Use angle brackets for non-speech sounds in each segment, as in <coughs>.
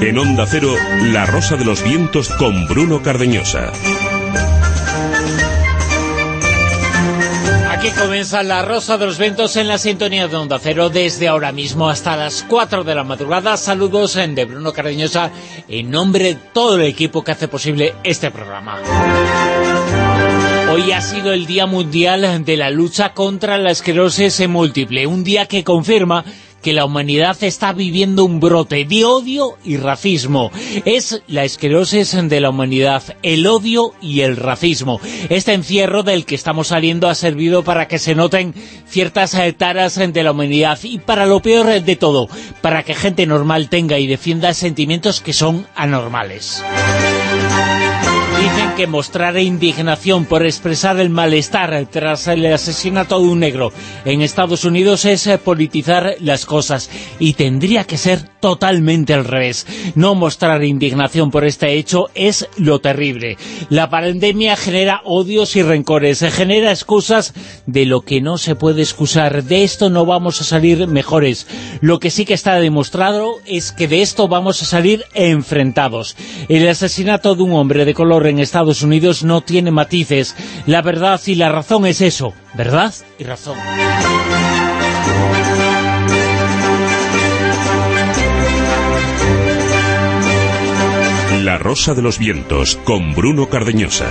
En Onda Cero, La Rosa de los Vientos con Bruno Cardeñosa. Aquí comienza La Rosa de los Vientos en la sintonía de Onda Cero desde ahora mismo hasta las 4 de la madrugada. Saludos de Bruno Cardeñosa en nombre de todo el equipo que hace posible este programa. Hoy ha sido el Día Mundial de la Lucha contra la Esclerosis Múltiple, un día que confirma que la humanidad está viviendo un brote de odio y racismo. Es la esclerosis de la humanidad, el odio y el racismo. Este encierro del que estamos saliendo ha servido para que se noten ciertas taras de la humanidad y para lo peor de todo, para que gente normal tenga y defienda sentimientos que son anormales. Dicen que mostrar indignación por expresar el malestar tras el asesinato de un negro en Estados Unidos es eh, politizar las cosas y tendría que ser totalmente al revés. No mostrar indignación por este hecho es lo terrible. La pandemia genera odios y rencores, genera excusas de lo que no se puede excusar. De esto no vamos a salir mejores. Lo que sí que está demostrado es que de esto vamos a salir enfrentados. El asesinato de un hombre de color en Estados Unidos no tiene matices. La verdad y la razón es eso, verdad y razón. La Rosa de los Vientos con Bruno Cardeñosa.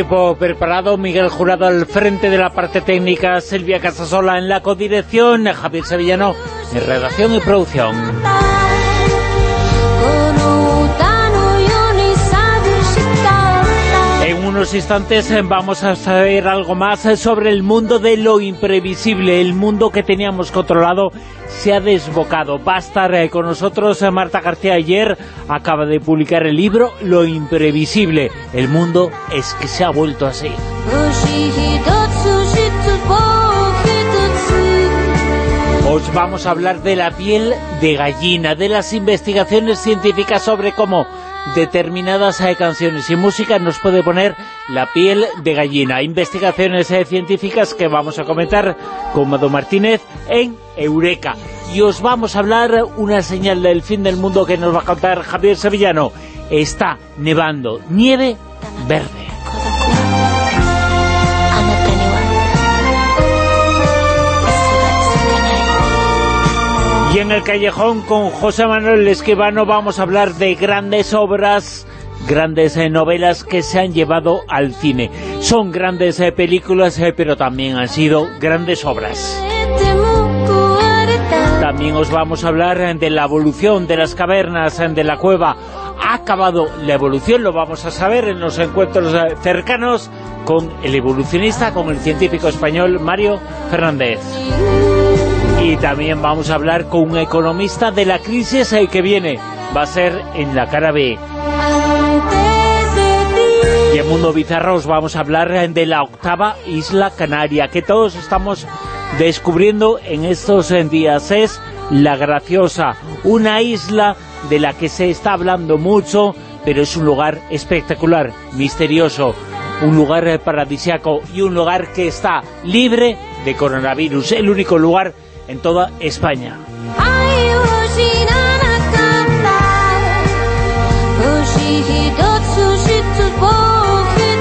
Equipo preparado, Miguel Jurado al frente de la parte técnica, Silvia Casasola en la codirección, Javier Sevillano en redacción y producción. Unos instantes vamos a saber algo más sobre el mundo de lo imprevisible, el mundo que teníamos controlado se ha desbocado. Va a estar eh, con nosotros eh, Marta García ayer, acaba de publicar el libro Lo imprevisible. El mundo es que se ha vuelto así. Os vamos a hablar de la piel de gallina, de las investigaciones científicas sobre cómo determinadas eh, canciones y música nos puede poner la piel de gallina. Investigaciones eh, científicas que vamos a comentar con Mado Martínez en Eureka. Y os vamos a hablar una señal del fin del mundo que nos va a contar Javier Sevillano. Está nevando, nieve verde. En el callejón con José Manuel Esquivano vamos a hablar de grandes obras, grandes eh, novelas que se han llevado al cine. Son grandes eh, películas, eh, pero también han sido grandes obras. También os vamos a hablar de la evolución de las cavernas, de la cueva. Ha acabado la evolución, lo vamos a saber en los encuentros cercanos con el evolucionista, con el científico español Mario Fernández. Y también vamos a hablar con un economista de la crisis que viene. Va a ser en la cara B. Y en Mundo Bizarro os vamos a hablar de la octava isla canaria, que todos estamos descubriendo en estos días. Es La Graciosa, una isla de la que se está hablando mucho, pero es un lugar espectacular, misterioso, un lugar paradisiaco y un lugar que está libre de coronavirus, el único lugar en toda España.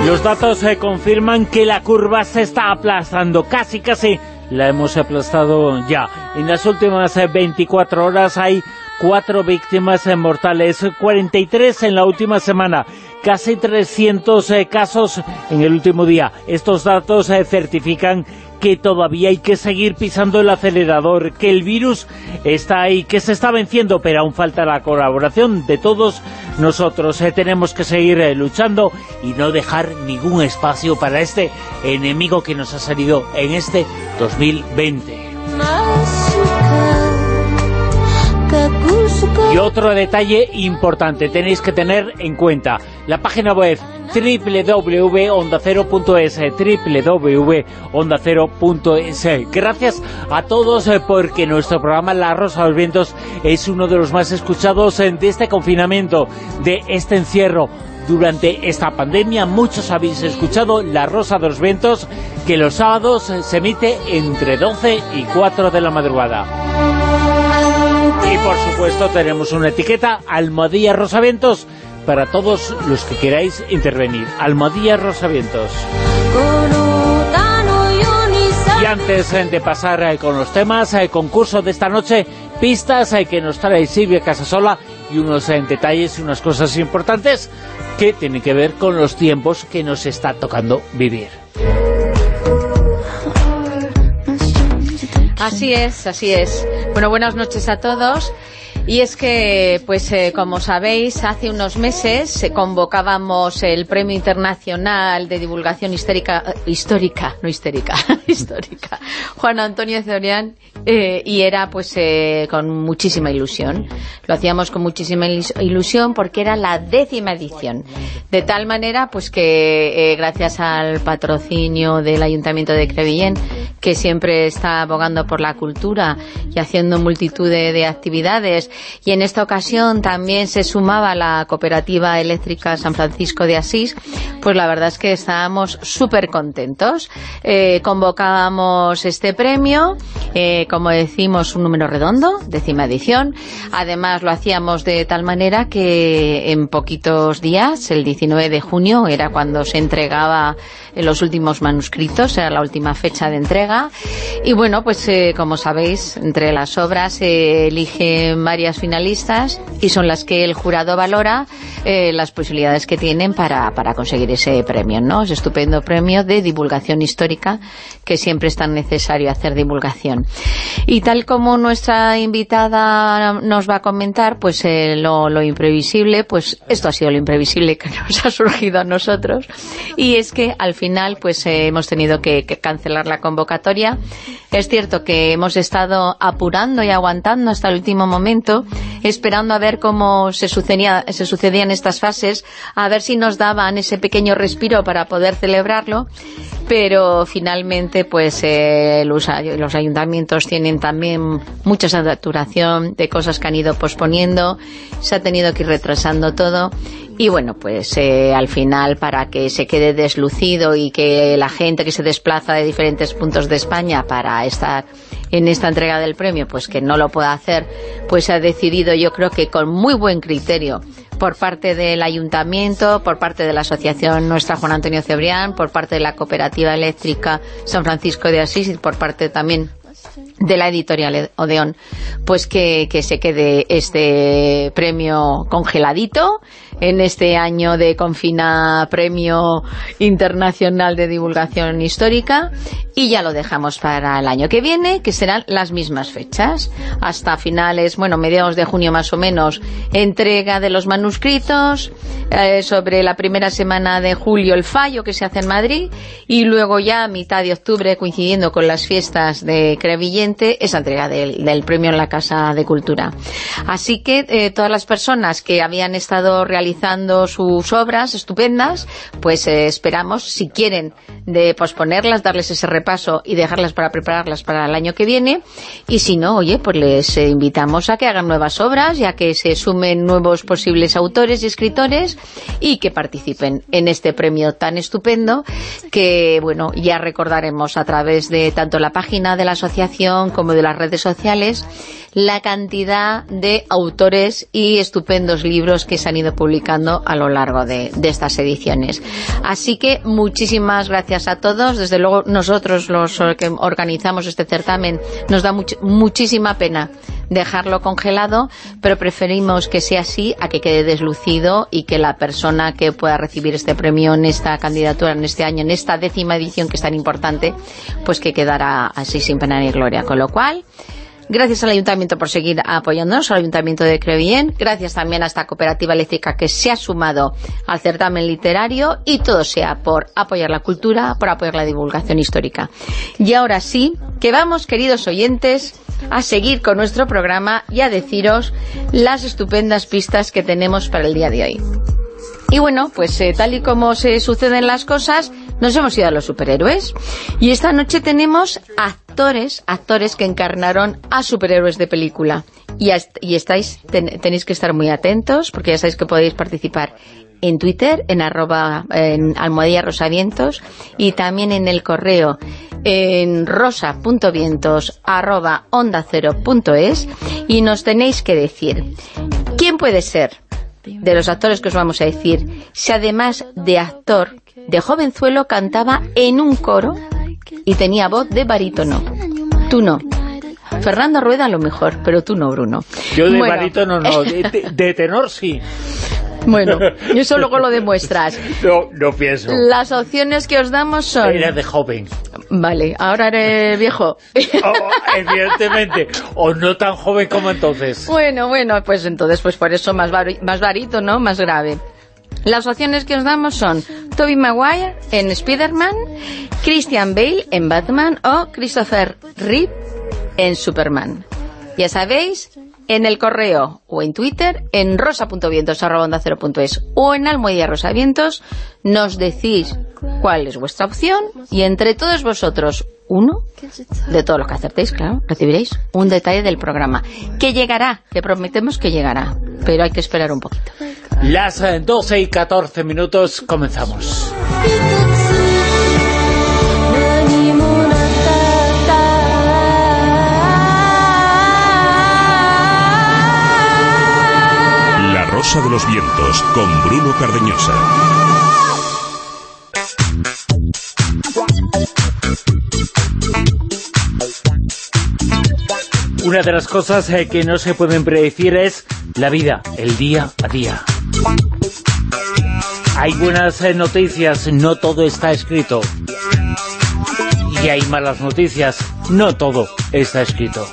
Los datos eh, confirman que la curva se está aplastando, casi casi la hemos aplastado ya. En las últimas 24 eh, horas hay cuatro víctimas eh, mortales, 43 en la última semana, casi 300 casos en el último día. Estos datos certifican que todavía hay que seguir pisando el acelerador, que el virus está ahí, que se está venciendo, pero aún falta la colaboración de todos nosotros. Eh, tenemos que seguir eh, luchando y no dejar ningún espacio para este enemigo que nos ha salido en este 2020. Y otro detalle importante tenéis que tener en cuenta, la página web www.ondacero.es www.ondacero.es Gracias a todos eh, porque nuestro programa La Rosa de los Vientos es uno de los más escuchados de este confinamiento, de este encierro. Durante esta pandemia muchos habéis escuchado La Rosa de los Vientos que los sábados se emite entre 12 y 4 de la madrugada. Y por supuesto tenemos una etiqueta Almohadilla Rosavientos para todos los que queráis intervenir. Almohadilla Rosavientos. Y antes eh, de pasar eh, con los temas, el eh, concurso de esta noche, pistas que nos trae Silvia Casasola y unos detalles y unas cosas importantes que tienen que ver con los tiempos que nos está tocando vivir. Así es, así es. Bueno, buenas noches a todos. Y es que, pues eh, como sabéis, hace unos meses eh, convocábamos el Premio Internacional de Divulgación Histórica, eh, histórica, no histérica, <laughs> histórica, Juan Antonio Zorián, y era pues con muchísima ilusión. Lo hacíamos con muchísima ilusión porque era la décima edición. De tal manera, pues que gracias al patrocinio del Ayuntamiento de Crevillén, que siempre está abogando por la cultura y haciendo multitud de actividades, y en esta ocasión también se sumaba la Cooperativa Eléctrica San Francisco de Asís, pues la verdad es que estábamos súper contentos. Eh, convocábamos este premio, eh, como decimos, un número redondo, décima edición. Además lo hacíamos de tal manera que en poquitos días, el 19 de junio, era cuando se entregaba los últimos manuscritos, era la última fecha de entrega. Y bueno, pues eh, como sabéis, entre las obras se eligen finalistas y son las que el jurado valora eh, las posibilidades que tienen para, para conseguir ese premio, ¿no? Es estupendo premio de divulgación histórica que siempre es tan necesario hacer divulgación. Y tal como nuestra invitada nos va a comentar, pues eh, lo, lo imprevisible, pues esto ha sido lo imprevisible que <laughs> nos ha surgido a nosotros y es que al final pues eh, hemos tenido que cancelar la convocatoria. Es cierto que hemos estado apurando y aguantando hasta el último momento esperando a ver cómo se, sucedía, se sucedían estas fases, a ver si nos daban ese pequeño respiro para poder celebrarlo, pero finalmente pues eh, los, los, ayuntamientos tienen también mucha saturación de cosas que han ido posponiendo, se ha tenido que ir retrasando todo. Y bueno, pues eh, al final para que se quede deslucido y que la gente que se desplaza de diferentes puntos de España para estar en esta entrega del premio, pues que no lo pueda hacer, pues ha decidido yo creo que con muy buen criterio por parte del ayuntamiento, por parte de la asociación nuestra Juan Antonio Cebrián, por parte de la cooperativa eléctrica San Francisco de Asís y por parte también de la editorial Odeón, pues que, que se quede este premio congeladito en este año de Confina Premio Internacional de Divulgación Histórica y ya lo dejamos para el año que viene, que serán las mismas fechas. Hasta finales, bueno, mediados de junio más o menos, entrega de los manuscritos, eh, sobre la primera semana de julio el fallo que se hace en Madrid y luego ya a mitad de octubre, coincidiendo con las fiestas de Crevillente, esa entrega del, premio en la Casa de Cultura. Así que eh, todas las personas que habían estado realizando sus obras estupendas, pues eh, esperamos, si quieren posponerlas, darles ese repaso y dejarlas para prepararlas para el año que viene. Y si no, oye, pues les eh, invitamos a que hagan nuevas obras, ya que se sumen nuevos posibles autores y escritores y que participen en este premio tan estupendo que, bueno, ya recordaremos a través de tanto la página de la asociación como de las redes sociales la cantidad de autores y estupendos libros que se han ido publicando a lo largo de, estas ediciones. Así que muchísimas gracias a todos. Desde luego nosotros los que organizamos este certamen nos da muchísima pena dejarlo congelado, pero preferimos que sea así a que quede deslucido y que la persona que pueda recibir este premio en esta candidatura, en este año, en esta décima edición que es tan importante, pues que quedara así sin pena ni gloria. Con lo cual, Gracias al Ayuntamiento por seguir apoyándonos, al Ayuntamiento de Crevillén. Gracias también a esta cooperativa eléctrica que se ha sumado al certamen literario y todo sea por apoyar la cultura, por apoyar la divulgación histórica. Y ahora sí, que vamos, queridos oyentes, a seguir con nuestro programa y a deciros las estupendas pistas que tenemos para el día de hoy. Y bueno, pues eh, tal y como se suceden las cosas, nos hemos ido a los superhéroes. Y esta noche tenemos actores, actores que encarnaron a superhéroes de película. Y, estáis, tenéis que estar muy atentos, porque ya sabéis que podéis participar en Twitter, en arroba, en almohadilla rosavientos, y también en el correo en rosa.vientos arroba onda cero punto es, y nos tenéis que decir, ¿quién puede ser de los actores que os vamos a decir, si además de actor de jovenzuelo cantaba en un coro y tenía voz de barítono. Tú no. Fernando Rueda a lo mejor, pero tú no, Bruno. Yo de barítono no, de, tenor sí. <laughs> Bueno, <laughs> eso luego lo demuestras. No, no pienso. Las opciones que os damos son... Era de joven. Vale, ahora eres viejo. Oh, evidentemente, o no tan joven como entonces. Bueno, bueno, pues entonces, pues por eso más, más varito, ¿no? Más grave. Las opciones que os damos son Tobey Maguire en Spider-Man, Christian Bale en Batman o Christopher Reeve en Superman. Ya sabéis, en el correo o en Twitter, en rosa.vientos.es o en almohadilla rosavientos, nos decís cuál es vuestra opción y entre todos vosotros, uno, de todos los que acertéis, claro, recibiréis un detalle del programa, que llegará, que prometemos que llegará, pero hay que esperar un poquito. Las 12 eh, y 14 minutos comenzamos. Rosa de los Vientos con Bruno Cardeñosa. Una de las cosas eh, que no se pueden predecir es la vida, el día a día. Hay buenas eh, noticias, no todo está escrito. Y hay malas noticias, no todo está escrito.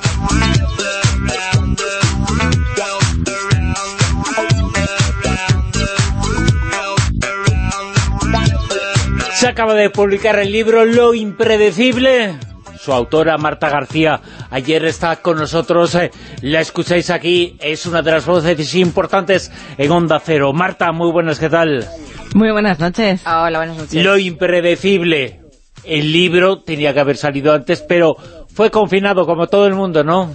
Se acaba de publicar el libro Lo Impredecible su autora Marta García ayer está con nosotros, eh, la escucháis aquí, es una de las voces importantes en Onda Cero. Marta, muy buenas, ¿qué tal? Muy buenas noches. Hola, buenas noches. Lo impredecible. El libro tenía que haber salido antes, pero fue confinado como todo el mundo, ¿no?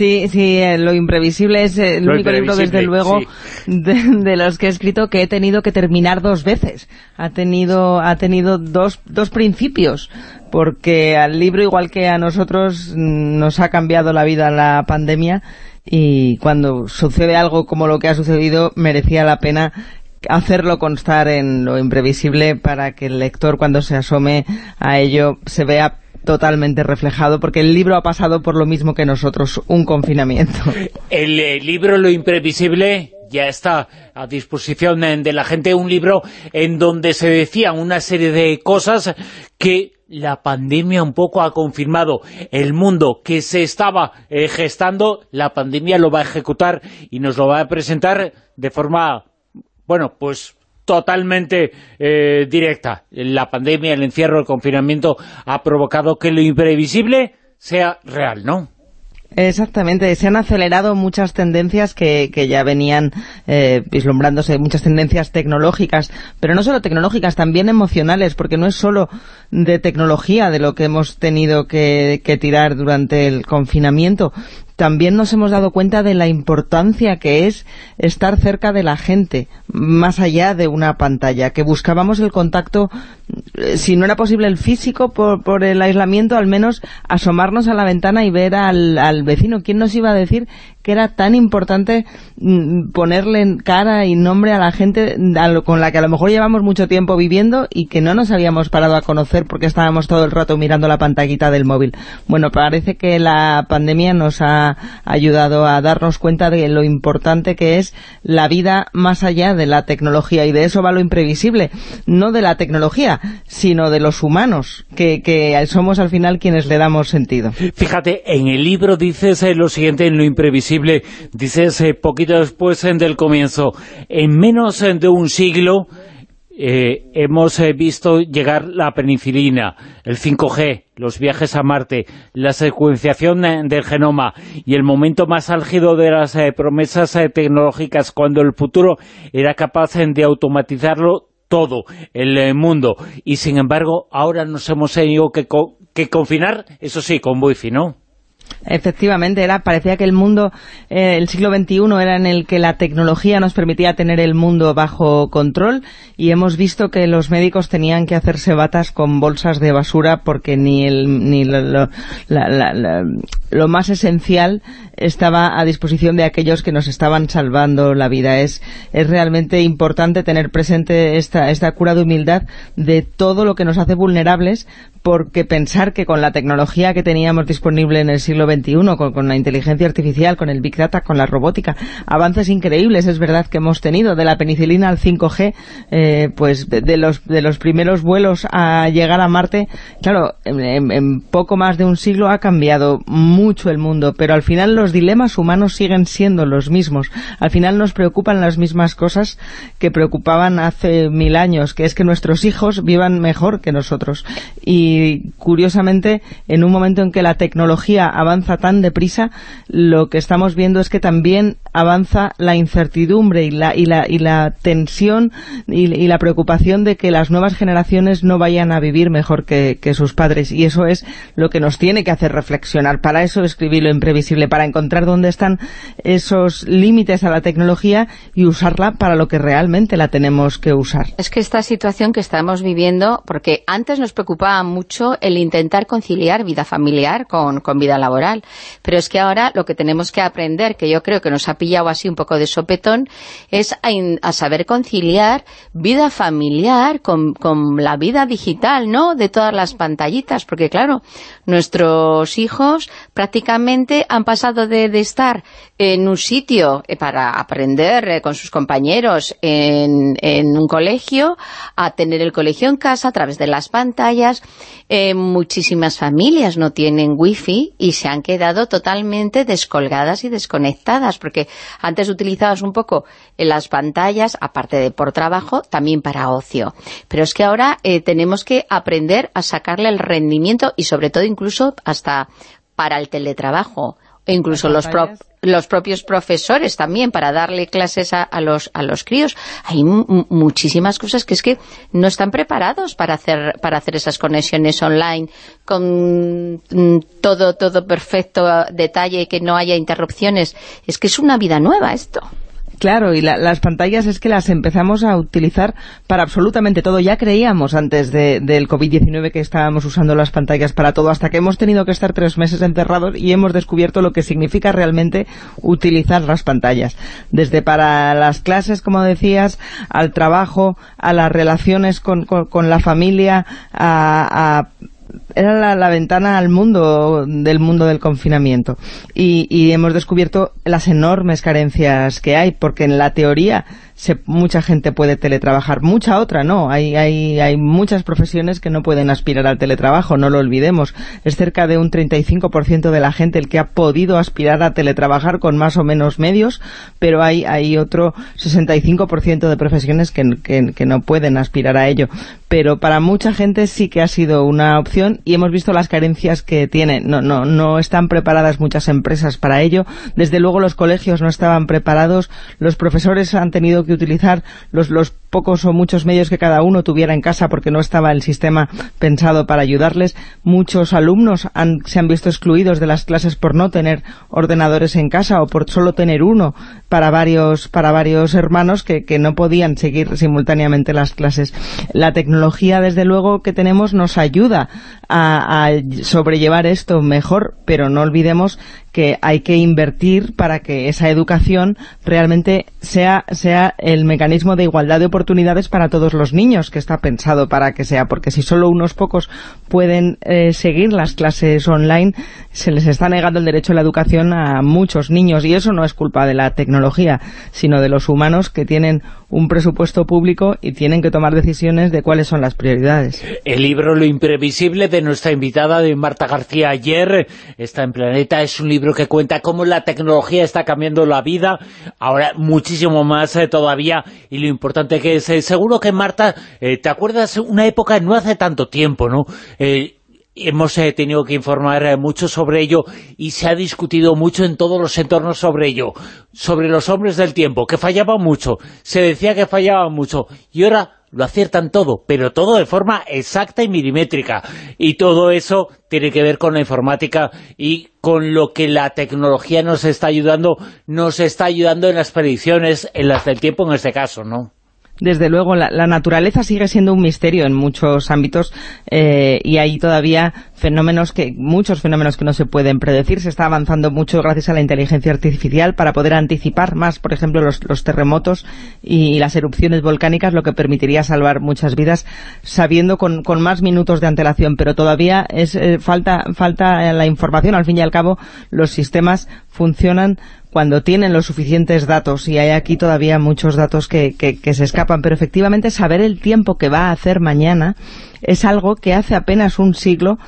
Sí, sí, eh, lo imprevisible es eh, el único libro, desde luego, de, los que he escrito que he tenido que terminar dos veces. Ha tenido, ha tenido dos, dos principios, porque al libro, igual que a nosotros, nos ha cambiado la vida la pandemia y cuando sucede algo como lo que ha sucedido, merecía la pena hacerlo constar en lo imprevisible para que el lector cuando se asome a ello se vea totalmente reflejado, porque el libro ha pasado por lo mismo que nosotros, un confinamiento. El, eh, libro Lo Imprevisible ya está a disposición de la gente, un libro en donde se decían una serie de cosas que la pandemia un poco ha confirmado. El mundo que se estaba eh, gestando, la pandemia lo va a ejecutar y nos lo va a presentar de forma, bueno, pues totalmente eh, directa. La pandemia, el encierro, el confinamiento ha provocado que lo imprevisible sea real, ¿no? Exactamente, se han acelerado muchas tendencias que, que ya venían eh, vislumbrándose, muchas tendencias tecnológicas, pero no solo tecnológicas, también emocionales, porque no es solo de tecnología de lo que hemos tenido que, que tirar durante el confinamiento, también nos hemos dado cuenta de la importancia que es estar cerca de la gente, más allá de una pantalla, que buscábamos el contacto si no era posible el físico por, por el aislamiento, al menos asomarnos a la ventana y ver al, al vecino. ¿Quién nos iba a decir que era tan importante mm, ponerle cara y nombre a la gente con la que a lo mejor llevamos mucho tiempo viviendo y que no nos habíamos parado a conocer porque estábamos todo el rato mirando la pantallita del móvil. Bueno, parece que la pandemia nos ha ayudado a darnos cuenta de lo importante que es la vida más allá de la tecnología y de eso va lo imprevisible, no de la tecnología, sino de los humanos, que, somos al final quienes le damos sentido. Fíjate, en el libro dices eh, lo siguiente en lo imprevisible dices eh, poquito después eh, del comienzo, en menos eh, de un siglo hemos visto llegar la penicilina, el 5G, los viajes a Marte, la secuenciación del genoma y el momento más álgido de las promesas tecnológicas cuando el futuro era capaz de automatizarlo todo, el mundo. Y sin embargo, ahora nos hemos tenido que, que confinar, eso sí, con wifi, ¿no? Efectivamente, era parecía que el mundo, eh, el siglo XXI era en el que la tecnología nos permitía tener el mundo bajo control y hemos visto que los médicos tenían que hacerse batas con bolsas de basura porque ni, el, ni lo, lo más esencial estaba a disposición de aquellos que nos estaban salvando la vida. Es, es realmente importante tener presente esta, esta cura de humildad de todo lo que nos hace vulnerables porque pensar que con la tecnología que teníamos disponible en el siglo XXI, con, la inteligencia artificial, con el Big Data, con la robótica, avances increíbles, es verdad que hemos tenido, de la penicilina al 5G, eh, pues de, los, de los primeros vuelos a llegar a Marte, claro, en, en poco más de un siglo ha cambiado mucho el mundo, pero al final los dilemas humanos siguen siendo los mismos. Al final nos preocupan las mismas cosas que preocupaban hace mil años, que es que nuestros hijos vivan mejor que nosotros. Y curiosamente, en un momento en que la tecnología avanza tan deprisa, lo que estamos viendo es que también avanza la incertidumbre y la, y la, y la tensión y, la preocupación de que las nuevas generaciones no vayan a vivir mejor que, sus padres. Y eso es lo que nos tiene que hacer reflexionar. Para eso escribí lo imprevisible, para encontrar dónde están esos límites a la tecnología y usarla para lo que realmente la tenemos que usar. Es que esta situación que estamos viviendo, porque antes nos preocupaba el intentar conciliar vida familiar con, vida laboral, pero es que ahora lo que tenemos que aprender, que yo creo que nos ha pillado así un poco de sopetón, es a, saber conciliar vida familiar con, con la vida digital, ¿no?, de todas las pantallitas, porque claro, nuestros hijos prácticamente han pasado de, estar en un sitio eh, para aprender eh, con sus compañeros en, un colegio, a tener el colegio en casa a través de las pantallas. Eh, muchísimas familias no tienen wifi y se han quedado totalmente descolgadas y desconectadas, porque antes utilizabas un poco las pantallas, aparte de por trabajo, también para ocio. Pero es que ahora tenemos que aprender a sacarle el rendimiento y sobre todo incluso hasta para el teletrabajo e incluso los, los propios profesores también para darle clases a, los, a los críos. Hay muchísimas cosas que es que no están preparados para hacer, para hacer esas conexiones online con mm, todo, todo perfecto detalle, que no haya interrupciones. Es que es una vida nueva esto. Claro, y las pantallas es que las empezamos a utilizar para absolutamente todo. Ya creíamos antes del COVID-19 que estábamos usando las pantallas para todo, hasta que hemos tenido que estar tres meses encerrados y hemos descubierto lo que significa realmente utilizar las pantallas. Desde para las clases, como decías, al trabajo, a las relaciones con, la familia, a era la, ventana al mundo del mundo del confinamiento. Y, y hemos descubierto las enormes carencias que hay porque en la teoría mucha gente puede teletrabajar, mucha otra no. Hay, hay, hay muchas profesiones que no pueden aspirar al teletrabajo, no lo olvidemos. Es cerca de un 35% de la gente el que ha podido aspirar a teletrabajar con más o menos medios, pero hay, hay otro 65% de profesiones que, que, que no pueden aspirar a ello. Pero para mucha gente sí que ha sido una opción y hemos visto las carencias que tiene. No, no, no están preparadas muchas empresas para ello. Desde luego los colegios no estaban preparados, los profesores han tenido que utilizar los, los pocos o muchos medios que cada uno tuviera en casa porque no estaba el sistema pensado para ayudarles. Muchos alumnos se han visto excluidos de las clases por no tener ordenadores en casa o por solo tener uno para varios, para varios hermanos que, no podían seguir simultáneamente las clases. La tecnología, desde luego, que tenemos nos ayuda a, a sobrellevar esto mejor, pero no olvidemos que hay que invertir para que esa educación realmente sea, sea el mecanismo de igualdad de oportunidades para todos los niños que está pensado para que sea, porque si solo unos pocos pueden eh, seguir las clases online, se les está negando el derecho a la educación a muchos niños. Y eso no es culpa de la tecnología, sino de los humanos que tienen un presupuesto público y tienen que tomar decisiones de cuáles son las prioridades. El libro Lo imprevisible de nuestra invitada de Marta García ayer está en Planeta, es un libro que cuenta cómo la tecnología está cambiando la vida, ahora muchísimo más eh, todavía, y lo importante que es, eh, seguro que Marta, eh, ¿te acuerdas una época no hace tanto tiempo, no? Hemos tenido que informar mucho sobre ello y se ha discutido mucho en todos los entornos sobre ello, sobre los hombres del tiempo, que fallaban mucho, se decía que fallaban mucho, y ahora lo aciertan todo, pero todo de forma exacta y milimétrica. Y todo eso tiene que ver con la informática y con lo que la tecnología nos está ayudando, nos está ayudando en las predicciones, en las del tiempo en este caso, ¿no? Desde luego, la, naturaleza sigue siendo un misterio en muchos ámbitos eh, y hay todavía fenómenos que muchos fenómenos que no se pueden predecir. Se está avanzando mucho gracias a la inteligencia artificial para poder anticipar más, por ejemplo, los, terremotos y, las erupciones volcánicas, lo que permitiría salvar muchas vidas sabiendo con, más minutos de antelación. Pero todavía es eh, falta, falta la información. Al fin y al cabo, los sistemas funcionan cuando tienen los suficientes datos, y hay aquí todavía muchos datos que, que, se escapan, pero efectivamente saber el tiempo que va a hacer mañana es algo que hace apenas un siglo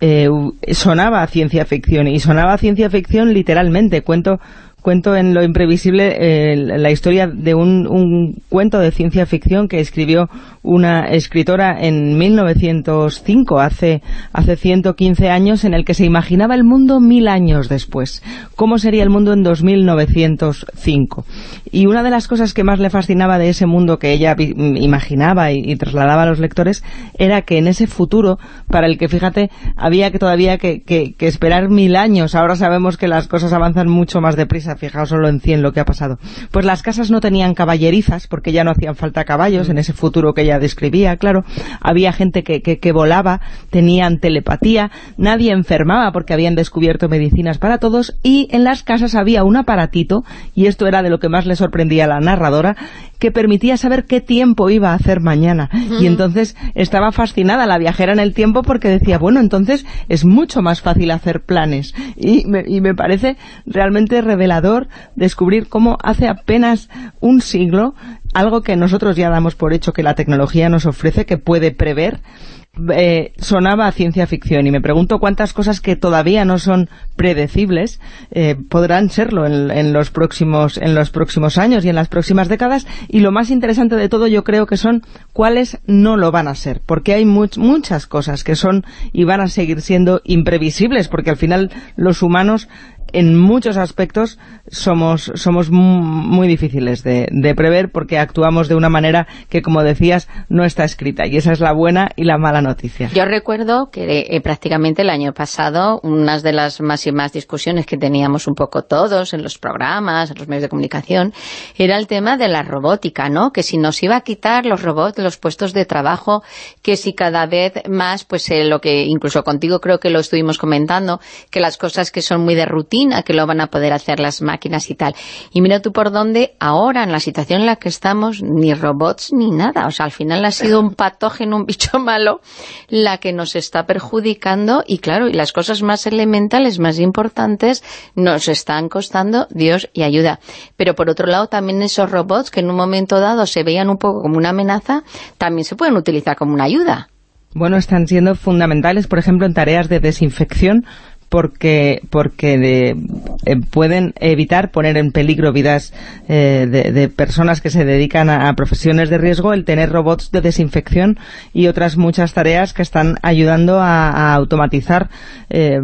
eh, sonaba a ciencia ficción, y sonaba ciencia ficción literalmente. Cuento cuento en Lo Imprevisible la historia de un, cuento de ciencia ficción que escribió una escritora en 1905, hace, hace 115 años, en el que se imaginaba el mundo mil años después. ¿Cómo sería el mundo en 2905? Y una de las cosas que más le fascinaba de ese mundo que ella imaginaba y, trasladaba a los lectores era que en ese futuro, para el que, fíjate, había que todavía que esperar mil años. Ahora sabemos que las cosas avanzan mucho más deprisa fijaos solo en 100 lo que ha pasado. Pues las casas no tenían caballerizas, porque ya no hacían falta caballos en ese futuro que ella describía, claro. Había gente que, que, volaba, tenían telepatía, nadie enfermaba porque habían descubierto medicinas para todos, y en las casas había un aparatito, y esto era de lo que más le sorprendía a la narradora, que permitía saber qué tiempo iba a hacer mañana. Y entonces estaba fascinada la viajera en el tiempo porque decía, bueno, entonces es mucho más fácil hacer planes. Y me, y me parece realmente revelador descubrir cómo hace apenas un siglo algo que nosotros ya damos por hecho que la tecnología nos ofrece, que puede prever, eh, sonaba a ciencia ficción. Y me pregunto cuántas cosas que todavía no son predecibles eh, podrán serlo en, los próximos en los próximos años y en las próximas décadas. Y lo más interesante de todo yo creo que son cuáles no lo van a ser porque hay muchas cosas que son y van a seguir siendo imprevisibles porque al final los humanos en muchos aspectos somos, somos muy difíciles de, prever porque actuamos de una manera que, como decías, no está escrita. Y esa es la buena y la mala noticia. Yo recuerdo que eh, prácticamente el año pasado, unas de las más y más discusiones que teníamos un poco todos en los programas, en los medios de comunicación, era el tema de la robótica, ¿no? Que si nos iba a quitar los robots los puestos de trabajo, que si cada vez más, pues eh, lo que incluso contigo creo que lo estuvimos comentando, que las cosas que son muy de rutina que lo van a poder hacer las máquinas y tal. Y mira tú por dónde ahora, en la situación en la que estamos, ni robots ni nada. O sea, al final ha sido un patógeno, un bicho <laughs> malo, la que nos está perjudicando y claro, y las cosas más elementales, más importantes, nos están costando Dios y ayuda. Pero por otro lado, también esos robots que en un momento dado se veían un poco como una amenaza, también se pueden utilizar como una ayuda. Bueno, están siendo fundamentales, por ejemplo, en tareas de desinfección porque, porque eh, pueden evitar poner en peligro vidas eh, de, personas que se dedican a, profesiones de riesgo el tener robots de desinfección y otras muchas tareas que están ayudando a, automatizar eh,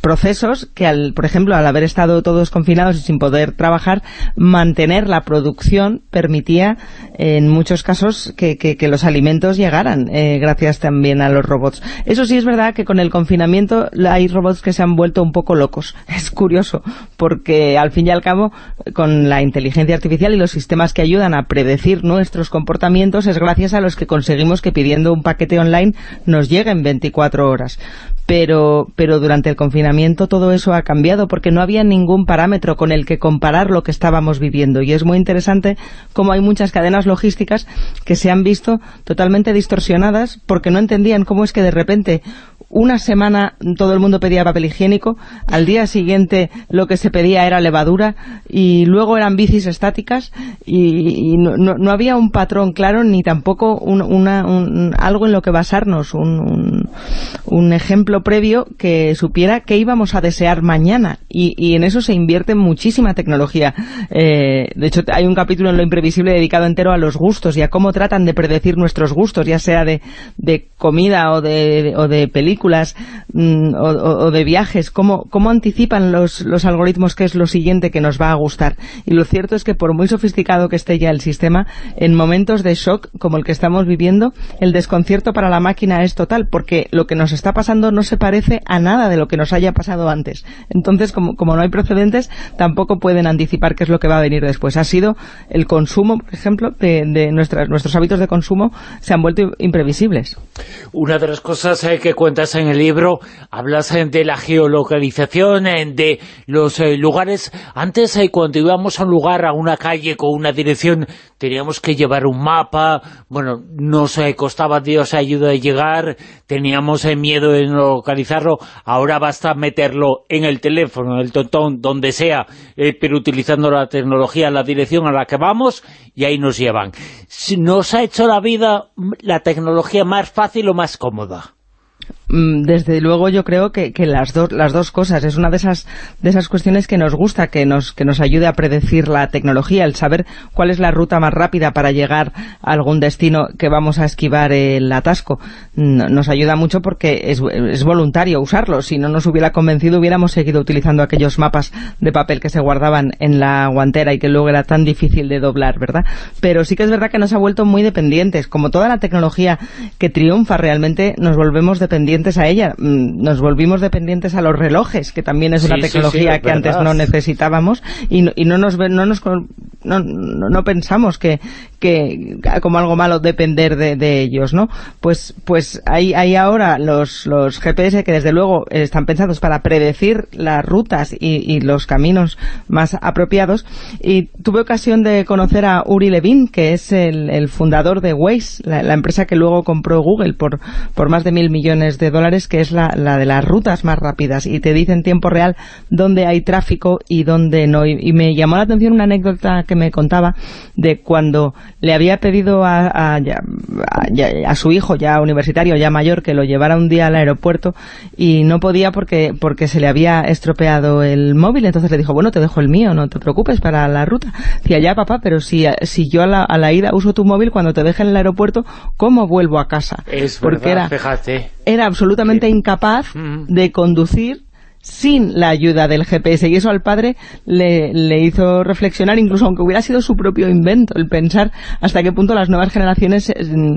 procesos que, al, por ejemplo, al haber estado todos confinados y sin poder trabajar, mantener la producción permitía en muchos casos que, que los alimentos llegaran gracias también a los robots. Eso sí es verdad que con el confinamiento hay robots que se han vuelto un poco locos. <laughs> Es curioso, porque al fin y al cabo, con la inteligencia artificial y los sistemas que ayudan a predecir nuestros comportamientos, es gracias a los que conseguimos que pidiendo un paquete online nos llegue en 24 horas. Pero, pero durante el confinamiento todo eso ha cambiado porque no había ningún parámetro con el que comparar lo que estábamos viviendo. Y es muy interesante cómo hay muchas cadenas logísticas que se han visto totalmente distorsionadas porque no entendían cómo es que de repente una semana todo el mundo pedía papel higiénico, al día siguiente lo que se pedía era levadura y luego eran bicis estáticas y, no, había un patrón claro ni tampoco algo en lo que basarnos, un, ejemplo previo que supiera qué íbamos a desear mañana y, en eso se invierte muchísima tecnología. Eh, de hecho, hay un capítulo en Lo Imprevisible dedicado entero a los gustos y a cómo tratan de predecir nuestros gustos, ya sea de, comida o de, o de películas Mm, o, de viajes, cómo, anticipan los, los algoritmos qué es lo siguiente que nos va a gustar. Y lo cierto es que por muy sofisticado que esté ya el sistema, en momentos de shock como el que estamos viviendo, el desconcierto para la máquina es total, porque lo que nos está pasando no se parece a nada de lo que nos haya pasado antes. Entonces, como, no hay precedentes, tampoco pueden anticipar qué es lo que va a venir después. Ha sido el consumo, por ejemplo, de, de nuestros hábitos de consumo se han vuelto imprevisibles. Una de las cosas eh, que cuentas en el libro, hablas de la geolocalización, de los eh, lugares. Antes, eh, cuando íbamos a un lugar, a una calle con una dirección, teníamos que llevar un mapa, bueno, nos eh, costaba Dios ayuda de llegar, teníamos miedo de localizarlo, ahora basta meterlo en el teléfono, en el tontón, donde sea, pero utilizando la tecnología, la dirección a la que vamos, y ahí nos llevan. ¿Nos ha hecho la vida, la tecnología más fácil o más cómoda? Mm, desde luego yo creo que, las, dos las dos cosas. Es una de esas, de esas cuestiones que nos gusta, que nos, que nos ayude a predecir la tecnología, el saber cuál es la ruta más rápida para llegar a algún destino que vamos a esquivar el atasco. Nos ayuda mucho porque es, es voluntario usarlo. Si no nos hubiera convencido, hubiéramos seguido utilizando aquellos mapas de papel que se guardaban en la guantera y que luego era tan difícil de doblar, ¿verdad? Pero sí que es verdad que nos ha vuelto muy dependientes. Como toda la tecnología que triunfa realmente, nos volvemos dependientes a ella. Mm, nos volvimos dependientes a los relojes, que también es una tecnología que antes no necesitábamos, y no, y no nos, no nos no, no, pensamos que, que como algo malo depender de, ellos, ¿no? Pues, pues hay, hay ahora los, los GPS que desde luego están pensados para predecir las rutas y, los caminos más apropiados y tuve ocasión de conocer a Uri Levin, que es el, fundador de Waze, la, empresa que luego compró Google por, por más de mil millones de dólares, que es la, de las rutas más rápidas y te dice en tiempo real dónde hay tráfico y dónde no. Y, y me llamó la atención una anécdota que me contaba de cuando le había pedido a, a, su hijo ya universitario, ya mayor, que lo llevara un día al aeropuerto y no podía porque, porque se le había estropeado el móvil. Entonces le dijo, bueno, te dejo el mío, no te preocupes para la ruta. Decía, ya papá, pero si, si yo a la, a la ida uso tu móvil cuando te deje en el aeropuerto, ¿cómo vuelvo a casa? Es porque era, Era absolutamente incapaz mm. de conducir sin la ayuda del GPS y eso al padre le, hizo reflexionar incluso aunque hubiera sido su propio invento el pensar hasta qué punto las nuevas generaciones eh,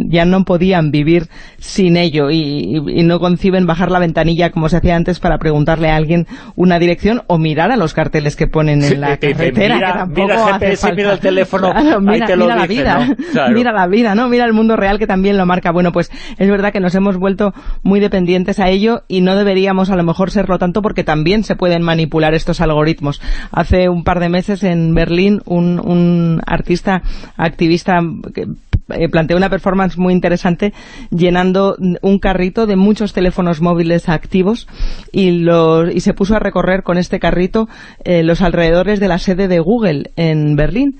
ya no podían vivir sin ello y, no conciben bajar la ventanilla como se hacía antes para preguntarle a alguien una dirección o mirar a los carteles que ponen en la carretera mira, que tampoco mira GPS, mira el teléfono mira, la vida <laughs> mira la vida no mira el mundo real que también lo marca. Bueno pues es verdad que nos hemos vuelto muy dependientes a ello y no deberíamos a lo mejor serlo tanto porque que también se pueden manipular estos algoritmos. Hace un par de meses en Berlín un, artista activista que eh, planteó una performance muy interesante llenando un carrito de muchos teléfonos móviles activos y, y se puso a recorrer con este carrito eh, los alrededores de la sede de Google en Berlín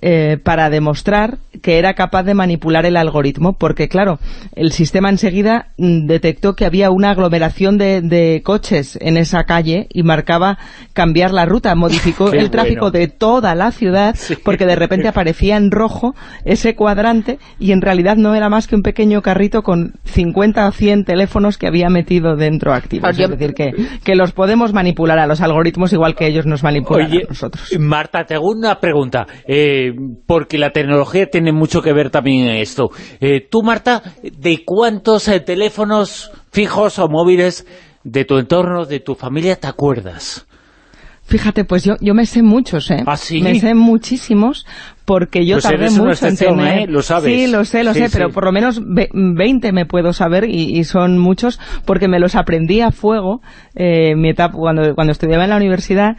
eh, para demostrar que era capaz de manipular el algoritmo, porque claro, el sistema enseguida mm, detectó que había una aglomeración de, coches en esa calle y marcaba cambiar la ruta, modificó el tráfico de toda la ciudad, porque de repente aparecía en rojo ese cuadrante y en realidad no era más que un pequeño carrito con 50 o 100 teléfonos que había metido dentro activos. Es decir, que, que los podemos manipular a los algoritmos igual que ellos nos manipulan a nosotros. Marta, te hago una pregunta, eh, porque la tecnología tiene mucho que ver también en esto. Eh, tú, Marta, ¿de cuántos eh, teléfonos fijos o móviles de tu entorno, de tu familia, te acuerdas? Fíjate, pues yo, yo me sé muchos, ¿eh? ¿Ah, sí? Me sé muchísimos, porque yo pues tardé mucho en tener... ¿eh? Lo sabes. Sí, lo sé, lo sé, pero por lo menos 20 me puedo saber, y, son muchos, porque me los aprendí a fuego, eh, mi etapa, cuando, cuando estudiaba en la universidad,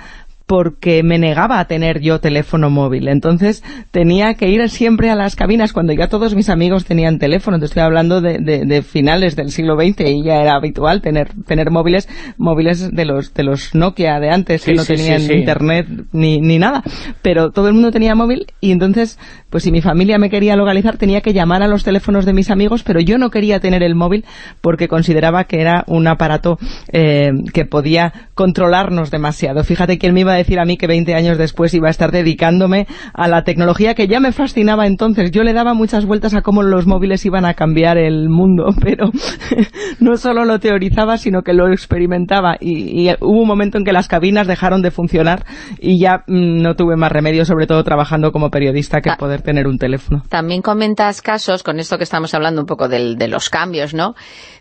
porque me negaba a tener yo teléfono móvil. Entonces tenía que ir siempre a las cabinas cuando ya todos mis amigos tenían teléfono. Te estoy hablando de, finales del siglo XX y ya era habitual tener, tener móviles, móviles de los, de los Nokia de antes que no tenían internet ni, ni nada. Pero todo el mundo tenía móvil y entonces, pues si mi familia me quería localizar tenía que llamar a los teléfonos de mis amigos, pero yo no quería tener el móvil porque consideraba que era un aparato eh, que podía controlarnos demasiado. Fíjate quién me iba a decir a mí que 20 años después iba a estar dedicándome a la tecnología que ya me fascinaba entonces. Yo le daba muchas vueltas a cómo los móviles iban a cambiar el mundo, <laughs> pero <laughs> no solo lo teorizaba, sino que lo experimentaba. Y, hubo un momento en que las cabinas dejaron de funcionar y ya mm, no tuve más remedio, sobre todo trabajando como periodista, que poder tener un teléfono. También comentas casos, con esto que estamos hablando un poco de los cambios, ¿no?,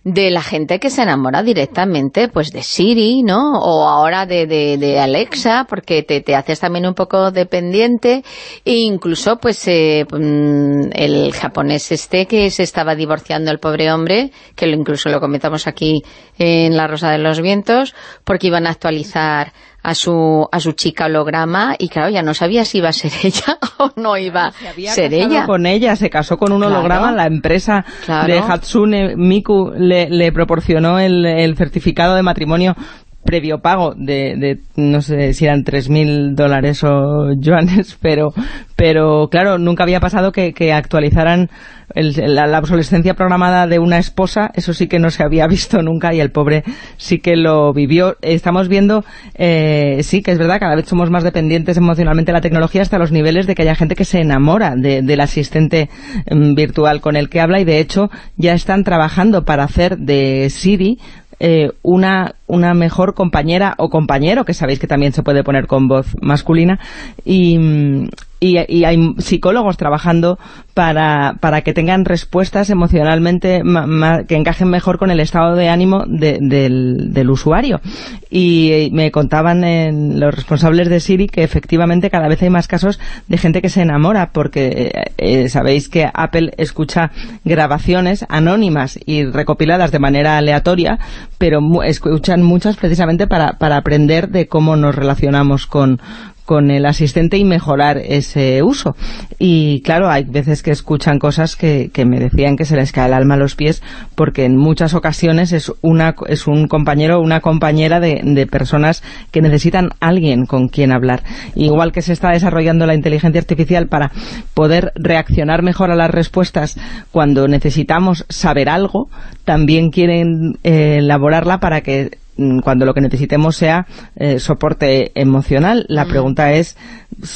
de la gente que se enamora directamente pues de Siri, ¿no?, o ahora de, de Alexa, porque te, te, haces también un poco dependiente e incluso pues eh, mm, el japonés este que se estaba divorciando el pobre hombre, que lo, incluso lo comentamos aquí en La Rosa de los Vientos, porque iban a actualizar a su, a su chica holograma y claro, ya no sabía si iba a ser <laughs> ella o no iba a ser ella. con ella, se casó con un holograma, la empresa de Hatsune Miku le, le proporcionó el, el certificado de matrimonio previo pago de, de no sé si eran 3.000 dólares o <laughs> yuanes, pero, pero claro, nunca había pasado que, actualizaran la, obsolescencia programada de una esposa, eso sí que no se había <laughs> visto nunca y el pobre sí que lo vivió. Estamos viendo, eh, sí que es verdad, cada vez somos más dependientes emocionalmente de la tecnología hasta los niveles de que haya gente que se enamora del asistente mm, virtual con el que habla y de hecho ya están trabajando para hacer de Siri eh, una, una mejor compañera o compañero, que sabéis que también se puede poner con voz masculina, y, y, hay psicólogos trabajando para, para que tengan respuestas emocionalmente que encajen mejor con el estado de ánimo del, del, usuario. Y me contaban en los responsables de Siri que efectivamente cada vez hay más casos de gente que se enamora porque eh, eh, sabéis que Apple escucha grabaciones anónimas y recopiladas de manera aleatoria, pero escuchan muchas precisamente para, para aprender de cómo nos relacionamos con, con el asistente y mejorar ese uso. Y claro, hay veces que escuchan cosas que, que me decían que se les cae el alma a los pies porque en muchas ocasiones es, una, es un compañero o una compañera de, de personas que necesitan alguien con quien hablar. Igual que se está desarrollando la inteligencia artificial para poder reaccionar mejor a las respuestas cuando necesitamos saber algo, también quieren eh, elaborarla para que cuando lo que necesitemos sea eh, soporte emocional. La mm. pregunta es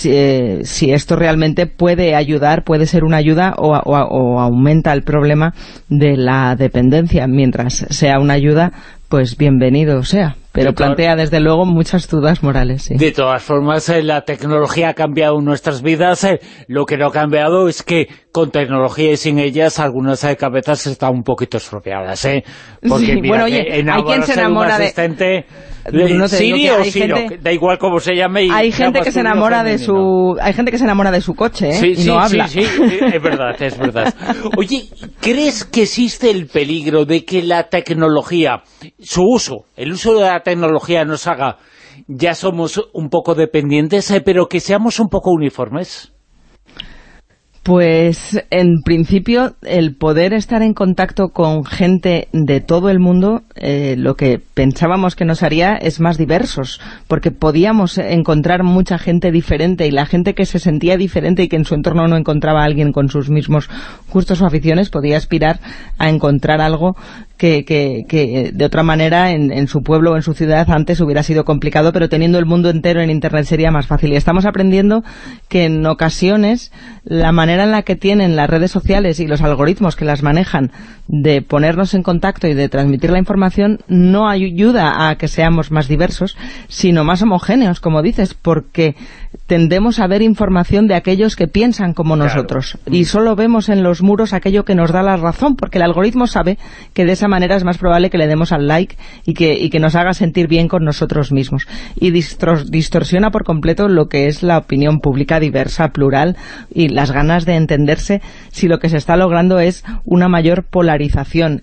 eh, si, esto realmente puede ayudar, puede ser una ayuda o, o aumenta el problema de la dependencia. Mientras sea una ayuda, pues bienvenido sea pero plantea desde luego muchas dudas morales. Sí. De todas formas, eh, la tecnología ha cambiado nuestras vidas. Eh, lo que no ha cambiado es que con tecnología y sin ellas algunas eh, cabezas están un poquito estropeadas. ¿eh? Porque bueno, oye, hay quien se enamora de... No Siri o Siro, da igual cómo se llame. hay gente que se enamora de su, hay gente que se enamora de su coche, ¿eh? Sí, y no habla. Sí, sí, es verdad, es verdad. <laughs> Oye, ¿crees que existe el peligro de que la tecnología, su uso, el uso de la tecnología nos haga, ya somos un poco dependientes, eh, pero que seamos un poco uniformes? Pues en principio el poder estar en contacto con gente de todo el mundo, eh, lo que pensábamos que nos haría es más diversos, porque podíamos encontrar mucha gente diferente y la gente que se sentía diferente y que en su entorno no encontraba a alguien con sus mismos gustos o aficiones podía aspirar a encontrar algo que, que, de otra manera en, en, su pueblo o en su ciudad antes hubiera sido complicado, pero teniendo el mundo entero en Internet sería más fácil. Y estamos aprendiendo que en ocasiones la manera en la que tienen las redes sociales y los algoritmos que las manejan de ponernos en contacto y de transmitir la información no ayuda a que seamos más diversos, sino más homogéneos, como dices, porque tendemos a ver información de aquellos que piensan como nosotros y solo vemos en los muros aquello que nos da la razón, porque el algoritmo sabe que de esa manera es más probable que le demos al like y que, y que nos haga sentir bien con nosotros mismos. Y distorsiona por completo lo que es la opinión pública diversa, plural y las ganas de entenderse si lo que se está logrando es una mayor polarización.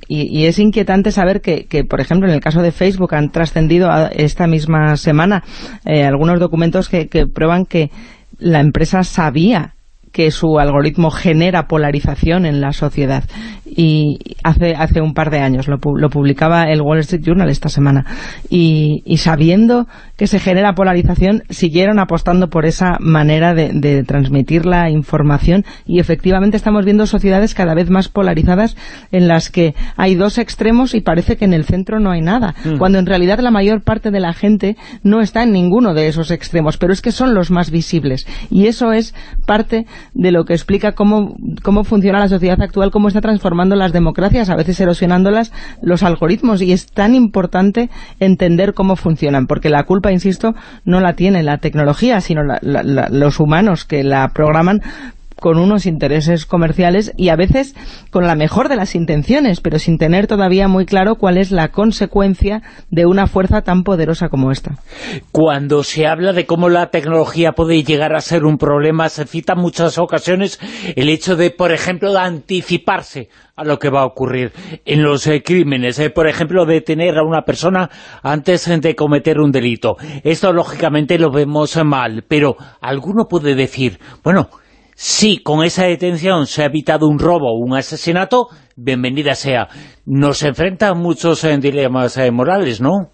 Y, es inquietante saber que, por ejemplo, en el caso de Facebook han trascendido esta misma semana eh, algunos documentos que prueban que la empresa sabía que su algoritmo genera polarización en la sociedad. Y hace, hace un par de años lo, publicaba el Wall Street Journal esta semana. Y, sabiendo que se genera polarización siguieron apostando por esa manera de, transmitir la información. Y efectivamente estamos viendo sociedades cada vez más polarizadas en las que hay dos extremos y parece que en el centro no hay nada. Mm. cuando en realidad la mayor parte de la gente no está en ninguno de esos extremos pero es que son los más visibles. Y eso es parte de lo que explica cómo, cómo funciona la sociedad actual, cómo está transformando las democracias, a veces erosionándolas los algoritmos, y es tan importante entender cómo funcionan, porque la culpa, insisto, no la tiene la tecnología, sino los humanos que la programan con unos intereses comerciales y a veces con la mejor de las intenciones, pero sin tener todavía muy claro cuál es la consecuencia de una fuerza tan poderosa como esta. Cuando se habla de cómo la tecnología puede llegar a ser un problema, se cita en muchas ocasiones el hecho de, por ejemplo, de anticiparse a lo que va a ocurrir en los eh, crímenes, eh, por ejemplo, detener a una persona antes de cometer un delito. Esto, lógicamente, lo vemos mal, pero alguno puede decir, bueno, si con esa detención se ha evitado un robo o un asesinato, bienvenida sea. Nos enfrenta a muchos eh, dilemas eh, morales, ¿no?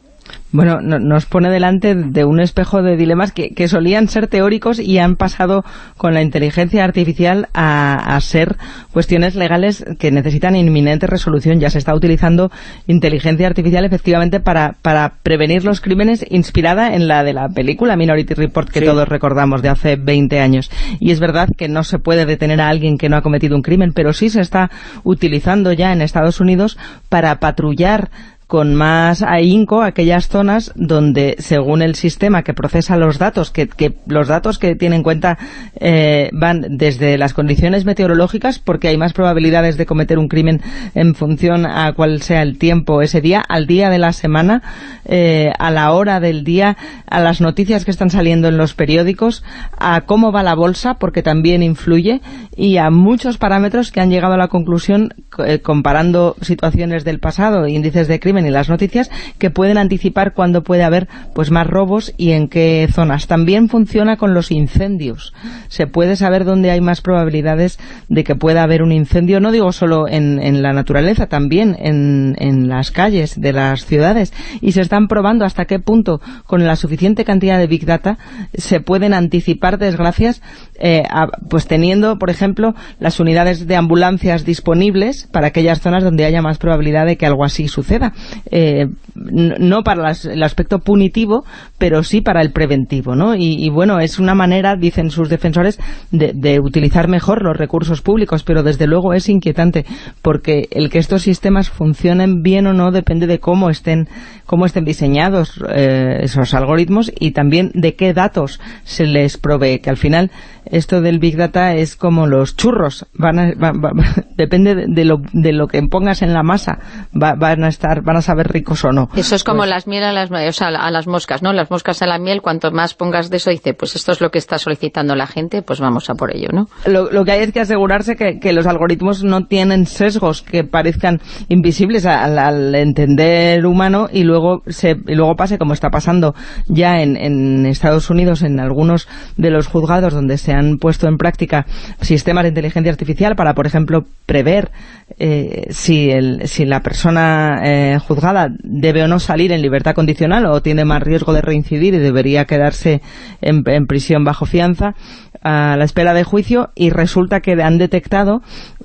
Bueno, nos pone delante de un espejo de dilemas que, solían ser teóricos y han pasado con la inteligencia artificial a, ser cuestiones legales que necesitan inminente resolución. Ya se está utilizando inteligencia artificial efectivamente para, prevenir los crímenes inspirada en la de la película Minority Report que todos recordamos de hace 20 años. Y es verdad que no se puede detener a alguien que no ha cometido un crimen, pero sí se está utilizando ya en Estados Unidos para patrullar con más ahínco aquellas zonas donde, según el sistema que procesa los datos, que, los datos que tiene en cuenta eh, van desde las condiciones meteorológicas, porque hay más probabilidades de cometer un crimen en función a cuál sea el tiempo ese día, al día de la semana, eh, a la hora del día, a las noticias que están saliendo en los periódicos, a cómo va la bolsa, porque también influye, y a muchos parámetros que han llegado a la conclusión, eh, comparando situaciones del pasado, índices de crimen, y las noticias que pueden anticipar cuándo puede haber pues más robos y en qué zonas. También funciona con los incendios. Se puede saber dónde hay más probabilidades de que pueda haber un incendio, no digo solo en, en la naturaleza, también en, en las calles de las ciudades. Y se están probando hasta qué punto, con la suficiente cantidad de Big Data, se pueden anticipar desgracias, eh, pues teniendo, por ejemplo, las unidades de ambulancias disponibles para aquellas zonas donde haya más probabilidad de que algo así suceda. Eh, no para el aspecto punitivo, pero sí para el preventivo, ¿no? Y, bueno, es una manera, dicen sus defensores, de, utilizar mejor los recursos públicos, pero desde luego es inquietante, porque el que estos sistemas funcionen bien o no depende de cómo estén, cómo estén diseñados eh, esos algoritmos y también de qué datos se les provee, que al final esto del Big Data es como los churros, van <laughs> depende de lo, de lo que pongas en la masa, van a estar, van van a saber ricos o no. Eso es como pues las miel a las, a las moscas, ¿no? Las moscas a la miel, cuanto más pongas de eso, dice, pues esto es lo que está solicitando la gente, pues vamos a por ello, ¿no? Lo, que hay es que asegurarse que, los algoritmos no tienen sesgos que parezcan invisibles al, entender humano y luego, se, y luego pase como está pasando ya en, en Estados Unidos, en algunos de los juzgados donde se han puesto en práctica sistemas de inteligencia artificial para, por ejemplo, prever eh, si, el, si la persona eh, juzgada debe o no salir en libertad condicional o tiene más riesgo de reincidir y debería quedarse en, prisión bajo fianza a la espera de juicio y resulta que han detectado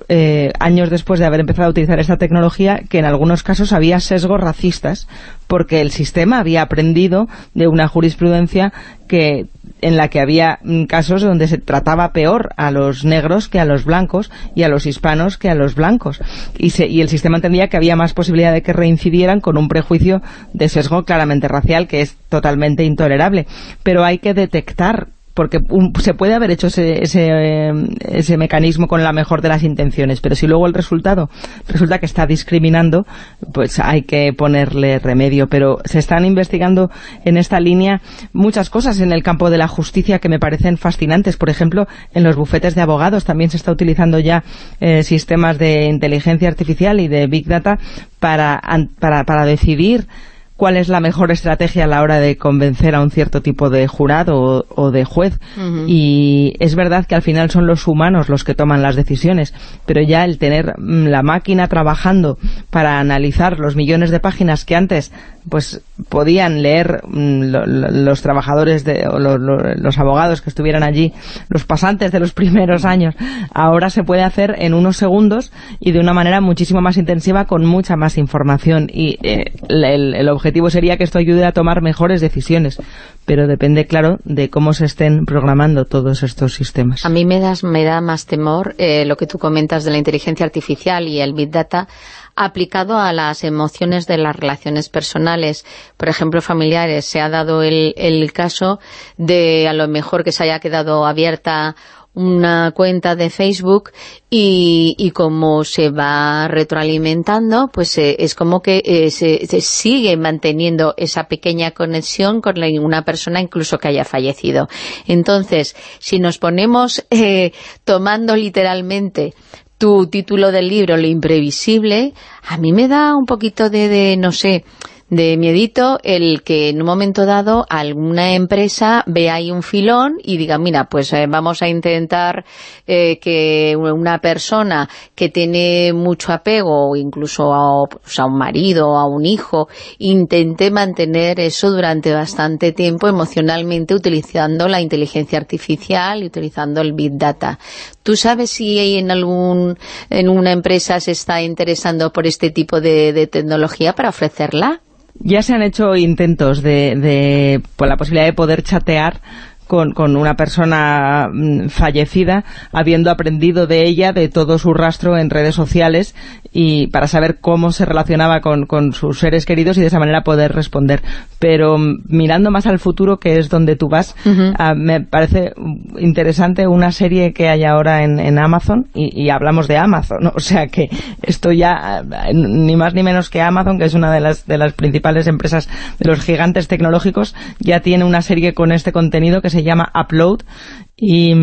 eh, años después de haber empezado a utilizar esta tecnología que en algunos casos había sesgos racistas porque el sistema había aprendido de una jurisprudencia que en la que había mm, casos donde se trataba peor a los negros que a los blancos y a los hispanos que a los blancos. Y, y el sistema entendía que había más posibilidad de que reincidieran con un prejuicio de sesgo claramente racial que es totalmente intolerable. Pero hay que detectar porque se puede haber hecho ese, ese, ese, mecanismo con la mejor de las intenciones, pero si luego el resultado resulta que está discriminando, pues hay que ponerle remedio. Pero se están investigando en esta línea muchas cosas en el campo de la justicia que me parecen fascinantes. Por ejemplo, en los bufetes de abogados también se está utilizando ya eh, sistemas de inteligencia artificial y de Big Data para, para, para decidir cuál es la mejor estrategia a la hora de convencer a un cierto tipo de jurado o, de juez. Y es verdad que al final son los humanos los que toman las decisiones, pero ya el tener mm, la máquina trabajando para analizar los millones de páginas que antes pues podían leer mm, los trabajadores de, o los abogados que estuvieran allí, los pasantes de los <laughs> primeros años, ahora se puede hacer en unos segundos y de una manera muchísimo más intensiva con mucha más información. Y eh, el, el, objetivo sería que esto ayude a tomar mejores decisiones, pero depende, claro, de cómo se estén programando todos estos sistemas. A mí me, das, me da más temor eh, lo que tú comentas de la inteligencia artificial y el Big Data aplicado a las emociones de las relaciones personales, por ejemplo, familiares. Se ha dado el, caso de a lo mejor que se haya quedado abierta una cuenta de Facebook y, y como se va retroalimentando, pues eh, es como que eh, se, sigue manteniendo esa pequeña conexión con una persona incluso que haya fallecido. Entonces, si nos ponemos eh, tomando literalmente tu título del libro, Lo imprevisible, a mí me da un poquito de, de no sé, de miedito el que en un momento dado alguna empresa vea ahí un filón y diga, mira, pues eh, vamos a intentar eh, que una persona que tiene mucho apego, incluso a, pues, a un marido a un hijo, intente mantener eso durante bastante tiempo emocionalmente utilizando la inteligencia artificial y utilizando el Big Data. ¿Tú sabes si en algún en una empresa se está interesando por este tipo de tecnología para ofrecerla? Ya se han hecho intentos de, de por la posibilidad de poder chatear con, con, una persona mm, fallecida, habiendo aprendido de ella, de todo su rastro en redes sociales, y para saber cómo se relacionaba con, con sus seres queridos y de esa manera poder responder. Pero mm, mirando más al futuro, que es donde tú vas, ah, me parece interesante una serie que hay ahora en, en Amazon, y, y, hablamos de Amazon, <laughs> o sea que esto ya, ah, ni más ni menos que Amazon, que es una de las, de las principales empresas de los gigantes tecnológicos, ya tiene una serie con este contenido que se llama Upload y,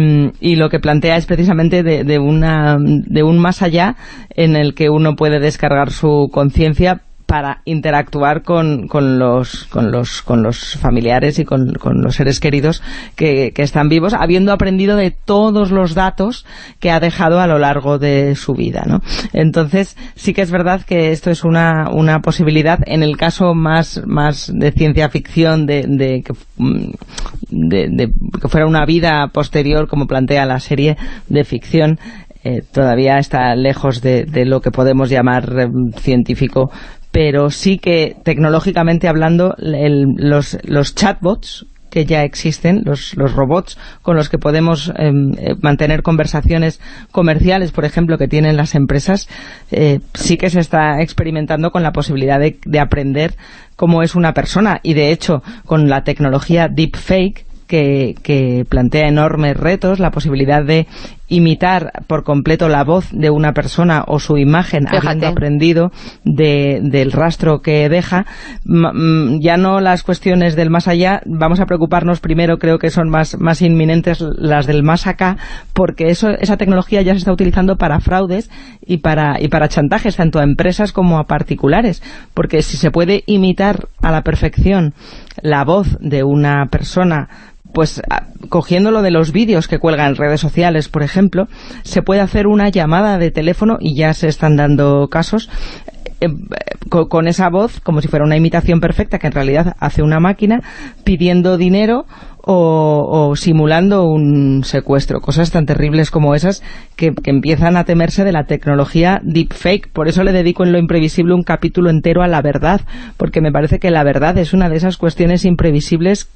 y, lo que plantea es precisamente de, de, una, de un más allá en el que uno puede descargar su conciencia para interactuar con, con, los, con, los, con los familiares y con, con los seres queridos que, que, están vivos, habiendo aprendido de todos los datos que ha dejado a lo largo de su vida. ¿no? Entonces, sí que es verdad que esto es una, una posibilidad. En el caso más, más de ciencia ficción, de, de, que, mm, de, de que fuera una vida posterior, como plantea la serie de ficción, eh, todavía está lejos de, de, lo que podemos llamar eh, científico pero sí que tecnológicamente hablando los, los chatbots que ya existen, los, los robots con los que podemos em, eh, mantener conversaciones comerciales, por ejemplo, que tienen las empresas, eh, sí que se está experimentando con la posibilidad de, de aprender cómo es una persona. Y de hecho con la tecnología deepfake que, que plantea enormes retos, la posibilidad de imitar por completo la voz de una persona o su imagen habiendo aprendido del rastro que deja. Ya no las cuestiones del más allá. Vamos a preocuparnos primero creo que son más, más inminentes las del más acá porque eso, esa tecnología ya se está utilizando para fraudes y para, y para chantajes tanto a empresas como a particulares. Porque si se puede imitar a la perfección la voz de una persona pues cogiéndolo de los vídeos que cuelgan en redes sociales, por ejemplo, se puede hacer una llamada de teléfono, y ya se están dando casos, eh, con, esa voz, como si fuera una imitación perfecta, que en realidad hace una máquina, pidiendo dinero o, simulando un secuestro. Cosas tan terribles como esas que, empiezan a temerse de la tecnología deepfake. Por eso le dedico en Lo Imprevisible un capítulo entero a la verdad, porque me parece que la verdad es una de esas cuestiones imprevisibles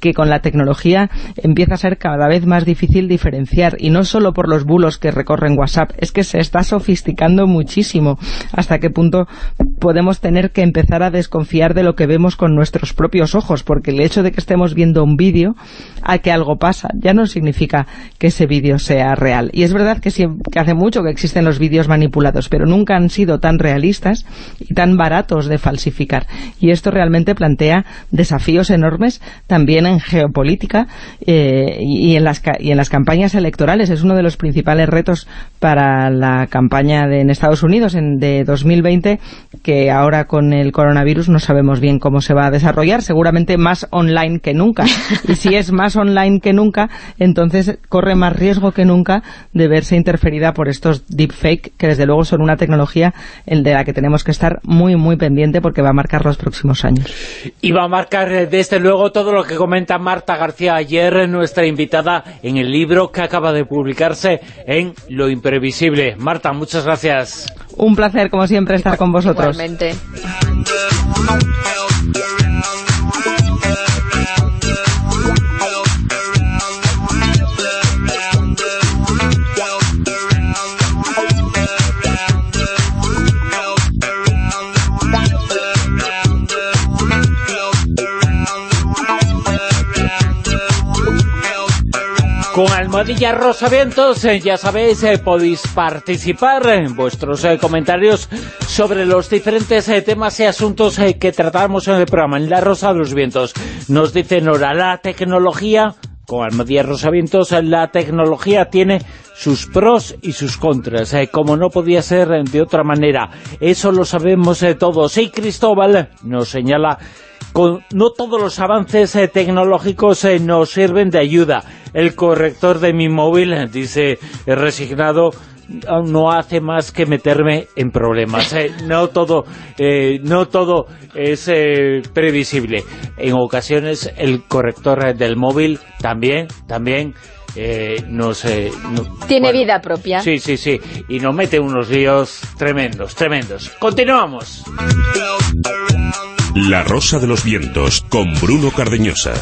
que con la tecnología empieza a ser cada vez más difícil diferenciar, y no solo por los bulos que recorren WhatsApp, es que se está sofisticando muchísimo hasta qué punto podemos tener que empezar a desconfiar de lo que vemos con nuestros propios ojos, porque el hecho de que estemos viendo un vídeo a que algo pasa, ya no significa que ese vídeo sea real. Y es verdad que, que hace mucho que existen los vídeos manipulados, pero nunca han sido tan realistas y tan baratos de falsificar. Y esto realmente plantea desafíos enormes también en geopolítica eh, y, en las, y en las campañas electorales. Es uno de los principales retos para la campaña de, en Estados Unidos en, de 2020, que ahora con el coronavirus no sabemos bien cómo se va a desarrollar, seguramente más online que nunca. <laughs> Y si es más online que nunca, entonces corre más riesgo que nunca de verse interferida por estos deepfake, que desde luego son una tecnología de la que tenemos que estar muy, muy pendiente porque va a marcar los próximos años. Y va a marcar eh, desde luego todo lo que comenta Marta García ayer, nuestra invitada en el libro que acaba de publicarse en Lo Imprevisible. Marta, muchas gracias. Un placer, como siempre, estar con vosotros. Con Almohadilla Rosa Vientos, eh, ya sabéis, eh, podéis participar en vuestros eh, comentarios sobre los diferentes temas y asuntos que tratamos en el programa, en La Rosa de los Vientos. Nos dice Nora, la tecnología, con Almohadilla Rosa Vientos, la tecnología tiene sus pros y sus contras, como no podía ser de otra manera. Eso lo sabemos todos. Y Cristóbal nos señala no todos los avances eh, tecnológicos eh, nos sirven de ayuda. El corrector de mi móvil, eh, dice resignado, no hace más que meterme en problemas. <laughs> no todo no todo es previsible. En ocasiones el corrector del móvil también también no sé... Tiene vida propia. Sí, sí, sí. Y nos mete unos líos tremendos, tremendos. Continuamos. La Rosa de los Vientos, con Bruno Cardeñosa.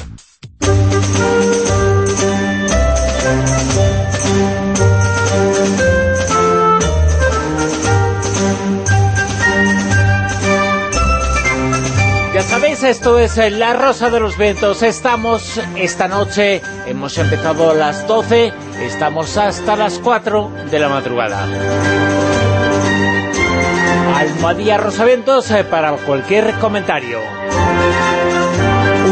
Ya sabéis, esto es La Rosa de los Vientos. Estamos esta noche, hemos empezado a las 12, estamos hasta las 4 de la madrugada. Almadía Rosaventos eh, para cualquier comentario.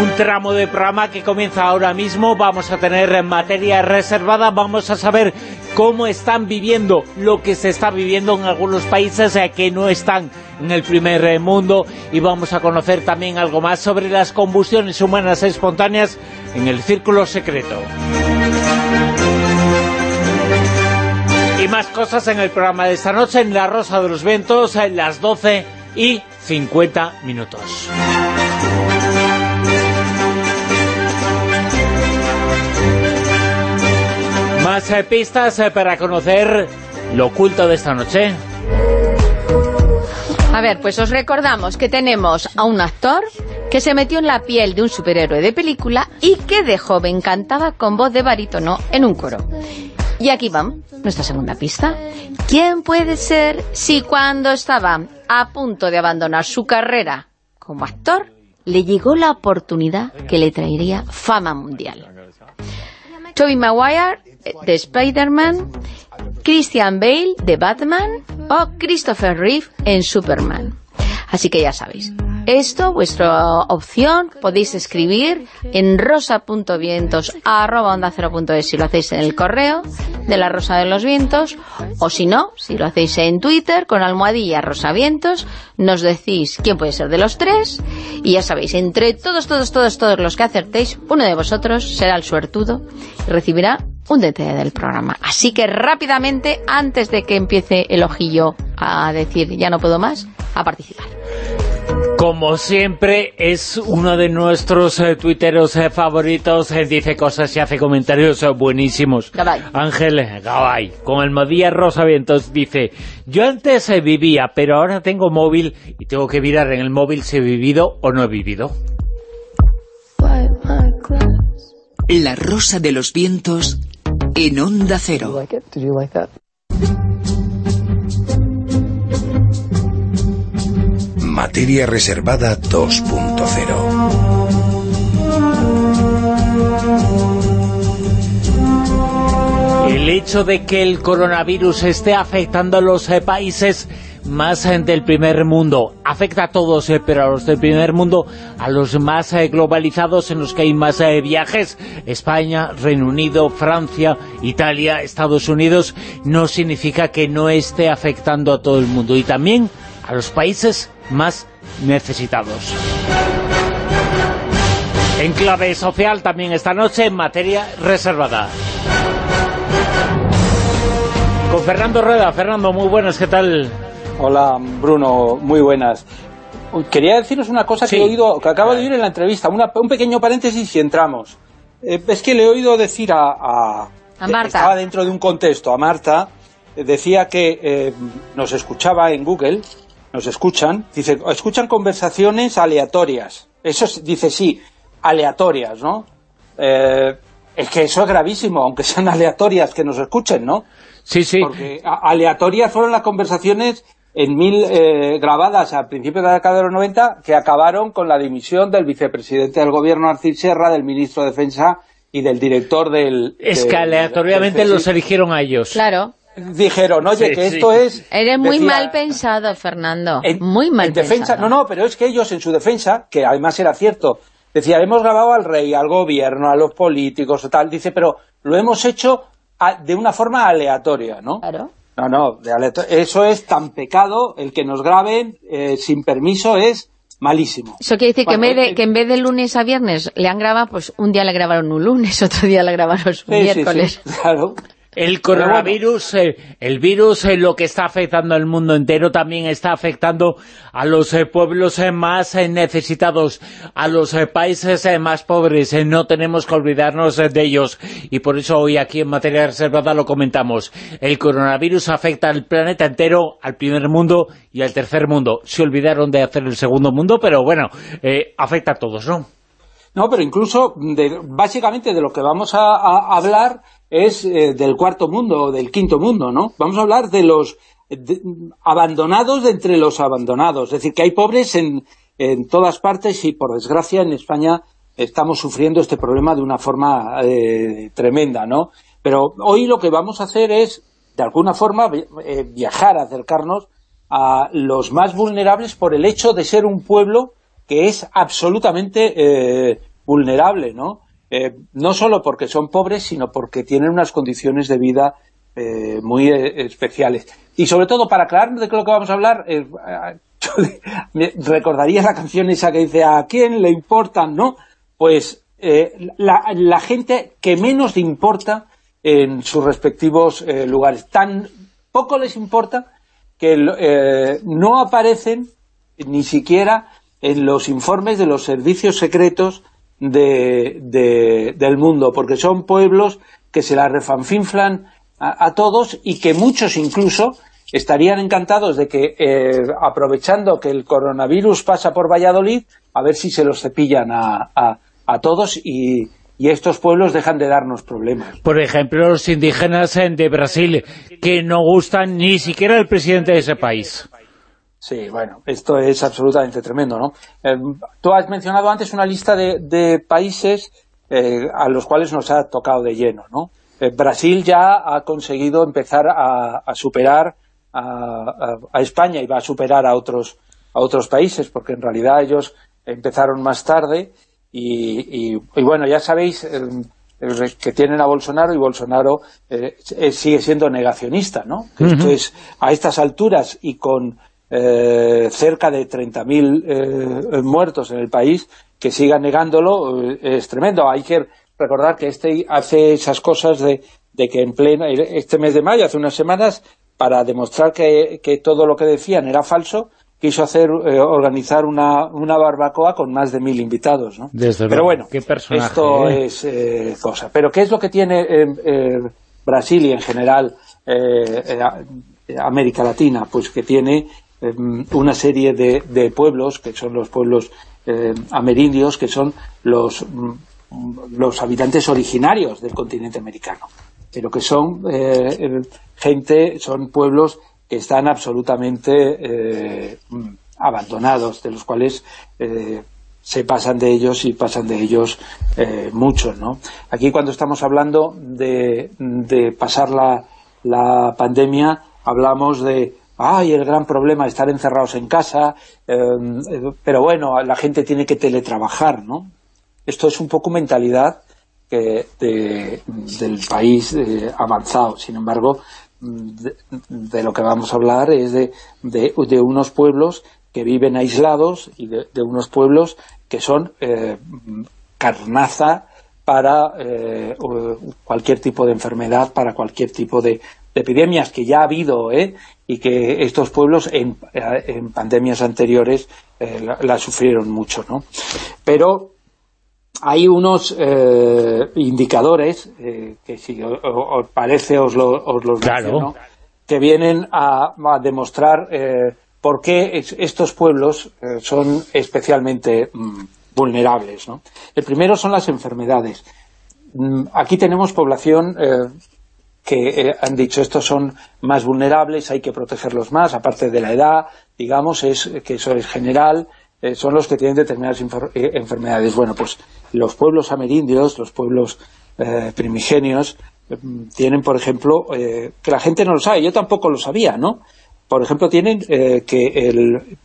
Un tramo de programa que comienza ahora mismo, vamos a tener materia reservada, vamos a saber cómo están viviendo lo que se está viviendo en algunos países eh, que no están en el primer eh, mundo y vamos a conocer también algo más sobre las combustiones humanas espontáneas en el círculo secreto. Y más cosas en el programa de esta noche en La Rosa de los Ventos, en las 12 y 50 minutos. Más eh, pistas eh, para conocer lo oculto de esta noche. A ver, pues os recordamos que tenemos a un actor que se metió en la piel de un superhéroe de película y que de joven cantaba con voz de barítono en un coro. Y aquí vamos, nuestra segunda pista. ¿Quién puede ser si cuando estaba a punto de abandonar su carrera como actor, le llegó la oportunidad que le traería fama mundial? Tobey Maguire de Spider-Man, Christian Bale de Batman o Christopher Reeve en Superman. Así que ya sabéis, esto, vuestra opción, podéis escribir en rosa.vientos.es si lo hacéis en el correo de la Rosa de los Vientos, o si no, si lo hacéis en Twitter con almohadilla rosavientos, nos decís quién puede ser de los tres, y ya sabéis, entre todos, todos, todos, todos los que acertéis, uno de vosotros será el suertudo y recibirá un detalle del programa. Así que rápidamente, antes de que empiece el ojillo a decir ya no puedo más, a participar. Como siempre, es uno de nuestros eh, tuiteros eh, favoritos, eh, dice cosas y hace comentarios buenísimos. Ángel Gabay, con el Modía Rosavientos, dice, yo antes vivía, pero ahora tengo móvil y tengo que mirar en el móvil si he vivido o no he vivido. La Rosa de los Vientos en Onda Cero. Materia Reservada 2.0 El hecho de que el coronavirus esté afectando a los eh, países más eh, del primer mundo. Afecta a todos, eh, pero a los del primer mundo, a los más globalizados en los que hay más viajes, España, Reino Unido, Francia, Italia, Estados Unidos, no significa que no esté afectando a todo el mundo. Y también a los países más necesitados. En clave social también esta noche en materia reservada. Con Fernando Rueda. Fernando, muy buenas, ¿qué tal? Hola, Bruno, muy buenas. Quería deciros una cosa que he oído, que acabo de oír en la entrevista, un pequeño paréntesis y entramos. Eh, es que le he oído decir a, a, Marta. Estaba dentro de un contexto, a Marta, decía que eh, nos escuchaba en Google nos escuchan, dice, escuchan conversaciones aleatorias. Eso dice, sí, aleatorias, ¿no? Eh, es que eso es gravísimo, aunque sean aleatorias que nos escuchen, ¿no? Sí, sí. Porque aleatorias fueron las conversaciones en mil eh, grabadas a principios de la década de los 90 que acabaron con la dimisión del vicepresidente del gobierno Arcir Serra, del ministro de Defensa y del director del... Es que aleatoriamente los eligieron a ellos. Claro dijeron, oye, que esto es... Eres muy mal pensado, Fernando, muy mal defensa, No, no, pero es que ellos en su defensa, que además era cierto, decía, hemos grabado al rey, al gobierno, a los políticos, tal, dice, pero lo hemos hecho de una forma aleatoria, ¿no? Claro. No, no, eso es tan pecado, el que nos graben eh, sin permiso es malísimo. Eso quiere decir que, en vez de, que en vez de lunes a viernes le han grabado, pues un día le grabaron un lunes, <laughs> otro día le grabaron un miércoles. Sí, claro. El coronavirus, eh, el virus, eh, lo que está afectando al mundo entero, también está afectando a los eh, pueblos más necesitados, a los países más pobres. no tenemos que olvidarnos de ellos. Y por eso hoy aquí en Materia Reservada lo comentamos. El coronavirus afecta al planeta entero, al primer mundo y al tercer mundo. Se olvidaron de hacer el segundo mundo, pero bueno, afecta a todos, ¿no? No, pero incluso, básicamente de lo que vamos a hablar es eh, del cuarto mundo o del quinto mundo, ¿no? Vamos a hablar de los abandonados de entre los abandonados. Es decir, que hay pobres en, en todas partes y, por desgracia, en España estamos sufriendo este problema de una forma eh, tremenda, ¿no? Pero hoy lo que vamos a hacer es, de alguna forma, eh, viajar, acercarnos a los más vulnerables por el hecho de ser un pueblo que es absolutamente vulnerable, ¿no? Eh, no solo porque son pobres, sino porque tienen unas condiciones de vida eh, muy eh, especiales. Y sobre todo, para aclarar de lo que vamos a hablar, <laughs> recordaría la canción esa que dice ¿a quién le importan? ¿no? Pues la, gente que menos le importa en sus respectivos lugares. Tan poco les importa que no aparecen ni siquiera en los informes de los servicios secretos de, del mundo, porque son pueblos que se la refanfinflan a, todos y que muchos incluso estarían encantados de que, eh, aprovechando que el coronavirus pasa por Valladolid, a ver si se los cepillan a, a, todos y, y estos pueblos dejan de darnos problemas. Por ejemplo, los indígenas de Brasil, que no gustan ni siquiera el presidente de ese país. Sí, bueno, esto es absolutamente tremendo, ¿no? Eh, tú has mencionado antes una lista de, países a los cuales nos ha tocado de lleno, ¿no? Brasil ya ha conseguido empezar a, superar a, España y va a superar a otros, a otros países, porque en realidad ellos empezaron más tarde y, bueno, ya sabéis que tienen a Bolsonaro y Bolsonaro sigue siendo negacionista, ¿no? Entonces, a estas alturas y con eh, cerca de 30.000 eh, muertos en el país, que sigan negándolo eh, es tremendo. Hay que recordar que este hace esas cosas de, que en pleno, este mes de mayo, hace unas semanas, para demostrar que, todo lo que decían era falso, quiso hacer organizar una, una, barbacoa con más de mil invitados, ¿no? Pero bueno, esto es cosa. Pero ¿qué es lo que tiene Brasil y en general América Latina? Pues que tiene Em, una serie de, pueblos, que son los pueblos eh, amerindios, que son los, mm, los habitantes originarios del continente americano. Pero que son eh, gente, son pueblos que están absolutamente eh, abandonados, de los cuales se pasan de ellos y pasan de ellos muchos, ¿no? Aquí cuando estamos hablando de, de pasar la, la pandemia, hablamos de ay, el gran problema es estar encerrados en casa, em, pero bueno, la gente tiene que teletrabajar, ¿no? Esto es un poco mentalidad del país eh, avanzado. Sin embargo, de, lo que vamos a hablar es de, de, unos pueblos que viven aislados y de, unos pueblos que son eh, carnaza para eh, cualquier tipo de enfermedad, para cualquier tipo de, epidemias que ya ha habido ¿eh? y que estos pueblos en, pandemias anteriores eh, la, sufrieron mucho. ¿no? Pero hay unos eh, indicadores, que si os, parece os, los claro. que vienen a, demostrar por qué estos pueblos son especialmente mm, vulnerables. ¿no? El primero son las enfermedades. Mm, aquí tenemos población que eh, han dicho estos son más vulnerables, hay que protegerlos más, aparte de la edad, digamos, es que eso es general, eh, son los que tienen determinadas eh, enfermedades. Bueno, pues los pueblos amerindios, los pueblos primigenios, tienen, por ejemplo, que la gente no lo sabe, yo tampoco lo sabía, ¿no? Por ejemplo, tienen que el,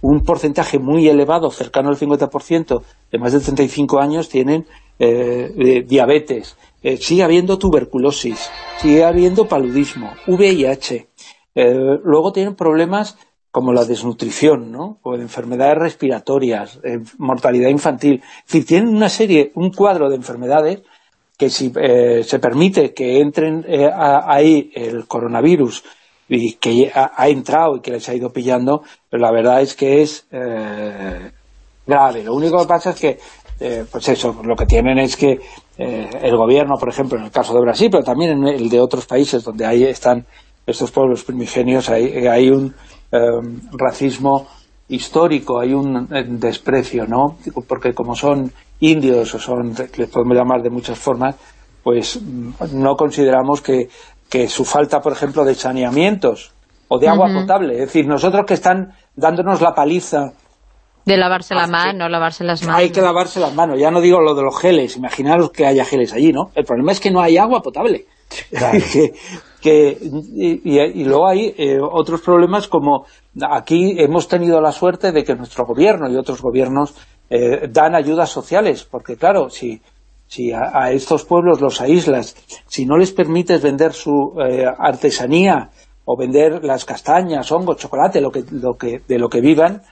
un porcentaje muy elevado, cercano al 50%, de más de 35 años, tienen diabetes, eh, sigue habiendo tuberculosis, sigue habiendo paludismo, VIH. Eh, luego tienen problemas como la desnutrición, ¿no? o enfermedades respiratorias, eh, mortalidad infantil. Es decir, tienen una serie, un cuadro de enfermedades que si se permite que entren ahí el coronavirus y que ha, entrado y que les ha ido pillando, pero la verdad es que es grave. Lo único que pasa es que eh, pues eso, lo que tienen es que eh, el gobierno, por ejemplo, en el caso de Brasil, pero también en el de otros países donde ahí están estos pueblos primigenios, hay, hay un em, racismo histórico, hay un desprecio, ¿no? Porque como son indios o son, les podemos llamar de muchas formas, pues mm, no consideramos que, que su falta, por ejemplo, de saneamientos o de agua potable, es decir, nosotros que están dándonos la paliza de lavarse la mano, lavarse las manos. Hay que lavarse las manos, ya no digo lo de los geles, imaginaros que haya geles allí, ¿no? El problema es que no hay agua potable. <laughs> que, y, luego hay eh, otros problemas como aquí hemos tenido la suerte de que nuestro gobierno y otros gobiernos eh, dan ayudas sociales, porque claro, si, si a, estos pueblos los aíslas, si no les permites vender su eh, artesanía o vender las castañas, hongos, chocolate, lo que, lo que, de lo que vivan,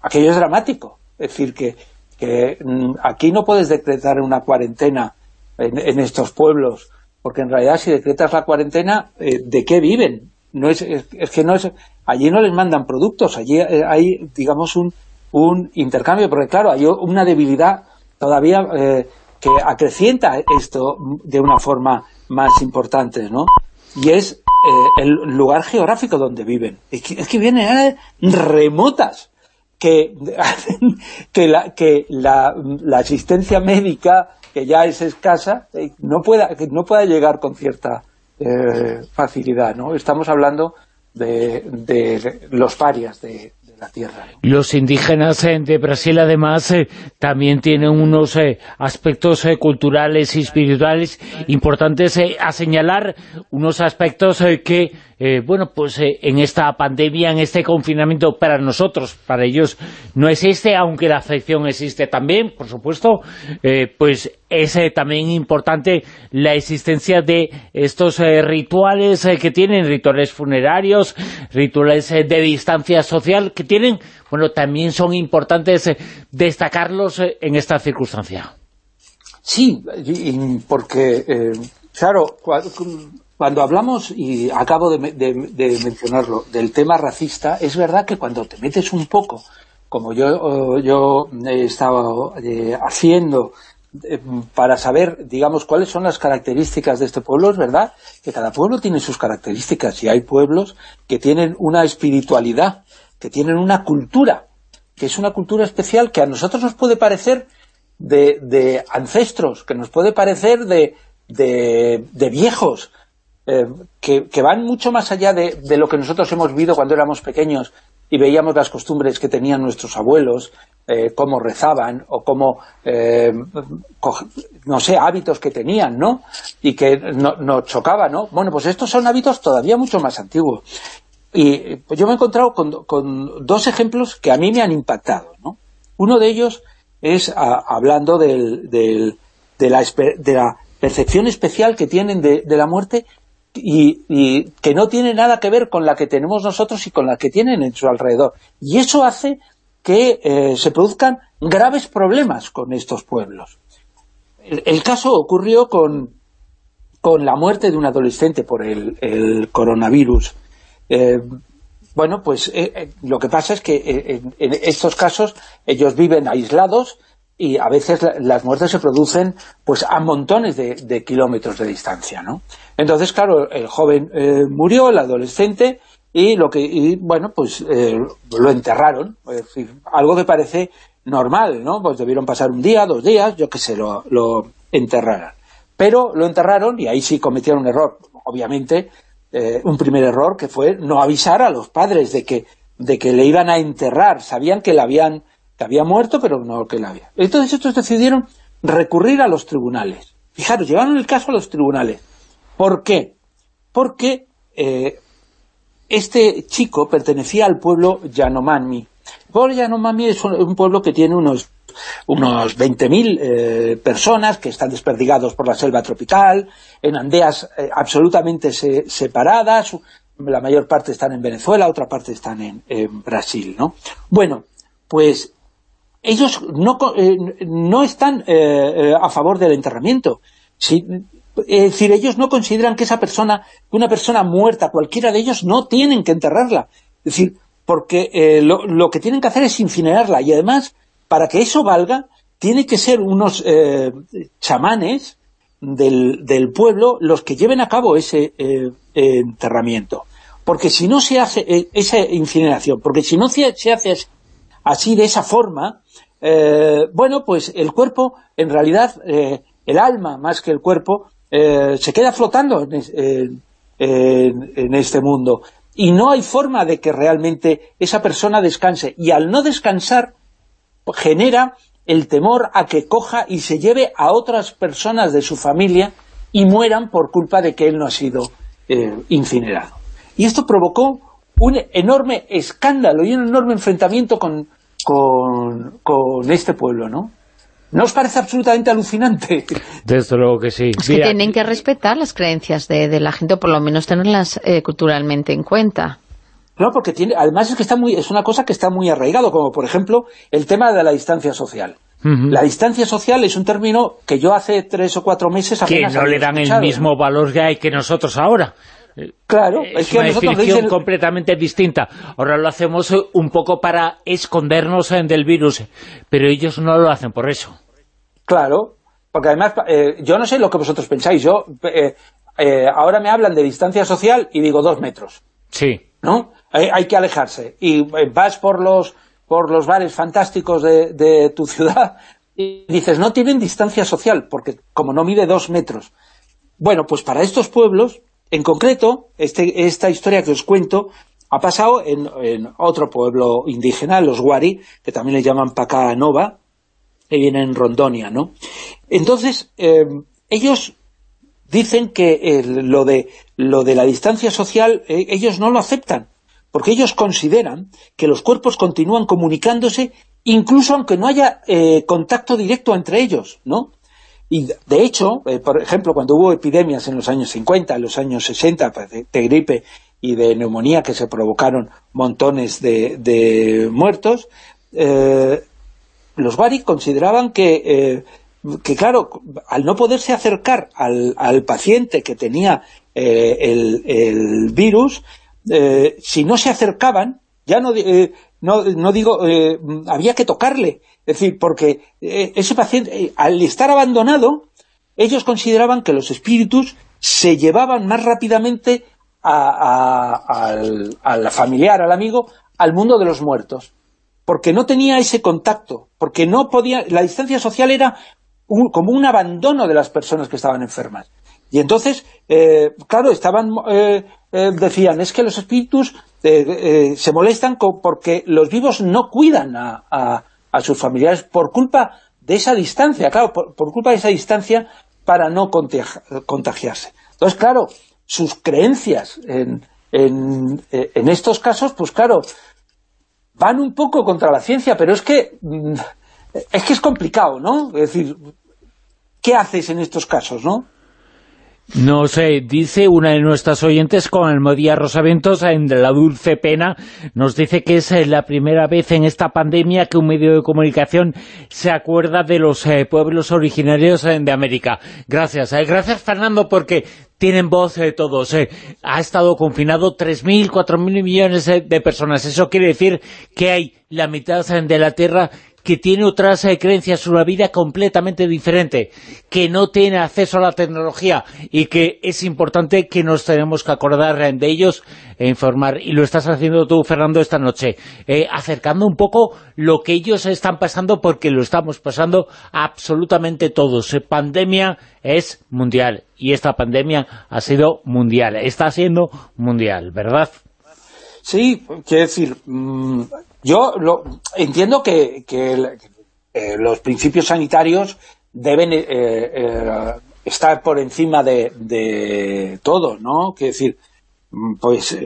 aquello es dramático. Es decir, que, mm, aquí no puedes decretar una cuarentena en, estos pueblos, porque en realidad si decretas la cuarentena, eh, ¿de qué viven? No es, es, que no es, allí no les mandan productos, allí eh, hay, digamos, un, un intercambio, porque claro, hay una debilidad todavía eh, que acrecienta esto de una forma más importante, ¿no? Y es el lugar geográfico donde viven. Es que, es que vienen remotas que, <laughs> que, la, que la, asistencia médica, que ya es escasa, eh, no pueda, que no pueda llegar con cierta eh, facilidad. ¿no? Estamos hablando de, de los parias de, la tierra. Los indígenas eh, de Brasil, además, también tienen unos eh, aspectos culturales y espirituales importantes a señalar, unos aspectos que eh, bueno, pues eh, en esta pandemia, en este confinamiento, para nosotros, para ellos, no existe, aunque la afección existe también, por supuesto, eh, pues es también importante la existencia de estos rituales que tienen, rituales funerarios, rituales de distancia social, que tienen, bueno, también son importantes destacarlos en esta circunstancia. Sí, porque, claro, cuando hablamos, y acabo de, mencionarlo, del tema racista, es verdad que cuando te metes un poco, como yo, yo he estado eh, haciendo, eh, para saber, digamos, cuáles son las características de este pueblo, es verdad que cada pueblo tiene sus características, y hay pueblos que tienen una espiritualidad, que tienen una cultura, que es una cultura especial que a nosotros nos puede parecer de, ancestros, que nos puede parecer de, de viejos, eh, que, van mucho más allá de, lo que nosotros hemos vivido cuando éramos pequeños y veíamos las costumbres que tenían nuestros abuelos, eh, cómo rezaban o cómo, eh, no sé, hábitos que tenían, ¿no? Y que nos no chocaban, ¿no? Bueno, pues estos son hábitos todavía mucho más antiguos. Y pues yo me he encontrado con, dos ejemplos que a mí me han impactado, ¿no? Uno de ellos es hablando del, de, la, de la percepción especial que tienen de, de la muerte y, que no tiene nada que ver con la que tenemos nosotros y con la que tienen en su alrededor. Y eso hace que eh, se produzcan graves problemas con estos pueblos. El, caso ocurrió con, con, la muerte de un adolescente por el, coronavirus. Eh, bueno, pues eh, lo que pasa es que en estos casos ellos viven aislados y a veces las muertes se producen pues a montones de, kilómetros de distancia, ¿no? Entonces, claro, el joven eh, murió, el adolescente, y lo que bueno, pues eh, lo enterraron, algo que parece normal, ¿no? Pues debieron pasar un día, dos días, yo qué sé, lo, lo enterraran. Pero lo enterraron y ahí sí cometieron un error, obviamente, eh, un primer error que fue no avisar a los padres de que, de que le iban a enterrar, sabían que le habían que había muerto, pero no que la había. Entonces estos decidieron recurrir a los tribunales. Fijaros, llevaron el caso a los tribunales. ¿Por qué? Porque eh, este chico pertenecía al pueblo Yanomami. El pueblo Yanomami es un, pueblo que tiene unos unos 20.000 eh, personas que están desperdigados por la selva tropical, en aldeas eh, absolutamente separadas, la mayor parte están en Venezuela, otra parte están en, en Brasil, ¿no? Bueno, pues ellos no, eh, no están eh, eh, a favor del enterramiento. es decir, ellos no consideran que esa persona, que una persona muerta, cualquiera de ellos, no tienen que enterrarla. Es decir, porque lo, que tienen que hacer es incinerarla. Y además, para que eso valga, tiene que ser unos chamanes del, del, pueblo los que lleven a cabo ese enterramiento. Porque si no se hace esa incineración, porque si no se hace así de esa forma, eh, bueno, pues el cuerpo, en realidad, eh, el alma más que el cuerpo, eh, se queda flotando en, este mundo. Y no hay forma de que realmente esa persona descanse. Y al no descansar, genera el temor a que coja y se lleve a otras personas de su familia y mueran por culpa de que él no ha sido incinerado. Y esto provocó un enorme escándalo y un enorme enfrentamiento con, con, este pueblo, ¿no? ¿No os parece absolutamente alucinante? Desde luego que sí. Es que tienen que respetar las creencias de, la gente, o por lo menos tenerlas eh, culturalmente en cuenta. No, porque tiene, además es que está muy, es una cosa que está muy arraigado, como por ejemplo el tema de la distancia social. La distancia social es un término que yo hace tres o cuatro meses apenas Que no le dan el mismo valor que hay que nosotros ahora. Claro, es, que una definición completamente distinta. Ahora lo hacemos un poco para escondernos del virus, pero ellos no lo hacen por eso. Claro, porque además, eh, yo no sé lo que vosotros pensáis, yo eh, eh, ahora me hablan de distancia social y digo dos metros. Sí. ¿No? Hay, que alejarse. Y vas por los, por los bares fantásticos de, de tu ciudad y dices, no tienen distancia social, porque como no mide dos metros. Bueno, pues para estos pueblos en concreto, este, esta historia que os cuento Ha pasado en, otro pueblo indígena, los Wari, que también le llaman Nova, que viene en Rondonia, ¿no? Entonces, eh, ellos dicen que lo, de, lo de la distancia social, eh, ellos no lo aceptan, porque ellos consideran que los cuerpos continúan comunicándose incluso aunque no haya eh, contacto directo entre ellos, ¿no? Y de hecho, por ejemplo, cuando hubo epidemias en los años 50, en los años 60, pues, de, gripe y de neumonía que se provocaron montones de, muertos, los Bari consideraban que que claro, al no poderse acercar al, al paciente que tenía eh, el, virus, eh, si no se acercaban, ya no, eh, no, no, digo, había que tocarle. Es decir, porque ese paciente, al estar abandonado, ellos consideraban que los espíritus se llevaban más rápidamente al, al familiar, al amigo, al mundo de los muertos porque no tenía ese contacto, porque no podía, la distancia social era como un abandono de las personas que estaban enfermas. Y entonces, eh, claro, estaban eh, eh, decían, es que los espíritus se molestan porque los vivos no cuidan a, sus familiares por culpa de esa distancia, claro, por, culpa de esa distancia para no contagiarse. Entonces, claro, sus creencias en, en, en estos casos, pues claro, van un poco contra la ciencia, pero es que mm, es que es complicado, ¿no? Es decir, ¿qué haces en estos casos, no? No sé, dice una de nuestras oyentes con Almodía Rosaventos en La Dulce Pena, nos dice que es eh, la primera vez en esta pandemia que un medio de comunicación se acuerda de los eh, pueblos originarios eh, de América. Gracias, gracias Fernando, porque tienen voz todos. Ha estado confinado 3.000, 4.000 millones de personas. Eso quiere decir que hay la mitad de la Tierra que tiene otras eh, creencias, una vida completamente diferente, que no tiene acceso a la tecnología y que es importante que nos tenemos que acordar de ellos e informar. Y lo estás haciendo tú, Fernando, esta noche, eh, acercando un poco lo que ellos están pasando, porque lo estamos pasando absolutamente todos. Eh, pandemia es mundial y esta pandemia ha sido mundial, está siendo mundial, ¿verdad? Sí, quiero decir, mm, yo lo, entiendo que, eh, los principios sanitarios deben eh, eh, estar por encima de, todo, ¿no? Quiero decir, mm, pues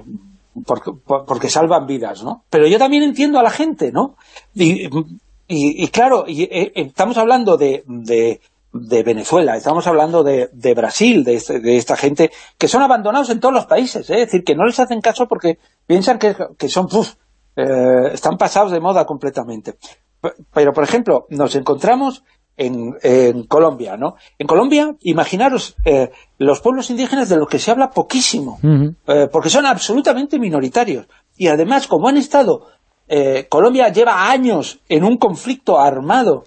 porque, salvan vidas, ¿no? Pero yo también entiendo a la gente, ¿no? Y, claro, y, estamos hablando de, de, Venezuela, estamos hablando de, Brasil, este, de, esta gente, que son abandonados en todos los países, es decir, que no les hacen caso porque piensan que, son... Eh, están pasados de moda completamente. Pero, por ejemplo, nos encontramos en, Colombia, ¿no? En Colombia, imaginaros eh, los pueblos indígenas de los que se habla poquísimo, eh, porque son absolutamente minoritarios. Y además, como han estado, Colombia lleva años en un conflicto armado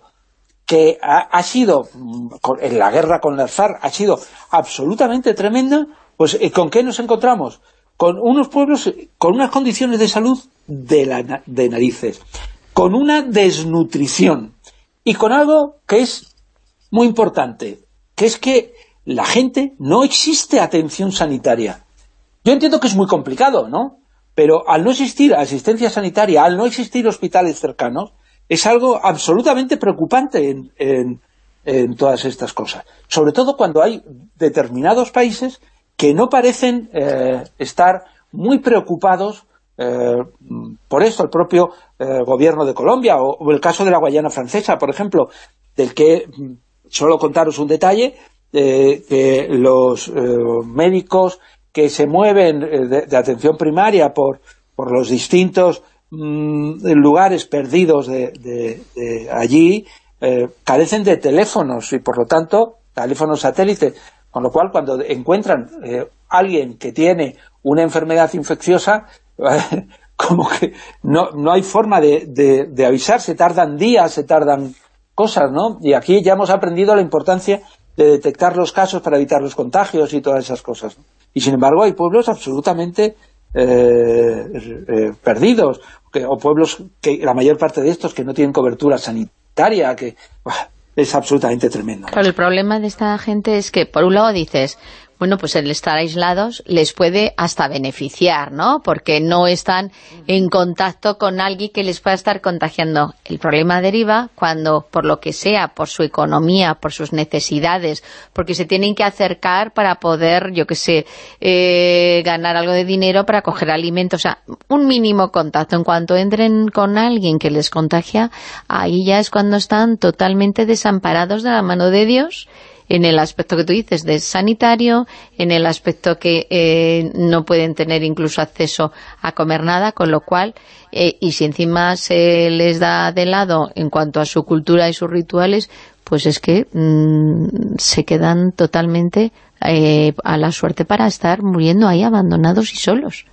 que ha, sido, mm, en la guerra con la FARC, ha sido absolutamente tremenda, pues ¿con qué nos encontramos? Con unos pueblos, con unas condiciones de salud de, la, de narices, con una desnutrición y con algo que es muy importante, que es que la gente no existe atención sanitaria. Yo entiendo que es muy complicado, ¿no? Pero al no existir asistencia sanitaria, al no existir hospitales cercanos, es algo absolutamente preocupante en, en, en todas estas cosas. Sobre todo cuando hay determinados países que no parecen eh, estar muy preocupados eh, por esto el propio eh, gobierno de Colombia o, el caso de la Guayana francesa, por ejemplo, del que mm, solo contaros un detalle, que los médicos que se mueven de, atención primaria por, por los distintos mm, lugares perdidos de, allí, carecen de teléfonos y por lo tanto teléfonos satélite, con lo cual cuando encuentran alguien que tiene una enfermedad infecciosa, <laughs> como que no, no hay forma de, de, avisar, se tardan días, se tardan cosas, ¿no? Y aquí ya hemos aprendido la importancia de detectar los casos para evitar los contagios y todas esas cosas. Y sin embargo hay pueblos absolutamente eh, eh, perdidos, o pueblos que la mayor parte de estos que no tienen cobertura sanitaria, que es absolutamente tremendo. Pero el problema de esta gente es que, por un lado dices, bueno, pues el estar aislados les puede hasta beneficiar, ¿no? Porque no están en contacto con alguien que les pueda estar contagiando. El problema deriva cuando, por lo que sea, por su economía, por sus necesidades, porque se tienen que acercar para poder, yo qué sé, eh, ganar algo de dinero para coger alimentos, o sea, un mínimo contacto. En cuanto entren con alguien que les contagia, ahí ya es cuando están totalmente desamparados de la mano de Dios en el aspecto que tú dices de sanitario, en el aspecto que eh, no pueden tener incluso acceso a comer nada, con lo cual, eh, y si encima se les da de lado en cuanto a su cultura y sus rituales, pues es que mm, se quedan totalmente eh, a la suerte para estar muriendo ahí abandonados y solos.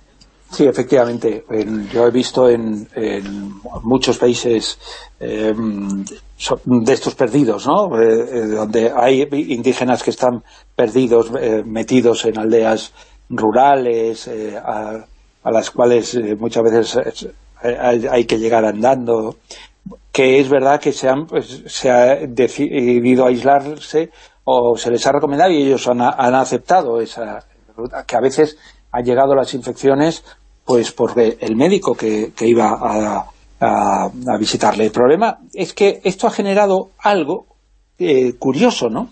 Sí, efectivamente. yo he visto en, muchos países de estos perdidos, ¿no? donde hay indígenas que están perdidos, metidos en aldeas rurales, a, las cuales muchas veces hay, que llegar andando, que es verdad que se, han, pues, se ha decidido aislarse o se les ha recomendado y ellos han, aceptado esa que a veces han llegado las infecciones pues porque el médico que, iba a, visitarle. El problema es que esto ha generado algo eh, curioso, ¿no?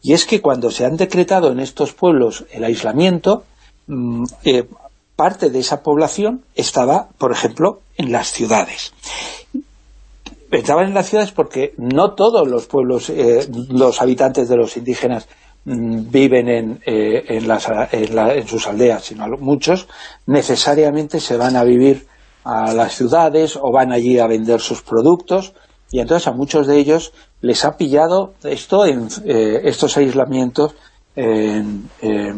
Y es que cuando se han decretado en estos pueblos el aislamiento, mm, eh, parte de esa población estaba, por ejemplo, en las ciudades. Estaban en las ciudades porque no todos los pueblos, eh, los habitantes de los indígenas viven en, eh, en, sus aldeas, sino muchos necesariamente se van a vivir a las ciudades o van allí a vender sus productos y entonces a muchos de ellos les ha pillado esto en eh, estos aislamientos en,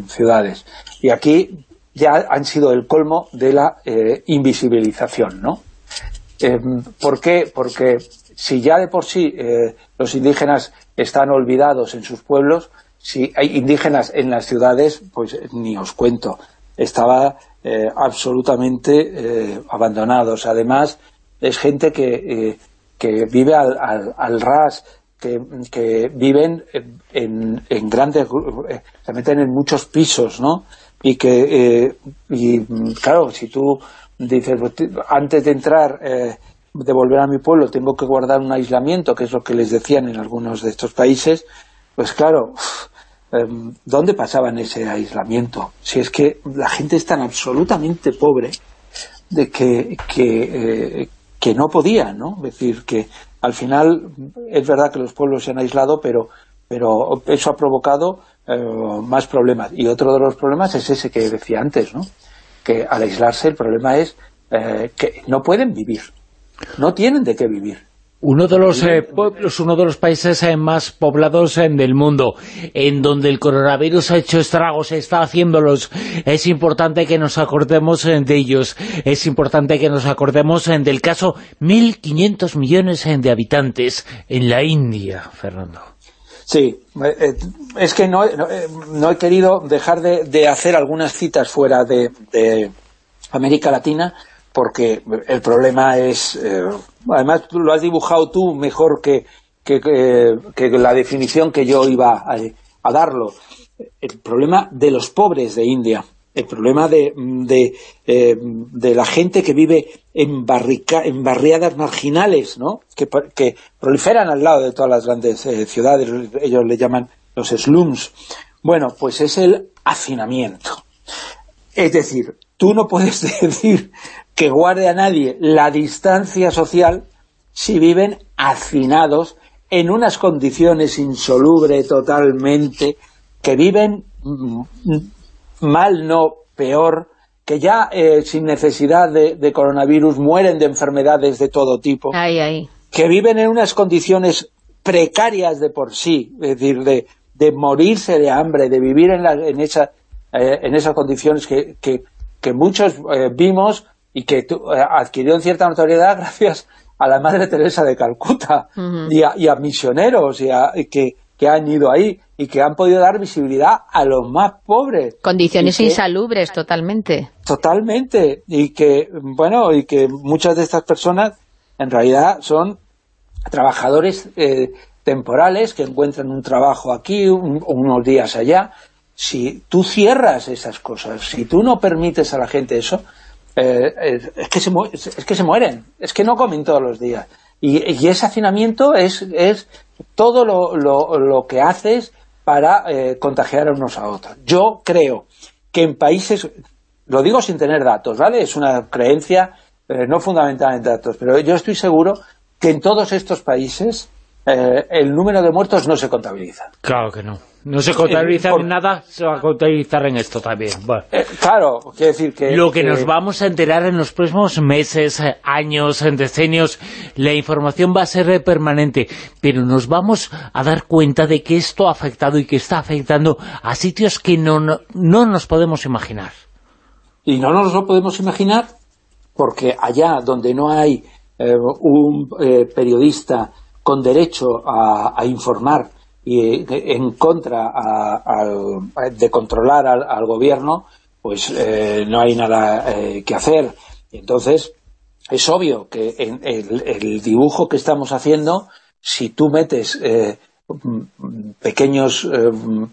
ciudades. Y aquí ya han sido el colmo de la eh, invisibilización, ¿no? Eh, ¿Por qué? Porque si ya de por sí los indígenas están olvidados en sus pueblos, si hay indígenas en las ciudades, pues ni os cuento. Estaba absolutamente abandonados. Además, es gente que, que vive al, ras, que, que, viven en, en grandes... se meten en muchos pisos, ¿no? y que, eh, y claro, si tú dices, pues, antes de entrar, eh, de volver a mi pueblo, tengo que guardar un aislamiento, que es lo que les decían en algunos de estos países, pues claro, ¿dónde pasaban ese aislamiento? Si es que la gente es tan absolutamente pobre de que, que, eh, que no podía, ¿no? Es decir, que al final es verdad que los pueblos se han aislado, pero, pero eso ha provocado eh, más problemas. Y otro de los problemas es ese que decía antes, ¿no? que al aislarse el problema es eh, que no pueden vivir, no tienen de qué vivir. Uno de los eh, pueblos, uno de los países más poblados del mundo, en donde el coronavirus ha hecho estragos, está haciéndolos. Es importante que nos acordemos de ellos. Es importante que nos acordemos del caso 1.500 millones de habitantes en la India, Fernando. Sí, eh, eh, es que no, eh, no, he querido dejar de, hacer algunas citas fuera de, América Latina porque el problema es... además, lo has dibujado tú mejor que, que, la definición que yo iba a, a darlo. El problema de los pobres de India el problema de, eh, de, la gente que vive en, en barriadas marginales, ¿no? Que, proliferan al lado de todas las grandes eh, ciudades, ellos le llaman los slums. Bueno, pues es el hacinamiento. Es decir, tú no puedes <laughs> decir que guarde a nadie la distancia social si viven hacinados en unas condiciones insolubles totalmente, que viven mal no, peor, que ya eh, sin necesidad de, coronavirus mueren de enfermedades de todo tipo, que viven en unas condiciones precarias de por sí, es decir, de, de morirse de hambre, de vivir en, la, en, esa, eh, en esas condiciones que, que, que muchos eh, vimos y que adquirió en cierta notoriedad <laughs> gracias a la Madre Teresa de Calcuta y, a, y, a, misioneros y a, que, que han ido ahí y que han podido dar visibilidad a los más pobres. Condiciones insalubres, totalmente. Totalmente, y que, bueno, y que muchas de estas personas en realidad son trabajadores eh, temporales que encuentran un trabajo aquí, unos días allá, si tú cierras esas cosas, si tú no permites a la gente eso, eh, es, que se es que se mueren, es que no comen todos los días. Y, ese hacinamiento es, es todo lo, lo, que haces para eh, contagiar a unos a otros. Yo creo que en países, lo digo sin tener datos, ¿vale? Es una creencia eh, no fundamental en datos, pero yo estoy seguro que en todos estos países eh, el número de muertos no se contabiliza. Claro que no. No se contabiliza en nada, se va a contabilizar en esto también. Eh, claro, quiere decir que... Lo que, nos vamos a enterar en los próximos meses, años, en decenios, la información va a ser permanente, pero nos vamos a dar cuenta de que esto ha afectado y que está afectando a sitios que no, no, nos podemos imaginar. Y no nos lo podemos imaginar porque allá donde no hay eh, un periodista con derecho a, informar y en contra de controlar al, gobierno, pues eh, no hay nada eh, que hacer. Entonces, es obvio que en el, dibujo que estamos haciendo, si tú metes eh, pequeños,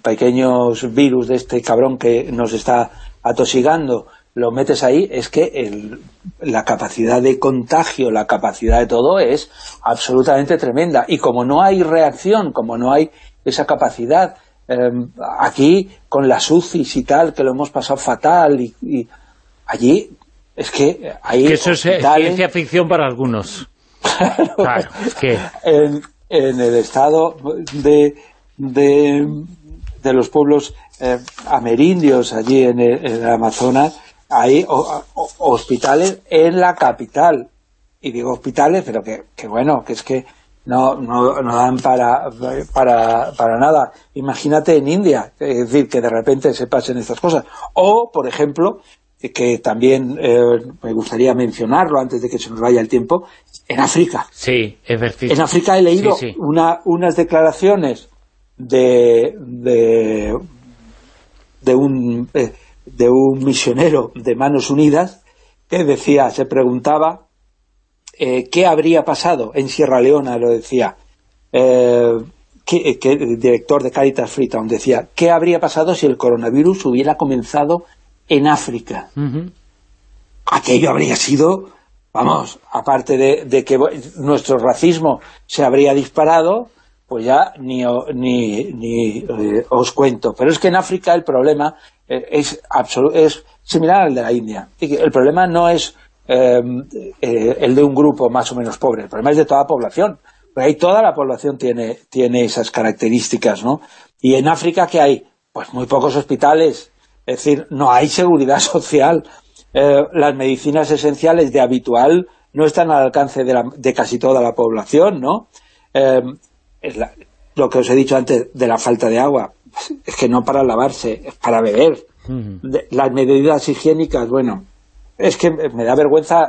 pequeños virus de este cabrón que nos está atosigando lo metes ahí, es que la capacidad de contagio, la capacidad de todo es absolutamente tremenda. Y como no hay reacción, como no hay esa capacidad, em, aquí con las UCIs y tal, que lo hemos pasado fatal, y, allí es que hay Que eso es eh, ciencia ficción para algunos. claro, que... en, el estado de, de, los pueblos eh, amerindios allí en el Amazonas, hay hospitales en la capital. Y digo hospitales, pero que, bueno, que es que no, no, dan para, para, para, nada. Imagínate en India, es decir, que de repente se pasen estas cosas. O, por ejemplo, que también eh, me gustaría mencionarlo antes de que se nos vaya el tiempo, en África. Sí, es verdad. En África he leído Una, unas declaraciones de, de, de un... Eh, de un misionero de Manos Unidas que decía, se preguntaba eh, qué habría pasado en Sierra Leona, lo decía, eh, que, el director de Caritas Freetown decía, ¿qué habría pasado si el coronavirus hubiera comenzado en África? Aquello habría sido, vamos, aparte de, que nuestro racismo se habría disparado, pues ya ni, ni, eh, os cuento. Pero es que en África el problema es, es similar al de la India. El problema no es em, eh, el de un grupo más o menos pobre, el problema es de toda la población. Porque ahí toda la población tiene, tiene esas características, ¿no? Y en África, ¿qué hay? Pues muy pocos hospitales, es decir, no hay seguridad <laughs> social. Eh, las medicinas esenciales de habitual no están al alcance de, de casi toda la población, ¿no? Em, es lo que os he dicho antes de la falta de agua es que no para lavarse, es para beber. las medidas higiénicas, bueno, es que me da vergüenza,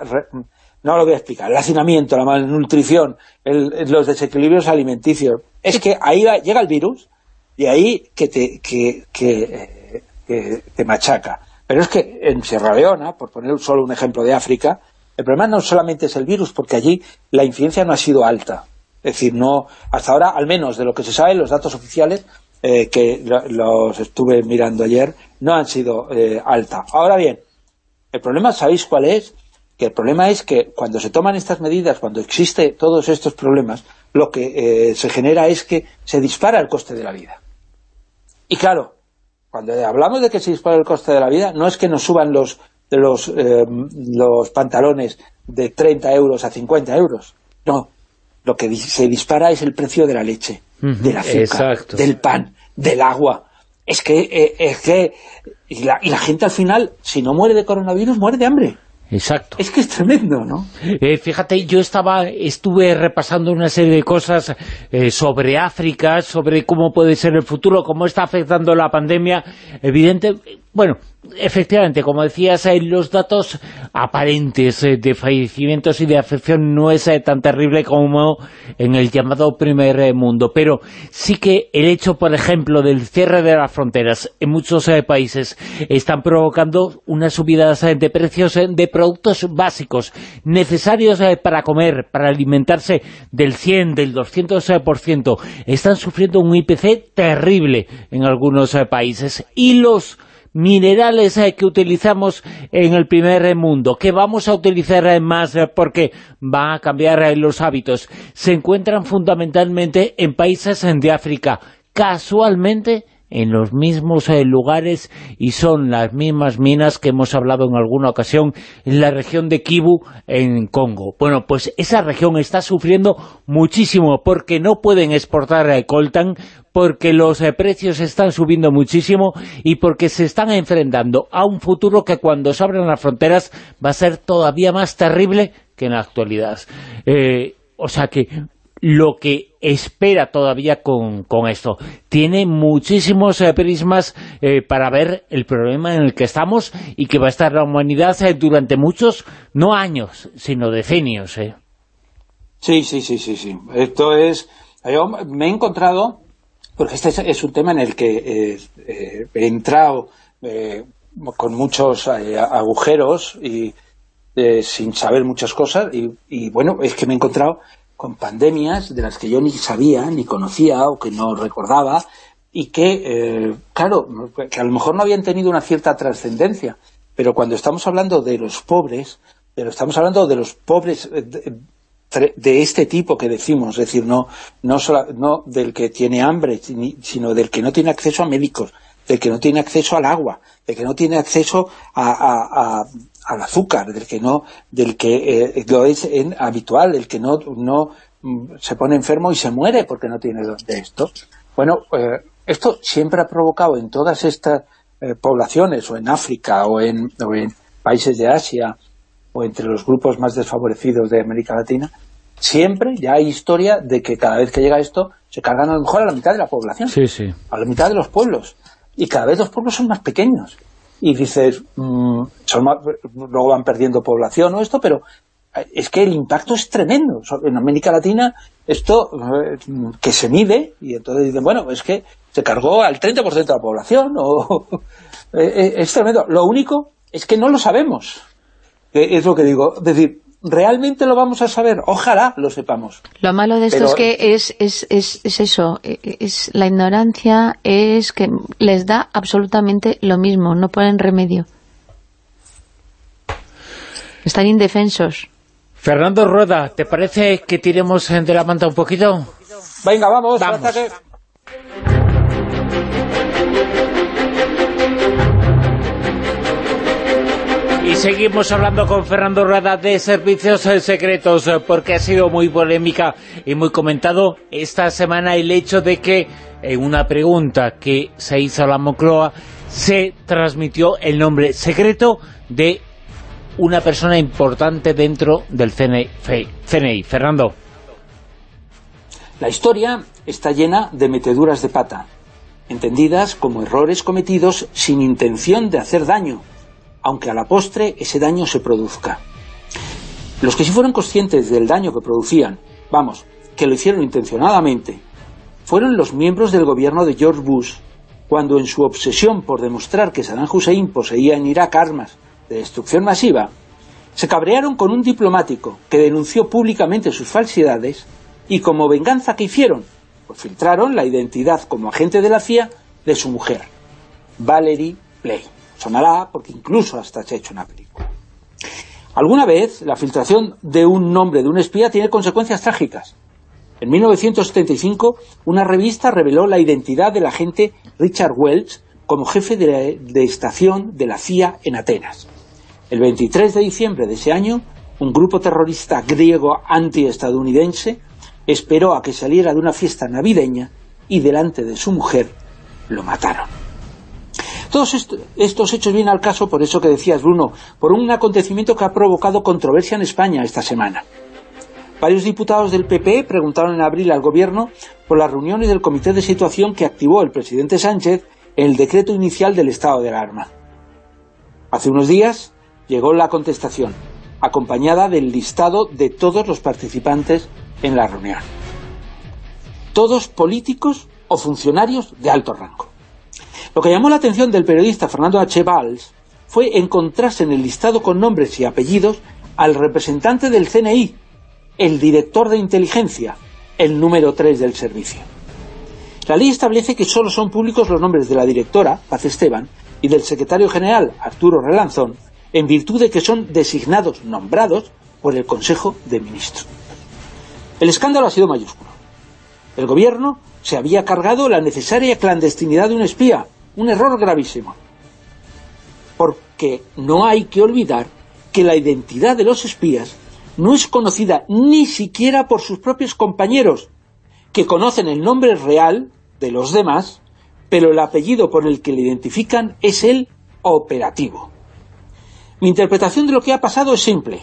no lo voy a explicar, el hacinamiento, la malnutrición, los desequilibrios alimenticios, es que ahí llega el virus y ahí que te, que, que, te machaca. Pero es que en Sierra Leona, por poner solo un ejemplo de África, el problema no solamente es el virus, porque allí la incidencia no ha sido alta. Es decir, no hasta ahora, al menos de lo que se sabe, los datos oficiales eh, que los estuve mirando ayer, no han sido eh, alta. Ahora bien, el problema, ¿sabéis cuál es? Que el problema es que cuando se toman estas medidas, cuando existe todos estos problemas, lo que eh, se genera es que se dispara el coste de la vida. Y claro, cuando hablamos de que se dispara el coste de la vida, no es que nos suban los, los, los pantalones de 30 euros a 50 euros. No, lo que se dispara es el precio de la leche del azúcar, del pan, del agua. Es que, eh, es que y la, gente al final, si no muere de coronavirus, muere de hambre. Exacto. Es que es tremendo, ¿no? Eh, fíjate, yo estaba estuve repasando una serie de cosas eh, sobre África, sobre cómo puede ser el futuro, cómo está afectando la pandemia. Evidente, Bueno, efectivamente, como decías, eh, los datos aparentes eh, de fallecimientos y de afección no es eh, tan terrible como en el llamado primer mundo, pero sí que el hecho, por ejemplo, del cierre de las fronteras en muchos países están provocando unas subidas de precios de productos básicos necesarios para comer, para alimentarse del 100, del 200%. Están sufriendo un IPC terrible en algunos países y los minerales eh, que utilizamos en el primer mundo, que vamos a utilizar eh, más eh, porque va a cambiar los hábitos, se encuentran fundamentalmente en países de África. Casualmente en los mismos eh, lugares y son las mismas minas que hemos hablado en alguna ocasión en la región de Kivu, en Congo. Bueno, pues esa región está sufriendo muchísimo porque no pueden exportar eh, coltan, porque los eh, precios están subiendo muchísimo y porque se están enfrentando a un futuro que cuando se abran las fronteras va a ser todavía más terrible que en la actualidad. o sea que lo que espera todavía con, esto. Tiene muchísimos eh, prismas eh, para ver el problema en el que estamos y que va a estar la humanidad eh, durante muchos, no años, sino decenios. Sí, sí, sí, sí, sí. Esto es... Yo me he encontrado, porque este es, un tema en el que he entrado con muchos agujeros y sin saber muchas cosas y bueno, es que me he encontrado con pandemias de las que yo ni sabía, ni conocía o que no recordaba y que, eh, claro, que a lo mejor no habían tenido una cierta trascendencia, pero cuando estamos hablando de los pobres, pero estamos hablando de los pobres eh, de, este tipo que decimos, es decir, no, no, no del que tiene hambre, sino del que no tiene acceso a médicos, del que no tiene acceso al agua, del que no tiene acceso a, al azúcar, del que no del que eh, lo es en, habitual, el que no, no mm, se pone enfermo y se muere porque no tiene de esto. Bueno, eh, esto siempre ha provocado en todas estas eh, poblaciones, o en África, o en, o en países de Asia, o entre los grupos más desfavorecidos de América Latina, siempre ya hay historia de que cada vez que llega esto, se cargan a lo mejor a la mitad de la población, sí, sí. a la mitad de los pueblos, y cada vez los pueblos son más pequeños y dices, mm, luego van perdiendo población o esto, pero eh, es que el impacto es tremendo. En América Latina, esto eh, que se mide, y entonces dicen, bueno, es que se cargó al 30% de la población, <laughs> o eh, es tremendo. Lo único es que no lo sabemos, es lo que digo. Es decir, ¿realmente lo vamos a saber? Ojalá lo sepamos. Lo malo de esto es que es, es, es, es, eso, e, e, es la ignorancia, es que les da absolutamente lo mismo, no ponen remedio. Están indefensos. Fernando Rueda, ¿te parece que tiremos de la manta un poquito? Venga, vamos. vamos. Y seguimos hablando con Fernando Rueda de Servicios Secretos, eh, porque ha sido muy polémica y muy comentado esta semana el hecho de que en una pregunta que se hizo a la Moncloa se transmitió el nombre secreto de una persona importante dentro del CNI. Fernando. La historia está llena de meteduras de pata, entendidas como errores cometidos sin intención de hacer daño, aunque a la postre ese daño se produzca. Los que sí fueron conscientes del daño que producían, vamos, que lo hicieron intencionadamente, fueron los miembros del gobierno de George Bush, cuando en su obsesión por demostrar que Saddam Hussein poseía en Irak armas de destrucción masiva, se cabrearon con un diplomático que denunció públicamente sus falsidades y como venganza que hicieron, pues filtraron la identidad como agente de la CIA de su mujer, Valerie Play. Sonará porque incluso hasta se ha hecho una película. Alguna vez la filtración de un nombre de un espía tiene consecuencias trágicas. En 1975 una revista reveló la identidad del agente Richard Welch como jefe de, de estación de la CIA en Atenas. El 23 de diciembre de ese año, un grupo terrorista griego antiestadounidense esperó a que saliera de una fiesta navideña y delante de su mujer lo mataron. Todos estos hechos vienen al caso por eso que decías, Bruno, por un acontecimiento que ha provocado controversia en España esta semana. Varios diputados del PP preguntaron en abril al Gobierno por las reuniones del Comité de Situación que activó el presidente Sánchez en el decreto inicial del estado de alarma. Hace unos días llegó la contestación, acompañada del listado de todos los participantes en la reunión. Todos políticos o funcionarios de alto rango. Lo que llamó la atención del periodista Fernando H. Valls fue encontrarse en el listado con nombres y apellidos al representante del CNI, el director de inteligencia, el número 3 del servicio. La ley establece que solo son públicos los nombres de la directora, Paz Esteban, y del secretario general, Arturo Relanzón, en virtud de que son designados, nombrados, por el Consejo de Ministros. El escándalo ha sido mayúsculo. El gobierno se había cargado la necesaria clandestinidad de un espía, un error gravísimo. Porque no hay que olvidar que la identidad de los espías no es conocida ni siquiera por sus propios compañeros, que conocen el nombre real de los demás, pero el apellido por el que le identifican es el operativo. Mi interpretación de lo que ha pasado es simple.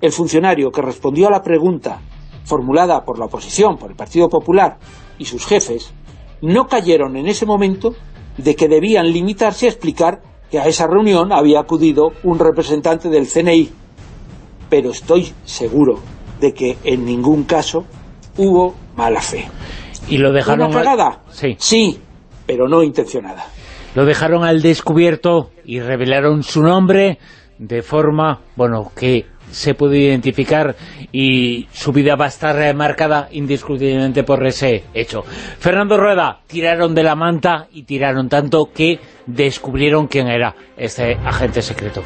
El funcionario que respondió a la pregunta formulada por la oposición, por el Partido Popular y sus jefes, no cayeron en ese momento de que debían limitarse a explicar que a esa reunión había acudido un representante del CNI. Pero estoy seguro de que en ningún caso hubo mala fe. ¿Y lo dejaron ¿Una Sí. Sí, pero no intencionada. Lo dejaron al descubierto y revelaron su nombre de forma, bueno, que se puede identificar y su vida va a estar marcada indiscutiblemente por ese hecho. Fernando Rueda, tiraron de la manta y tiraron tanto que descubrieron quién era este agente secreto.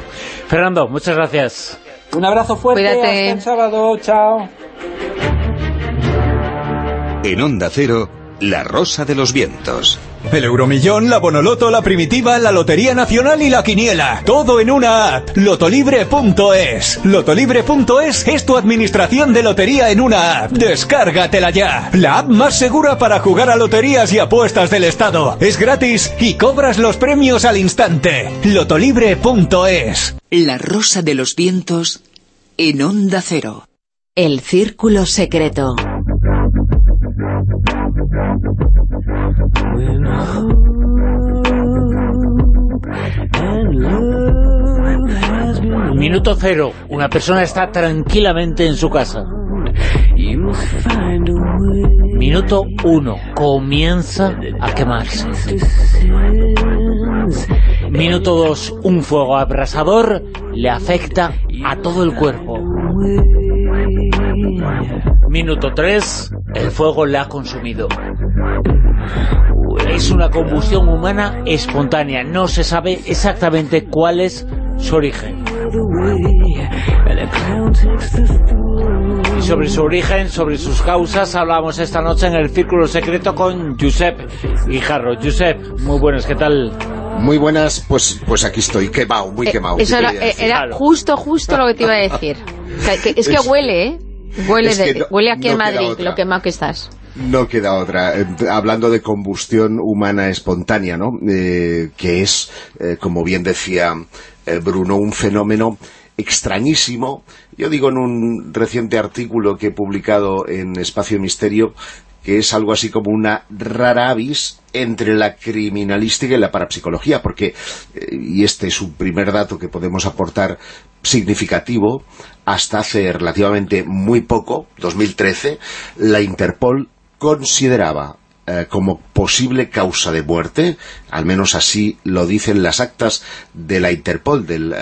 Fernando, muchas gracias. Un abrazo fuerte, hasta el sábado, chao. En Onda Cero, La Rosa de los Vientos. El Euromillón, la Bonoloto, la Primitiva, la Lotería Nacional y la Quiniela. Todo en una app. Lotolibre.es. Lotolibre.es es tu administración de lotería en una app. Descárgatela ya. La app más segura para jugar a loterías y apuestas del Estado. Es gratis y cobras los premios al instante. Lotolibre.es. La Rosa de los Vientos en Onda Cero. El Círculo Secreto. Minuto cero. Una persona está tranquilamente en su casa. Minuto uno. Comienza a quemarse. Minuto dos. Un fuego abrasador le afecta a todo el cuerpo. Minuto tres. El fuego le ha consumido. Es una combustión humana espontánea. No se sabe exactamente cuál es su origen. Y sobre su origen, sobre sus causas, hablamos esta noche en el Círculo Secreto con Josep Guijarro. Josep, muy buenas, ¿qué tal? Muy buenas, pues pues aquí estoy, quemado, muy eh, quemado. eso era, justo, justo lo que te iba a decir. es que huele, ¿eh? Huele, huele aquí en Madrid, lo quemado que estás. No queda otra. Eh, hablando de combustión humana espontánea, ¿no? Eh, que es, como bien decía eh, Bruno, un fenómeno extrañísimo. Yo digo en un reciente artículo que he publicado en Espacio Misterio que es algo así como una rara avis entre la criminalística y la parapsicología, porque, eh, y este es un primer dato que podemos aportar significativo, hasta hace relativamente muy poco, 2013, la Interpol consideraba eh, como posible causa de muerte, al menos así lo dicen las actas de la Interpol del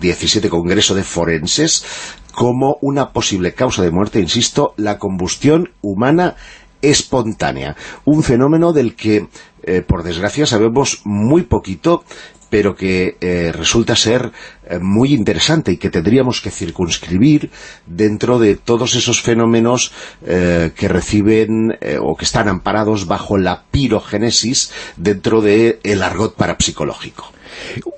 17 eh, Congreso de Forenses, como una posible causa de muerte, insisto, la combustión humana espontánea. Un fenómeno del que, eh, por desgracia, sabemos muy poquito pero que eh, resulta ser eh, muy interesante y que tendríamos que circunscribir dentro de todos esos fenómenos eh, que reciben o que están amparados bajo la pirogénesis dentro del el argot parapsicológico.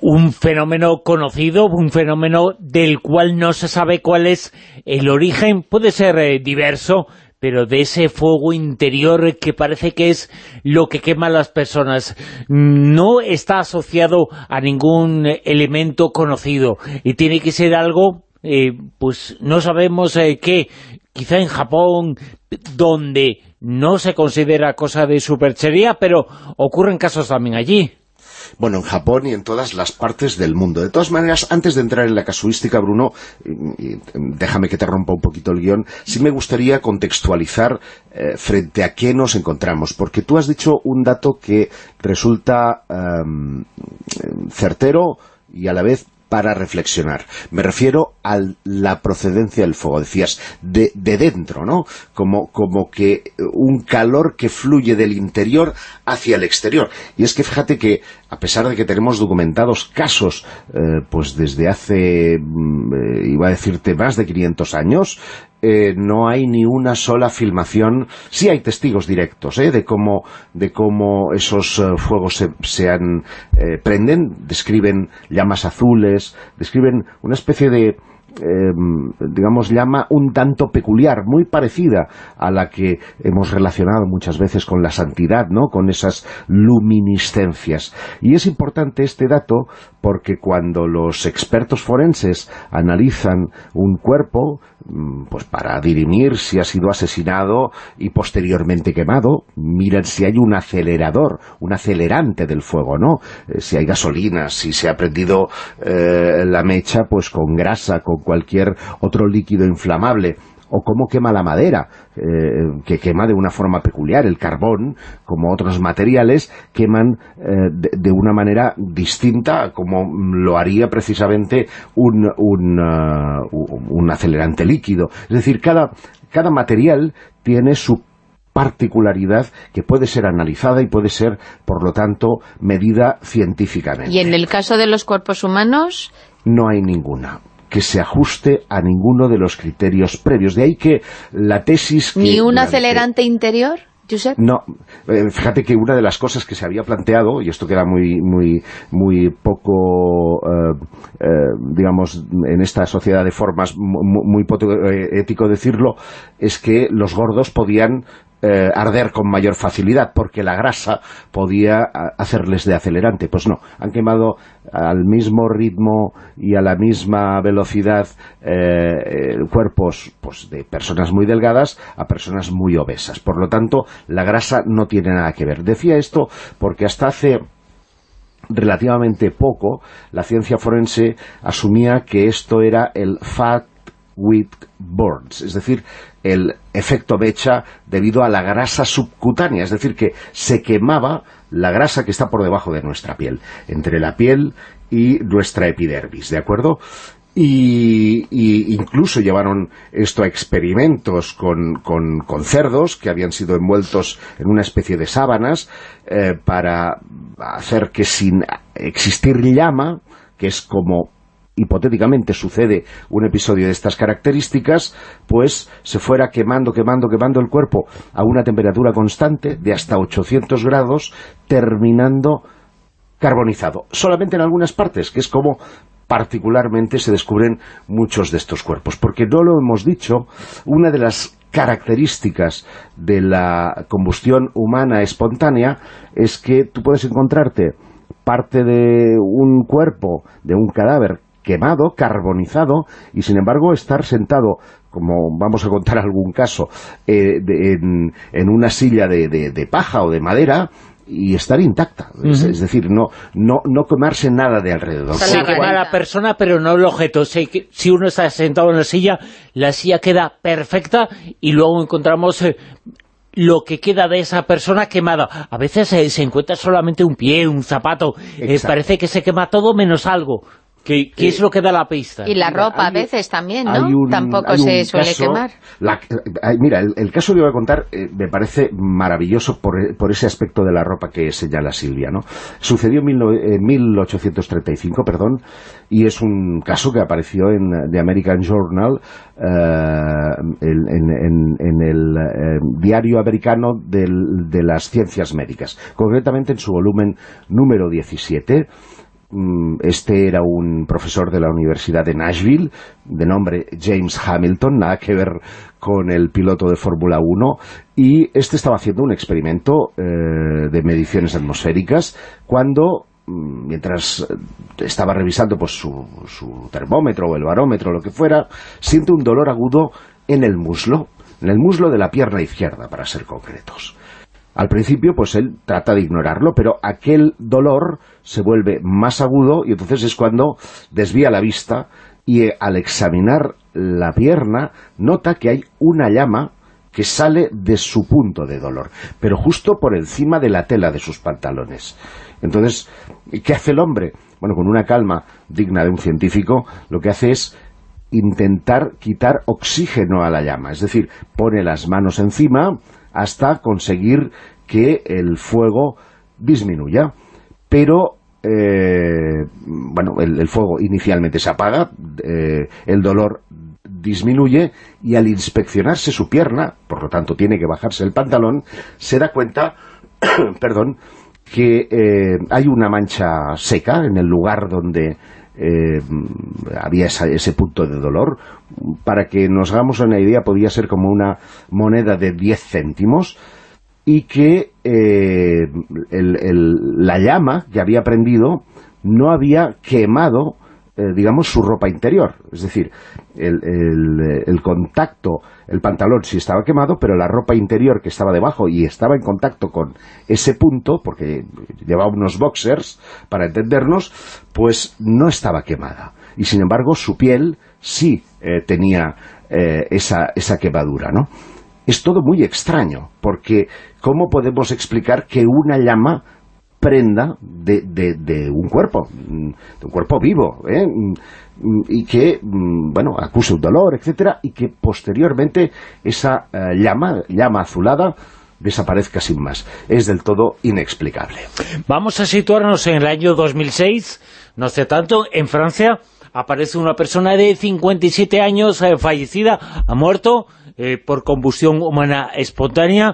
Un fenómeno conocido, un fenómeno del cual no se sabe cuál es el origen, puede ser diverso, pero de ese fuego interior que parece que es lo que quema a las personas. No está asociado a ningún elemento conocido y tiene que ser algo, eh, pues no sabemos eh, qué, quizá en Japón, donde no se considera cosa de superchería, pero ocurren casos también allí. Bueno, en Japón y en todas las partes del mundo. De todas maneras, antes de entrar en la casuística, Bruno, déjame que te rompa un poquito el guion, sí me gustaría contextualizar eh, frente a qué nos encontramos, porque tú has dicho un dato que resulta em, certero y a la vez para reflexionar. Me refiero a la procedencia del fuego, decías, de, dentro, ¿no? Como, como que un calor que fluye del interior hacia el exterior. Y es que fíjate que, a pesar de que tenemos documentados casos, eh, pues desde hace, mm, eh, iba a decirte, más de 500 años, eh, no hay ni una sola filmación, sí hay testigos directos eh, de, cómo, de cómo esos eh, fuegos se, se han, prenden, describen llamas azules, describen una especie de, Em, digamos, llama un tanto peculiar, muy parecida a la que hemos relacionado muchas veces con la santidad, ¿no? con esas luminiscencias. Y es importante este dato porque cuando los expertos forenses analizan un cuerpo, pues para dirimir si ha sido asesinado y posteriormente quemado, miran si hay un acelerador, un acelerante del fuego, ¿no? Eh, si hay gasolina, si se ha prendido eh, la mecha pues con grasa, con cualquier otro líquido inflamable o cómo quema la madera, eh, que quema de una forma peculiar. El carbón, como otros materiales, queman eh, de, una manera distinta como lo haría precisamente un, un, uh, un acelerante líquido. Es decir, cada, cada material tiene su particularidad que puede ser analizada y puede ser, por lo tanto, medida científicamente. ¿Y en el caso de los cuerpos humanos? No hay ninguna que se ajuste a ninguno de los criterios previos. De ahí que la tesis... ¿Ni un acelerante interior? Josep? No, eh, fíjate que una de las cosas que se había planteado, y esto queda muy muy muy poco, eh, eh, digamos, en esta sociedad de formas, muy, muy poco ético decirlo, es que los gordos podían eh, arder con mayor facilidad porque la grasa podía hacerles de acelerante. Pues no, han quemado al mismo ritmo y a la misma velocidad eh, cuerpos pues, de personas muy delgadas a personas muy obesas. Por lo tanto, la grasa no tiene nada que ver. Decía esto porque hasta hace relativamente poco la ciencia forense asumía que esto era el fat with burns, es decir, el efecto Becha debido a la grasa subcutánea, es decir, que se quemaba la grasa que está por debajo de nuestra piel, entre la piel y nuestra epidermis, ¿de acuerdo? Y, incluso llevaron esto a experimentos con, con, cerdos que habían sido envueltos en una especie de sábanas eh, para hacer que sin existir llama, que es como hipotéticamente sucede un episodio de estas características, pues se fuera quemando, quemando, quemando el cuerpo a una temperatura constante de hasta 800 grados, terminando carbonizado. Solamente en algunas partes, que es como particularmente se descubren muchos de estos cuerpos. Porque no lo hemos dicho, una de las características de la combustión humana espontánea es que tú puedes encontrarte parte de un cuerpo, de un cadáver quemado, carbonizado, y sin embargo estar sentado, como vamos a contar <laughs> algún caso, eh, en, una silla de, paja o de madera, y estar intacta, es, decir, no, no, no quemarse nada de alrededor. Se quema la persona, pero no el objeto. Si, si uno está sentado en la silla, la silla queda perfecta y luego encontramos eh, lo que queda de esa persona quemada. A veces eh, se encuentra solamente un pie, un zapato, parece que se quema todo menos algo. ¿Qué, es lo que da la pista? Y la ropa a veces también, ¿no? Tampoco se suele quemar. mira, el, caso que voy a contar eh, me parece maravilloso por, ese aspecto de la ropa que señala Silvia, ¿no? Sucedió en, 1835, perdón, y es un caso que apareció en The American Journal, eh, en, el eh, diario americano de las ciencias médicas, concretamente en su volumen número 17, Mm, este era un profesor de la Universidad de Nashville, de nombre James Hamilton, nada que ver con el piloto de Fórmula 1, y este estaba haciendo un experimento eh, de mediciones atmosféricas cuando mm, mientras estaba revisando pues su, su termómetro o el barómetro, lo que fuera, siente un dolor agudo en el muslo, en el muslo de la pierna izquierda, para ser concretos Al principio, pues él trata de ignorarlo, pero aquel dolor se vuelve más agudo y entonces es cuando desvía la vista y eh, al examinar la pierna nota que hay una llama que sale de su punto de dolor, pero justo por encima de la tela de sus pantalones. Entonces, ¿qué hace el hombre? Bueno, con una calma digna de un científico, lo que hace es intentar quitar oxígeno a la llama, es decir, pone las manos encima hasta conseguir que el fuego disminuya. Pero eh, bueno, el, fuego inicialmente se apaga, eh, el dolor disminuye y al inspeccionarse su pierna, por lo tanto tiene que bajarse el pantalón, se da cuenta, <coughs> perdón, que eh, hay una mancha seca en el lugar donde eh, había ese punto de dolor. Para que nos hagamos una idea, podía ser como una moneda de 10 céntimos y que eh, la llama que había prendido no había quemado eh, digamos, su ropa interior. Es decir, el, contacto, el pantalón sí estaba quemado, pero la ropa interior que estaba debajo y estaba en contacto con ese punto, porque llevaba unos boxers, para entendernos, pues no estaba quemada. Y sin embargo, su piel sí eh, tenía eh, esa, esa quemadura, ¿no? Es todo muy extraño, porque ¿cómo podemos explicar que una llama prenda de, de, un cuerpo, de un cuerpo vivo, ¿eh? Y que, bueno, acuse un dolor, etcétera, y que posteriormente esa eh, llama, llama azulada, desaparezca sin más. Es del todo inexplicable. Vamos a situarnos en el año 2006, no sé tanto, en Francia aparece una persona de 57 años eh, fallecida, ha muerto por combustión humana espontánea,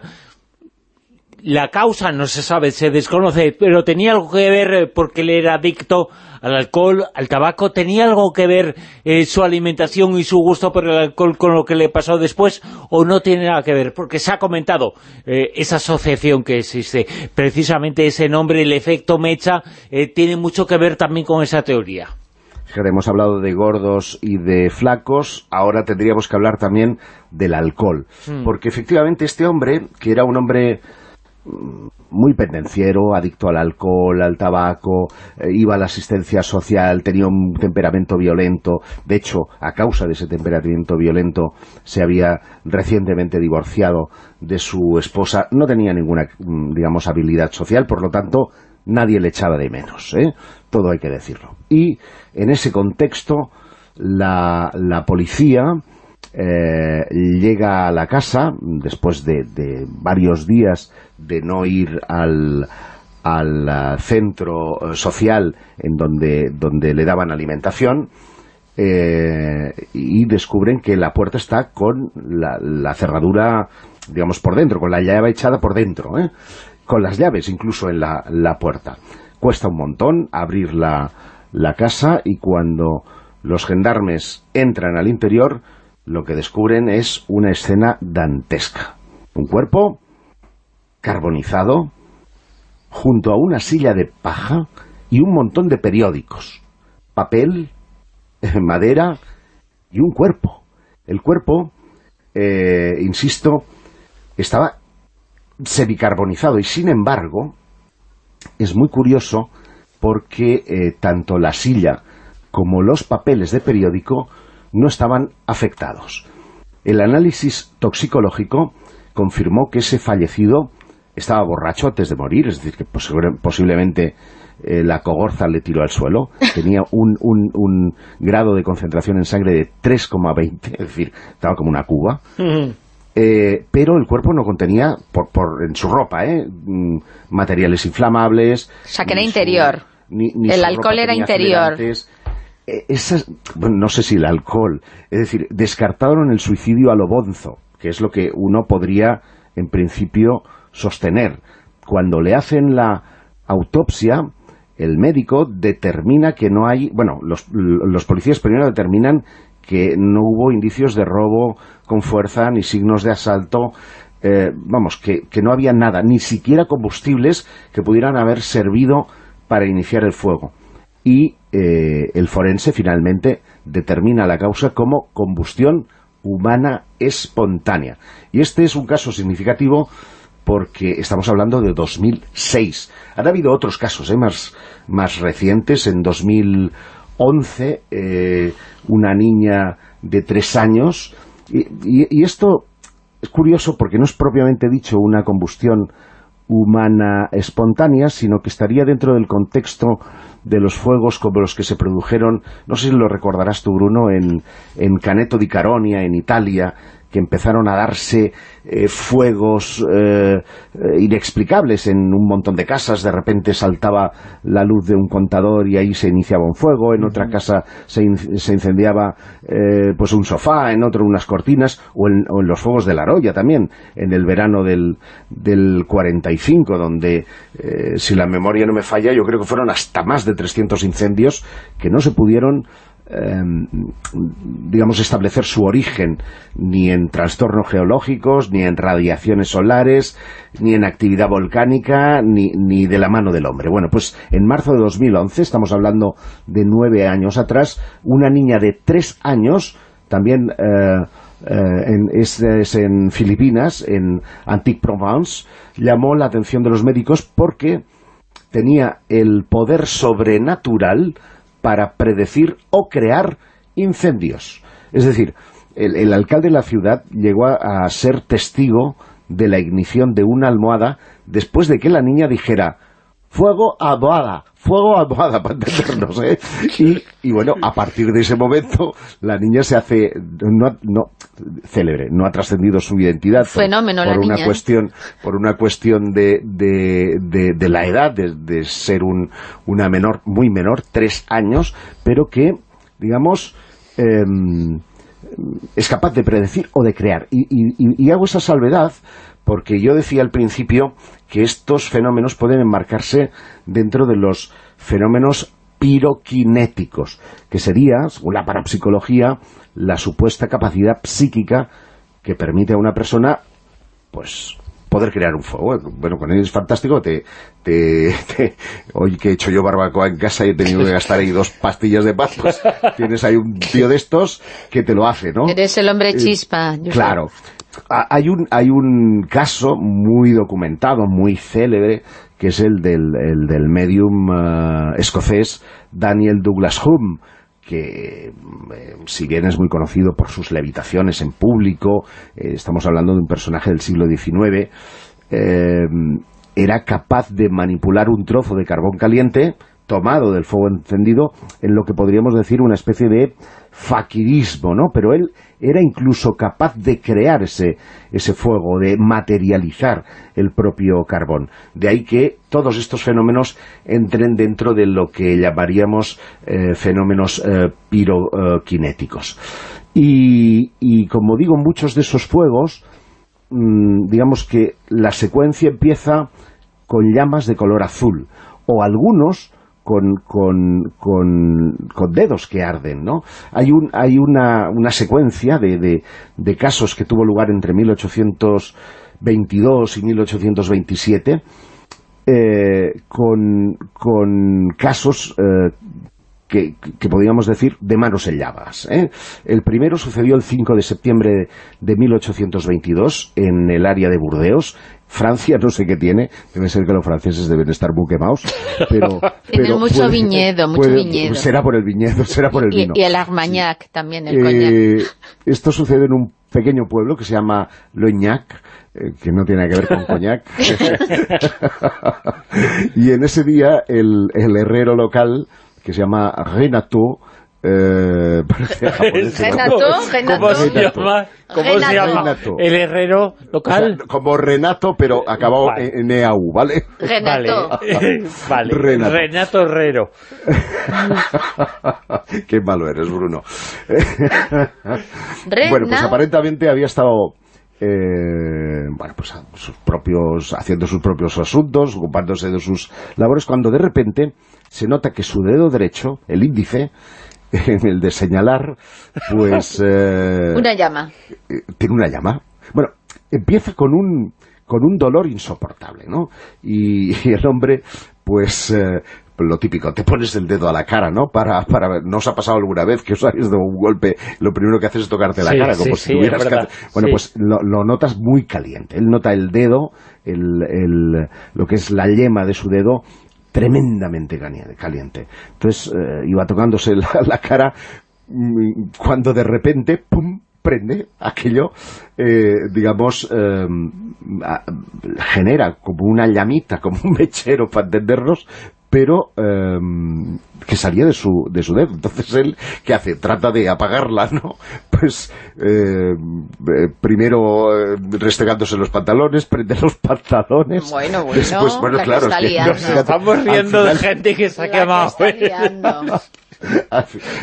la causa no se sabe, se desconoce, pero tenía algo que ver eh, porque él era adicto al alcohol, al tabaco, tenía algo que ver eh, su alimentación y su gusto por el alcohol con lo que le pasó después, o no tiene nada que ver, porque se ha comentado eh, esa asociación que existe, precisamente ese nombre, el efecto mecha, tiene mucho que ver también con esa teoría. Hemos hablado de gordos y de flacos, ahora tendríamos que hablar también del alcohol, hmm. porque efectivamente este hombre, que era un hombre muy pendenciero, adicto al alcohol, al tabaco, eh, iba a la asistencia social, tenía un temperamento violento, de hecho, a causa de ese temperamento violento, se había recientemente divorciado de su esposa, no tenía ninguna, mm, digamos, habilidad social, por lo tanto, nadie le echaba de menos, ¿eh? todo hay que decirlo. Y en ese contexto, la, la policía eh, llega a la casa, después de, varios días de no ir al, al centro social en donde, donde le daban alimentación, eh, y descubren que la puerta está con la, cerradura, digamos, por dentro, con la llave echada por dentro, ¿eh? con las llaves incluso en la, la puerta. Cuesta un montón abrir la, la casa y cuando los gendarmes entran al interior lo que descubren es una escena dantesca. Un cuerpo carbonizado junto a una silla de paja y un montón de periódicos, papel, madera y un cuerpo. El cuerpo, eh, insisto, estaba semicarbonizado y sin embargo es muy curioso porque eh, tanto la silla como los papeles de periódico no estaban afectados. El análisis toxicológico confirmó que ese fallecido estaba borracho antes de morir, es decir, que posiblemente eh, la cogorza le tiró al suelo, <laughs> tenía un, un, grado de concentración en sangre de 3,20, es decir, estaba como una cuba, eh, pero el cuerpo no contenía, por, por en su ropa, eh, mm, materiales inflamables. O sea, que era interior. el alcohol era interior. Eh, no sé si el alcohol, es decir, descartaron el suicidio a lo bonzo, que es lo que uno podría, en principio, sostener. Cuando le hacen la autopsia, el médico determina que no hay... Bueno, los, los policías primero determinan que no hubo indicios de robo con fuerza, ni signos de asalto, eh, vamos, que no había nada, ni siquiera combustibles que pudieran haber servido para iniciar el fuego y eh, el forense finalmente determina la causa como combustión humana espontánea. Y este es un caso significativo porque estamos hablando de 2006. Han habido otros casos ¿eh? más, más recientes. En 2011, eh, una niña de tres años... Y, esto es curioso porque no es propiamente dicho una combustión humana espontánea, sino que estaría dentro del contexto de los fuegos como los que se produjeron, no sé si lo recordarás tú, Bruno, en, en Caneto di Caronia, en Italia, que empezaron a darse eh, fuegos eh, eh, inexplicables en un montón de casas, de repente saltaba la luz de un contador y ahí se iniciaba un fuego, en otra casa se, incendiaba pues un sofá, en otro unas cortinas, o en, los fuegos de la Roya también, en el verano del, del 45, donde, si la memoria no me falla, yo creo que fueron hasta más de 300 incendios que no se pudieron digamos, establecer su origen ni en trastornos geológicos, ni en radiaciones solares, ni en actividad volcánica, ni, ni de la mano del hombre. Bueno, pues en marzo de 2011, estamos hablando de nueve años atrás, una niña de tres años, también eh, eh, en, es, en Filipinas, en Antique-Provence, llamó la atención de los médicos porque tenía el poder sobrenatural para predecir o crear incendios. Es decir, el, alcalde de la ciudad llegó a, ser testigo de la ignición de una almohada después de que la niña dijera fuego almohada, fuego almohada, para <laughs> entendernos, ¿eh? Y, bueno, a partir de ese momento, la niña se hace, no, no célebre, no ha trascendido su identidad Fenómeno, por, una ¿eh? cuestión, por una cuestión de, de, de, la edad, de, ser un, una menor, muy menor, tres años, pero que, digamos, em, es capaz de predecir o de crear. Y, y, hago esa salvedad porque yo decía al principio que estos fenómenos pueden enmarcarse dentro de los fenómenos piroquinéticos, que sería, según la parapsicología, la supuesta capacidad psíquica que permite a una persona, pues, poder crear un fuego. Bueno, con él es fantástico. <laughs> Te, hoy que he hecho yo barbacoa en casa y he tenido que gastar ahí dos pastillas de paz, pues <laughs> tienes ahí un tío de estos que te lo hace, ¿no? Eres el hombre eh, chispa. claro. Hay un, hay un caso muy documentado, muy célebre, que es el del, el del medium eh, escocés Daniel Douglas Hume, que eh, si bien es muy conocido por sus levitaciones en público, eh, estamos hablando de un personaje del siglo XIX, era capaz de manipular un trozo de carbón caliente tomado del fuego encendido en lo que podríamos decir una especie de faquirismo, ¿no? Pero él era incluso capaz de crear ese, fuego, de materializar el propio carbón. De ahí que todos estos fenómenos entren dentro de lo que llamaríamos eh, fenómenos eh, piroquinéticos. Y, y, como digo, muchos de esos fuegos, mm, digamos que la secuencia empieza con llamas de color azul, o algunos con, con, con, dedos que arden, ¿no? Hay, un, hay una, una secuencia de, de, de, casos que tuvo lugar entre 1822 y 1827 eh, con, con casos eh, que, que, podríamos decir de manos en llamas. ¿eh? El primero sucedió el 5 de septiembre de 1822 en el área de Burdeos, Francia no sé qué tiene, debe ser que los franceses deben estar buquemaos, <laughs> pero... Tienen mucho viñedo, mucho viñedo. Será por el viñedo, <laughs> será por el vino. Y, el Armagnac también, el eh, Esto sucede en un pequeño pueblo que se llama Loignac, eh, que no tiene que ver con coñac. <laughs> y en ese día el, el herrero local, que se llama Renato, eh, <laughs> <laughs> Renato, ¿Cómo se llama? ¿Cómo se llama? El herrero local. como Renato, pero acabado en EAU, ¿vale? Renato. Vale. <laughs> Renato. Herrero. Qué malo eres, Bruno. bueno, pues aparentemente había estado... Eh, bueno, pues sus propios, haciendo sus propios asuntos, ocupándose de sus labores, cuando de repente se nota que su dedo derecho, el índice, <laughs> en el de señalar, pues... <laughs> Eh, una llama. Eh, tiene una llama. Bueno, empieza con un, con un dolor insoportable, ¿no? Y, el hombre, pues, eh, lo típico, te pones el dedo a la cara, ¿no? Para, para ¿No os ha pasado alguna vez que os habéis dado un golpe, lo primero que haces es tocarte la cara, como si tuvieras Bueno, pues lo, notas muy caliente. Él nota el dedo, el, el, lo que es la yema de su dedo, tremendamente caliente. Entonces eh, iba tocándose <laughs> la, cara mm, cuando de repente, ¡pum!, prende aquello, eh, digamos, eh, genera como una llamita, como un <laughs> mechero, para entendernos, pero em, que salía de su, de su dedo. Entonces él, ¿qué hace? Trata de apagarla, ¿no? <laughs> Pues em, eh, primero eh, restregándose los pantalones, <laughs> prende los pantalones. Bueno, bueno, Después, bueno claro, estamos riendo de gente que se ha quemado. <laughs>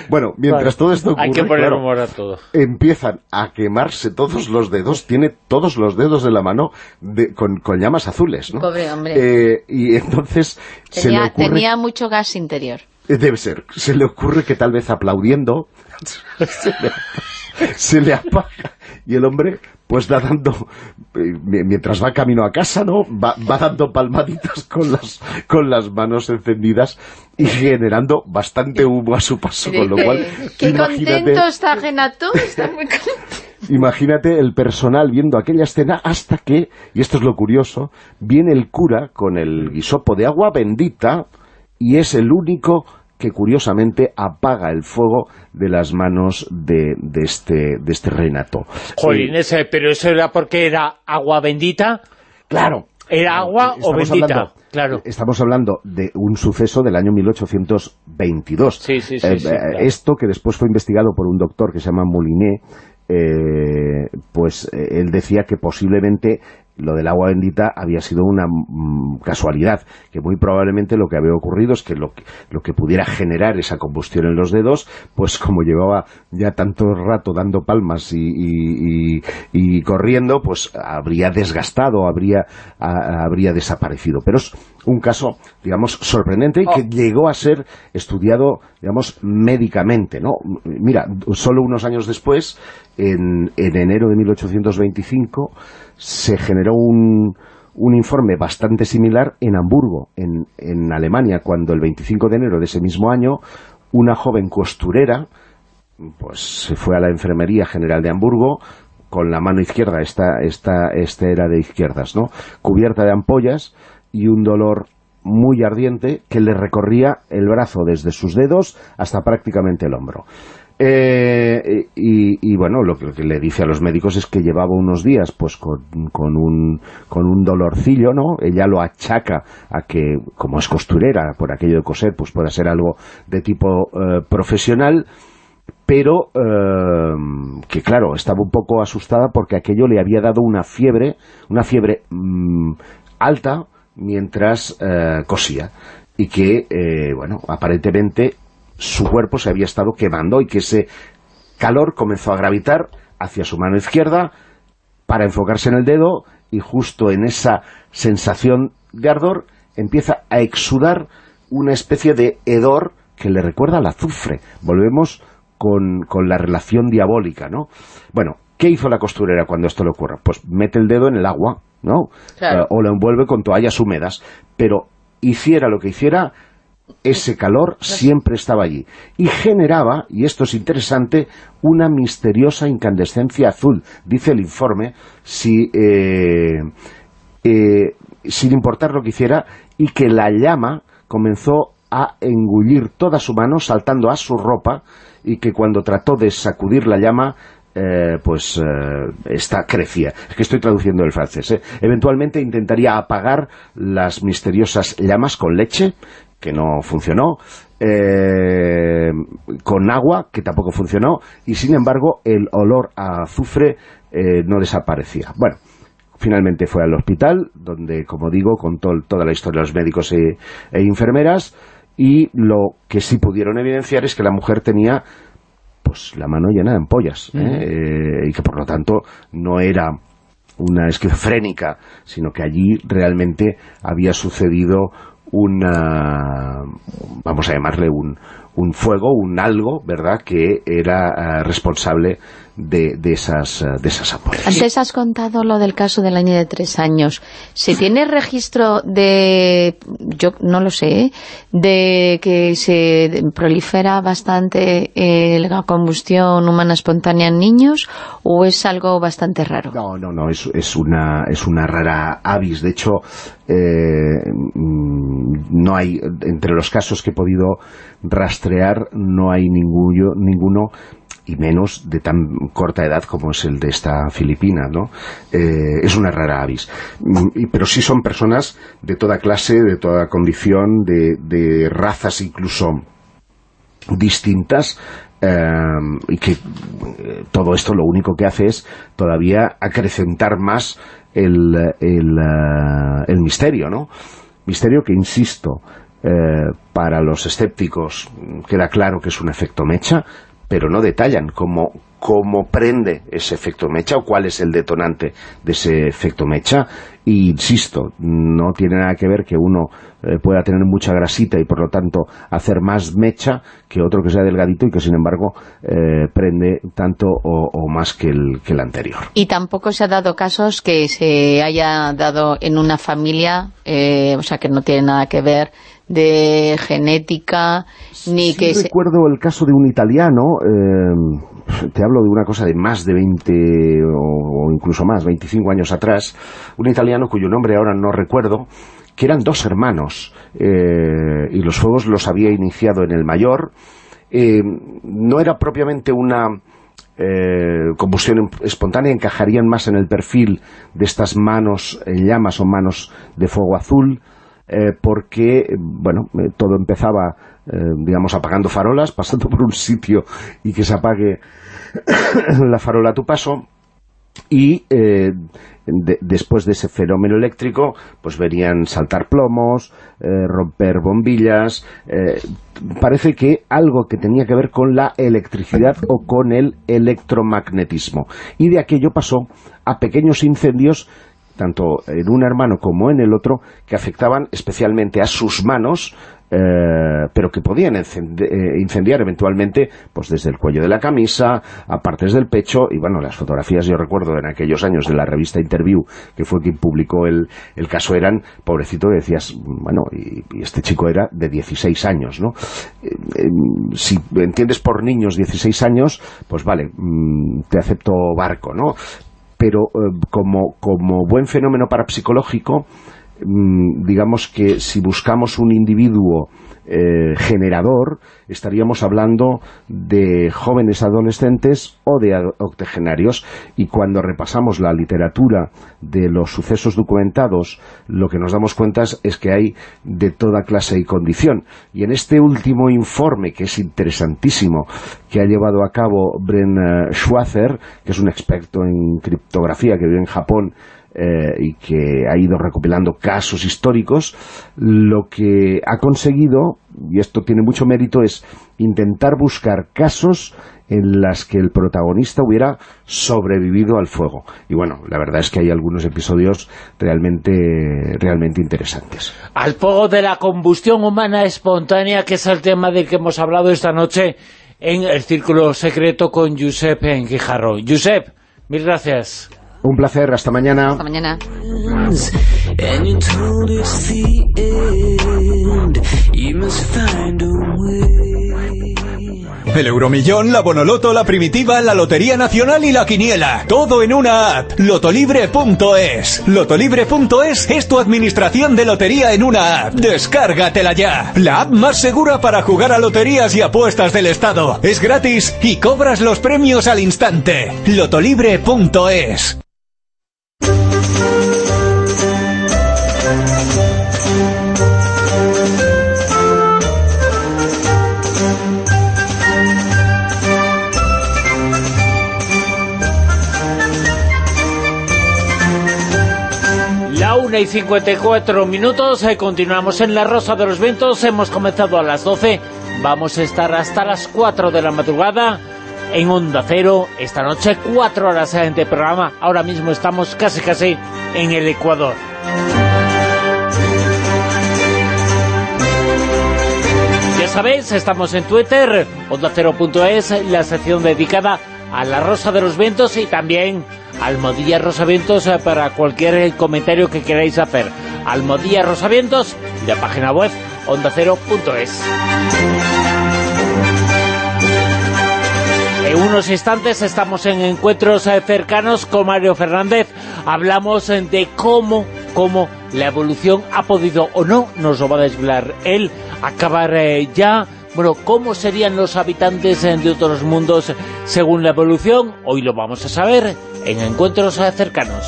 bueno, mientras todo esto ocurre, Hay que poner humor a todo. empiezan a quemarse todos los dedos, tiene todos los dedos de la mano con, llamamas azules, ¿no? Pobre hombre. Eh, y entonces tenía, tenía mucho gas interior. Eh, debe ser. Se le ocurre que tal vez aplaudiendo <laughs> se le apaga y el hombre pues va dando, eh, mientras va camino a casa, ¿no? Va, dando palmaditas <laughs> con las, con las manos encendidas y generando bastante humo a su paso, con lo cual... ¡Qué contento está Genato! Está muy Imagínate el personal viendo aquella escena hasta que, y esto es lo curioso, viene el cura con el guisopo de agua bendita y es el único que curiosamente apaga el fuego de las manos de, de este, de este Renato. Jolín, ese, pero eso era porque era agua bendita. Claro. ¿Era agua o bendita? claro. Estamos hablando de un suceso del año 1822. Sí, sí, sí, eh, Esto que después fue investigado por un doctor que se llama Moliné, eh, pues eh, él decía que posiblemente lo del agua bendita había sido una mm, casualidad, que muy probablemente lo que había ocurrido es que lo, que lo que pudiera generar esa combustión en los dedos, pues como llevaba ya tanto rato dando palmas y, y, corriendo, pues habría desgastado, habría, habría desaparecido. Pero un caso, digamos, sorprendente y que oh. llegó a ser estudiado, digamos, médicamente, ¿no? Mira, solo unos años después, en, en enero de 1825, se generó un, un informe bastante similar en Hamburgo, en, en, Alemania, cuando el 25 de enero de ese mismo año, una joven costurera pues se fue a la Enfermería General de Hamburgo con la mano izquierda, esta, esta, esta era de izquierdas, ¿no? cubierta de ampollas y un dolor muy ardiente que le recorría el brazo desde sus dedos hasta prácticamente el hombro. Eh, y, bueno, lo que, le dice a los médicos es que llevaba unos días pues con, un, con un dolorcillo, ¿no? Ella lo achaca a que, como es costurera, por aquello de coser, pues pueda ser algo de tipo eh, profesional, pero eh, que claro, estaba un poco asustada porque aquello le había dado una fiebre, una fiebre mm, alta mientras cosía y que, bueno, aparentemente su cuerpo se había estado quemando y que ese calor comenzó a gravitar hacia su mano izquierda para enfocarse en el dedo y justo en esa sensación de ardor empieza a exudar una especie de hedor que le recuerda al azufre. Volvemos con, con, la relación diabólica, ¿no? Bueno, ¿qué hizo la costurera cuando esto le ocurre? Pues mete el dedo en el agua, ¿no? Eh, o lo envuelve con toallas húmedas. Pero hiciera lo que hiciera, ese calor siempre estaba allí y generaba, y esto es interesante, una misteriosa incandescencia azul, dice el informe, si, eh, eh, sin importar lo que hiciera, y que la llama comenzó a engullir toda su mano saltando a su ropa y que cuando trató de sacudir la llama eh, pues esta crecía. Es que estoy traduciendo el francés. Eventualmente intentaría apagar las misteriosas llamas con leche que no funcionó, eh, con agua, que tampoco funcionó, y sin embargo el olor a azufre eh, no desaparecía. Bueno, finalmente fue al hospital, donde, como digo, contó toda la historia de los médicos e, e, enfermeras, y lo que sí pudieron evidenciar es que la mujer tenía pues la mano llena de ampollas, ¿eh? y que por lo tanto no era una esquizofrénica, sino que allí realmente había sucedido una, vamos a llamarle un, un fuego, un algo, ¿verdad?, que era eh, responsable de, de, esas, de esas. Antes has contado lo del caso del año de tres años. ¿Se tiene registro de, yo no lo sé, de que se prolifera bastante la combustión humana espontánea en niños o es algo bastante raro? No, no, no, es, es, una, es una rara avis. De hecho, eh, mm, no hay, entre los casos que he podido rastrear, no hay ninguno, ninguno y menos de tan corta edad como es el de esta filipina, ¿no? Eh, es una rara avis. Mm, pero sí son personas de toda clase, de toda condición, de, razas incluso distintas, eh, y que eh, todo esto lo único que hace es todavía acrecentar más el, el, el misterio, ¿no? Misterio que, insisto, para los escépticos queda claro que es un efecto mecha, pero no detallan cómo, cómo prende ese efecto mecha o cuál es el detonante de ese efecto mecha. Y insisto, no tiene nada que ver que uno eh, pueda tener mucha grasita y por lo tanto hacer más mecha que otro que sea delgadito y que sin embargo eh, prende tanto o, más que el, que el anterior. Y tampoco se ha dado casos que se haya dado en una familia, eh, o sea que no tiene nada que ver de genética, ni que... recuerdo el caso de un italiano, eh, te hablo de una cosa de más de 20 o, incluso más, 25 años atrás, un italiano cuyo nombre ahora no recuerdo, que eran dos hermanos, eh, y los fuegos los había iniciado en el mayor, eh, no era propiamente una... combustión espontánea encajarían más en el perfil de estas manos en llamas o manos de fuego azul eh, porque, bueno, eh, todo empezaba, eh, digamos, apagando farolas, <laughs> pasando por un sitio y que se apague <coughs> la farola a tu paso, y después de ese fenómeno eléctrico, pues verían saltar plomos, romper bombillas, parece que algo que tenía que ver con la electricidad o con el electromagnetismo. Y de aquello pasó a pequeños incendios tanto en un hermano como en el otro, que afectaban especialmente a sus manos, eh, pero que podían eh, incendiar eventualmente pues desde el cuello de la camisa, a partes del pecho, y bueno, las fotografías yo recuerdo en aquellos años de la revista Interview, que fue quien publicó el, el caso, eran, pobrecito, decías, bueno, y, este chico era de 16 años, ¿no? Eh, si entiendes por niños 16 años, pues vale, mm, te acepto barco, ¿no? Pero eh, como, como buen fenómeno parapsicológico, mm, digamos que si buscamos un individuo eh, generador, estaríamos hablando de jóvenes adolescentes o de octogenarios y cuando repasamos la literatura de los sucesos documentados, lo que nos damos cuenta es que hay de toda clase y condición. Y en este último informe, que es interesantísimo, que ha llevado a cabo Bren eh, Schwarzer, que es un experto en criptografía que vive en Japón eh, y que ha ido recopilando casos históricos, lo que ha conseguido, y esto tiene mucho mérito, es intentar buscar casos en las que el protagonista hubiera sobrevivido al fuego. Y bueno, la verdad es que hay algunos episodios realmente, realmente interesantes. Al fuego de la combustión humana espontánea, que es el tema del que hemos hablado esta noche en el Círculo Secreto con Josep Enquijarro. Josep, mil gracias. Un placer, hasta mañana. Hasta mañana. El Euromillón, la Bonoloto, la Primitiva, la Lotería Nacional y la Quiniela. Todo en una app. Lotolibre.es. Lotolibre.es es tu administración de lotería en una app. Descárgatela ya. La app más segura para jugar a loterías y apuestas del Estado. Es gratis y cobras los premios al instante. Lotolibre.es. y 54 minutos, eh, continuamos en La Rosa de los Vientos, hemos comenzado a las 12, vamos a estar hasta las 4 de la madrugada en Onda Cero, esta noche 4 horas de programa, ahora mismo estamos casi casi en el Ecuador. sabéis, estamos en Twitter, onda0.es, la sección dedicada a la Rosa de los Vientos y también Almodilla Rosavientos eh, para cualquier comentario que queráis hacer. Almodilla Rosavientos la página web ondacero.es. En unos instantes estamos en encuentros eh, cercanos con Mario Fernández. Hablamos eh, de cómo, cómo la evolución ha podido o no, nos lo va a desvelar él, acabar ya bueno, ¿cómo serían los habitantes de otros mundos según la evolución? Hoy lo vamos a saber en Encuentros Cercanos.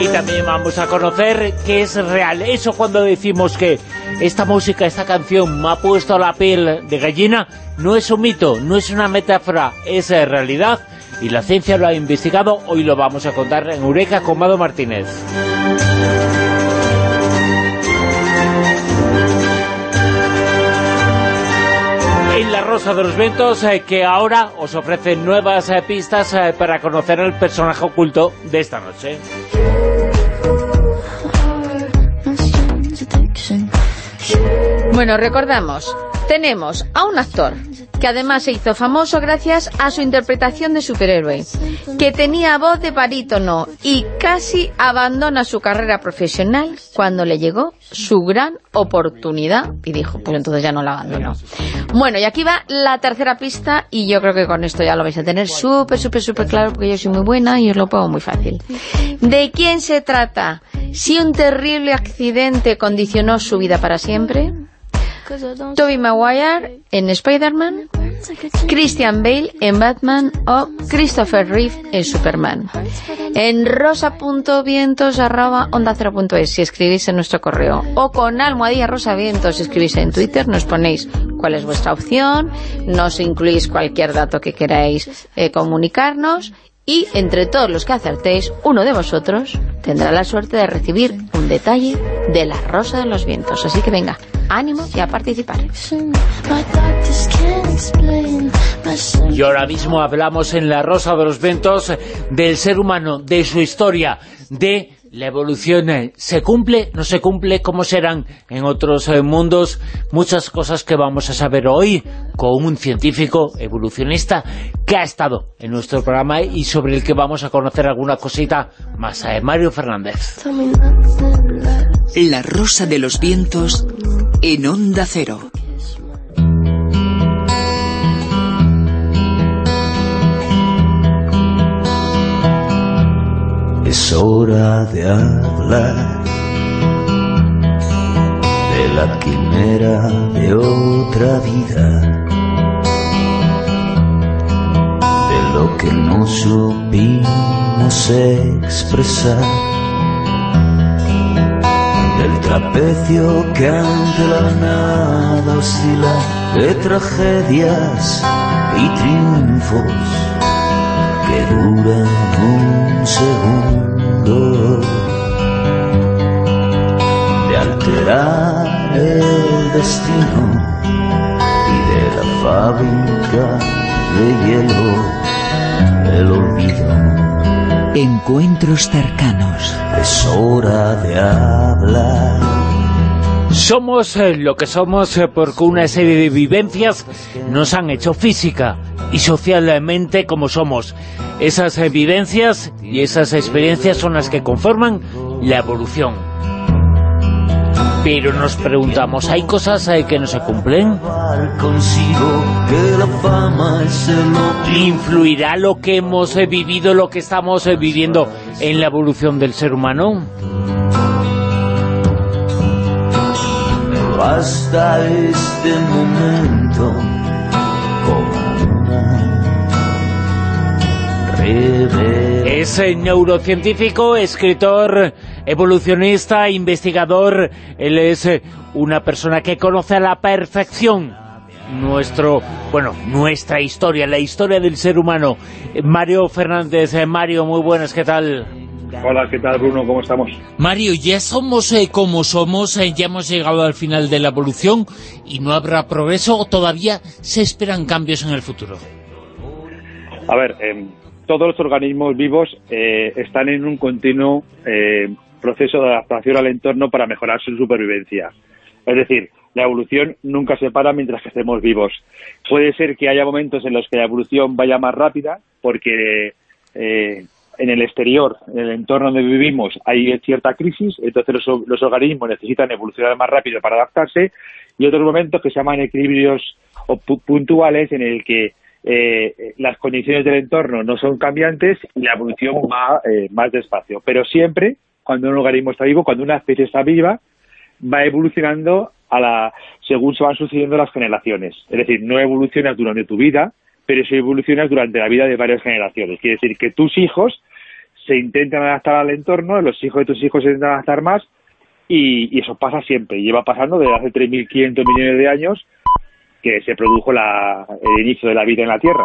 Y también vamos a conocer qué es real. Eso cuando decimos que esta música, esta canción me ha puesto la piel de gallina, no es un mito, no es una metáfora, es realidad. Y la ciencia lo ha investigado, hoy lo vamos a contar en Eureka con Mado Martínez. en La Rosa de los Ventos, eh, que ahora os ofrece nuevas eh, pistas eh, para conocer el personaje oculto de esta noche. Bueno, recordamos, tenemos a un actor que además se hizo famoso gracias a su interpretación de superhéroe, que tenía voz de barítono y casi abandona su carrera profesional cuando le llegó su gran oportunidad y dijo, pues entonces ya no la abandonó. Bueno, y aquí va la tercera pista y yo creo que con esto ya lo vais a tener súper, súper, súper claro porque yo soy muy buena y os lo pongo muy fácil. ¿De quién se trata? Si un terrible accidente condicionó su vida para siempre... Tobey Maguire en Spider-Man, Christian Bale en Batman o Christopher Reeve en Superman. En rosa.vientos.onda0.es si escribís en nuestro correo o con almohadilla rosavientos si escribís en Twitter nos ponéis cuál es vuestra opción, nos incluís cualquier dato que queráis eh, comunicarnos y entre todos los que acertéis, uno de vosotros tendrá la suerte de recibir un detalle de la Rosa de los Vientos. Así que venga, ánimo y a participar. Y ahora mismo hablamos en la Rosa de los Vientos del ser humano, de su historia, de la evolución eh, se cumple, no se cumple, cómo serán en otros eh, mundos, muchas cosas que vamos a saber hoy con un científico evolucionista que ha estado en nuestro programa y sobre el que vamos a conocer alguna cosita más, eh, Mario Fernández. La rosa de los vientos en Onda Cero. Es hora de hablar de la quimera de otra vida, de lo que no supimos expresar, del trapecio que ante la nada oscila, de tragedias y triunfos que duran un segundo de alterar el destino y de la fábrica de hielo el olvido. Encuentros cercanos. Es hora de hablar. Somos eh, lo que somos eh, porque una serie de vivencias nos han hecho física y socialmente como somos. Esas evidencias y esas experiencias son las que conforman la evolución. Pero nos preguntamos, ¿hay cosas eh, que no se cumplen? ¿Influirá lo que hemos eh, vivido, lo que estamos eh, viviendo en la evolución del ser humano? Hasta este momento Es neurocientífico, escritor, evolucionista, investigador. Él es eh, una persona que conoce a la perfección nuestro, bueno, nuestra historia, la historia del ser humano. Mario Fernández, eh, Mario, muy buenas, ¿qué tal? Hola, ¿qué tal Bruno? ¿Cómo estamos? Mario, ya somos eh, como somos, ya hemos llegado al final de la evolución y no habrá progreso o todavía se esperan cambios en el futuro. A ver, eh, todos los organismos vivos eh, están en un continuo eh, proceso de adaptación al entorno para mejorar su supervivencia. Es decir, la evolución nunca se para mientras que estemos vivos. Puede ser que haya momentos en los que la evolución vaya más rápida, porque eh, en el exterior, en el entorno donde vivimos, hay cierta crisis, entonces los, organismos necesitan evolucionar más rápido para adaptarse, y otros momentos que se llaman equilibrios puntuales en el que eh, las condiciones del entorno no son cambiantes y la evolución va eh, más despacio. Pero siempre, cuando un organismo está vivo, cuando una especie está viva, va evolucionando a la según se van sucediendo las generaciones. Es decir, no evolucionas durante tu vida, pero sí evolucionas durante la vida de varias generaciones. Quiere decir que tus hijos se intentan adaptar al entorno, los hijos de tus hijos se intentan adaptar más, y, eso pasa siempre. Lleva pasando desde hace 3.500 millones de años que se produjo el inicio de la vida en la Tierra.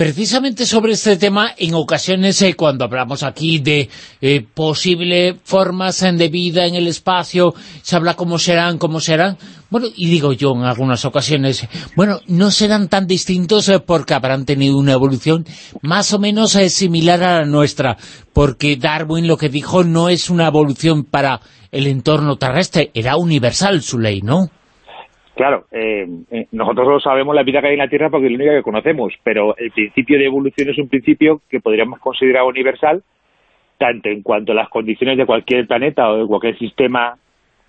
Precisamente sobre este tema, en ocasiones eh, cuando hablamos aquí de eh, posibles formas de vida en el espacio, se habla cómo serán, cómo serán. Bueno, y digo yo en algunas ocasiones, bueno, no serán tan distintos eh, porque habrán tenido una evolución más o menos similar a la nuestra, porque Darwin lo que dijo no es una evolución para el entorno terrestre, era universal su ley, ¿no? Claro, eh, eh, nosotros lo sabemos la vida que hay en la Tierra porque es la única que conocemos, pero el principio de evolución es un principio que podríamos considerar universal, tanto en cuanto a las condiciones de cualquier planeta o de cualquier sistema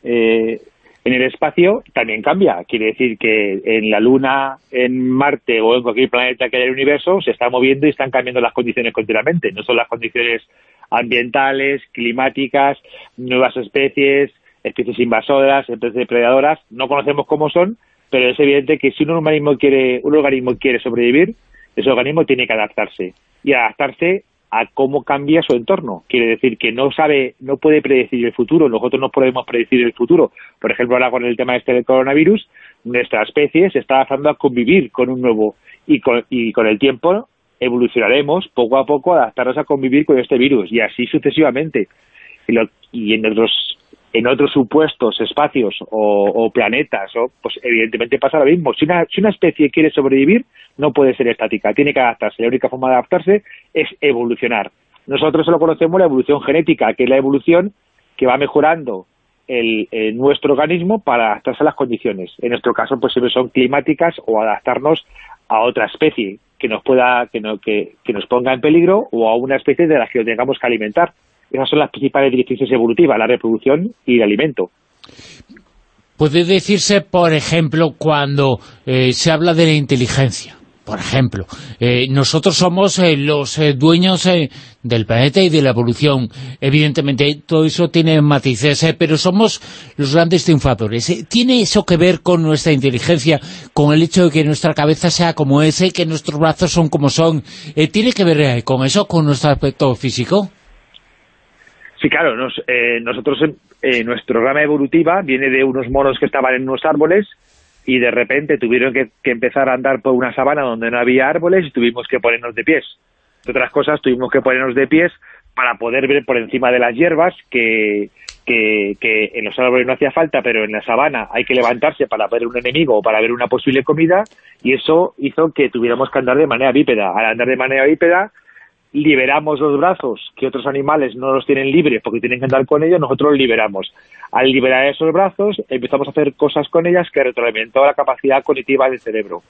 eh, en el espacio, también cambia. Quiere decir que en la Luna, en Marte o en cualquier planeta que haya en el universo se está moviendo y están cambiando las condiciones continuamente. No son las condiciones ambientales, climáticas, nuevas especies, especies invasoras, especies depredadoras, no conocemos cómo son, pero es evidente que si un organismo quiere, un organismo quiere sobrevivir, ese organismo tiene que adaptarse y adaptarse a cómo cambia su entorno. Quiere decir que no sabe, no puede predecir el futuro, nosotros no podemos predecir el futuro. Por ejemplo, ahora con el tema este del coronavirus, nuestra especie se está adaptando a convivir con un nuevo y con, y con el tiempo evolucionaremos poco a poco adaptarnos a convivir con este virus y así sucesivamente. Y, y en otros en otros supuestos espacios o, planetas, o, pues evidentemente pasa lo mismo. Si una, si una especie quiere sobrevivir, no puede ser estática, tiene que adaptarse. La única forma de adaptarse es evolucionar. Nosotros solo conocemos la evolución genética, que es la evolución que va mejorando el, nuestro organismo para adaptarse a las condiciones. En nuestro caso, pues siempre son climáticas o adaptarnos a otra especie que nos pueda que, no, que nos ponga en peligro o a una especie de la que tengamos que alimentar. Esas son las principales directrices evolutivas, la reproducción y el alimento. Puede decirse, por ejemplo, cuando eh, se habla de la inteligencia, por ejemplo, eh, nosotros somos eh, los dueños del planeta y de la evolución. Evidentemente, todo eso tiene matices, pero somos los grandes triunfadores. ¿Tiene eso que ver con nuestra inteligencia, con el hecho de que nuestra cabeza sea como es, que nuestros brazos son como son? ¿Tiene que ver con eso, con nuestro aspecto físico? Sí, claro, eh, nosotros, eh, nuestro rama evolutiva viene de unos monos que estaban en unos árboles y de repente tuvieron que, empezar a andar por una sabana donde no había árboles y tuvimos que ponernos de pies. Entre otras cosas, tuvimos que ponernos de pies para poder ver por encima de las hierbas que, que, que, en los árboles no hacía falta, pero en la sabana hay que levantarse para ver un enemigo o para ver una posible comida, y eso hizo que tuviéramos que andar de manera bípeda. Al andar de manera bípeda, liberamos los brazos, que otros animales no los tienen libres porque tienen que andar con ellos, nosotros los liberamos. Al liberar esos brazos, empezamos a hacer cosas con ellas que retroalimentó la capacidad cognitiva del cerebro.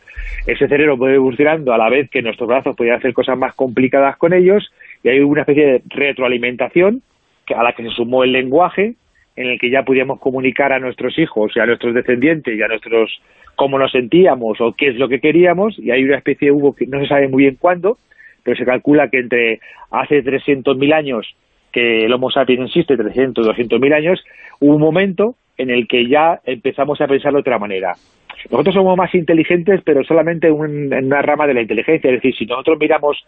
Ese cerebro puede evolucionando a la vez que nuestros brazos podían hacer cosas más complicadas con ellos, y hay una especie de retroalimentación a la que se sumó el lenguaje, en el que ya podíamos comunicar a nuestros hijos y a nuestros descendientes y a nuestros cómo nos sentíamos o qué es lo que queríamos, y hay una especie, hubo que no se sabe muy bien cuándo, pero se calcula que entre hace 300.000 años que el Homo sapiens existe, 300, 200.000 años, hubo un momento en el que ya empezamos a pensar de otra manera. Nosotros somos más inteligentes, pero solamente en una rama de la inteligencia. Es decir, si nosotros miramos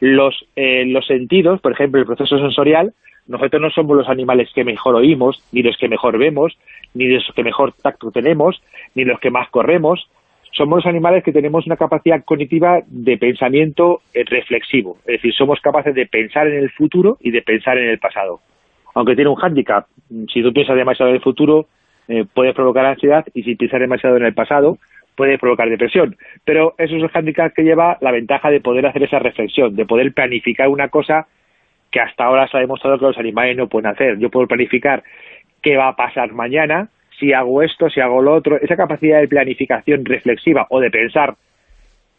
los, eh, los sentidos, por ejemplo, el proceso sensorial, nosotros no somos los animales que mejor oímos, ni los que mejor vemos, ni los que mejor tacto tenemos, ni los que más corremos somos los animales que tenemos una capacidad cognitiva de pensamiento eh, reflexivo. Es decir, somos capaces de pensar en el futuro y de pensar en el pasado. Aunque tiene un hándicap. Si tú piensas demasiado en el futuro, eh, puedes provocar ansiedad y si piensas demasiado en el pasado, puede provocar depresión. Pero eso es el hándicap que lleva la ventaja de poder hacer esa reflexión, de poder planificar una cosa que hasta ahora se ha demostrado que los animales no pueden hacer. Yo puedo planificar qué va a pasar mañana si hago esto, si hago lo otro, esa capacidad de planificación reflexiva o de pensar,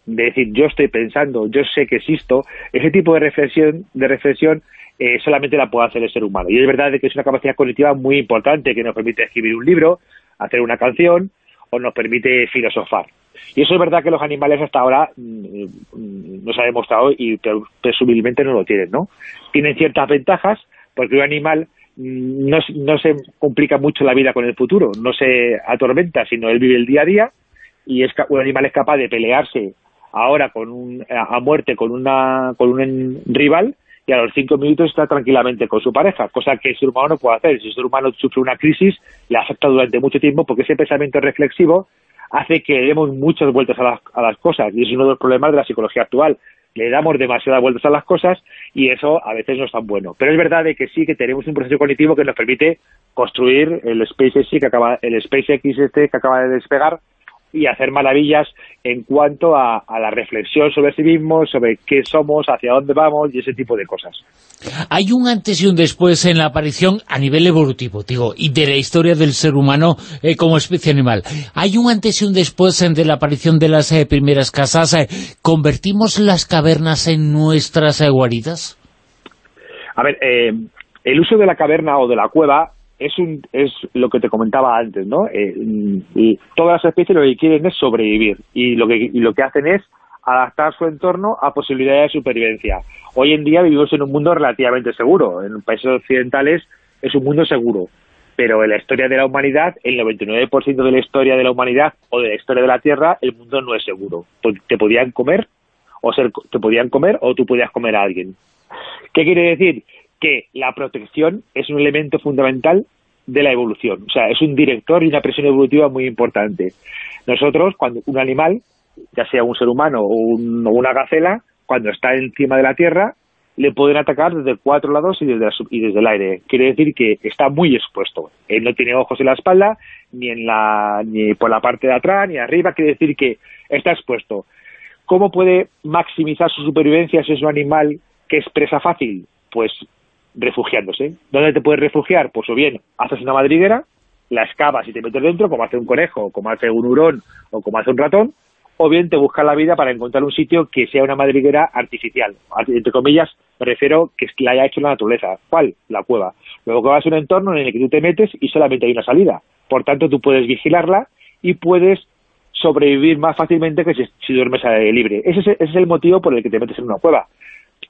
de decir yo estoy pensando, yo sé que existo, ese tipo de reflexión, de reflexión eh, solamente la puede hacer el ser humano. Y es verdad que es una capacidad cognitiva muy importante que nos permite escribir un libro, hacer una canción o nos permite filosofar. Y eso es verdad que los animales hasta ahora mm, mm, no se ha demostrado y presumiblemente no lo tienen, ¿no? Tienen ciertas ventajas porque un animal no, no se complica mucho la vida con el futuro, no se atormenta, sino él vive el día a día y es un animal es capaz de pelearse ahora con un, a muerte con una con un rival y a los cinco minutos está tranquilamente con su pareja, cosa que el ser humano no puede hacer. Si el ser humano sufre una crisis, le afecta durante mucho tiempo porque ese pensamiento reflexivo hace que demos muchas vueltas a las, a las cosas y es uno de los problemas de la psicología actual. Le damos demasiadas vueltas a las cosas y eso a veces no es tan bueno. Pero es verdad de que sí que tenemos un proceso cognitivo que nos permite construir el SpaceX que acaba, el SpaceX este que acaba de despegar y hacer maravillas en cuanto a, la reflexión sobre sí mismo, sobre qué somos, hacia dónde vamos y ese tipo de cosas. Hay un antes y un después en la aparición a nivel evolutivo, digo, y de la historia del ser humano eh, como especie animal. Hay un antes y un después de la aparición de las eh, primeras casas. Eh, ¿Convertimos las cavernas en nuestras guaridas? A ver, el uso de la caverna o de la cueva es, un, es lo que te comentaba antes, ¿no? Eh, y todas las especies lo que quieren es sobrevivir y lo que, y lo que hacen es adaptar su entorno a posibilidades de supervivencia. Hoy en día vivimos en un mundo relativamente seguro. En países occidentales es un mundo seguro. Pero en la historia de la humanidad, el 99% de la historia de la humanidad o de la historia de la Tierra, el mundo no es seguro. Te podían comer o ser, te podían comer o tú podías comer a alguien. ¿Qué quiere decir? Que la protección es un elemento fundamental de la evolución. O sea, es un director y una presión evolutiva muy importante. Nosotros, cuando un animal, ya sea un ser humano o, una gacela, cuando está encima de la Tierra, le pueden atacar desde cuatro lados y desde, y desde el aire. Quiere decir que está muy expuesto. Él no tiene ojos en la espalda, ni, en la, ni por la parte de atrás, ni arriba. Quiere decir que está expuesto. ¿Cómo puede maximizar su supervivencia si es un animal que es presa fácil? Pues refugiándose. ¿Dónde te puedes refugiar? Pues o bien haces una madriguera, la excavas y te metes dentro, como hace un conejo, como hace un hurón o como hace un ratón, o bien te buscas la vida para encontrar un sitio que sea una madriguera artificial. Entre comillas, me refiero que la haya hecho la naturaleza. ¿Cuál? La cueva. Luego que vas a un entorno en el que tú te metes y solamente hay una salida. Por tanto, tú puedes vigilarla y puedes sobrevivir más fácilmente que si, duermes al aire libre. Ese es, ese es el motivo por el que te metes en una cueva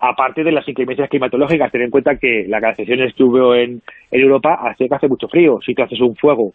aparte de las inclemencias climatológicas, ten en cuenta que la calefacción que hubo en, Europa hace que hace mucho frío. Si tú haces un fuego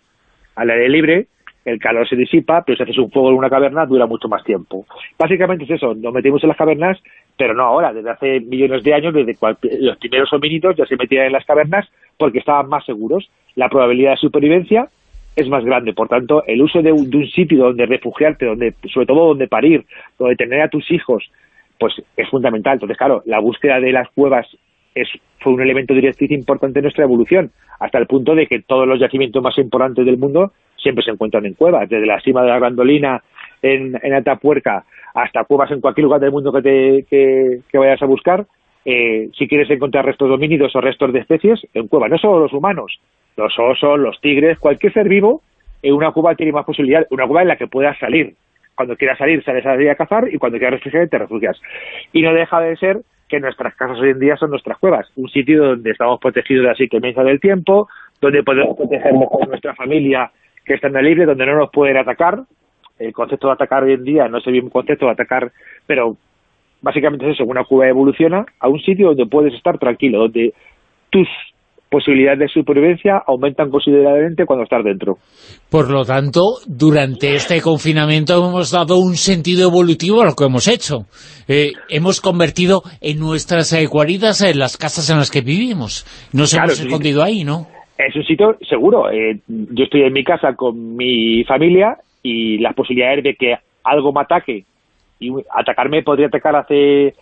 al aire libre, el calor se disipa, pero si haces un fuego en una caverna dura mucho más tiempo. Básicamente es eso, nos metimos en las cavernas, pero no ahora, desde hace millones de años, desde los primeros homínidos ya se metían en las cavernas porque estaban más seguros. La probabilidad de supervivencia es más grande, por tanto, el uso de un, de un sitio donde refugiarte, donde sobre todo donde parir, donde tener a tus hijos, pues es fundamental. Entonces, claro, la búsqueda de las cuevas es, fue un elemento directriz importante en nuestra evolución, hasta el punto de que todos los yacimientos más importantes del mundo siempre se encuentran en cuevas, desde la cima de la Grandolina en, en Atapuerca hasta cuevas en cualquier lugar del mundo que, te, que, vayas a buscar. Eh, si quieres encontrar restos domínidos o restos de especies, en cuevas, no solo los humanos, los osos, los tigres, cualquier ser vivo, en una cueva tiene más posibilidad, una cueva en la que puedas salir, cuando quieras salir, sales a salir a cazar y cuando quieras refugiar, te refugias. Y no deja de ser que nuestras casas hoy en día son nuestras cuevas, un sitio donde estamos protegidos de la psiquemencia del tiempo, donde podemos proteger mejor nuestra familia que está en el libre, donde no nos pueden atacar. El concepto de atacar hoy en día no es el mismo concepto de atacar, pero básicamente es eso, una cueva evoluciona a un sitio donde puedes estar tranquilo, donde tus posibilidades de supervivencia aumentan considerablemente cuando estás dentro. Por lo tanto, durante este confinamiento hemos dado un sentido evolutivo a lo que hemos hecho. Eh, hemos convertido en nuestras guaridas en las casas en las que vivimos. Nos hemos escondido ahí, ¿no? Es un sitio seguro. Eh, yo estoy en mi casa con mi familia y las posibilidades de que algo me ataque y atacarme podría atacar hace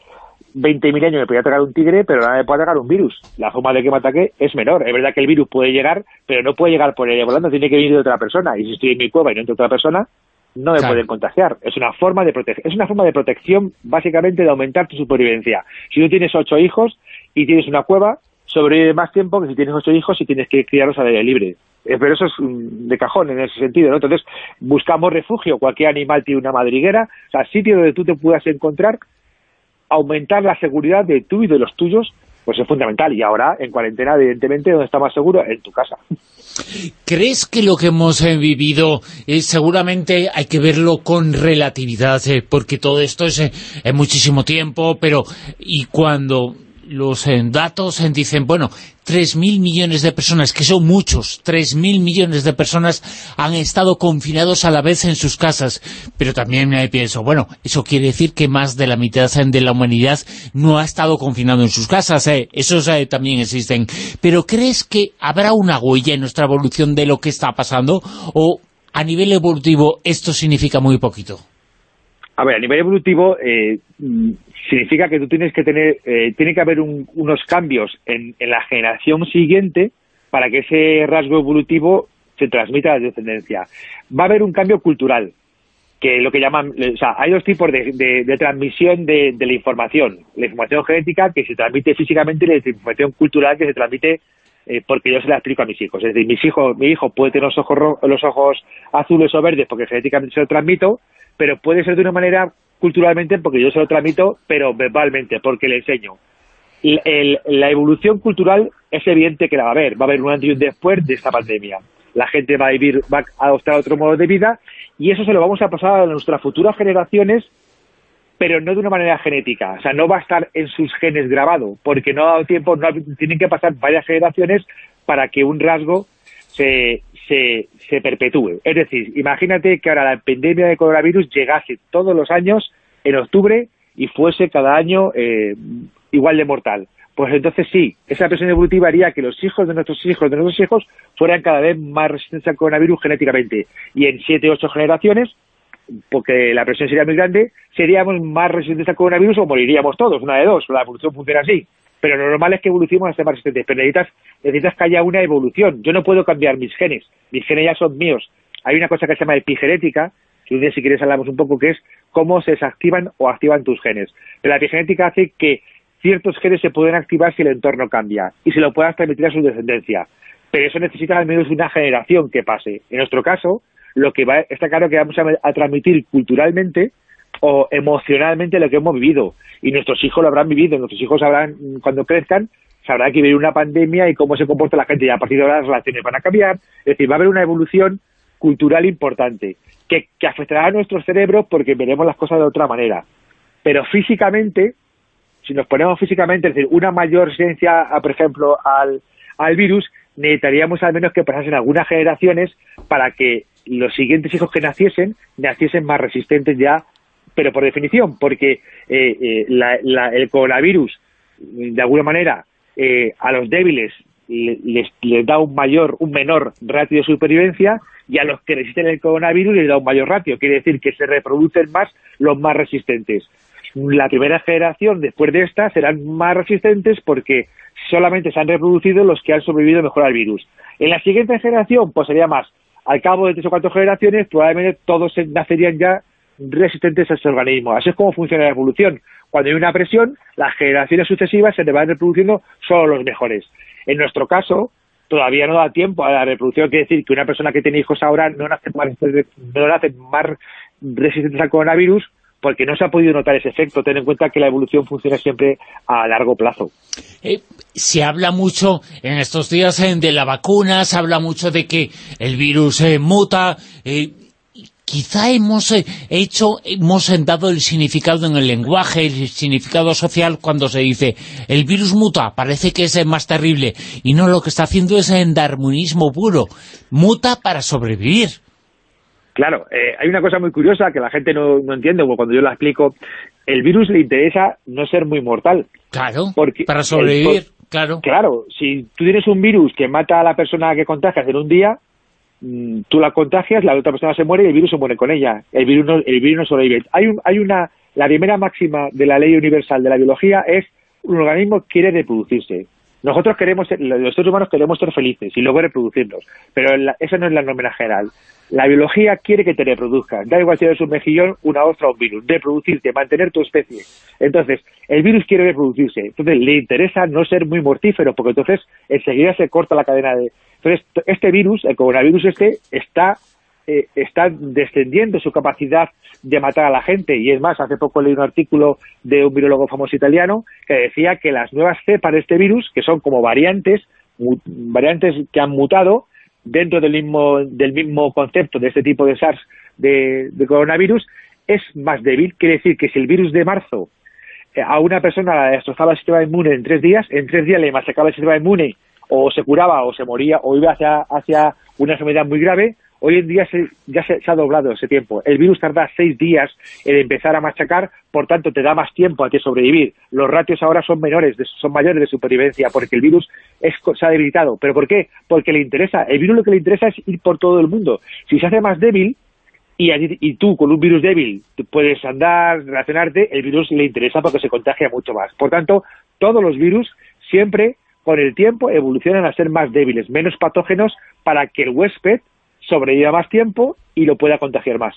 20.000 años me podía atacar un tigre, pero ahora me puede atacar un virus. La forma de que me ataque es menor. Es verdad que el virus puede llegar, pero no puede llegar por ella volando, tiene que venir de otra persona. Y si estoy en mi cueva y no entre otra persona, no me pueden contagiar. Es una forma de es una forma de protección básicamente de aumentar tu supervivencia. Si tú tienes ocho hijos y tienes una cueva, sobrevive más tiempo que si tienes ocho hijos y tienes que criarlos al aire libre. Eh, pero eso es mm, de cajón en ese sentido, ¿no? Entonces, buscamos refugio, cualquier animal tiene una madriguera, o sea, sitio donde tú te puedas encontrar, aumentar la seguridad de tú y de los tuyos, pues es fundamental. Y ahora, en cuarentena, evidentemente, donde está más seguro? En tu casa. ¿Crees que lo que hemos eh, vivido eh, seguramente hay que verlo con relatividad? porque todo esto es muchísimo tiempo, pero y cuando los eh, datos eh, dicen, bueno, 3.000 millones de personas, que son muchos, 3.000 millones de personas han estado confinados a la vez en sus casas. Pero también me pienso, bueno, eso quiere decir que más de la mitad eh, de la humanidad no ha estado confinado en sus casas. Esos también existen. Pero ¿crees que habrá una huella en nuestra evolución de lo que está pasando? ¿O a nivel evolutivo esto significa muy poquito? A ver, a nivel evolutivo, significa que tú tienes que tener, eh, tiene que haber unos cambios en, la generación siguiente para que ese rasgo evolutivo se transmita a la descendencia. Va a haber un cambio cultural, que lo que llaman, o sea, hay dos tipos de, transmisión de, la información. La información genética que se transmite físicamente y la información cultural que se transmite eh, porque yo se la explico a mis hijos. Es decir, mis hijos, mi hijo puede tener los ojos, los ojos azules o verdes porque genéticamente se lo transmito, pero puede ser de una manera culturalmente porque yo se lo transmito, pero verbalmente, porque le enseño. la evolución cultural es evidente que la va a haber, va a haber un antes y un después de esta pandemia. La gente va a vivir, va a adoptar otro modo de vida y eso se lo vamos a pasar a nuestras futuras generaciones, pero no de una manera genética. O sea, no va a estar en sus genes grabado, porque no ha dado tiempo, no, tienen que pasar varias generaciones para que un rasgo se, se, se perpetúe. Es decir, imagínate que ahora la pandemia de coronavirus llegase todos los años en octubre y fuese cada año eh, igual de mortal. Pues entonces sí, esa presión evolutiva haría que los hijos de nuestros hijos de nuestros hijos fueran cada vez más resistentes al coronavirus genéticamente. Y en siete, ocho generaciones, porque la presión sería muy grande, seríamos más resistentes al coronavirus o moriríamos todos, una de dos. La evolución funciona así pero lo normal es que evolucionemos a ser más resistentes, pero necesitas, que haya una evolución. Yo no puedo cambiar mis genes, mis genes ya son míos. Hay una cosa que se llama epigenética, que si quieres hablamos un poco, que es cómo se desactivan o activan tus genes. Pero la epigenética hace que ciertos genes se pueden activar si el entorno cambia y se lo puedas transmitir a su descendencia. Pero eso necesita al menos una generación que pase. En nuestro caso, lo que va, está claro que vamos a transmitir culturalmente o emocionalmente lo que hemos vivido. Y nuestros hijos lo habrán vivido, nuestros hijos sabrán, cuando crezcan, sabrán que viene una pandemia y cómo se comporta la gente, y a partir de ahora las relaciones van a cambiar. Es decir, va a haber una evolución cultural importante, que, afectará a nuestros cerebros porque veremos las cosas de otra manera. Pero físicamente, si nos ponemos físicamente, es decir, una mayor resistencia, por ejemplo, al, al virus, necesitaríamos al menos que pasasen algunas generaciones para que los siguientes hijos que naciesen, naciesen más resistentes ya pero por definición, porque eh, eh, el coronavirus, de alguna manera, eh, a los débiles les, da un mayor, un menor ratio de supervivencia y a los que resisten el coronavirus les da un mayor ratio. Quiere decir que se reproducen más los más resistentes. La primera generación, después de esta, serán más resistentes porque solamente se han reproducido los que han sobrevivido mejor al virus. En la siguiente generación, pues sería más. Al cabo de tres o cuatro generaciones, probablemente todos nacerían ya resistentes a ese organismo. Así es como funciona la evolución. Cuando hay una presión, las generaciones sucesivas se le van reproduciendo solo los mejores. En nuestro caso, todavía no da tiempo a la reproducción, quiere decir que una persona que tiene hijos ahora no nace más, no nace más resistentes al coronavirus porque no se ha podido notar ese efecto. Ten en cuenta que la evolución funciona siempre a largo plazo. Eh, se habla mucho en estos días eh, de la vacuna, se habla mucho de que el virus eh, muta quizá hemos eh, hecho, hemos dado el significado en el lenguaje, el significado social cuando se dice el virus muta, parece que es más terrible, y no lo que está haciendo es endarmonismo puro, muta para sobrevivir. Claro, eh, hay una cosa muy curiosa que la gente no, no entiende, cuando yo la explico, el virus le interesa no ser muy mortal. Claro, para sobrevivir, claro. Claro, si tú tienes un virus que mata a la persona que contagias en un día, tú la contagias, la otra persona se muere y el virus se muere con ella. El virus no, el virus no sobrevive. Hay, hay una, la primera máxima de la ley universal de la biología es un organismo quiere reproducirse. Nosotros queremos, los seres humanos queremos ser felices y luego reproducirnos, pero eso no es la norma general. La biología quiere que te reproduzcas, da igual si eres un mejillón, una ostra o un virus, reproducirte, mantener tu especie. Entonces, el virus quiere reproducirse, entonces le interesa no ser muy mortífero, porque entonces enseguida se corta la cadena de... Entonces, este virus, el coronavirus este, está eh, está descendiendo su capacidad de matar a la gente. Y es más, hace poco leí un artículo de un virólogo famoso italiano que decía que las nuevas cepas de este virus, que son como variantes, variantes que han mutado dentro del mismo, del mismo concepto de este tipo de SARS de, coronavirus, es más débil. Quiere decir que si el virus de marzo eh, a una persona le destrozaba el sistema inmune en tres días, en tres días le masacraba el sistema inmune o se curaba o se moría o iba hacia, hacia una enfermedad muy grave, Hoy en día ya se, ha doblado ese tiempo. El virus tarda seis días en empezar a machacar, por tanto te da más tiempo a que sobrevivir. Los ratios ahora son menores, son mayores de supervivencia, porque el virus se ha debilitado. ¿Pero por qué? Porque le interesa. El virus lo que le interesa es ir por todo el mundo. Si se hace más débil, y, y, tú con un virus débil puedes andar, relacionarte, el virus le interesa porque se contagia mucho más. Por tanto, todos los virus siempre con el tiempo evolucionan a ser más débiles, menos patógenos para que el huésped sobreviva más tiempo y lo pueda contagiar más.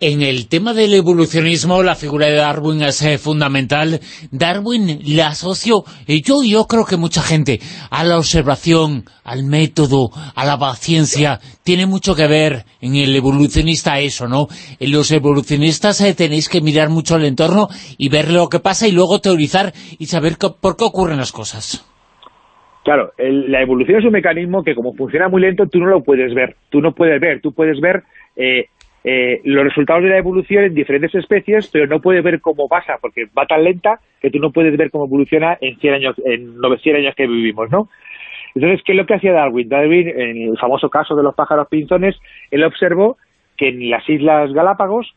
En el tema del evolucionismo, la figura de Darwin es eh, fundamental. Darwin la asoció, eh, yo, yo creo que mucha gente, a la observación, al método, a la paciencia, tiene mucho que ver en el evolucionista eso, ¿no? En los evolucionistas eh, tenéis que mirar mucho el entorno y ver lo que pasa y luego teorizar y saber por qué ocurren las cosas. Claro, la evolución es un mecanismo que como funciona muy lento, tú no lo puedes ver. Tú no puedes ver, tú puedes ver eh, eh, los resultados de la evolución en diferentes especies, pero no puedes ver cómo pasa, porque va tan lenta que tú no puedes ver cómo evoluciona en 100 años, en 900 años que vivimos, ¿no? Entonces, ¿qué es lo que hacía Darwin? Darwin, en el famoso caso de los pájaros pinzones, él observó que en las Islas Galápagos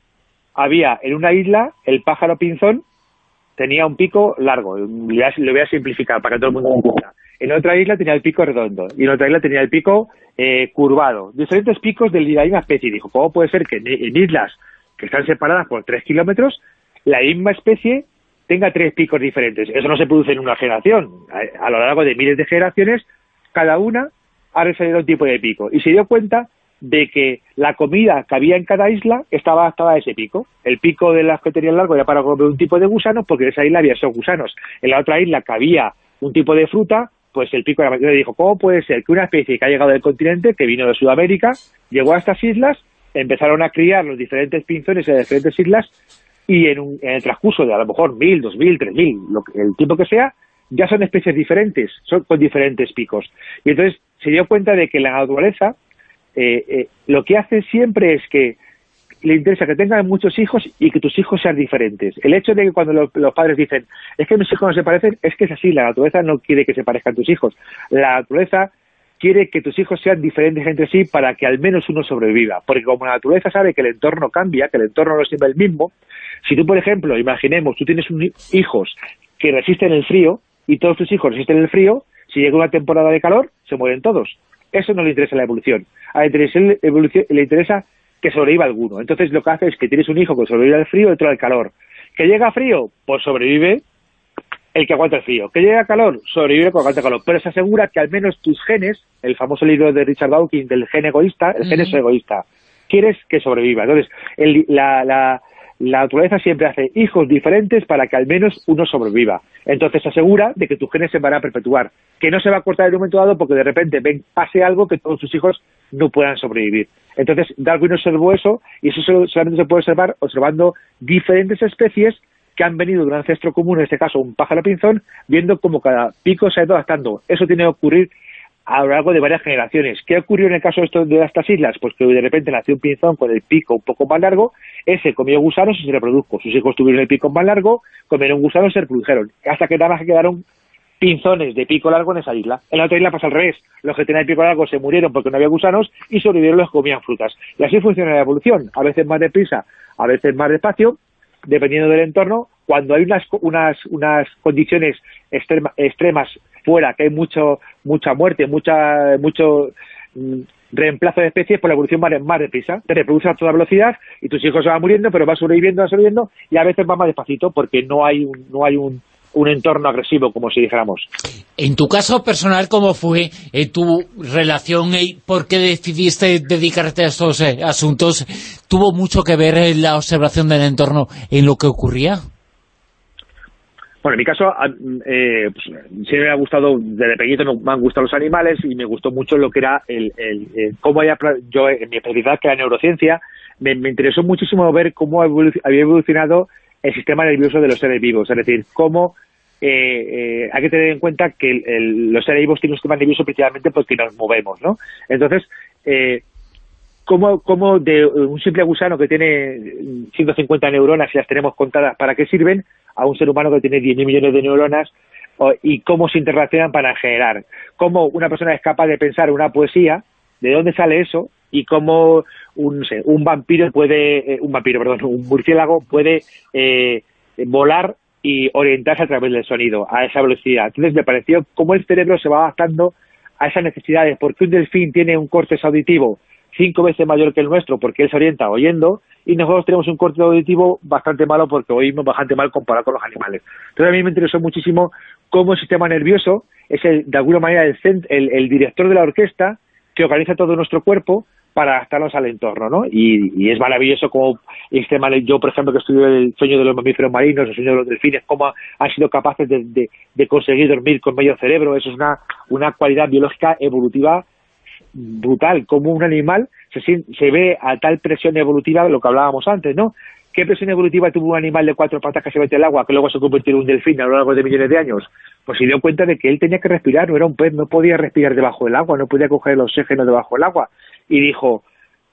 había en una isla el pájaro pinzón tenía un pico largo, lo voy a simplificar para que todo el mundo lo entienda en otra isla tenía el pico redondo y en otra isla tenía el pico eh, curvado. Diferentes picos de la misma especie. Dijo, ¿cómo puede ser que en islas que están separadas por tres kilómetros, la misma especie tenga tres picos diferentes? Eso no se produce en una generación. A, lo largo de miles de generaciones, cada una ha desarrollado un tipo de pico. Y se dio cuenta de que la comida que había en cada isla estaba adaptada a ese pico. El pico de las que tenían largo era para comer un tipo de gusanos, porque en esa isla había esos gusanos. En la otra isla que había un tipo de fruta, pues el pico de la le dijo, ¿cómo puede ser que una especie que ha llegado del continente, que vino de Sudamérica, llegó a estas islas, empezaron a criar los diferentes pinzones en diferentes islas y en, el transcurso de a lo mejor mil, dos mil, tres mil, el tiempo que sea, ya son especies diferentes, son con diferentes picos. Y entonces se dio cuenta de que la naturaleza eh, eh, lo que hace siempre es que le interesa que tengan muchos hijos y que tus hijos sean diferentes. El hecho de que cuando los, padres dicen, es que mis hijos no se parecen, es que es así, la naturaleza no quiere que se parezcan tus hijos. La naturaleza quiere que tus hijos sean diferentes entre sí para que al menos uno sobreviva. Porque como la naturaleza sabe que el entorno cambia, que el entorno no es siempre el mismo, si tú, por ejemplo, imaginemos, tú tienes un, hijos que resisten el frío y todos tus hijos resisten el frío, si llega una temporada de calor, se mueren todos. Eso no le interesa la evolución. A la evolución le interesa que sobreviva alguno. Entonces lo que hace es que tienes un hijo que sobrevive al frío y otro al calor. ¿Que llega frío? Pues sobrevive el que aguanta el frío. ¿Que llega calor? Sobrevive el que aguanta el calor. Pero se asegura que al menos tus genes, el famoso libro de Richard Dawkins del gen egoísta, el gen es egoísta, quieres que sobreviva. Entonces, la, la, la naturaleza siempre hace hijos diferentes para que al menos uno sobreviva. Entonces se asegura de que tus genes se van a perpetuar, que no se va a cortar en un momento dado porque de repente ven, pase algo que todos sus hijos no puedan sobrevivir. Entonces Darwin observó eso y eso solamente se puede observar observando diferentes especies que han venido de un ancestro común, en este caso un pájaro pinzón, viendo cómo cada pico se ha ido adaptando. Eso tiene que ocurrir a lo largo de varias generaciones. ¿Qué ocurrió en el caso de, de estas islas? Pues que de repente nació un pinzón con el pico un poco más largo, ese comió gusanos y se reprodujo. Sus hijos tuvieron el pico más largo, comieron gusanos y se reprodujeron. Hasta que nada más quedaron pinzones de pico largo en esa isla. En la otra isla pasa al revés. Los que tenían el pico largo se murieron porque no había gusanos y sobrevivieron los que comían frutas. Y así funciona la evolución. A veces más deprisa, a veces más despacio, dependiendo del entorno. Cuando hay unas, unas, unas condiciones extremas fuera, que hay mucho mucha muerte, mucha mucho mm, reemplazo de especies, por la evolución va más deprisa. Te reproduces a toda velocidad y tus hijos se van muriendo, pero va sobreviviendo, va sobreviviendo y a veces va más despacito porque no hay un, no hay un, un entorno agresivo, como si dijéramos. En tu caso personal, ¿cómo fue eh, tu relación y por qué decidiste dedicarte a estos eh, asuntos? ¿Tuvo mucho que ver en la observación del entorno en lo que ocurría? Bueno, en mi caso, eh, pues, siempre me ha gustado, desde pequeñito me han gustado los animales y me gustó mucho lo que era el, cómo haya, yo en mi especialidad, que era neurociencia, me, interesó muchísimo ver cómo había evolucionado el sistema nervioso de los seres vivos, es decir, cómo eh, eh, hay que tener en cuenta que los seres vivos tienen un sistema nervioso principalmente porque nos movemos, ¿no? Entonces, eh, ¿cómo, ¿cómo, de un simple gusano que tiene 150 neuronas y las tenemos contadas, ¿para qué sirven? A un ser humano que tiene 10.000 millones de neuronas y cómo se interrelacionan para generar. Cómo una persona es capaz de pensar una poesía, de dónde sale eso y cómo un, un vampiro puede, eh, un vampiro, perdón, un murciélago puede eh, volar y orientarse a través del sonido a esa velocidad. Entonces me pareció cómo el cerebro se va adaptando a esas necesidades, porque un delfín tiene un corte auditivo cinco veces mayor que el nuestro porque él se orienta oyendo y nosotros tenemos un corte auditivo bastante malo porque oímos bastante mal comparado con los animales. Entonces a mí me interesó muchísimo cómo el sistema nervioso es el, de alguna manera el, el director de la orquesta que organiza todo nuestro cuerpo para adaptarnos al entorno, ¿no? Y, es maravilloso como este yo, por ejemplo, que estudio el sueño de los mamíferos marinos, el sueño de los delfines, cómo han sido capaces de, conseguir dormir con medio cerebro, eso es una, una cualidad biológica evolutiva brutal, como un animal se, se ve a tal presión evolutiva, lo que hablábamos antes, ¿no? ¿Qué presión evolutiva tuvo un animal de cuatro patas que se mete al agua, que luego se convirtió en un delfín a lo largo de millones de años? Pues se dio cuenta de que él tenía que respirar, no era un pez, no podía respirar debajo del agua, no podía coger el oxígeno debajo del agua. Y dijo,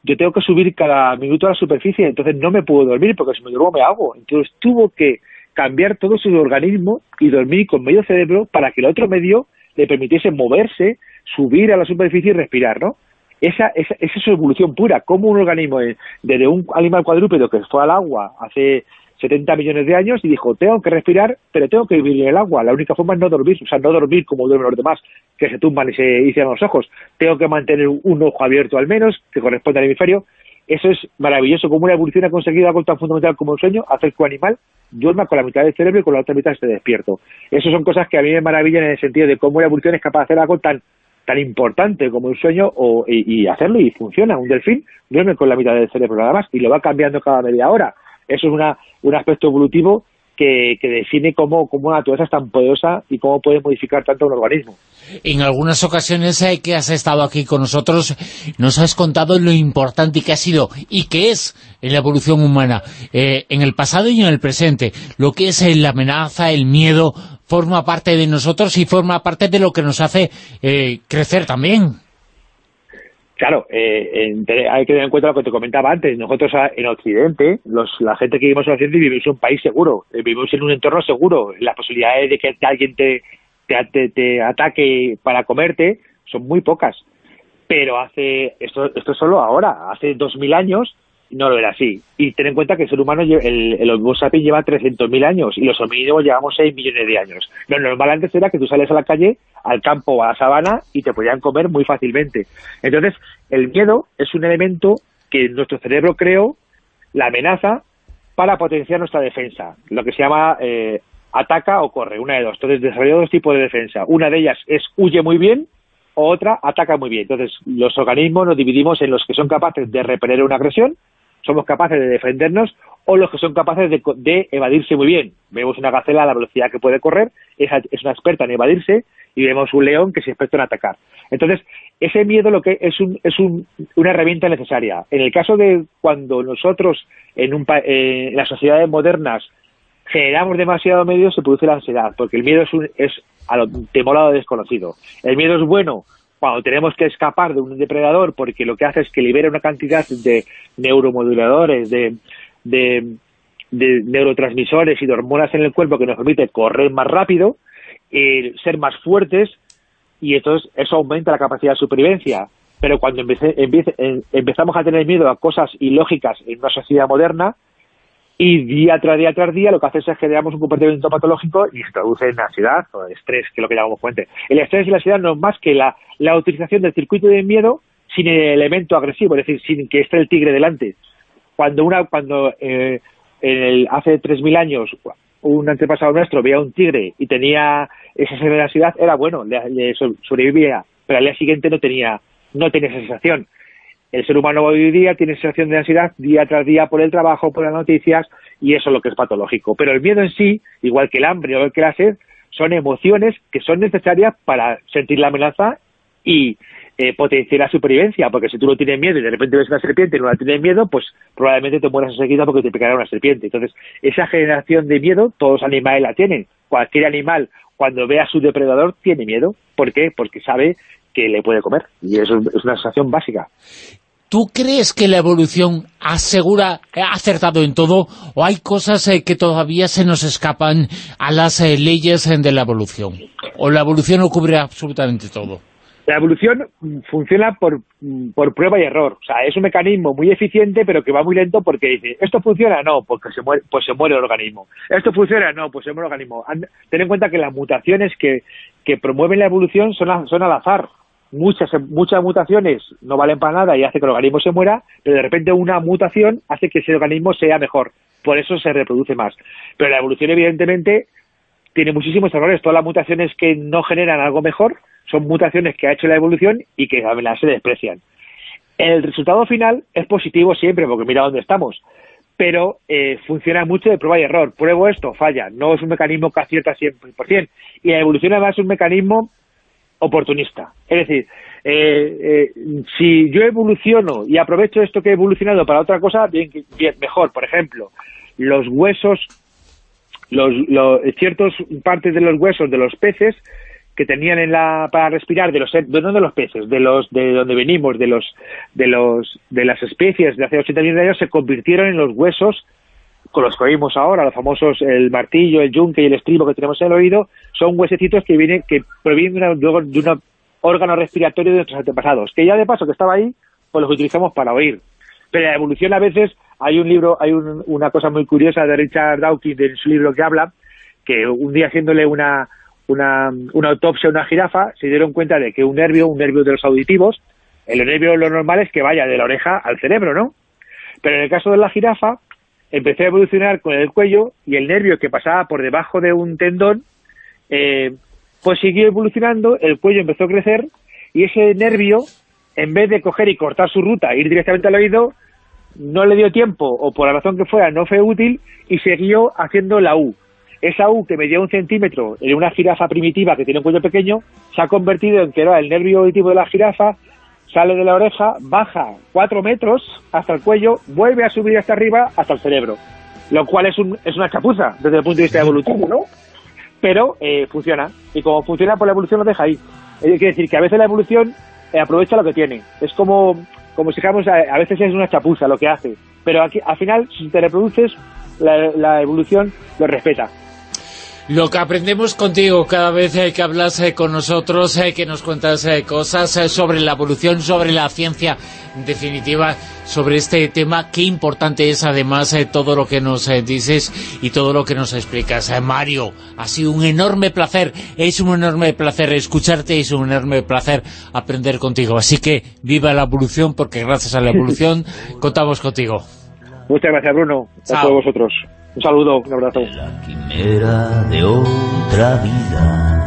yo tengo que subir cada minuto a la superficie, entonces no me puedo dormir porque si me duermo me hago. Entonces tuvo que cambiar todo su organismo y dormir con medio cerebro para que el otro medio le permitiese moverse, subir a la superficie y respirar, ¿no? Esa, esa, esa es su evolución pura, como un organismo, desde un animal cuadrúpedo que fue al agua hace 70 millones de años y dijo, tengo que respirar, pero tengo que vivir en el agua. La única forma es no dormir, o sea, no dormir como duermen los demás, que se tumban y se cierran los ojos. Tengo que mantener un ojo abierto al menos, que corresponde al hemisferio. Eso es maravilloso, como una evolución ha conseguido algo tan fundamental como el sueño, hacer que un animal duerma con la mitad del cerebro y con la otra mitad esté despierto. Esas son cosas que a mí me maravillan en el sentido de cómo la evolución es capaz de hacer algo tan tan importante como un sueño o, y, hacerlo y funciona. Un delfín duerme con la mitad del cerebro nada más y lo va cambiando cada media hora. Eso es una, un aspecto evolutivo que, define cómo, cómo una naturaleza es tan poderosa y cómo puede modificar tanto un organismo. En algunas ocasiones eh, que has estado aquí con nosotros, nos has contado lo importante que ha sido y que es en la evolución humana, eh, en el pasado y en el presente. Lo que es eh, la amenaza, el miedo, forma parte de nosotros y forma parte de lo que nos hace crecer también. Claro, eh, hay que tener en cuenta lo que te comentaba antes. Nosotros en Occidente, los, la gente que vivimos en Occidente vivimos en un país seguro, eh, vivimos en un entorno seguro. Las posibilidades de que alguien te, te, te, ataque para comerte son muy pocas. Pero hace esto, esto es solo ahora, hace dos mil años no lo era así. Y ten en cuenta que el ser humano, el, el Homo sapiens lleva 300.000 años y los homínidos llevamos 6 millones de años. Lo normal antes era que tú sales a la calle, al campo o a la sabana y te podían comer muy fácilmente. Entonces, el miedo es un elemento que nuestro cerebro creó, la amenaza, para potenciar nuestra defensa. Lo que se llama eh, ataca o corre, una de dos. Entonces, desarrolló dos tipos de defensa. Una de ellas es huye muy bien, otra ataca muy bien. Entonces, los organismos nos dividimos en los que son capaces de repeler una agresión somos capaces de defendernos o los que son capaces de, evadirse muy bien. Vemos una gacela a la velocidad que puede correr, es, es una experta en evadirse, y vemos un león que es experto en atacar. Entonces, ese miedo lo que es, un, es una herramienta necesaria. En el caso de cuando nosotros en, un, en las sociedades modernas generamos demasiado miedo, se produce la ansiedad, porque el miedo es, un, es a lo temor a lo desconocido. El miedo es bueno cuando tenemos que escapar de un depredador porque lo que hace es que libera una cantidad de neuromoduladores, de, de, neurotransmisores y de hormonas en el cuerpo que nos permite correr más rápido, eh, ser más fuertes y entonces eso aumenta la capacidad de supervivencia. Pero cuando empezamos a tener miedo a cosas ilógicas en una sociedad moderna, y día tras día tras día lo que hace es que generamos un comportamiento patológico y se traduce en ansiedad o estrés, que es lo que llamamos fuente. El estrés y la ansiedad no es más que la, la utilización del circuito de miedo sin el elemento agresivo, es decir, sin que esté el tigre delante. Cuando una cuando eh, en el, hace 3.000 años un antepasado nuestro veía un tigre y tenía esa sensación ansiedad, era bueno, le, sobrevivía, pero al día siguiente no tenía, no tenía esa sensación. El ser humano hoy día tiene sensación de ansiedad día tras día por el trabajo, por las noticias, y eso es lo que es patológico. Pero el miedo en sí, igual que el hambre o el que la sed, son emociones que son necesarias para sentir la amenaza y eh, potenciar la supervivencia, porque si tú no tienes miedo y de repente ves una serpiente y no la tienes miedo, pues probablemente te mueras enseguida porque te picará una serpiente. Entonces, esa generación de miedo, todos los animales la tienen. Cualquier animal, cuando ve a su depredador, tiene miedo. ¿Por qué? Porque sabe que le puede comer. Y eso es una sensación básica. ¿Tú crees que la evolución asegura, ha acertado en todo, o hay cosas eh, que todavía se nos escapan a las eh, leyes de la evolución? ¿O la evolución no cubre absolutamente todo? La evolución funciona por, prueba y error. O sea, es un mecanismo muy eficiente, pero que va muy lento porque dice, ¿esto funciona? No, porque se muere, pues se muere el organismo. ¿Esto funciona? No, pues se muere el organismo. Ten en cuenta que las mutaciones que, promueven la evolución son, son al azar muchas, muchas mutaciones no valen para nada y hace que el organismo se muera, pero de repente una mutación hace que ese organismo sea mejor. Por eso se reproduce más. Pero la evolución, evidentemente, tiene muchísimos errores. Todas las mutaciones que no generan algo mejor son mutaciones que ha hecho la evolución y que a se desprecian. El resultado final es positivo siempre, porque mira dónde estamos. Pero eh, funciona mucho de prueba y error. Pruebo esto, falla. No es un mecanismo que acierta 100%. Y la evolución además es un mecanismo oportunista. Es decir, eh, eh, si yo evoluciono y aprovecho esto que he evolucionado para otra cosa, bien, bien mejor. Por ejemplo, los huesos, los, ciertas partes de los huesos de los peces que tenían en la para respirar de los no de los peces de los de donde venimos de los de los de las especies de hace 80 millones de años se convirtieron en los huesos con los que oímos ahora, los famosos el martillo, el yunque y el estribo que tenemos en el oído, son huesecitos que vienen que provienen de, un órgano respiratorio de nuestros antepasados, que ya de paso que estaba ahí, pues los utilizamos para oír. Pero la evolución a veces, hay un libro, hay una cosa muy curiosa de Richard Dawkins en su libro que habla, que un día haciéndole una, una, una autopsia a una jirafa, se dieron cuenta de que un nervio, un nervio de los auditivos, el nervio lo normal es que vaya de la oreja al cerebro, ¿no? Pero en el caso de la jirafa, empecé a evolucionar con el cuello y el nervio que pasaba por debajo de un tendón, eh, pues siguió evolucionando, el cuello empezó a crecer y ese nervio, en vez de coger y cortar su ruta e ir directamente al oído, no le dio tiempo, o por la razón que fuera, no fue útil, y siguió haciendo la U. Esa U que medía un centímetro en una jirafa primitiva que tiene un cuello pequeño, se ha convertido en que era el nervio auditivo de la jirafa sale de la oreja, baja cuatro metros hasta el cuello, vuelve a subir hasta arriba hasta el cerebro. Lo cual es, un, es una chapuza desde el punto de vista evolutivo, ¿no? Pero eh, funciona. Y como funciona, por pues la evolución lo deja ahí. Quiere decir que a veces la evolución eh, aprovecha lo que tiene. Es como, como si dijéramos, a, veces es una chapuza lo que hace. Pero aquí, al final, si te reproduces, la, la evolución lo respeta. Lo que aprendemos contigo cada vez que hablas eh, con nosotros, eh, que nos cuentas eh, cosas sobre la evolución, sobre la ciencia, en definitiva, sobre este tema, qué importante es además todo lo que nos dices y todo lo que nos explicas. Mario, ha sido un enorme placer, es un enorme placer escucharte, es un enorme placer aprender contigo. Así que viva la evolución, porque gracias a la evolución <laughs> contamos contigo. Muchas gracias, Bruno. A todos vosotros. Un saludo, un abrazo. La quimera de otra vida.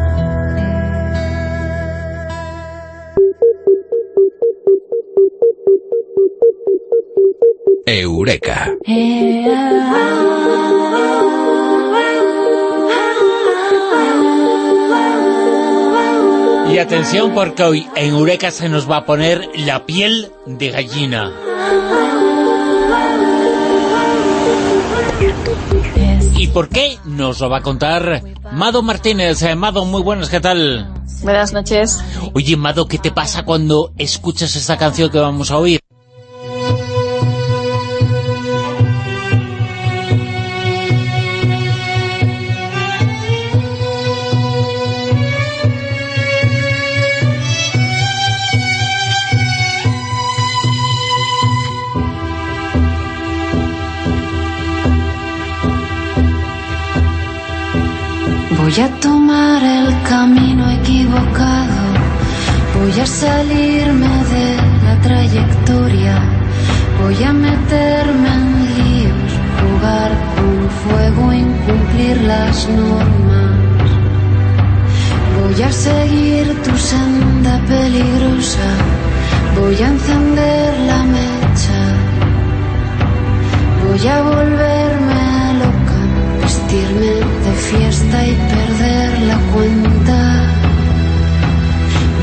Eureka. Y atención porque hoy en Eureka se nos va a poner la piel de gallina. ¿Y por qué? Nos lo va a contar Mado Martínez. Eh, Mado, muy buenas, ¿qué tal? Buenas noches. Oye, Mado, ¿qué te pasa cuando escuchas esta canción que vamos a oír? Voy a tomar el camino equivocado, voy a salirme de la trayectoria, voy a meterme en líos, jugar con fuego, incumplir las normas. Voy a seguir tu senda peligrosa, voy a encender la mecha, voy a volverme vestirme de fiesta y perder la cuenta.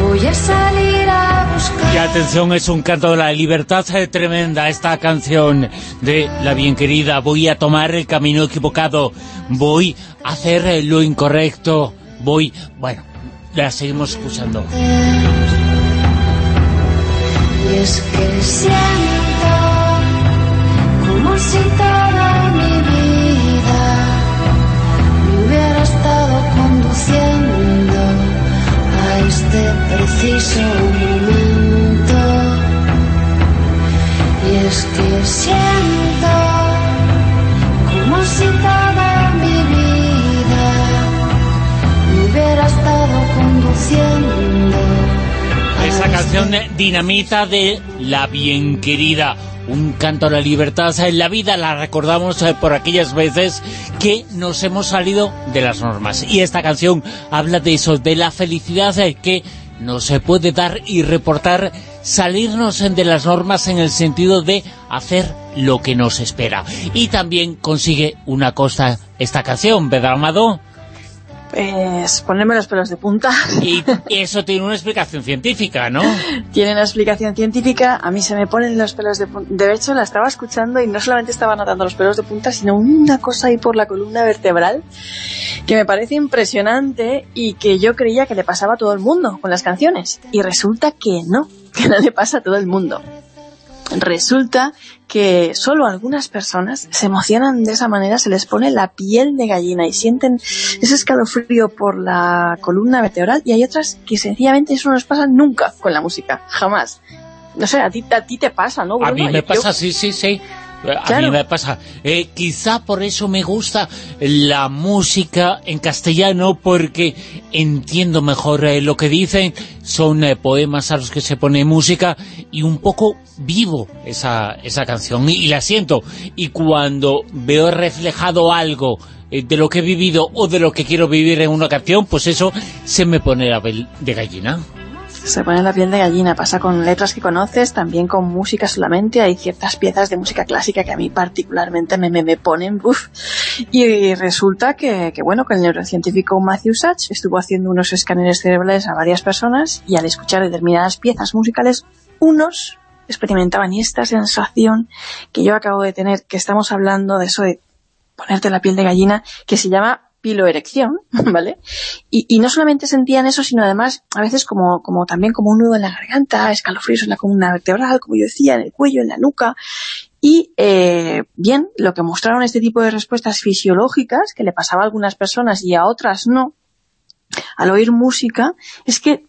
Voy a salir a buscar... Y atención, es un canto de la libertad eh, tremenda esta canción de la bien querida. Voy a tomar el camino equivocado, voy a hacer eh, lo incorrecto, voy... Bueno, la seguimos escuchando. Y es que siento como si toda este preciso momento. Y es que siento como si toda mi vida hubiera estado conduciendo Esa canción eh, dinamita de La Bien Querida, un canto a la libertad en la vida, la recordamos eh, por aquellas veces que nos hemos salido de las normas. Y esta canción habla de eso, de la felicidad eh, que nos se puede dar y reportar salirnos de las normas en el sentido de hacer lo que nos espera. Y también consigue una cosa esta canción, ¿verdad, Amado? Pues ponerme los pelos de punta. Y eso tiene una explicación científica, ¿no? <laughs> Tiene una explicación científica. A mí se me ponen los pelos de punta. De hecho, la estaba escuchando y no solamente estaba notando los pelos de punta, sino una cosa ahí por la columna vertebral que me parece impresionante y que yo creía que le pasaba a todo el mundo con las canciones. Y resulta que no, que no le pasa a todo el mundo. Resulta que solo algunas personas se emocionan de esa manera, se les pone la piel de gallina y sienten ese escalofrío por la columna vertebral y hay otras que sencillamente eso no les pasa nunca con la música, jamás. No sé, a ti, a ti te pasa, ¿no? A mí me Yo- pasa, sí, sí, sí. A Claro. mí me pasa. Eh, quizá por eso me gusta la música en castellano, porque entiendo mejor eh, lo que dicen. Son eh, poemas a los que se pone música y un poco vivo esa, esa canción y, y la siento. Y cuando veo reflejado algo de lo que he vivido o de lo que quiero vivir en una canción, pues eso se me pone la piel de gallina. Se pone la piel de gallina, pasa con letras que conoces, también con música solamente, hay ciertas piezas de música clásica que a mí particularmente me, me, me ponen, uff. Y resulta que, que, bueno, que el neurocientífico Matthew Sachs estuvo haciendo unos escáneres cerebrales a varias personas y al escuchar determinadas piezas musicales, unos experimentaban esta sensación que yo acabo de tener, que estamos hablando de eso de ponerte la piel de gallina, que se llama piloerección, <laughs> ¿vale? Y, no solamente sentían eso, sino además, a veces como, como también como un nudo en la garganta, escalofríos en la columna vertebral, como yo decía, en el cuello, en la nuca. Y, eh, bien, lo que mostraron este tipo de respuestas fisiológicas, que le pasaba a algunas personas y a otras no, al oír música, es que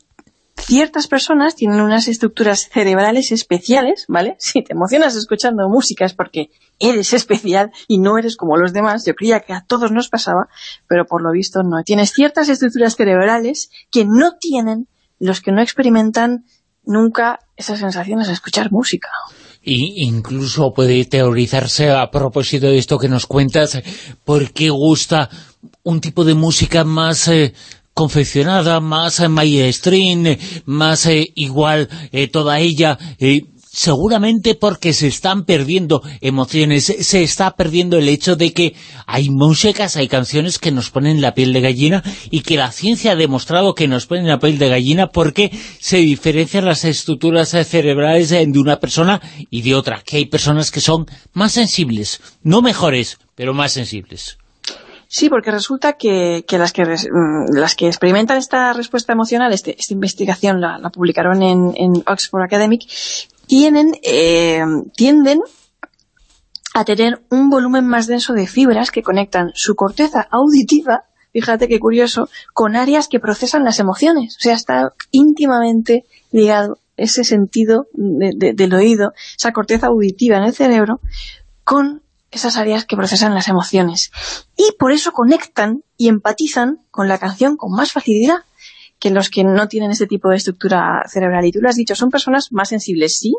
ciertas personas tienen unas estructuras cerebrales especiales, ¿vale? <laughs> Si te emocionas escuchando música es porque eres especial y no eres como los demás. Yo creía que a todos nos pasaba, pero por lo visto no. Tienes ciertas estructuras cerebrales que no tienen los que no experimentan nunca esas sensaciones de escuchar música. Y incluso puede teorizarse a propósito de esto que nos cuentas, por qué gusta un tipo de música más eh, confeccionada, más eh, mainstream, eh, más eh, igual toda ella, seguramente porque se están perdiendo emociones, se está perdiendo el hecho de que hay músicas, hay canciones que nos ponen la piel de gallina y que la ciencia ha demostrado que nos ponen la piel de gallina porque se diferencian las estructuras cerebrales de una persona y de otra, que hay personas que son más sensibles, no mejores, pero más sensibles. Sí, porque resulta que, las que mm, las que experimentan esta respuesta emocional, este- esta investigación la, publicaron en, Oxford Academic, tienen, eh, tienden a tener un volumen más denso de fibras que conectan su corteza auditiva, fíjate qué curioso, con áreas que procesan las emociones. O sea, está íntimamente ligado ese sentido de- de- del oído, esa corteza auditiva en el cerebro, con esas áreas que procesan las emociones. Y por eso conectan y empatizan con la canción con más facilidad. que los que no tienen este tipo de estructura cerebral. Y tú lo has dicho, son personas más sensibles, sí,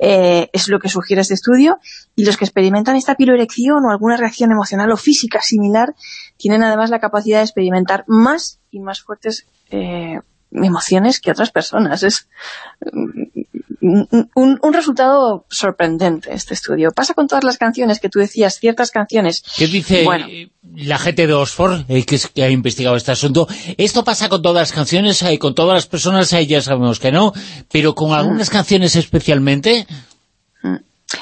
eh, es lo que sugiere este estudio, y los que experimentan esta piloerección o alguna reacción emocional o física similar tienen además la capacidad de experimentar más y más fuertes eh, emociones que otras personas. Es un, un, resultado sorprendente este estudio. Pasa con todas las canciones que tú decías, ciertas canciones. ¿Qué dice la gente de Oxford, eh, que, que, ha investigado este asunto? Esto pasa con todas las canciones, y eh, con todas las personas, eh, ya sabemos que no, pero con algunas mm. canciones especialmente...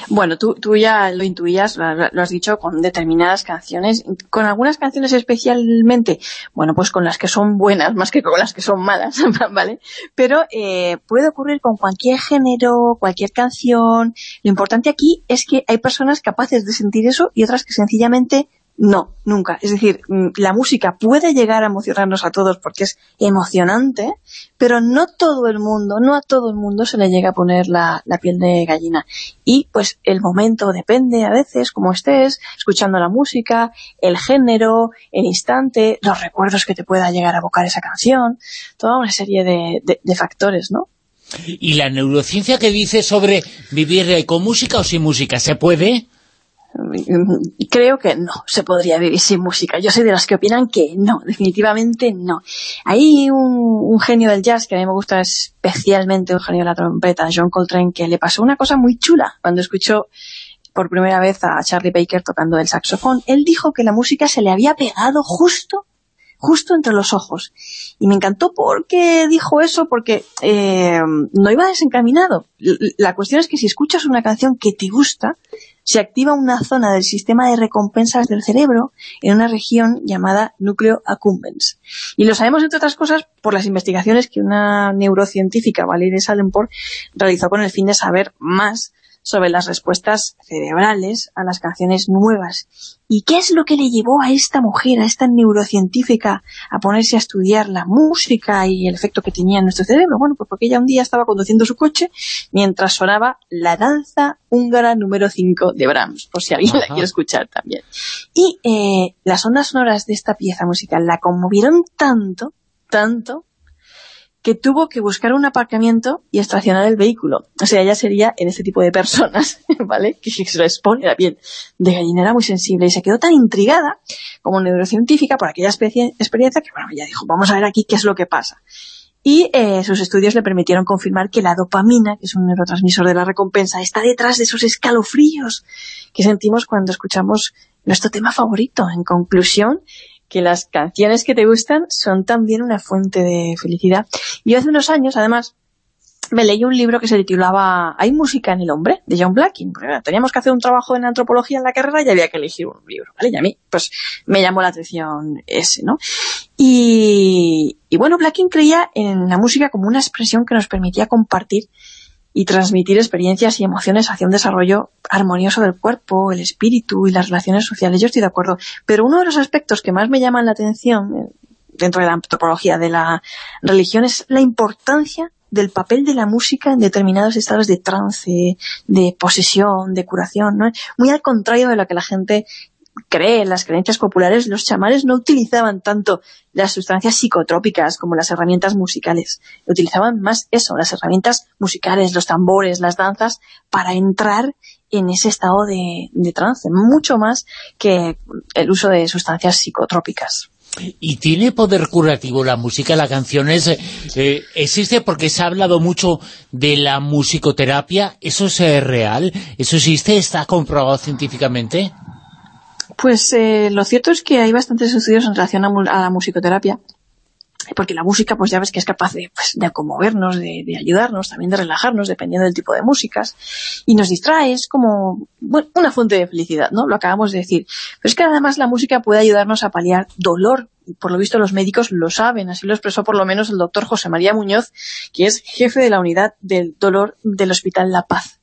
Bueno, tú, tú ya lo intuías, lo, has dicho, con determinadas canciones, con algunas canciones especialmente, bueno, pues con las que son buenas, más que con las que son malas, <laughs> ¿vale? Pero eh, puede ocurrir con cualquier género, cualquier canción, lo importante aquí es que hay personas capaces de sentir eso y otras que sencillamente no, nunca. Es decir, mm, la música puede llegar a emocionarnos a todos porque es emocionante, pero no todo el mundo, no a todo el mundo se le llega a poner la, la, piel de gallina. Y pues el momento depende a veces, como estés, escuchando la música, el género, el instante, los recuerdos que te pueda llegar a evocar esa canción, toda una serie de, de, de factores, ¿no? ¿Y la neurociencia que dice sobre vivir con música o sin música? ¿Se puede? Creo que no se podría vivir sin música. Yo soy de las que opinan que no, definitivamente no. Hay un, genio del jazz que a mí me gusta especialmente, un genio de la trompeta, John Coltrane, que le pasó una cosa muy chula cuando escuchó por primera vez a Charlie Baker tocando el saxofón. Él dijo que la música se le había pegado justo justo entre los ojos. Y me encantó porque dijo eso, porque eh, no iba desencaminado. La cuestión es que si escuchas una canción que te gusta, se activa una zona del sistema de recompensas del cerebro en una región llamada núcleo accumbens. Y lo sabemos, entre otras cosas, por las investigaciones que una neurocientífica, Valerie Salenport, realizó con el fin de saber más sobre las respuestas cerebrales a las canciones nuevas. ¿Y qué es lo que le llevó a esta mujer, a esta neurocientífica, a ponerse a estudiar la música y el efecto que tenía en nuestro cerebro? Bueno, pues porque ella un día estaba conduciendo su coche mientras sonaba la danza húngara número 5 de Brahms, por si alguien la quiere escuchar también. Y eh, las ondas sonoras de esta pieza musical la conmovieron tanto, tanto, que tuvo que buscar un aparcamiento y estacionar el vehículo. O sea, ella sería en este tipo de personas, <laughs> ¿vale? Que se les pone la piel de gallinera muy sensible y se quedó tan intrigada como neurocientífica por aquella experiencia que, bueno, ella dijo, vamos a ver aquí qué es lo que pasa. Y eh, sus estudios le permitieron confirmar que la dopamina, que es un neurotransmisor de la recompensa, está detrás de esos escalofríos que sentimos cuando escuchamos nuestro tema favorito. En conclusión, que las canciones que te gustan son también una fuente de felicidad. Yo hace unos años, además, me leí un libro que se titulaba ¿Hay música en el hombre? de John Blacking. Teníamos que hacer un trabajo en antropología en la carrera y había que elegir un libro, ¿vale? Y a mí, pues, me llamó la atención ese, ¿no? Y, y bueno, Blacking creía en la música como una expresión que nos permitía compartir y transmitir experiencias y emociones hacia un desarrollo armonioso del cuerpo, el espíritu y las relaciones sociales. Yo estoy de acuerdo. Pero uno de los aspectos que más me llaman la atención eh, dentro de la antropología de la religión es la importancia del papel de la música en determinados estados de trance, de posesión, de curación, ¿no? Muy al contrario de lo que la gente cree en las creencias populares, los chamanes no utilizaban tanto las sustancias psicotrópicas como las herramientas musicales. Utilizaban más eso, las herramientas musicales, los tambores, las danzas, para entrar en ese estado de, trance, mucho más que el uso de sustancias psicotrópicas. ¿Y tiene poder curativo la música, la canción es, eh, existe porque se ha hablado mucho de la musicoterapia? ¿Eso es eh, real? ¿Eso existe? ¿Está comprobado científicamente? Pues eh, lo cierto es que hay bastantes estudios en relación a, la musicoterapia, porque la música pues ya ves que es capaz de, pues, de conmovernos, de, ayudarnos, también de relajarnos, dependiendo del tipo de músicas, y nos distrae, es como una fuente de felicidad, ¿no? Lo acabamos de decir. Pero es que además la música puede ayudarnos a paliar dolor, por lo visto los médicos lo saben, así lo expresó por lo menos el doctor José María Muñoz, que es jefe de la unidad del dolor del Hospital La Paz.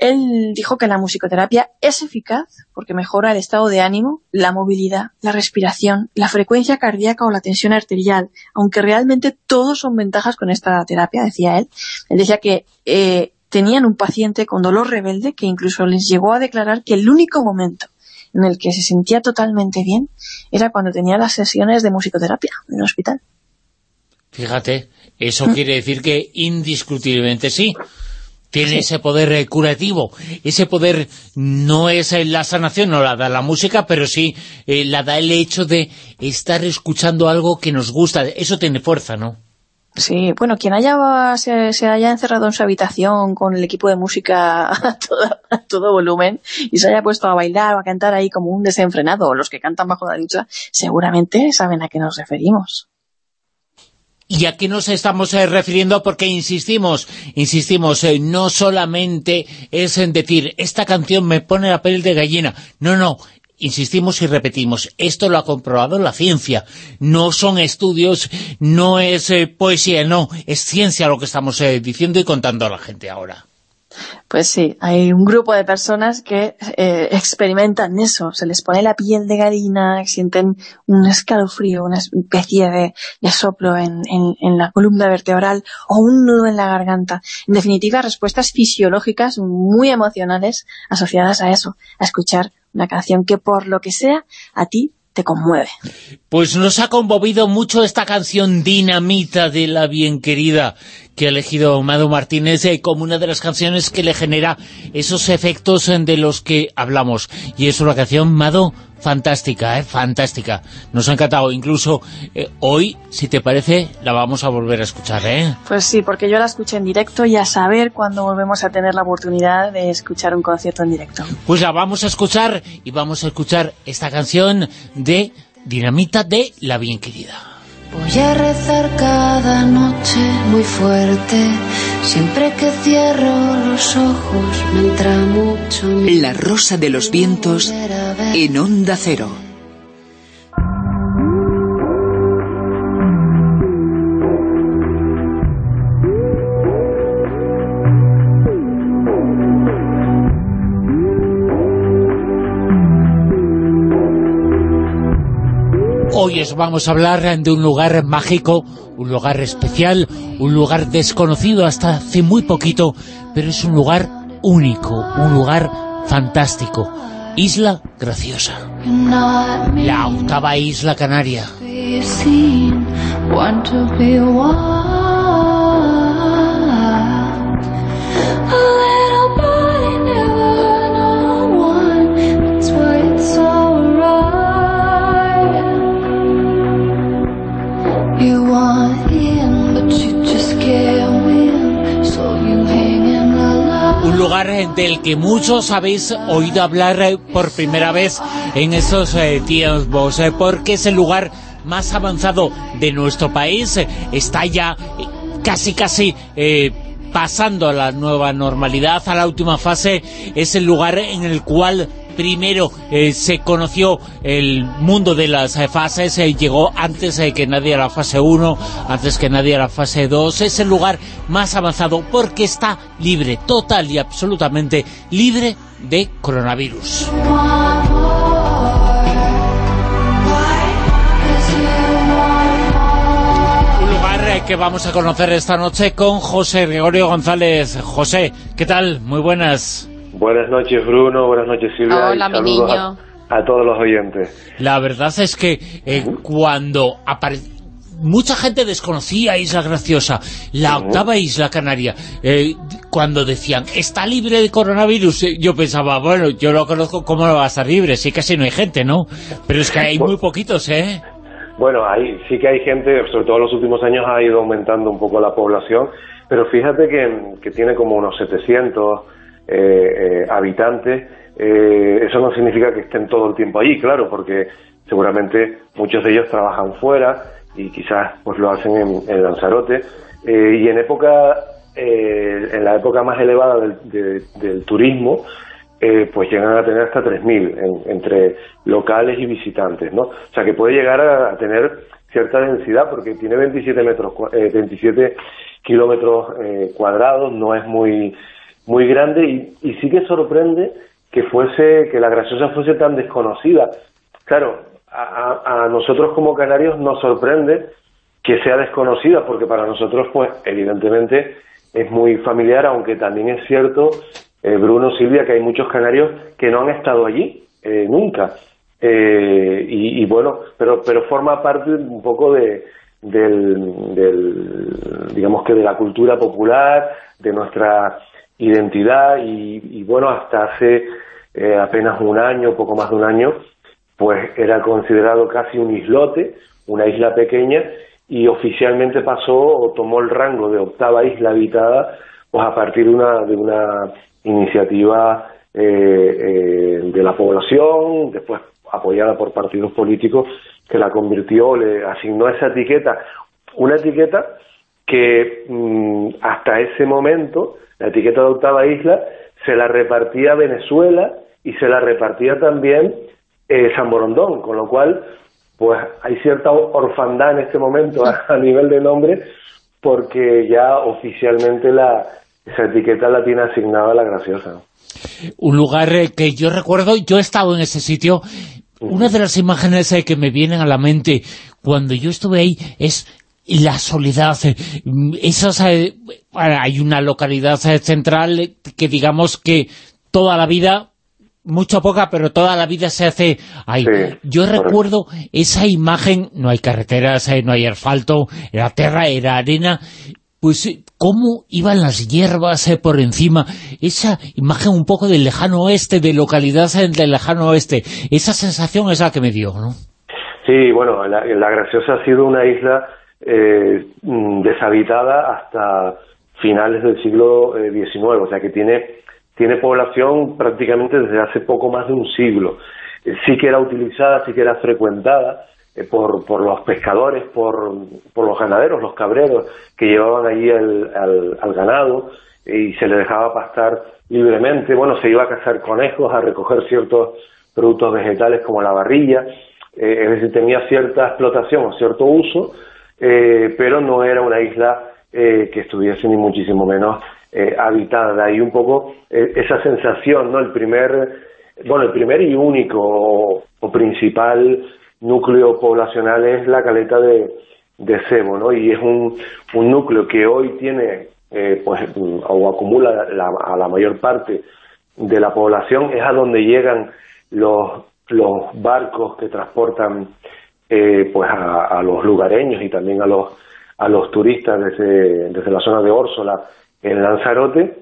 Él dijo que la musicoterapia es eficaz porque mejora el estado de ánimo, la movilidad, la respiración, la frecuencia cardíaca o la tensión arterial, aunque realmente todos son ventajas con esta terapia, decía él. Él decía que eh, tenían un paciente con dolor rebelde que incluso les llegó a declarar que el único momento en el que se sentía totalmente bien era cuando tenía las sesiones de musicoterapia en el hospital. Fíjate, eso quiere decir que indiscutiblemente sí. Tiene ese poder eh, curativo. Ese poder no es eh, la sanación, no la da la música, pero sí eh, la da el hecho de estar escuchando algo que nos gusta. Eso tiene fuerza, ¿no? Sí, bueno, quien haya se, haya encerrado en su habitación con el equipo de música <laughs> a todo, volumen y se haya puesto a bailar o a cantar ahí como un desenfrenado, o los que cantan bajo la ducha, seguramente saben a qué nos referimos. ¿Y a qué nos estamos eh, refiriendo? Porque insistimos, insistimos, eh, no solamente es en decir, esta canción me pone la piel de gallina. No, no, insistimos y repetimos, esto lo ha comprobado la ciencia. No son estudios, no es eh, poesía, no, es ciencia lo que estamos diciendo y contando a la gente ahora. Pues sí, hay un grupo de personas que eh, experimentan eso, se les pone la piel de gallina, sienten un escalofrío, una especie de, soplo en, la columna vertebral o un nudo en la garganta. En definitiva, respuestas fisiológicas muy emocionales asociadas a eso, a escuchar una canción que por lo que sea a ti te conmueve. Pues nos ha conmovido mucho esta canción Dinamita de la bien querida que ha elegido Mado Martínez eh, como una de las canciones que le genera esos efectos de los que hablamos. Y es una canción, Mado, fantástica, ¿eh? fantástica. Nos ha encantado. Incluso eh, hoy, si te parece, la vamos a volver a escuchar, ¿eh? Pues sí, porque yo la escuché en directo y a saber cuándo volvemos a tener la oportunidad de escuchar un concierto en directo. Pues la vamos a escuchar y vamos a escuchar esta canción de Dinamita de La Bien Querida. Voy a rezar cada noche muy fuerte, siempre que cierro los ojos me entra mucho... La rosa de los vientos en onda cero. Hoy os vamos a hablar de un lugar mágico, un lugar especial, un lugar desconocido hasta hace muy poquito, pero es un lugar único, un lugar fantástico. Isla Graciosa. La octava isla canaria. Lugar del que muchos habéis oído hablar eh, por primera vez en esos eh, tiempos, eh, porque es el lugar más avanzado de nuestro país, está ya casi casi pasando a la nueva normalidad, a la última fase, es el lugar en el cual primero eh, se conoció el mundo de las eh, fases, eh, llegó antes que nadie a la fase 1, antes que nadie a la fase 2, es el lugar más avanzado porque está libre, total y absolutamente libre de coronavirus. Un lugar que vamos a conocer esta noche con José Gregorio González. José, ¿qué tal? Muy buenas. Buenas noches, Bruno. Buenas noches, Silvia. Hola, mi niño. A, todos los oyentes. La verdad es que eh, cuando mucha gente desconocía Isla Graciosa, la octava isla canaria, eh, cuando decían, está libre de coronavirus, eh, yo pensaba, bueno, yo lo conozco, ¿cómo lo va a estar libre? Sí, casi no hay gente, ¿no? Pero es que hay muy poquitos, ¿eh? Bueno, hay, sí que hay gente, sobre todo en los últimos años ha ido aumentando un poco la población, pero fíjate que, que tiene como unos 700 eh, eh, habitantes, eh, eso no significa que estén todo el tiempo allí, claro, porque seguramente muchos de ellos trabajan fuera y quizás pues lo hacen en, Lanzarote. y en época, en la época más elevada del, turismo, pues llegan a tener hasta 3.000 entre locales y visitantes, ¿no? O sea que puede llegar a, tener cierta densidad porque tiene 27 metros, 27 kilómetros cuadrados, no es muy muy grande y, sí que sorprende que fuese que la graciosa fuese tan desconocida. Claro, a, nosotros como canarios nos sorprende que sea desconocida, porque para nosotros, pues, evidentemente es muy familiar, aunque también es cierto, eh, Bruno, Silvia, que hay muchos canarios que no han estado allí eh, nunca. Eh, y, bueno, pero, pero forma parte un poco de, del, del, digamos que de la cultura popular, de nuestra identidad y, bueno, hasta hace eh, apenas un año, poco más de un año, pues era considerado casi un islote, una isla pequeña, y oficialmente pasó o tomó el rango de octava isla habitada, pues a partir de una, de una iniciativa eh, eh, de la población, después apoyada por partidos políticos, que la convirtió, le asignó esa etiqueta, una etiqueta que mm, hasta ese momento, la etiqueta de octava isla, se la repartía Venezuela y se la repartía también eh, San Borondón, con lo cual pues hay cierta orfandad en este momento a, nivel de nombre porque ya oficialmente la, esa etiqueta la tiene asignada a la graciosa. Un lugar eh, que yo recuerdo, yo he estado en ese sitio, una de las imágenes eh, que me vienen a la mente cuando yo estuve ahí es la soledad. Esas, hay una localidad central que digamos que toda la vida mucho poca, pero toda la vida se hace ahí. Yo recuerdo esa imagen, no hay carreteras, eh, no hay asfalto, era tierra, era arena, pues eh, cómo iban las hierbas eh, por encima, esa imagen un poco del lejano oeste, de localidad del lejano oeste, esa sensación es la que me dio, ¿no? Sí, bueno, la, Graciosa ha sido una isla mm, deshabitada hasta finales del siglo XIX, o sea que tiene tiene población prácticamente desde hace poco más de un siglo. Eh, sí que era utilizada, sí que era frecuentada eh, por, por los pescadores, por, por los ganaderos, los cabreros, que llevaban allí al, al, ganado y se le dejaba pastar libremente. Bueno, se iba a cazar conejos, a recoger ciertos productos vegetales como la barrilla, eh, es decir, tenía cierta explotación o cierto uso, pero no era una isla que estuviese ni muchísimo menos eh, habitada. Ahí un poco eh, esa sensación, ¿no? El primer, bueno, el primer y único o, principal núcleo poblacional es la caleta de, de Cebo, ¿no? Y es un, un núcleo que hoy tiene, eh, pues, o acumula a la mayor parte de la población, es a donde llegan los, los barcos que transportan eh, pues a, los lugareños y también a los a los turistas desde, desde la zona de Órsola en Lanzarote.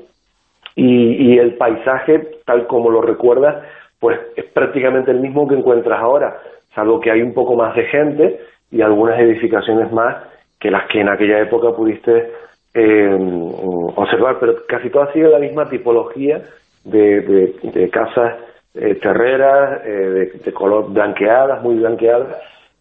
Y, y el paisaje, tal como lo recuerdas, pues es prácticamente el mismo que encuentras ahora, salvo que hay un poco más de gente y algunas edificaciones más que las que en aquella época pudiste eh, observar, pero casi todas siguen la misma tipología de, de, casas eh, terreras, eh, de, color blanqueadas, muy blanqueadas,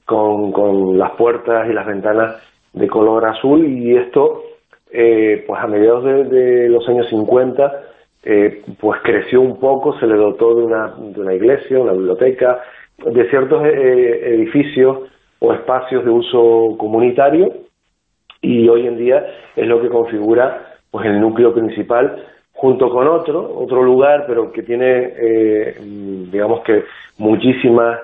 con, las puertas y las ventanas de color azul y esto eh, pues a mediados de, los años 50, eh, pues creció un poco, se le dotó de una, de una iglesia, una biblioteca, de ciertos eh, edificios o espacios de uso comunitario y hoy en día es lo que configura pues el núcleo principal junto con otro, otro lugar, pero que tiene, digamos que muchísimas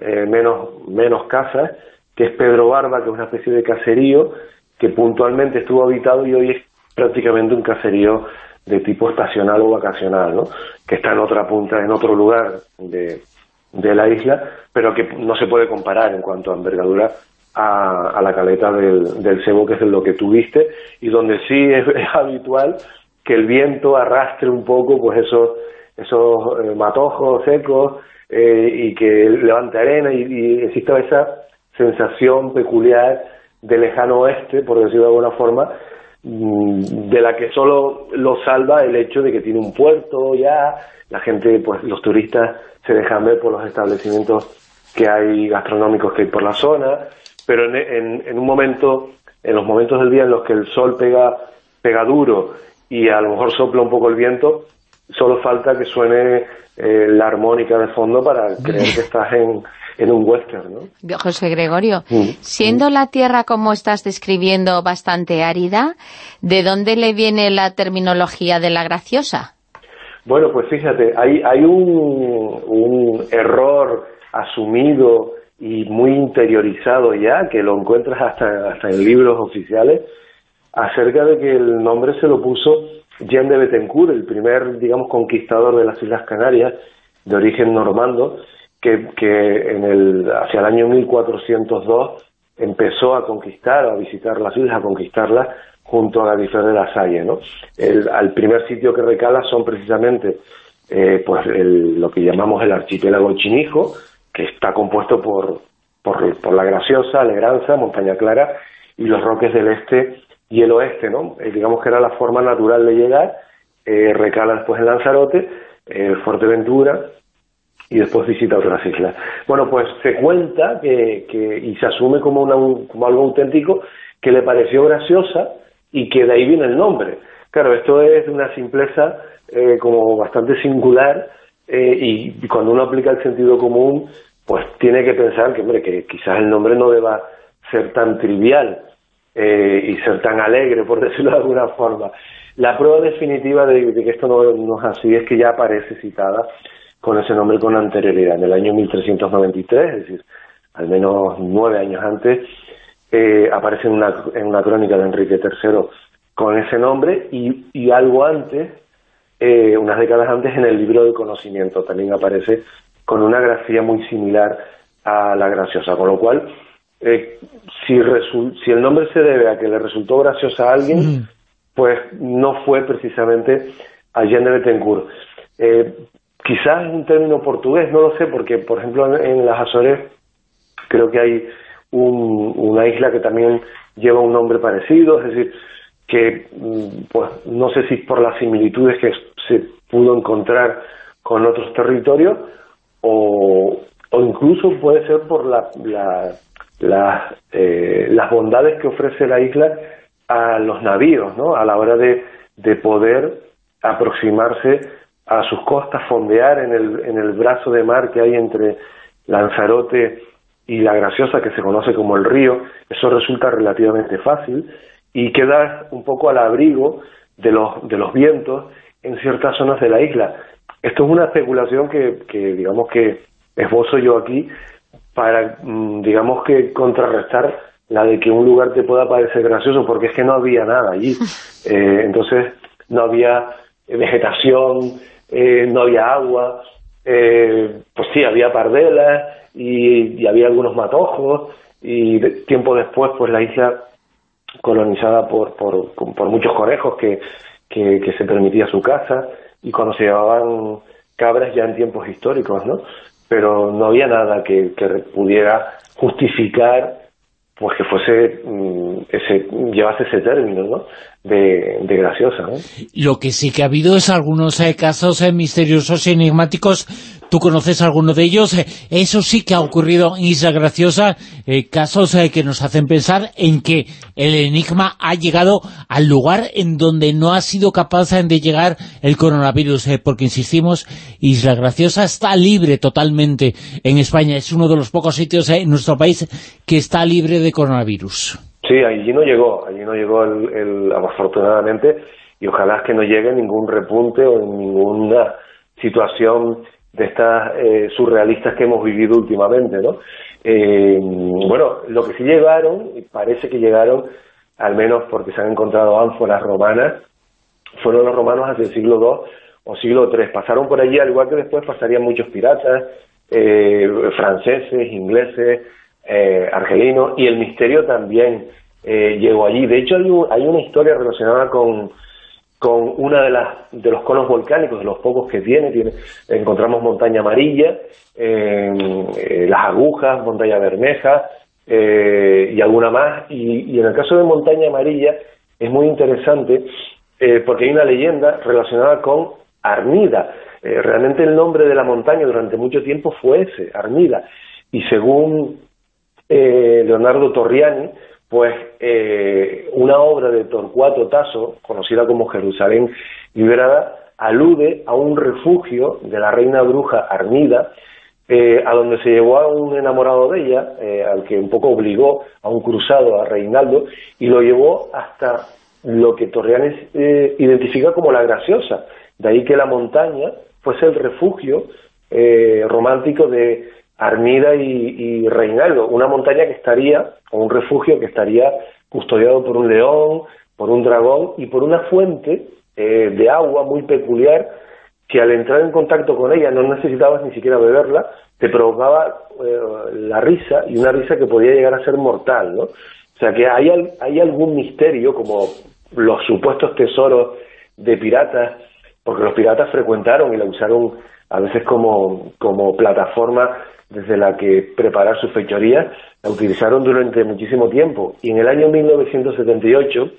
menos, menos casas, que es Pedro Barba, que es una especie de caserío, que puntualmente estuvo habitado y hoy es prácticamente un caserío de tipo estacional o vacacional, ¿no? que está en otra punta, en otro lugar de, de la isla, pero que no se puede comparar en cuanto a envergadura a, la caleta del, del Cebo, que es lo que tuviste, y donde sí <laughs> es, habitual que el viento arrastre un poco pues esos, esos eh, matojos secos eh, y que levante arena y, y exista esa sensación peculiar de lejano oeste, por decirlo de alguna forma, mm, de la que solo lo salva el hecho de que tiene un puerto ya, la gente, pues los turistas se dejan ver por los establecimientos que hay gastronómicos que hay por la zona, pero en, en, un momento, en los momentos del día en los que el sol pega, pega duro y a lo mejor sopla un poco el viento, solo falta que suene eh, la armónica de fondo para <laughs> creer que estás en, en un western, ¿no? José Gregorio, mm. siendo la Tierra, como estás describiendo, bastante árida, ¿de dónde le viene la terminología de la graciosa? Bueno, pues fíjate, hay, hay un, un error asumido y muy interiorizado ya, que lo encuentras hasta, hasta en libros oficiales, acerca de que el nombre se lo puso Jean de Betancourt, el primer, digamos, conquistador de las Islas Canarias, de origen normando, que, que en el, hacia el año 1402 empezó a conquistar, a visitar las islas, a conquistarlas junto a Gadifer de la Salle, ¿no? El, primer sitio que recala son precisamente eh, pues lo que llamamos el archipiélago Chinijo, que está compuesto por, por, la Graciosa, Alegranza, Montaña Clara y los roques del este y el oeste, ¿no? Eh, digamos que era la forma natural de llegar, eh, recala después en Lanzarote, eh, Fuerteventura y después visita otras islas. Bueno, pues se cuenta que, que y se asume como, una, como algo auténtico que le pareció graciosa y que de ahí viene el nombre. Claro, esto es de una simpleza eh, como bastante singular eh, y cuando uno aplica el sentido común, pues tiene que pensar que, hombre, que quizás el nombre no deba ser tan trivial eh, y ser tan alegre, por <laughs> decirlo de alguna forma. La prueba definitiva de, que esto no, es así es que ya aparece citada con ese nombre con anterioridad. En el año 1393, es decir, al menos nueve años antes, eh, aparece en una, en una crónica de Enrique III con ese nombre y, y algo antes, eh, unas décadas antes, en el libro del conocimiento también aparece con una grafía muy similar a la graciosa, con lo cual, eh, si, si el nombre se debe a que le resultó graciosa a alguien, pues no fue precisamente Allende Betancourt. Eh, quizás es un término portugués, no lo sé, porque, por ejemplo, en, las Azores creo que hay una isla que también lleva un nombre parecido, es decir, que mm, pues no sé si por las similitudes que se pudo encontrar con otros territorios o, o incluso puede ser por la, la, eh, las bondades que ofrece la isla a los navíos, ¿no? A la hora de, de poder aproximarse a sus costas, fondear en el, en el brazo de mar que hay entre Lanzarote y La Graciosa, que se conoce como el río, eso resulta relativamente fácil y queda un poco al abrigo de los, de los vientos en ciertas zonas de la isla. Esto es una especulación que, que digamos que esbozo yo aquí para, mm, digamos que contrarrestar la de que un lugar te pueda parecer gracioso, porque es que no había nada allí. <laughs> Eh, entonces, no había vegetación, eh, no había agua, eh, pues sí, había pardelas y, había algunos matojos, y tiempo después, pues la isla colonizada por, por, por muchos conejos que, que, que se permitía su caza, y cuando se llevaban cabras ya en tiempos históricos, ¿no? Pero no había nada que, que pudiera justificar pues que fuese mm, ese llevase ese término ¿no? De, de graciosa lo que sí que ha habido es algunos eh, casos eh, misteriosos y enigmáticos ¿Tú conoces alguno de ellos? Eh, eso sí que ha ocurrido en Isla Graciosa, eh, casos que nos hacen pensar en que el enigma ha llegado al lugar en donde no ha sido capaz de llegar el coronavirus, porque insistimos, Isla Graciosa está libre totalmente en España, es uno de los pocos sitios en nuestro país que está libre de coronavirus. Sí, allí no llegó, allí no llegó el, afortunadamente, y ojalá que no llegue ningún repunte o ninguna situación de estas eh, surrealistas que hemos vivido últimamente, ¿no? Eh, bueno, lo que sí llegaron, parece que llegaron, al menos porque se han encontrado ánforas romanas, fueron los romanos hacia el siglo II o siglo III. Pasaron por allí, al igual que después pasarían muchos piratas, eh, franceses, ingleses, argelinos, y el misterio también llegó allí. De hecho, hay, una historia relacionada con con una de las de los conos volcánicos, de los pocos que tiene, tiene encontramos montaña amarilla, eh, las agujas, montaña bermeja eh, y alguna más. Y, en el caso de montaña amarilla es muy interesante eh, porque hay una leyenda relacionada con Armida. realmente el nombre de la montaña durante mucho tiempo fue ese, Armida. Y según Leonardo Torriani, pues eh, una obra de Torcuato Tasso, conocida como Jerusalén liberada, alude a un refugio de la reina bruja Armida, eh, a donde se llevó a un enamorado de ella, eh, al que un poco obligó a un cruzado a Reinaldo, y lo llevó hasta lo que Torrianes identifica como la graciosa. De ahí que la montaña fuese el refugio romántico de Armida y, Reinaldo, una montaña que estaría, o un refugio que estaría custodiado por un león, por un dragón y por una fuente eh, de agua muy peculiar que al entrar en contacto con ella no necesitabas ni siquiera beberla, te provocaba eh, la risa y una risa que podía llegar a ser mortal, ¿no? O sea que hay, hay algún misterio, como los supuestos tesoros de piratas, porque los piratas frecuentaron y la usaron a veces como, como plataforma desde la que preparar sus fechorías, la utilizaron durante muchísimo tiempo. Y en el año 1978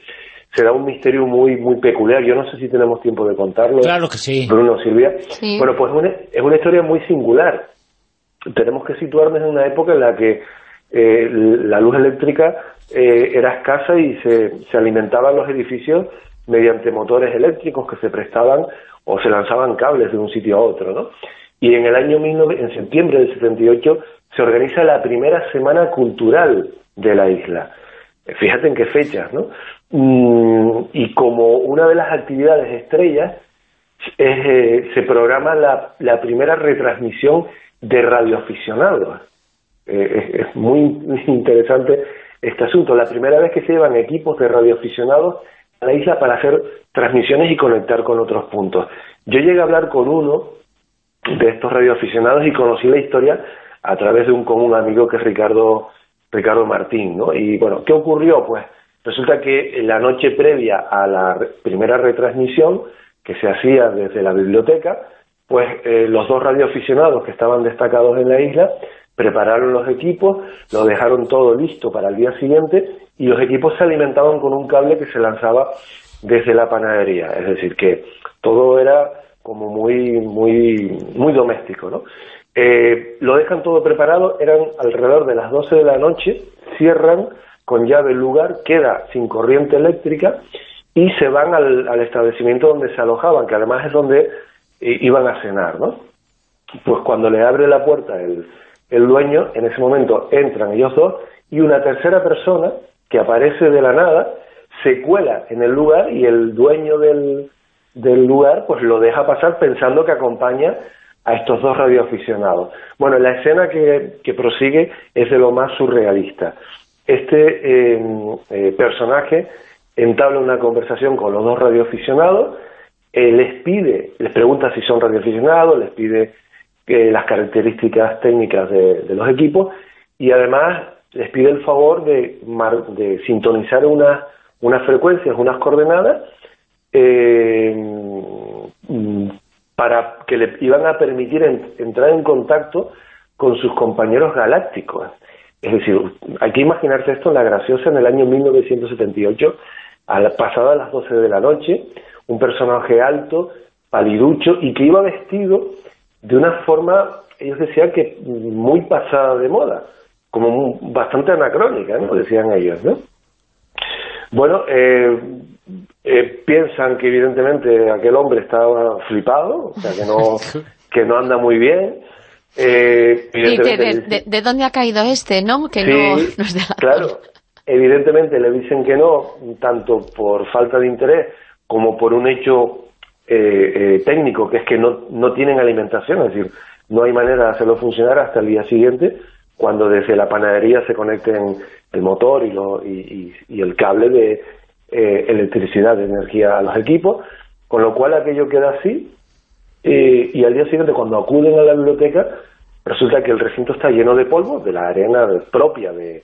se da un misterio muy muy peculiar. Yo no sé si tenemos tiempo de contarlo. Claro que sí. Bruno, Silvia. Bueno, pues es una historia muy singular. Tenemos que situarnos en una época en la que eh, la luz eléctrica eh, era escasa y se, se alimentaban los edificios mediante motores eléctricos que se prestaban o se lanzaban cables de un sitio a otro, ¿no? Y en el año en septiembre del 78 se organiza la primera semana cultural de la isla. Fíjate en qué fechas, ¿no? Mm, y como una de las actividades estrellas eh, se programa la, la, primera retransmisión de radioaficionados. Eh, es, muy interesante este asunto. La primera vez que se llevan equipos de radioaficionados a la isla para hacer transmisiones y conectar con otros puntos. Yo llegué a hablar con uno de estos radioaficionados y conocí la historia a través de un común amigo que es Ricardo, Ricardo Martín, ¿no? Y bueno, ¿qué ocurrió? Pues resulta que la noche previa a la primera retransmisión que se hacía desde la biblioteca, pues eh, los dos radioaficionados que estaban destacados en la isla prepararon los equipos, lo dejaron todo listo para el día siguiente y los equipos se alimentaban con un cable que se lanzaba desde la panadería, es decir, que todo era como muy muy muy doméstico, ¿no? Eh, lo dejan todo preparado, eran alrededor de las 12 de la noche, cierran con llave el lugar, queda sin corriente eléctrica y se van al, establecimiento donde se alojaban, que además es donde eh, iban a cenar, ¿no? Pues cuando le abre la puerta el, el dueño, en ese momento entran ellos dos y una tercera persona que aparece de la nada se cuela en el lugar y el dueño del, del lugar pues lo deja pasar pensando que acompaña a estos dos radioaficionados. Bueno, la escena que, que prosigue es de lo más surrealista. Este em, eh, personaje entabla una conversación con los dos radioaficionados, eh, les pide, les pregunta si son radioaficionados, les pide las características técnicas de, los equipos y además les pide el favor de, de sintonizar unas, unas frecuencias, unas coordenadas eh, para que le iban a permitir entrar en contacto con sus compañeros galácticos. Es decir, hay que imaginarse esto en la graciosa en el año 1978, a pasada las 12 de la noche, un personaje alto, paliducho y que iba vestido de una forma, ellos decían que muy pasada de moda, como bastante anacrónica, ¿no? Decían ellos, ¿no? Bueno, eh, eh, piensan que evidentemente aquel hombre estaba flipado, o sea, que no, <laughs> que no anda muy bien. Eh, ¿Y de, dónde ha caído este, no? Que no, <laughs> claro. Evidentemente le dicen que no, tanto por falta de interés como por un hecho eh, eh, técnico, que es que no, no tienen alimentación, es decir, no hay manera de hacerlo funcionar hasta el día siguiente, cuando desde la panadería se conecten el motor y, lo, y, el cable de eh, electricidad, energía a los equipos, con lo cual aquello queda así, y al día siguiente cuando acuden a la biblioteca, resulta que el recinto está lleno de polvo, de la arena propia de,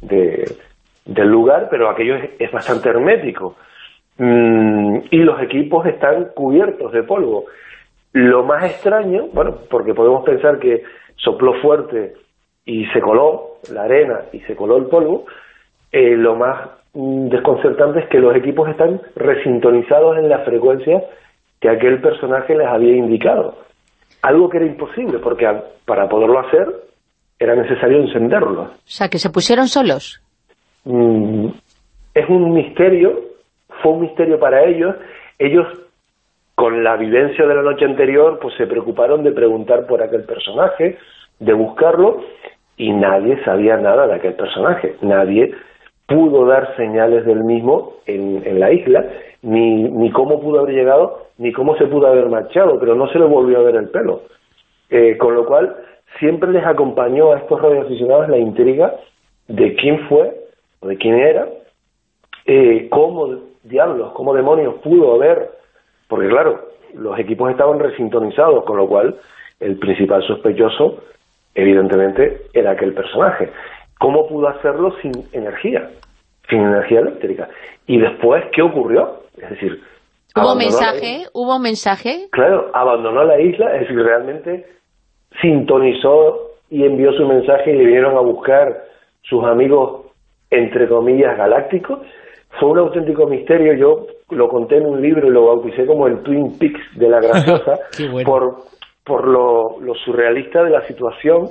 del lugar, pero aquello es bastante hermético. Mm, y los equipos están cubiertos de polvo. Lo más extraño, bueno, porque podemos pensar que sopló fuerte y se coló la arena y se coló el polvo, eh, lo más desconcertante es que los equipos están resintonizados en la frecuencia que aquel personaje les había indicado. Algo que era imposible, porque para poderlo hacer era necesario encenderlo. O sea, que se pusieron solos. Mm, es un misterio fue un misterio para ellos. Ellos, con la vivencia de la noche anterior, pues se preocuparon de preguntar por aquel personaje, de buscarlo, y nadie sabía nada de aquel personaje. Nadie pudo dar señales del mismo en, la isla, ni, ni cómo pudo haber llegado, ni cómo se pudo haber marchado, pero no se le volvió a ver el pelo. Eh, con lo cual, siempre les acompañó a estos radioaficionados la intriga de quién fue, o de quién era, eh, cómo diablos, cómo demonios pudo haber, porque claro, los equipos estaban resintonizados, con lo cual el principal sospechoso, evidentemente, era aquel personaje. ¿Cómo pudo hacerlo sin energía? Sin energía eléctrica. Y después, ¿qué ocurrió? Es decir... ¿Hubo mensaje? ¿Hubo mensaje? Claro, abandonó la isla, es decir, realmente sintonizó y envió su mensaje y le vinieron a buscar sus amigos, entre comillas, galácticos. Fue un auténtico misterio. Yo lo conté en un libro y lo bauticé como el Twin Peaks de la <laughs> graciosa, por, por lo, lo surrealista de la situación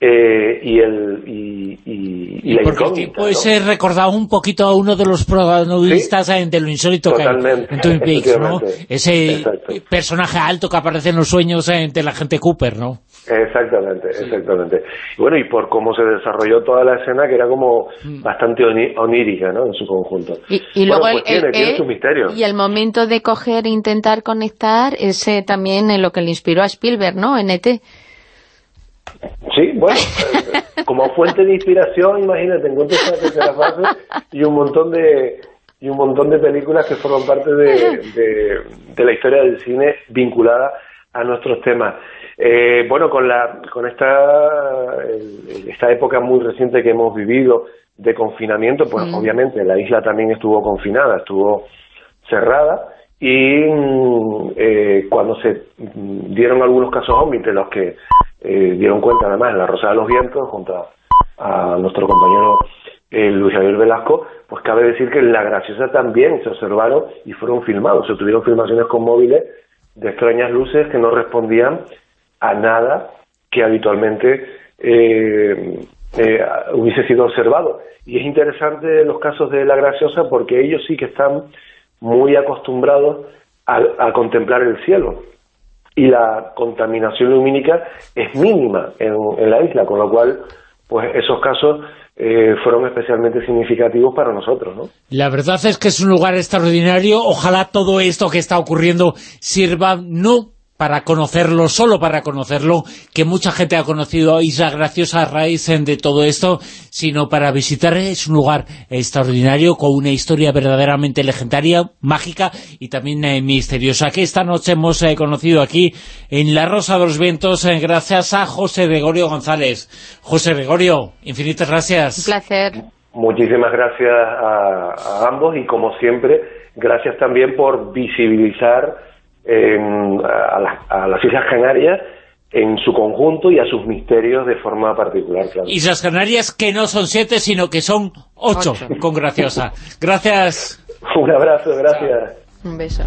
eh, y el y, y, y, porque puede ser recordado un poquito a uno de los protagonistas de lo insólito que hay en Twin Peaks, ¿no? Ese personaje alto que aparece en los sueños de la gente Cooper, ¿no? Exactamente, exactamente. Y bueno, y por cómo se desarrolló toda la escena, que era como mm. bastante onírica, ¿no?, en su conjunto. Y, luego pues el, tiene, su misterio. Y el momento de coger e intentar conectar, ese también en lo que le inspiró a Spielberg, ¿no?, en ET. Sí, bueno, <laughs> como fuente de inspiración, imagínate, encuentras esa tercera fase y un montón de y un montón de películas que forman parte de, de, la historia del cine vinculada a nuestros temas. Eh, bueno, con la con esta esta época muy reciente que hemos vivido de confinamiento, pues mm. obviamente la isla también estuvo confinada, estuvo cerrada y mm, eh, cuando se dieron algunos casos de los que eh, dieron cuenta además en La Rosa de los Vientos, junto a, nuestro compañero eh, Luis Javier Velasco, pues cabe decir que en La Graciosa también se observaron y fueron filmados. Se tuvieron filmaciones con móviles de extrañas luces que no respondían a nada que habitualmente eh, hubiese sido observado. Y es interesante los casos de La Graciosa porque ellos sí que están muy acostumbrados a contemplar el cielo y la contaminación lumínica es mínima en, la isla, con lo cual pues esos casos eh, fueron especialmente significativos para nosotros, ¿no? La verdad es que es un lugar extraordinario. Ojalá todo esto que está ocurriendo sirva no para conocerlo, solo para conocerlo, que mucha gente ha conocido Isla Graciosa a raíz de todo esto, sino para visitar, es un lugar extraordinario, con una historia verdaderamente legendaria, mágica y también eh, misteriosa, que esta noche hemos eh, conocido aquí en La Rosa de los Vientos, eh, gracias a José Gregorio González. José Gregorio, infinitas gracias. Un placer. Muchísimas gracias a ambos y, como siempre, gracias también por visibilizar a, las Islas Canarias en su conjunto y a sus misterios de forma particular. Islas Canarias que no son siete, sino que son ocho, con Graciosa. Gracias. <laughs> Un abrazo, gracias. Un beso.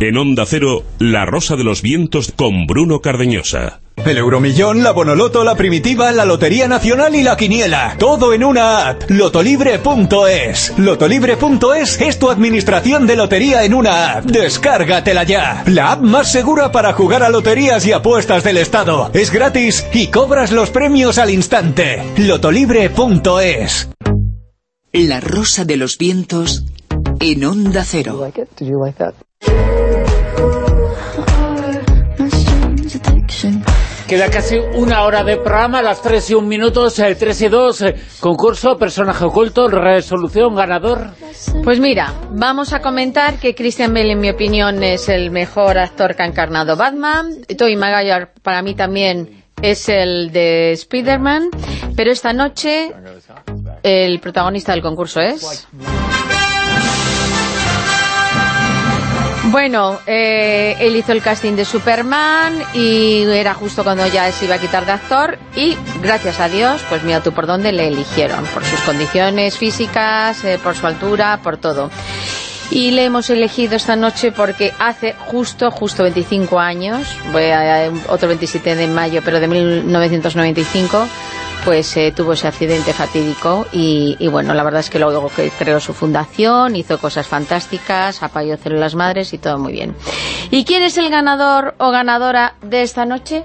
En Onda Cero, La Rosa de los Vientos con Bruno Cardeñosa. El Euromillón, la Bonoloto, la Primitiva, la Lotería Nacional y la Quiniela. Todo en una app. Lotolibre.es. Lotolibre.es es tu administración de lotería en una app. Descárgatela ya. La app más segura para jugar a loterías y apuestas del Estado. Es gratis y cobras los premios al instante. Lotolibre.es. La Rosa de los Vientos en Onda Cero. Queda casi una hora de programa, las 3 y 1 minutos, el 3 y 2, eh, concurso, personaje oculto, resolución, ganador. Pues mira, vamos a comentar que Christian Bale, en mi opinión, es el mejor actor que ha encarnado Batman. Tobey Maguire, para mí también, es el de Spider-Man. Pero esta noche, el protagonista del concurso es... Bueno, eh, él hizo el casting de Superman y era justo cuando ya se iba a quitar de actor y gracias a Dios, pues mira tú por dónde le eligieron, por sus condiciones físicas, eh, por su altura, por todo. Y le hemos elegido esta noche porque hace justo, justo 25 años, voy a, otro 27 de mayo, pero de 1995, pues eh, tuvo ese accidente fatídico y, bueno, la verdad es que luego creó su fundación, hizo cosas fantásticas, apoyó células madres y todo muy bien. ¿Y quién es el ganador o ganadora de esta noche?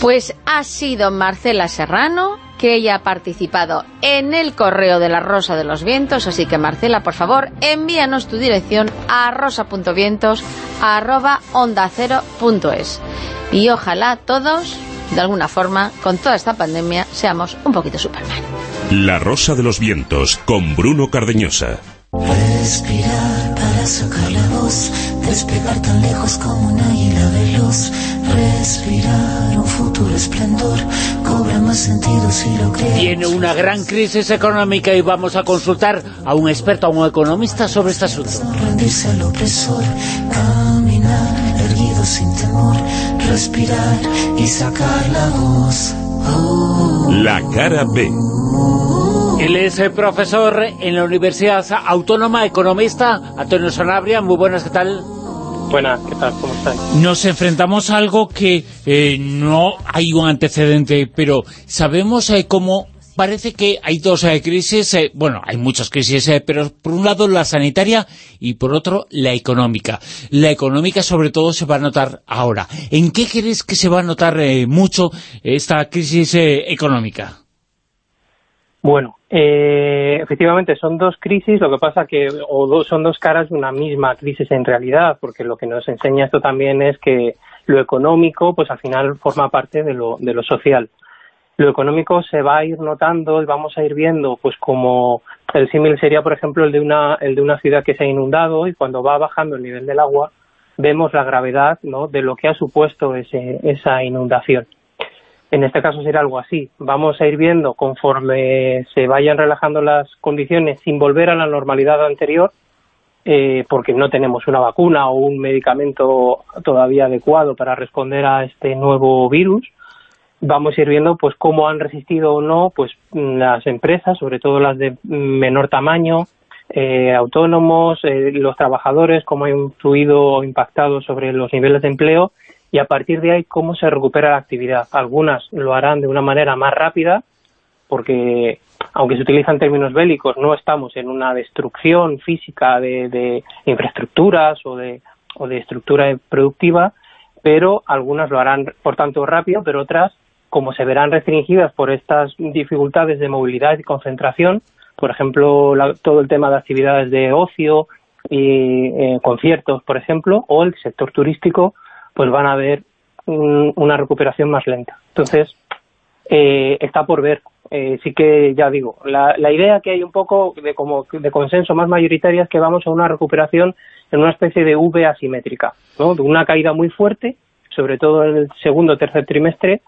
Pues ha sido Marcela Serrano, que ella ha participado en el correo de la Rosa de los Vientos, así que Marcela, por favor, envíanos tu dirección a rosa.vientos arroba onda y ojalá todos, de alguna forma, con toda esta pandemia, seamos un poquito Superman. La Rosa de los Vientos, con Bruno Cardeñosa. Respirar para sacar la voz, despegar tan lejos como un águila veloz. Respirar un futuro esplendor, cobra más sentido si lo crees. Tiene una gran crisis económica y vamos a consultar a un experto, a un economista sobre este asunto. rendirse al opresor, caminar erguido sin temor, respirar y sacar la voz. Oh. La cara B. Él es el profesor en la Universidad Autónoma, economista, Antonio Sanabria. Muy buenas, ¿qué tal? Buenas, ¿qué tal? ¿Cómo están? Nos enfrentamos a algo que eh, no hay un antecedente, pero sabemos eh, cómo parece que hay dos eh, crisis, eh, bueno, hay muchas crisis, eh, pero por un lado la sanitaria y por otro la económica. La económica sobre todo se va a notar ahora. ¿En qué crees que se va a notar mucho esta crisis económica? Bueno, eh, efectivamente son dos crisis, lo que pasa que o dos, son dos caras de una misma crisis en realidad, porque lo que nos enseña esto también es que lo económico, pues al final forma parte de lo, de lo social. Lo económico se va a ir notando y vamos a ir viendo, pues como el símil sería, por ejemplo, el de una el de una ciudad que se ha inundado y cuando va bajando el nivel del agua vemos la gravedad, ¿no? de lo que ha supuesto ese, esa inundación. En este caso será algo así. Vamos a ir viendo conforme se vayan relajando las condiciones sin volver a la normalidad anterior, eh, porque no tenemos una vacuna o un medicamento todavía adecuado para responder a este nuevo virus. Vamos a ir viendo pues cómo han resistido o no pues las empresas, sobre todo las de menor tamaño, eh, autónomos, eh, los trabajadores, cómo ha influido o impactado sobre los niveles de empleo y a partir de ahí cómo se recupera la actividad. Algunas lo harán de una manera más rápida porque aunque se utilizan términos bélicos, no estamos en una destrucción física de, de infraestructuras o de, o de estructura productiva, pero algunas lo harán, por tanto, rápido, pero otras, como se verán restringidas por estas dificultades de movilidad y concentración, por ejemplo, la, todo el tema de actividades de ocio y eh, conciertos, por ejemplo, o el sector turístico, pues van a haber un, una recuperación más lenta. Entonces, eh, está por ver. Eh, sí que ya digo, la, la, idea que hay un poco de como de consenso más mayoritaria es que vamos a una recuperación en una especie de V asimétrica, ¿no? de una caída muy fuerte, sobre todo en el segundo o tercer trimestre,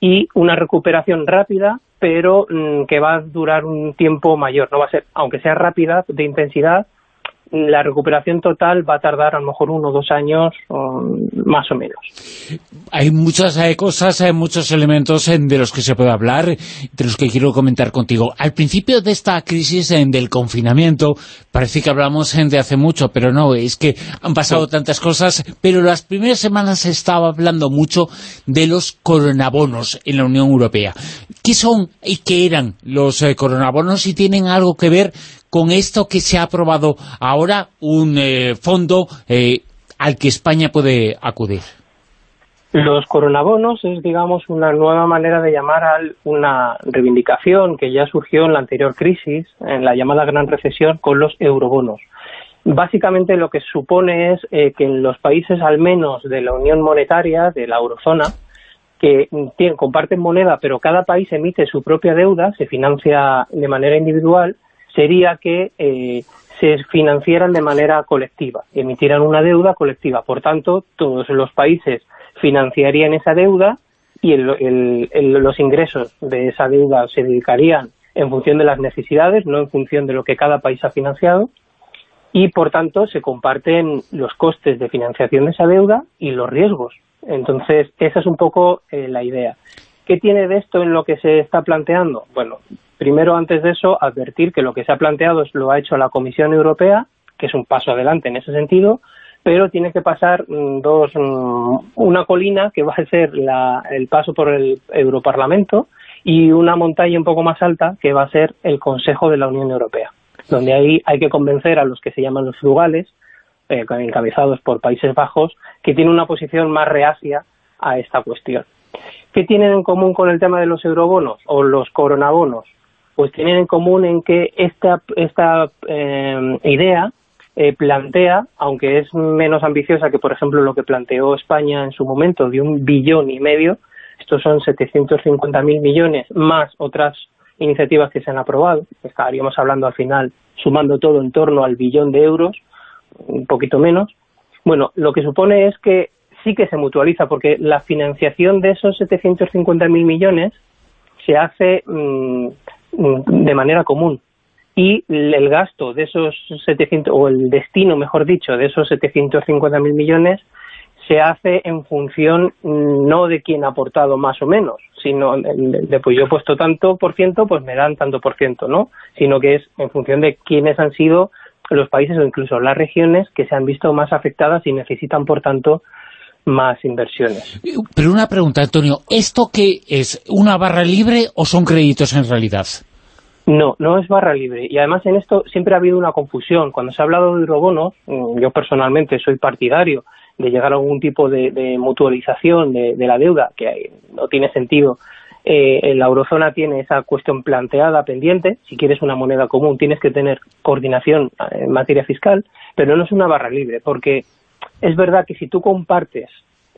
y una recuperación rápida, pero mmm, que va a durar un tiempo mayor. No va a ser, aunque sea rápida de intensidad, la recuperación total va a tardar a lo mejor uno o dos años o más o menos. Hay muchas hay cosas, hay muchos elementos de los que se puede hablar, de los que quiero comentar contigo. Al principio de esta crisis del confinamiento, parece que hablamos de hace mucho, pero no, es que han pasado sí. tantas cosas, pero las primeras semanas se estaba hablando mucho de los coronabonos en la Unión Europea. ¿Qué son y qué eran los eh, coronabonos y tienen algo que ver con esto que se ha aprobado ahora, un eh, fondo eh, al que España puede acudir? Los coronabonos es, digamos, una nueva manera de llamar a una reivindicación que ya surgió en la anterior crisis, en la llamada gran recesión, con los eurobonos. Básicamente lo que supone es eh, que en los países al menos de la Unión Monetaria, de la eurozona, que comparten moneda, pero cada país emite su propia deuda, se financia de manera individual, sería que eh, se financiaran de manera colectiva, emitieran una deuda colectiva. Por tanto, todos los países financiarían esa deuda y el, el, el, los ingresos de esa deuda se dedicarían en función de las necesidades, no en función de lo que cada país ha financiado, y por tanto se comparten los costes de financiación de esa deuda y los riesgos. Entonces, esa es un poco eh, la idea. ¿Qué tiene de esto en lo que se está planteando? Bueno, primero, antes de eso, advertir que lo que se ha planteado es, lo ha hecho la Comisión Europea, que es un paso adelante en ese sentido, pero tiene que pasar mm, dos, mm, una colina que va a ser la, el paso por el Europarlamento y una montaña un poco más alta que va a ser el Consejo de la Unión Europea, donde ahí hay que convencer a los que se llaman los frugales, eh, encabezados por Países Bajos, que tienen una posición más reacia a esta cuestión. ¿Qué tienen en común con el tema de los eurobonos o los coronabonos? Pues tienen en común en que esta, esta eh, idea eh, plantea, aunque es menos ambiciosa que, por ejemplo, lo que planteó España en su momento, de un billón y medio, estos son 750.000 millones, más otras iniciativas que se han aprobado, estaríamos hablando al final sumando todo en torno al billón de euros, un poquito menos. Bueno, lo que supone es que sí que se mutualiza, porque la financiación de esos 750.000 millones se hace mm, mm, de manera común y el gasto de esos 700, o el destino, mejor dicho, de esos 750.000 millones se hace en función mm, no de quién ha aportado más o menos, sino de, pues yo he puesto tanto por ciento, pues me dan tanto por ciento, ¿no? Sino que es en función de quiénes han sido los países o incluso las regiones que se han visto más afectadas y necesitan, por tanto, más inversiones. Pero una pregunta, Antonio, ¿esto qué es? ¿Una barra libre o son créditos en realidad? No, no es barra libre. Y además en esto siempre ha habido una confusión. Cuando se ha hablado de eurobonos, mm, yo personalmente soy partidario de llegar a algún tipo de, mutualización de, la deuda, que no tiene sentido. Eh, en la eurozona tiene esa cuestión planteada pendiente. Si quieres una moneda común, tienes que tener coordinación en materia fiscal, pero no es una barra libre, porque es verdad que si tú compartes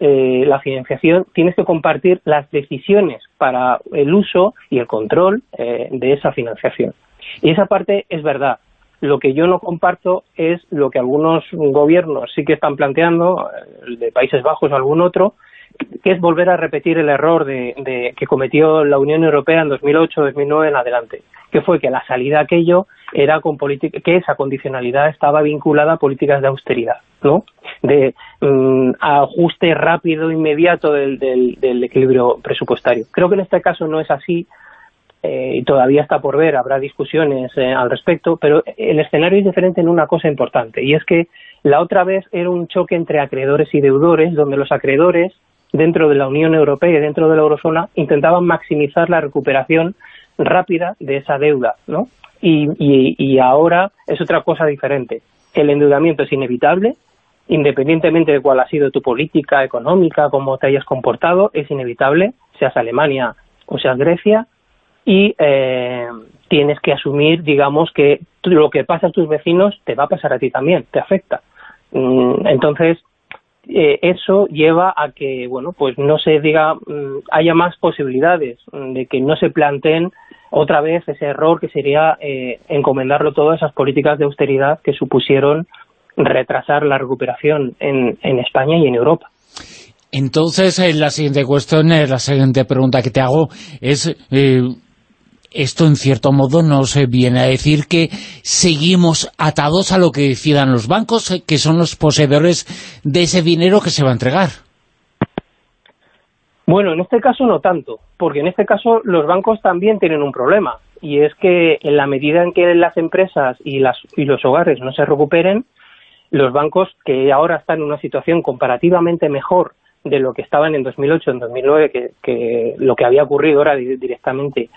eh, la financiación, tienes que compartir las decisiones para el uso y el control eh, de esa financiación. Y esa parte es verdad. Lo que yo no comparto es lo que algunos gobiernos sí que están planteando, el de Países Bajos o algún otro, que es volver a repetir el error de, que cometió la Unión Europea en 2008-2009 en adelante, que fue que la salida aquello era con que esa condicionalidad estaba vinculada a políticas de austeridad, ¿no? de mm, ajuste rápido, inmediato del, del, equilibrio presupuestario. Creo que en este caso no es así, eh, y todavía está por ver, habrá discusiones eh, al respecto, pero el escenario es diferente en una cosa importante, y es que la otra vez era un choque entre acreedores y deudores, donde los acreedores dentro de la Unión Europea y dentro de la eurozona intentaban maximizar la recuperación rápida de esa deuda, ¿no? Y, y, ahora es otra cosa diferente. El endeudamiento es inevitable, independientemente de cuál ha sido tu política económica, cómo te hayas comportado, es inevitable, seas Alemania o seas Grecia, y eh, tienes que asumir, digamos, que lo que pasa a tus vecinos te va a pasar a ti también, te afecta. Mm, entonces, eh, eso lleva a que, bueno, pues no se diga, mm, haya más posibilidades mm, de que no se planteen otra vez ese error que sería eh, encomendarlo todo a esas políticas de austeridad que supusieron retrasar la recuperación en, España y en Europa. Entonces, eh, la siguiente cuestión, la siguiente pregunta que te hago es esto en cierto modo nos viene a decir que seguimos atados a lo que decidan los bancos, eh, que son los poseedores de ese dinero que se va a entregar. Bueno, en este caso no tanto, porque en este caso los bancos también tienen un problema, y es que en la medida en que las empresas y, las, y los hogares no se recuperen, los bancos que ahora están en una situación comparativamente mejor de lo que estaban en 2008, en 2009, que, que lo que había ocurrido ahora directamente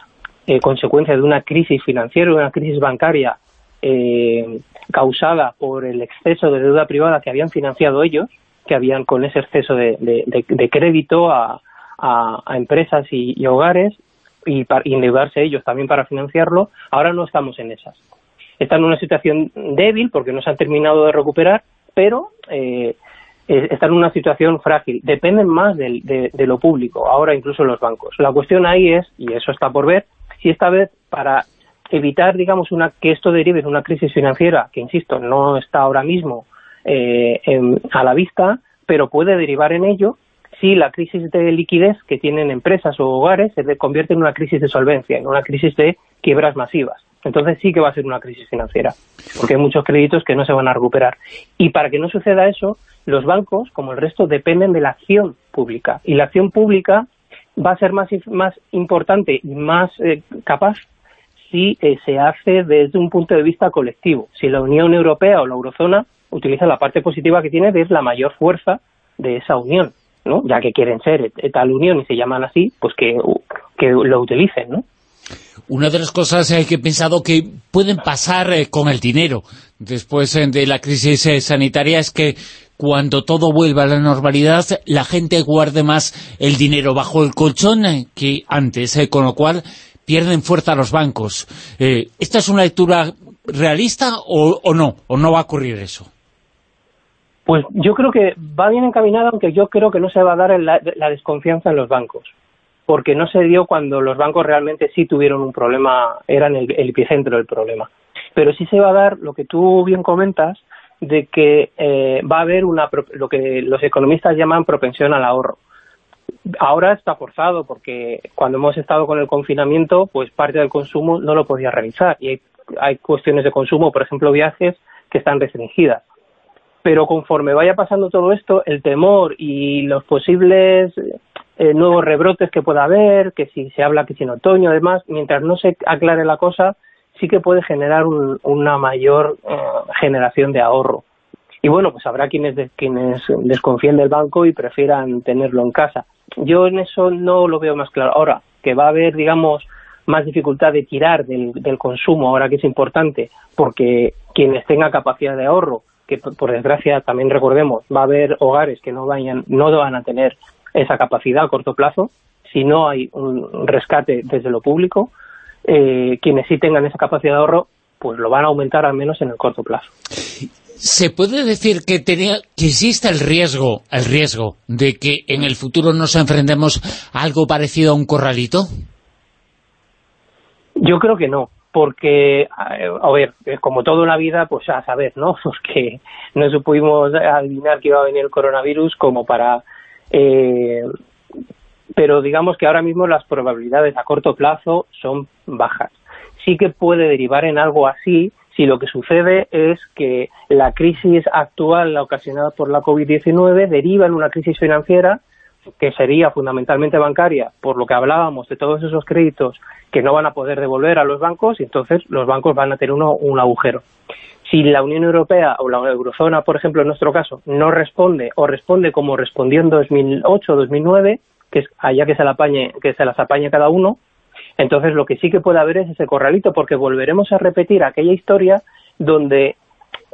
eh, consecuencia de una crisis financiera, una crisis bancaria eh, causada por el exceso de deuda privada que habían financiado ellos, que habían con ese exceso de, crédito a, empresas y, hogares y, endeudarse ellos también para financiarlo, ahora no estamos en esas. Están en una situación débil porque no se han terminado de recuperar, pero eh, están en una situación frágil. Dependen más de, lo público, ahora incluso los bancos. La cuestión ahí es, y eso está por ver, si esta vez para evitar, digamos, una, que esto derive en una crisis financiera, que insisto, no está ahora mismo eh, a la vista, pero puede derivar en ello, si la crisis de liquidez que tienen empresas o hogares se convierte en una crisis de solvencia, en una crisis de quiebras masivas. Entonces sí que va a ser una crisis financiera, porque hay muchos créditos que no se van a recuperar. Y para que no suceda eso, los bancos, como el resto, dependen de la acción pública. Y la acción pública va a ser más, más importante y más eh, capaz si eh, se hace desde un punto de vista colectivo. Si la Unión Europea o la Eurozona utiliza la parte positiva que tiene de la mayor fuerza de esa unión, ¿no? Ya que quieren ser tal unión y se llaman así, pues que, que lo utilicen, ¿no? Una de las cosas eh, que he pensado que pueden pasar con el dinero después de la crisis sanitaria es que cuando todo vuelva a la normalidad, la gente guarde más el dinero bajo el colchón que antes, eh, con lo cual pierden fuerza los bancos. Eh, ¿Esta es una lectura realista o, no? ¿O no va a ocurrir eso? Pues yo creo que va bien encaminada, aunque yo creo que no se va a dar la, desconfianza en los bancos, porque no se dio cuando los bancos realmente sí tuvieron un problema, eran el epicentro del problema. Pero sí se va a dar lo que tú bien comentas, de que eh, va a haber una lo que los economistas llaman propensión al ahorro. Ahora está forzado porque cuando hemos estado con el confinamiento, pues parte del consumo no lo podía realizar y hay, hay cuestiones de consumo, por ejemplo viajes, que están restringidas. Pero conforme vaya pasando todo esto, el temor y los posibles eh, nuevos rebrotes que pueda haber, que si se habla que si en otoño, además, mientras no se aclare la cosa, sí que puede generar una mayor eh, generación de ahorro. Y bueno, pues habrá quienes, quienes desconfíen del banco y prefieran tenerlo en casa. Yo en eso no lo veo más claro. Ahora, que va a haber, digamos, más dificultad de tirar del, consumo, ahora que es importante, porque quienes tengan capacidad de ahorro, que por desgracia también recordemos, va a haber hogares que no vayan, no van a tener esa capacidad a corto plazo, si no hay un rescate desde lo público, eh, quienes sí tengan esa capacidad de ahorro, pues lo van a aumentar al menos en el corto plazo. ¿Se puede decir que, tenía, que existe el riesgo, el riesgo de que en el futuro nos enfrentemos a algo parecido a un corralito? Yo creo que no, porque, a ver, como todo en la vida, pues a saber, ¿no? <laughs> Porque no supimos adivinar que iba a venir el coronavirus como para eh, pero digamos que ahora mismo las probabilidades a corto plazo son bajas. Sí que puede derivar en algo así si lo que sucede es que la crisis actual, la ocasionada por la COVID-19, deriva en una crisis financiera que sería fundamentalmente bancaria, por lo que hablábamos de todos esos créditos que no van a poder devolver a los bancos y entonces los bancos van a tener uno, un agujero. Si la Unión Europea o la Eurozona, por ejemplo, en nuestro caso, no responde o responde como respondió en 2008 o 2009, que es allá que se, la apañe, que se las apañe cada uno, entonces lo que sí que puede haber es ese corralito, porque volveremos a repetir aquella historia donde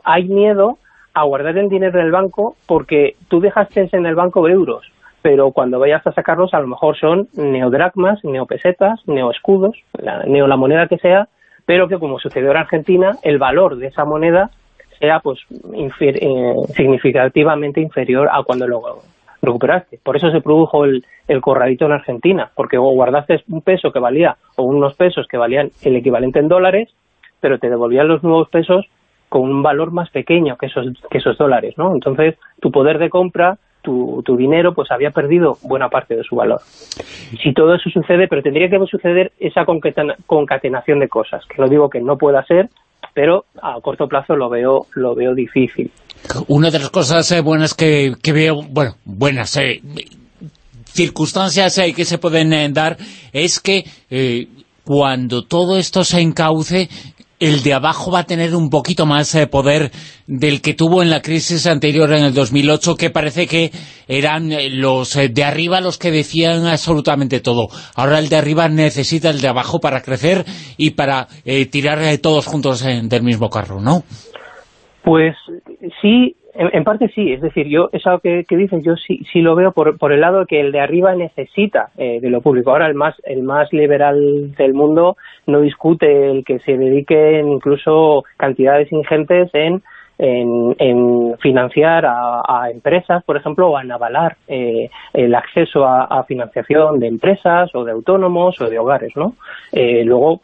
hay miedo a guardar el dinero en el banco porque tú dejaste en el banco euros, pero cuando vayas a sacarlos a lo mejor son neodragmas, neopesetas, neoescudos, la, neo la moneda que sea, pero que como sucedió en Argentina, el valor de esa moneda sea pues eh, significativamente inferior a cuando lo recuperaste. Por eso se produjo el, el corralito en Argentina, porque guardaste un peso que valía, o unos pesos que valían el equivalente en dólares, pero te devolvían los nuevos pesos con un valor más pequeño que esos, que esos dólares, ¿no? Entonces, tu poder de compra tu, dinero pues había perdido buena parte de su valor. Si todo eso sucede, pero tendría que suceder esa concatenación de cosas, que no digo que no pueda ser, pero a corto plazo lo veo lo veo difícil. Una de las cosas eh, buenas que, veo, bueno, buenas, eh, circunstancias eh, que se pueden dar es que cuando todo esto se encauce, el de abajo va a tener un poquito más de eh, poder del que tuvo en la crisis anterior en el 2008, que parece que eran eh, los eh, de arriba los que decían absolutamente todo. Ahora el de arriba necesita el de abajo para crecer y para tirar todos juntos del mismo carro, ¿no? Pues sí, en, parte sí, es decir, yo eso que, que dices, yo sí, sí lo veo por, por el lado que el de arriba necesita eh, de lo público. Ahora el más el más liberal del mundo no discute el que se dediquen incluso cantidades ingentes en en, financiar a, empresas, por ejemplo, o en avalar eh, el acceso a, financiación de empresas o de autónomos o de hogares, ¿no? Eh, luego,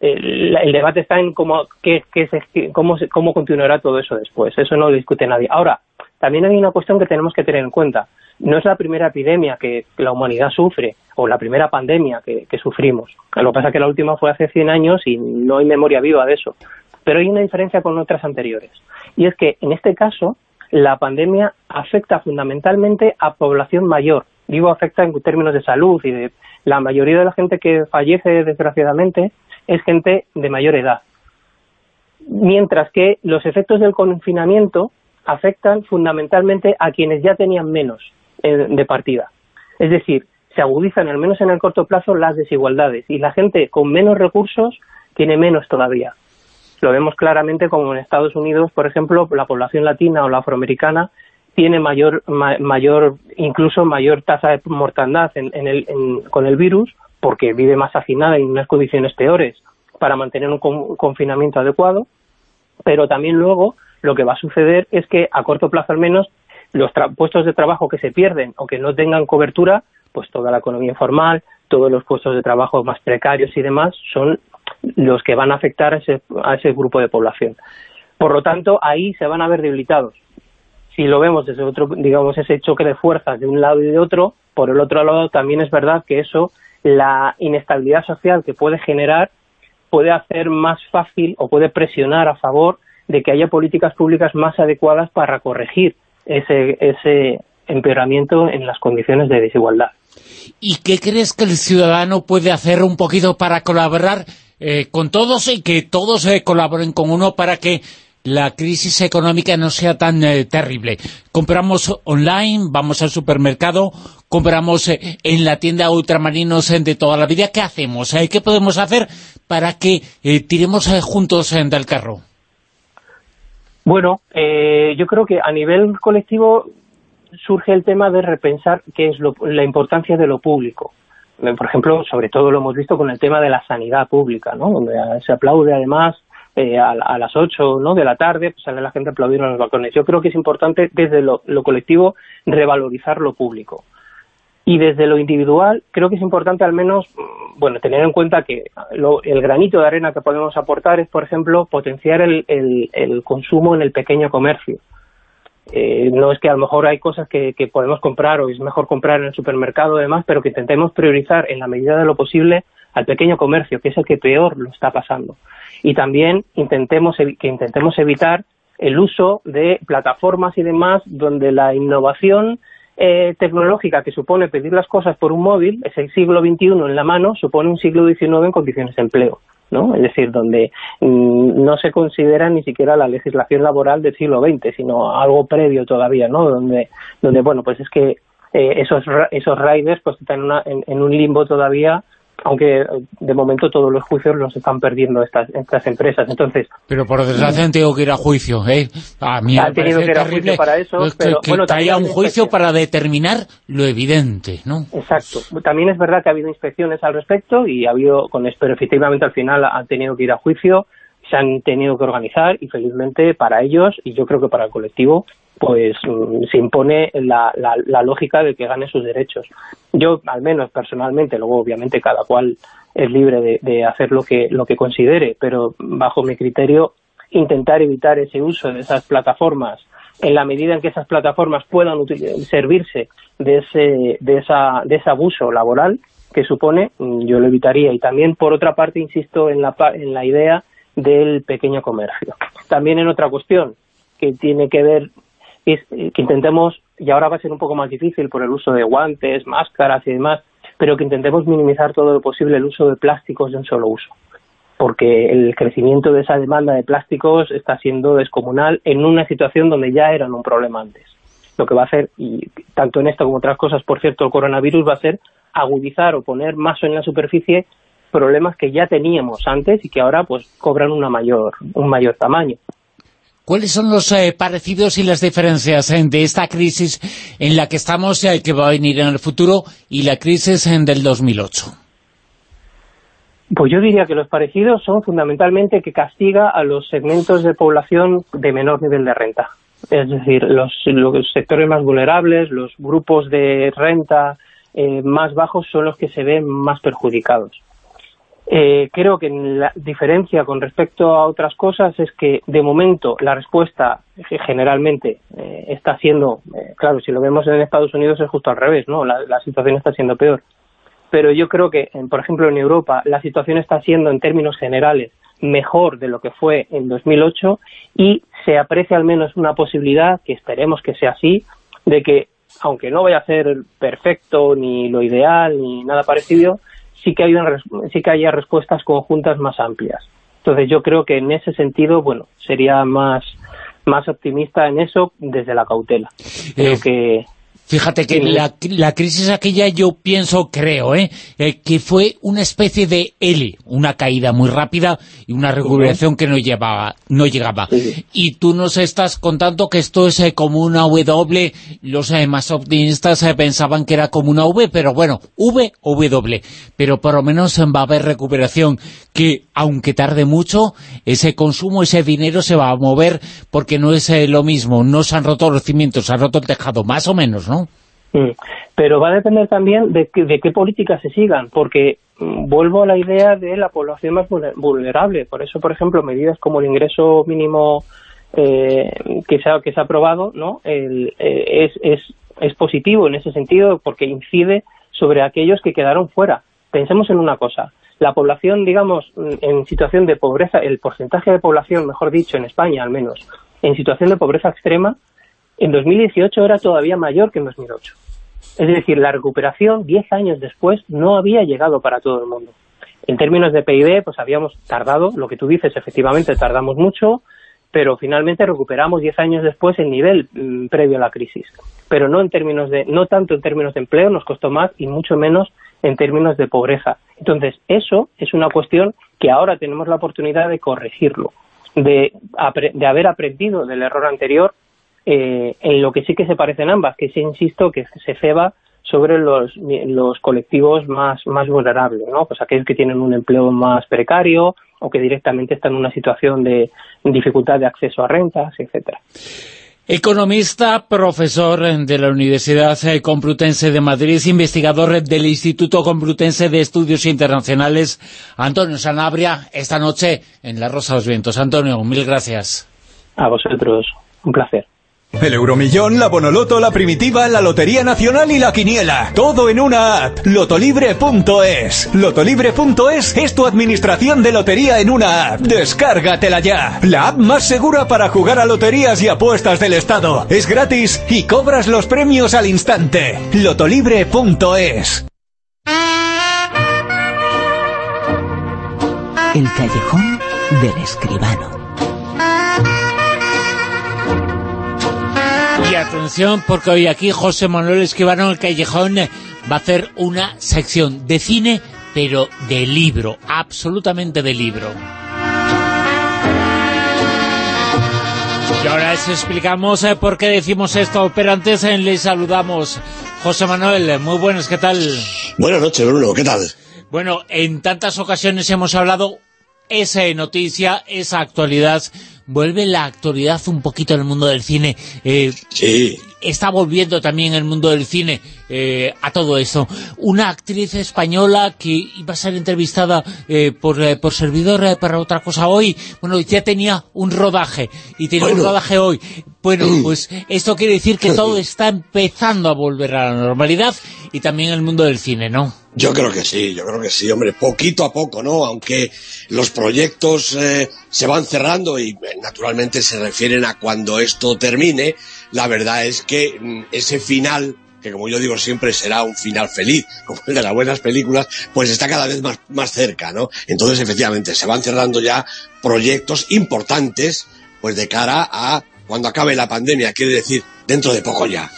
el, debate está en cómo, qué, qué, cómo, cómo continuará todo eso después. Eso no lo discute nadie. Ahora, también hay una cuestión que tenemos que tener en cuenta. No es la primera epidemia que la humanidad sufre o la primera pandemia que, sufrimos. Lo que pasa es que la última fue hace 100 años y no hay memoria viva de eso. Pero hay una diferencia con otras anteriores. Y es que, en este caso, la pandemia afecta fundamentalmente a población mayor. Digo, afecta en términos de salud y de la mayoría de la gente que fallece, desgraciadamente, es gente de mayor edad. Mientras que los efectos del confinamiento afectan fundamentalmente a quienes ya tenían menos eh, de partida. Es decir, se agudizan, al menos en el corto plazo, las desigualdades y la gente con menos recursos tiene menos todavía. Lo vemos claramente como en Estados Unidos, por ejemplo, la población latina o la afroamericana tiene mayor, mayor incluso mayor tasa de mortandad con el virus porque vive más hacinada en unas condiciones peores para mantener un, confinamiento adecuado, pero también luego lo que va a suceder es que a corto plazo al menos los puestos de trabajo que se pierden o que no tengan cobertura, pues toda la economía informal, todos los puestos de trabajo más precarios y demás son los que van a afectar a ese, a ese grupo de población. Por lo tanto, ahí se van a ver debilitados. Si lo vemos desde otro, digamos, ese choque de fuerzas de un lado y de otro, por el otro lado también es verdad que eso, la inestabilidad social que puede generar, puede hacer más fácil o puede presionar a favor de que haya políticas públicas más adecuadas para corregir ese, empeoramiento en las condiciones de desigualdad. ¿Y qué crees que el ciudadano puede hacer un poquito para colaborar eh, con todos y que todos eh, colaboren con uno para que la crisis económica no sea tan eh, terrible. Compramos online, vamos al supermercado, compramos eh, en la tienda ultramarinos de toda la vida. ¿Qué hacemos? Eh, ¿Qué podemos hacer para que tiremos juntos del carro? Bueno, yo creo que a nivel colectivo surge el tema de repensar qué es la importancia de lo público. Por ejemplo, sobre todo lo hemos visto con el tema de la sanidad pública, ¿no? donde se aplaude además eh, a, las 8 ¿no? de la tarde, pues sale la gente a aplaudir en los balcones. Yo creo que es importante desde lo, colectivo revalorizar lo público. Y desde lo individual, creo que es importante al menos, mm, bueno, tener en cuenta que el granito de arena que podemos aportar es, por ejemplo, potenciar el, el, consumo en el pequeño comercio. Eh, no es que a lo mejor hay cosas que, que, podemos comprar o es mejor comprar en el supermercado y demás, pero que intentemos priorizar en la medida de lo posible al pequeño comercio, que es el que peor lo está pasando y también intentemos que intentemos evitar el uso de plataformas y demás donde la innovación eh, tecnológica que supone pedir las cosas por un móvil, es el siglo XXI en la mano, supone un siglo XIX en condiciones de empleo. ¿no? Es decir, donde mm, no se considera ni siquiera la legislación laboral del siglo XX, sino algo previo todavía, ¿no? Donde, donde bueno, pues es que eh, esos, esos riders pues están en un limbo todavía aunque de momento todos los juicios los están perdiendo estas, estas empresas. Entonces, pero por desgracia han tenido que ir a juicio, ¿eh? A mí han tenido que ir a juicio para eso, pero que, bueno, haya un juicio para determinar lo evidente, ¿no? Exacto. También es verdad que ha habido inspecciones al respecto y ha habido, con pero efectivamente al final han tenido que ir a juicio, se han tenido que organizar y felizmente para ellos y yo creo que para el colectivo pues mm, se impone la, la, lógica de que gane sus derechos. Yo, al menos personalmente, luego obviamente cada cual es libre de, hacer lo que, lo que considere, pero bajo mi criterio intentar evitar ese uso de esas plataformas en la medida en que esas plataformas puedan servirse de ese, de, esa, de ese abuso laboral que supone, mm, yo lo evitaría. Y también, por otra parte, insisto en la, en la idea del pequeño comercio. También en otra cuestión que tiene que ver es que intentemos, y ahora va a ser un poco más difícil por el uso de guantes, máscaras y demás, pero que intentemos minimizar todo lo posible el uso de plásticos de un solo uso porque el crecimiento de esa demanda de plásticos está siendo descomunal en una situación donde ya eran un problema antes. Lo que va a hacer, y tanto en esto como otras cosas, por cierto, el coronavirus va a ser agudizar o poner más en la superficie problemas que ya teníamos antes y que ahora pues cobran una mayor, un mayor tamaño. ¿Cuáles son los eh, parecidos y las diferencias eh, de esta crisis en la que estamos, eh, que va a venir en el futuro, y la crisis del 2008? Pues yo diría que los parecidos son fundamentalmente que castiga a los segmentos de población de menor nivel de renta. Es decir, los, sectores más vulnerables, los grupos de renta más bajos son los que se ven más perjudicados. Eh, creo que la diferencia con respecto a otras cosas es que de momento la respuesta generalmente eh, está siendo, eh, claro, si lo vemos en Estados Unidos es justo al revés, ¿no? La, situación está siendo peor. Pero yo creo que, por ejemplo, en Europa la situación está siendo en términos generales mejor de lo que fue en 2008 y se aprecia al menos una posibilidad, que esperemos que sea así, de que, aunque no vaya a ser perfecto ni lo ideal ni nada parecido, sí que, hay sí que haya respuestas conjuntas más amplias. Entonces yo creo que en ese sentido, bueno, sería más, más optimista en eso desde la cautela. Creo eh, que Fíjate que la, la, crisis aquella yo pienso, creo, ¿eh? ¿eh? que fue una especie de L, una caída muy rápida y una recuperación que no, llevaba, no llegaba. Y tú nos estás contando que esto es eh, como una W, los eh, más optimistas pensaban que era como una V, pero bueno, V o W. Pero por lo menos va a haber recuperación, que aunque tarde mucho, ese consumo, ese dinero se va a mover porque no es lo mismo, no se han roto los cimientos, se ha roto el tejado, más o menos, ¿no? Mm. Pero va a depender también de, de qué políticas se sigan, porque mm, vuelvo a la idea de la población más vulnerable. Por eso, por ejemplo, medidas como el ingreso mínimo eh, que, se ha, que se ha aprobado ¿no? El, eh, es, es, es positivo en ese sentido porque incide sobre aquellos que quedaron fuera. Pensemos en una cosa, la población, digamos, en situación de pobreza, el porcentaje de población, mejor dicho, en España al menos, en situación de pobreza extrema, en 2018 era todavía mayor que en 2008. Es decir, la recuperación 10 años después no había llegado para todo el mundo. En términos de PIB, pues habíamos tardado, lo que tú dices, efectivamente tardamos mucho, pero finalmente recuperamos 10 años después el nivel mm, previo a la crisis. Pero no en términos de no tanto en términos de empleo, nos costó más y mucho menos en términos de pobreza. Entonces, eso es una cuestión que ahora tenemos la oportunidad de corregirlo, de, de haber aprendido del error anterior eh, en lo que sí que se parecen ambas, que sí insisto que se ceba sobre los, los colectivos más, más vulnerables, ¿no? Pues aquellos que tienen un empleo más precario o que directamente están en una situación de dificultad de acceso a rentas, etcétera. Economista, profesor de la Universidad Complutense de Madrid, investigador del Instituto Complutense de Estudios Internacionales, Antonio Sanabria, esta noche en La Rosa de los Vientos. Antonio, mil gracias. A vosotros, un placer. El Euromillón, la Bonoloto, la Primitiva, la Lotería Nacional y la Quiniela. Todo en una app. Lotolibre.es. Lotolibre.es es tu administración de lotería en una app. Descárgatela ya. La app más segura para jugar a loterías y apuestas del Estado. Es gratis y cobras los premios al instante. Lotolibre.es. El callejón del escribano. Atención, porque hoy aquí José Manuel Escribano en el Callejón va a hacer una sección de cine, pero de libro, absolutamente de libro. Y ahora les explicamos eh, por qué decimos esto, pero antes eh, les saludamos. José Manuel, muy buenas, ¿qué tal? Buenas noches, Bruno, ¿qué tal? Bueno, en tantas ocasiones hemos hablado esa noticia, esa actualidad vuelve la actualidad un poquito en el mundo del cine. Eh, sí. Está volviendo también el mundo del cine eh, a todo eso. Una actriz española que iba a ser entrevistada eh, por, por servidor para otra cosa hoy, bueno, ya tenía un rodaje, y tiene un rodaje hoy. Bueno, pues esto quiere decir que todo <laughs> está empezando a volver a la normalidad, y también el mundo del cine, ¿no? Yo creo que sí, yo creo que sí, hombre, poquito a poco, ¿no? Aunque los proyectos eh, se van cerrando y eh, naturalmente se refieren a cuando esto termine, la verdad es que mm, ese final que como yo digo siempre será un final feliz, <laughs> como el de las buenas películas, pues está cada vez más, más cerca, ¿no? Entonces, efectivamente, se van cerrando ya proyectos importantes, pues de cara a cuando acabe la pandemia, quiere decir, dentro de poco ya.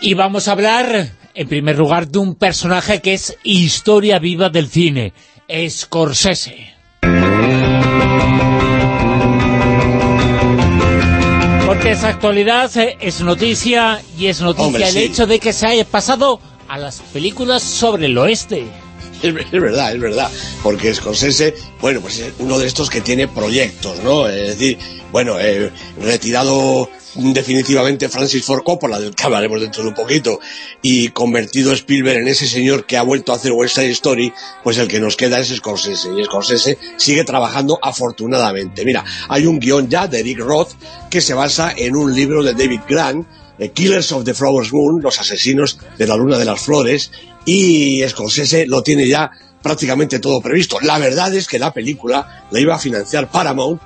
Y vamos a hablar en primer lugar, de un personaje que es historia viva del cine, Scorsese. Porque es actualidad, es noticia, y es noticia el hecho de que se haya pasado a las películas sobre el oeste. <laughs> Es, verdad, es verdad, porque Scorsese, bueno, pues es uno de estos que tiene proyectos, ¿no? Es decir, bueno, eh, retirado definitivamente Francis Ford Coppola, del que hablaremos dentro de un poquito, y convertido Spielberg en ese señor que ha vuelto a hacer West Side Story, pues el que nos queda es Scorsese, y Scorsese sigue trabajando afortunadamente. Mira, hay un guion ya de Eric Roth que se basa en un libro de David Grant, The Killers of the Flowers Moon, Los asesinos de la luna de las flores, y Scorsese lo tiene ya prácticamente todo previsto. La verdad es que la película la iba a financiar Paramount,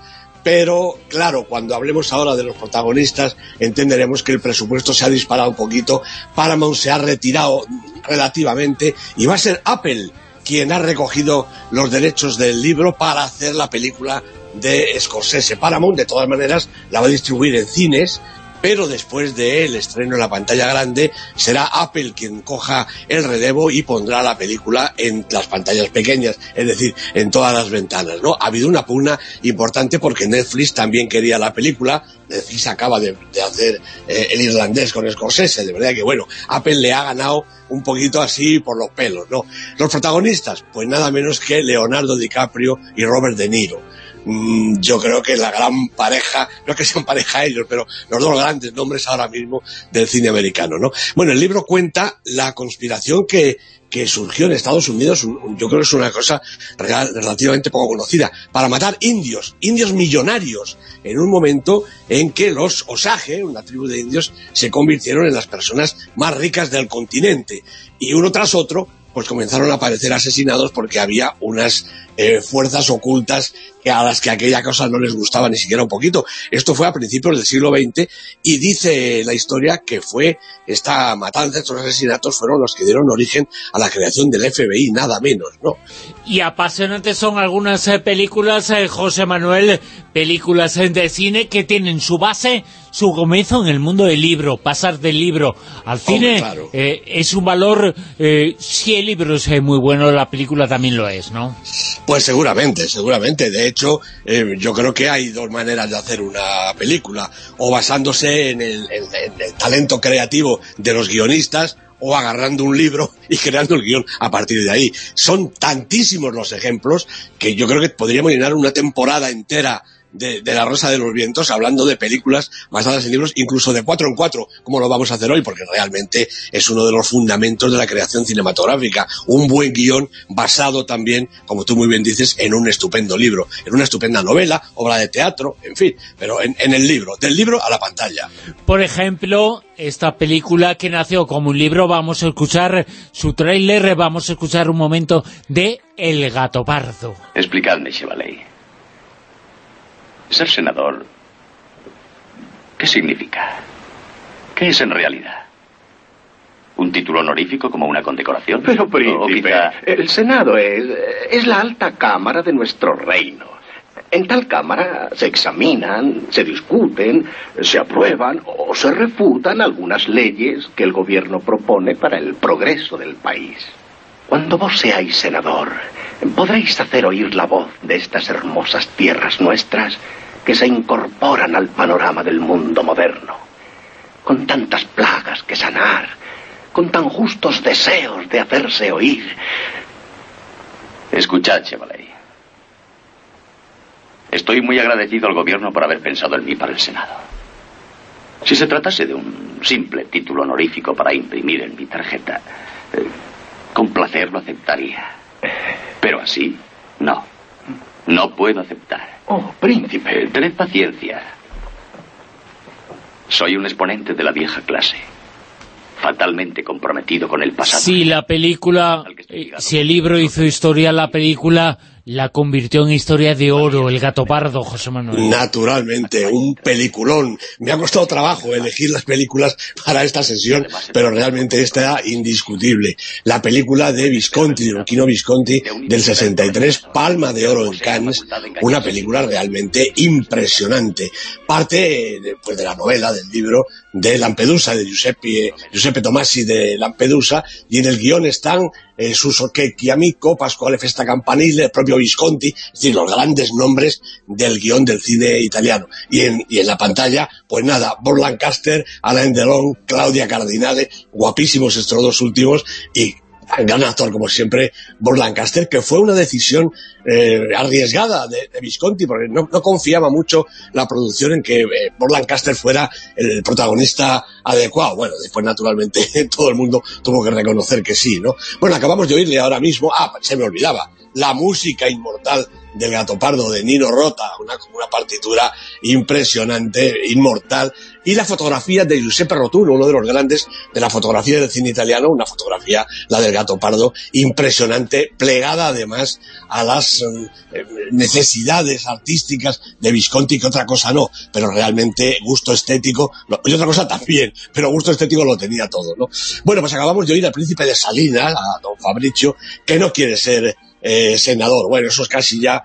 pero claro, cuando hablemos ahora de los protagonistas, entenderemos que el presupuesto se ha disparado un poquito, Paramount se ha retirado relativamente y va a ser Apple quien ha recogido los derechos del libro para hacer la película de Scorsese. Paramount, de todas maneras, la va a distribuir en cines pero después del estreno en la pantalla grande será Apple quien coja el relevo y pondrá la película en las pantallas pequeñas, es decir, en todas las ventanas, ¿no? Ha habido una pugna importante porque Netflix también quería la película, Netflix acaba de, hacer eh, el irlandés con Scorsese, de verdad que bueno, Apple le ha ganado un poquito así por los pelos, ¿no? Los protagonistas, pues nada menos que Leonardo DiCaprio y Robert De Niro Mm, yo creo que la gran pareja, no es que sean pareja ellos, pero los dos grandes nombres ahora mismo del cine americano, ¿no? Bueno, el libro cuenta la conspiración que, que surgió en Estados Unidos, yo creo que es una cosa relativamente poco conocida, para matar indios, indios millonarios, en un momento en que los Osage, una tribu de indios, se convirtieron en las personas más ricas del continente. Y uno tras otro pues comenzaron a aparecer asesinados porque había unas eh, fuerzas ocultas que a las que aquella cosa no les gustaba ni siquiera un poquito. Esto fue a principios del siglo XX y dice la historia que fue esta matanza, estos asesinatos fueron los que dieron origen a la creación del FBI, nada menos, ¿no? Y apasionantes son algunas eh, películas, eh, José Manuel, películas de cine que tienen su base, su comienzo en el mundo del libro, pasar del libro al cine es un valor, si el libro es muy bueno, la película también lo es, ¿no? Pues seguramente, seguramente. De hecho, eh, yo creo que hay dos maneras de hacer una película. O basándose en el, talento creativo de los guionistas, o agarrando un libro <laughs> y creando el guion a partir de ahí. Son tantísimos los ejemplos que yo creo que podríamos llenar una temporada entera de, La Rosa de los Vientos, hablando de películas basadas en libros, incluso de cuatro en cuatro, como lo vamos a hacer hoy, porque realmente es uno de los fundamentos de la creación cinematográfica. Un buen guion basado también, como tú muy bien dices, en un estupendo libro, en una estupenda novela, obra de teatro, en fin, pero en, en el libro, del libro a la pantalla. Por ejemplo, esta película que nació como un libro, vamos a escuchar su tráiler, vamos a escuchar un momento de El gato pardo. Explicadme, Chevalier. Ser senador, ¿qué significa? ¿Qué es en realidad? ¿Un título honorífico como una condecoración? Pero, príncipe, el Senado es, es la alta cámara de nuestro reino. En tal cámara se examinan, se discuten, se aprueban o se refutan algunas leyes que el gobierno propone para el progreso del país. Cuando vos seáis senador, podréis hacer oír la voz de estas hermosas tierras nuestras que se incorporan al panorama del mundo moderno, con tantas plagas que sanar, con tan justos deseos de hacerse oír. Escuchad, Chevalier. Estoy muy agradecido al gobierno por haber pensado en mí para el Senado. Si se tratase de un simple título honorífico para imprimir en mi tarjeta, eh, con placer lo aceptaría. Pero así, no. No puedo aceptar. Oh, príncipe. Tened paciencia. Soy un exponente de la vieja clase. Fatalmente comprometido con el pasado. Si la película, eh, si el libro hizo historia, la película la convirtió en historia de oro, El gato pardo, José Manuel. Naturalmente, un peliculón. Me ha costado trabajo elegir las películas para esta sesión, pero realmente esta indiscutible. La película de Visconti, de Luquino Visconti, del 63, Palma de Oro en Cannes, una película realmente impresionante. Parte pues, de la novela, del libro de Lampedusa, de Giuseppe, Giuseppe Tomasi de Lampedusa, y en el guion están eh, Suso Amico, Pasquale Festa Campanile, el propio Visconti, es decir, los grandes nombres del guion del cine italiano. Y en, y en la pantalla, pues nada, Bob Lancaster, Alain Delon, Claudia Cardinale, guapísimos estos dos últimos, y gran actor como siempre, Bob Lancaster, que fue una decisión eh, arriesgada de, Visconti, porque no, confiaba mucho la producción en que eh, Lancaster fuera el protagonista adecuado. Bueno, después naturalmente <laughs> todo el mundo tuvo que reconocer que sí, ¿no? Bueno, acabamos de oírle ahora mismo, ah, se me olvidaba, la música inmortal del Gato Pardo de Nino Rota, una, una partitura impresionante, inmortal, y la fotografía de Giuseppe Rotuno, uno de los grandes de la fotografía del cine italiano, una fotografía, la del Gato Pardo, impresionante, plegada además a las eh, necesidades artísticas de Visconti, que otra cosa no, pero realmente gusto estético, y otra cosa también, pero gusto estético lo tenía todo, ¿no? Bueno, pues acabamos de oír al príncipe de Salinas, a don Fabricio, que no quiere ser eh, senador. Bueno, eso es casi ya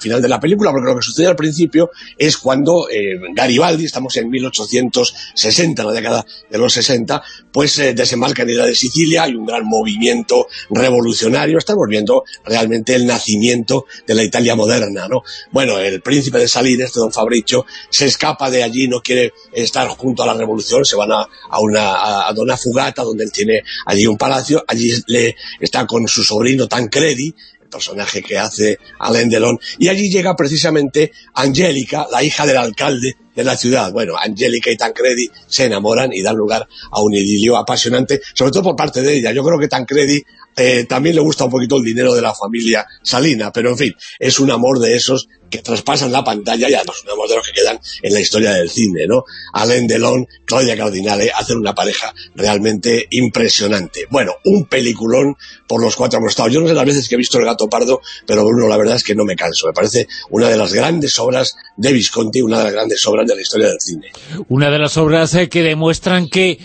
final de la película, porque lo que sucede al principio es cuando eh, Garibaldi, estamos en 1860, la década de los 60, pues eh, desembarca en Isla de Sicilia, hay un gran movimiento revolucionario, estamos viendo realmente el nacimiento de la Italia moderna, ¿no? Bueno, el príncipe de Salines, este don Fabricio, se escapa de allí, no quiere estar junto a la revolución, se van a, a una a Dona Fugata, donde él tiene allí un palacio, allí le está con su sobrino Tancredi, personaje que hace Alain Delon, y allí llega precisamente Angélica, la hija del alcalde de la ciudad. Bueno, Angélica y Tancredi se enamoran y dan lugar a un idilio apasionante, sobre todo por parte de ella. Yo creo que Tancredi eh, también le gusta un poquito el dinero de la familia Salina, pero en fin, es un amor de esos que traspasan la pantalla y además un amor de los que quedan en la historia del cine, ¿no? Alain Delon, Claudia Cardinale hacen una pareja realmente impresionante. Bueno, un peliculón por los cuatro hemos. Yo no sé las veces que he visto El Gato Pardo, pero Bruno, la verdad es que no me canso. Me parece una de las grandes obras de Visconti, una de las grandes obras de la historia del cine. Una de las obras eh, que demuestran que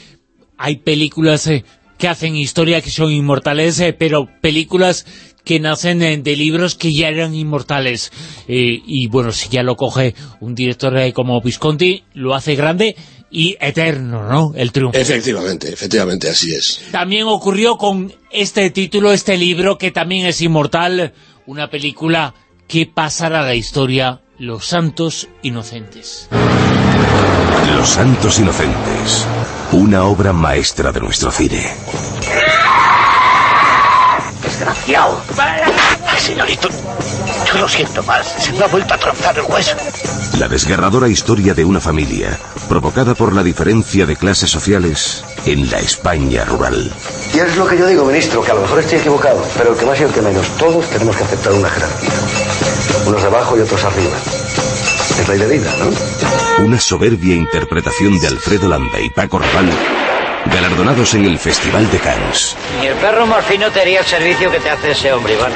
hay películas eh, que hacen historia, que son inmortales, eh, pero películas que nacen de libros que ya eran inmortales. Y bueno, si ya lo coge un director como Visconti, lo hace grande y eterno, ¿no? El triunfo. Efectivamente, efectivamente, así es. También ocurrió con este título, este libro, que también es inmortal, una película que pasará a la historia, Los Santos Inocentes. Los Santos Inocentes, una obra maestra de nuestro cine. Desgraciado. Señorito, yo lo siento más. Se me ha vuelto a trozar el hueso. La desgarradora historia de una familia, provocada por la diferencia de clases sociales en la España rural. Y es lo que yo digo, ministro, que a lo mejor estoy equivocado, pero el que más y el que menos, todos tenemos que aceptar una jerarquía. Unos abajo y otros arriba. Es ley de vida, ¿no? Una soberbia interpretación de Alfredo Landa y Paco Rabanne, galardonados en el Festival de Cannes. Ni el perro morfino te haría el servicio que te hace ese hombre, Iván.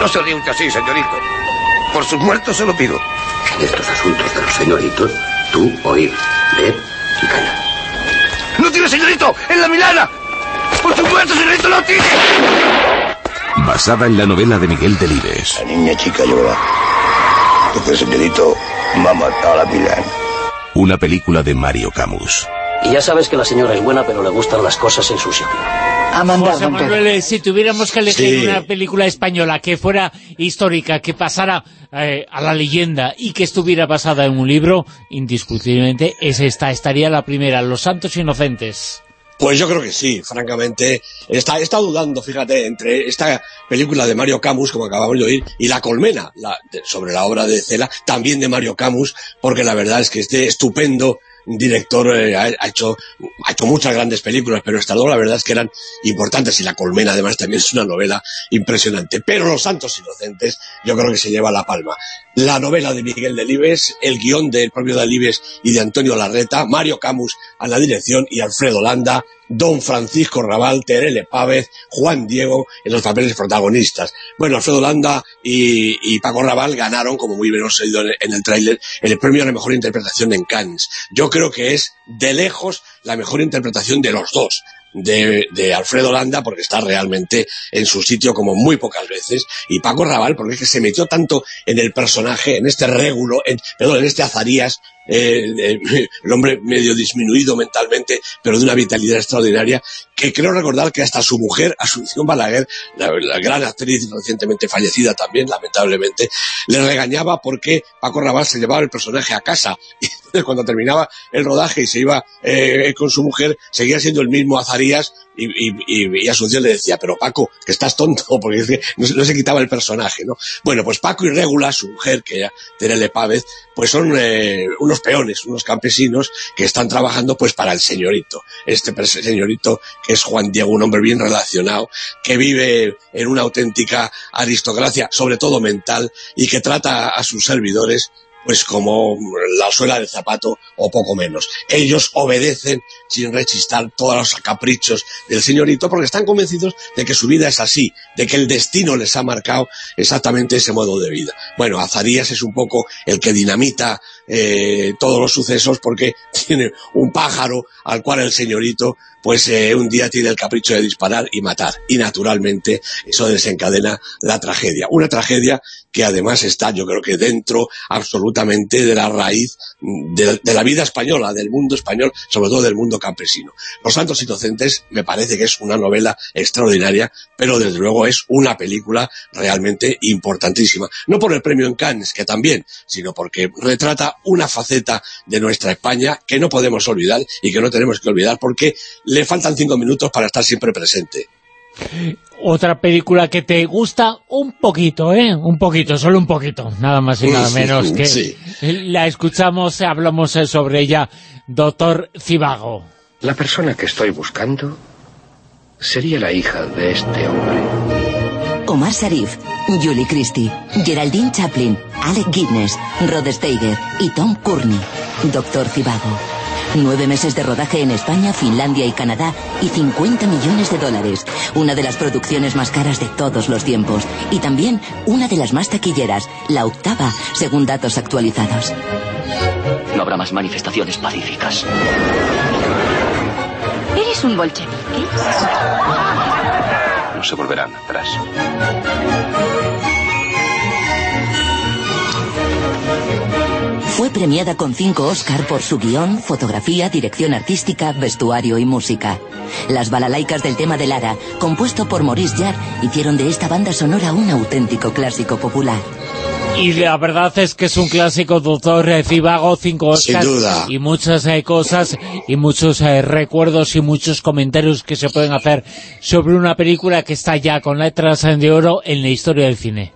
No se oriente así, señorito. Por sus muertos se lo pido. De estos asuntos de los señoritos, tú oír, ver y callar. ¡No tiene señorito! ¡En la Milana! ¡Por sus muertos, señorito, no tiene! Basada en la novela de Miguel Delibes. La niña chica llora. Porque el señorito me ha matado a la Milana. Una película de Mario Camus. Y ya sabes que la señora es buena, pero le gustan las cosas en su sitio. José Manuel, eh, si tuviéramos que elegir Sí. una película española que fuera histórica, que pasara eh, a la leyenda y que estuviera basada en un libro, indiscutiblemente es esta, estaría la primera, Los Santos Inocentes. Pues yo creo que sí, francamente. Está, estado dudando, fíjate, entre esta película de Mario Camus, como acabamos de oír, y La Colmena, la- de- sobre la obra de Cela, también de Mario Camus, porque la verdad es que este estupendo director eh, ha, hecho, ha hecho muchas grandes películas, pero estas dos la verdad es que eran importantes, y La Colmena además también es una novela impresionante. Pero Los Santos Inocentes yo creo que se lleva la palma. La novela de Miguel Delibes, el guion del propio Delibes y de Antonio Larreta, Mario Camus a la dirección y Alfredo Landa, Don Francisco Raval, Terele Pávez, Juan Diego en los papeles protagonistas. Bueno, Alfredo Landa y, y Paco Raval ganaron, como muy bien os he oído en, en el tráiler, el premio a la mejor interpretación en Cannes. Yo creo que es de lejos la mejor interpretación de los dos. De, de Alfredo Landa porque está realmente en su sitio como muy pocas veces y Paco Raval porque es que se metió tanto en el personaje, en este régulo, en, perdón, en este Azarías eh, eh, el hombre medio disminuido mentalmente, pero de una vitalidad extraordinaria, que creo recordar que hasta su mujer, Asunción Balaguer, la, gran actriz recientemente fallecida también, lamentablemente, le regañaba porque Paco Raval se llevaba el personaje a casa. <laughs> Y cuando terminaba el rodaje y se iba eh, con su mujer, seguía siendo el mismo Azarías y, y, y, Asunción le decía, pero Paco, que estás tonto, <laughs> porque no, no se quitaba el personaje, ¿no? Bueno, pues Paco y Régula, su mujer, que era Terele Pávez, pues son eh, unos peones, unos campesinos que están trabajando pues para el señorito. Este señorito que es Juan Diego, un hombre bien relacionado, que vive en una auténtica aristocracia, sobre todo mental, y que trata a sus servidores pues como la suela del zapato o poco menos. Ellos obedecen sin rechistar todos los caprichos del señorito porque están convencidos de que su vida es así, de que el destino les ha marcado exactamente ese modo de vida. Bueno, Azarías es un poco el que dinamita eh, todos los sucesos porque <laughs> tiene un pájaro al cual el señorito pues eh, un día tiene el capricho de disparar y matar. Y naturalmente eso desencadena la tragedia. Una tragedia que además está yo creo que dentro absolutamente de la raíz de, de la vida española, del mundo español, sobre todo del mundo campesino. Los Santos Inocentes me parece que es una novela extraordinaria, pero desde luego es una película realmente importantísima. No por el premio en Cannes, que también, sino porque retrata una faceta de nuestra España que no podemos olvidar y que no tenemos que olvidar porque le faltan cinco minutos para estar siempre presente. Otra película que te gusta un poquito, ¿eh? Un poquito, solo un poquito, nada más y nada menos que Sí. La escuchamos, hablamos sobre ella. Doctor Cibago. La persona que estoy buscando sería la hija de este hombre. Omar Sharif, Julie Christie, Geraldine Chaplin, Alec Guinness, Rod Steiger y Tom Courtney. Doctor Cibago. Nueve meses de rodaje en España, Finlandia y Canadá y 50 millones de dólares. Una de las producciones más caras de todos los tiempos. Y también una de las más taquilleras, la octava, según datos actualizados. No habrá más manifestaciones pacíficas. Eres un bolchevique. No se volverán atrás. Fue premiada con cinco Oscar por su guion, fotografía, dirección artística, vestuario y música. Las balalaicas del tema de Lara, compuesto por Maurice Jarre, hicieron de esta banda sonora un auténtico clásico popular. Y la verdad es que es un clásico, doctor eh, Cibago, cinco Oscars Sin duda. y muchas eh, cosas y muchos eh, recuerdos y muchos comentarios que se pueden hacer sobre una película que está ya con letras de oro en la historia del cine.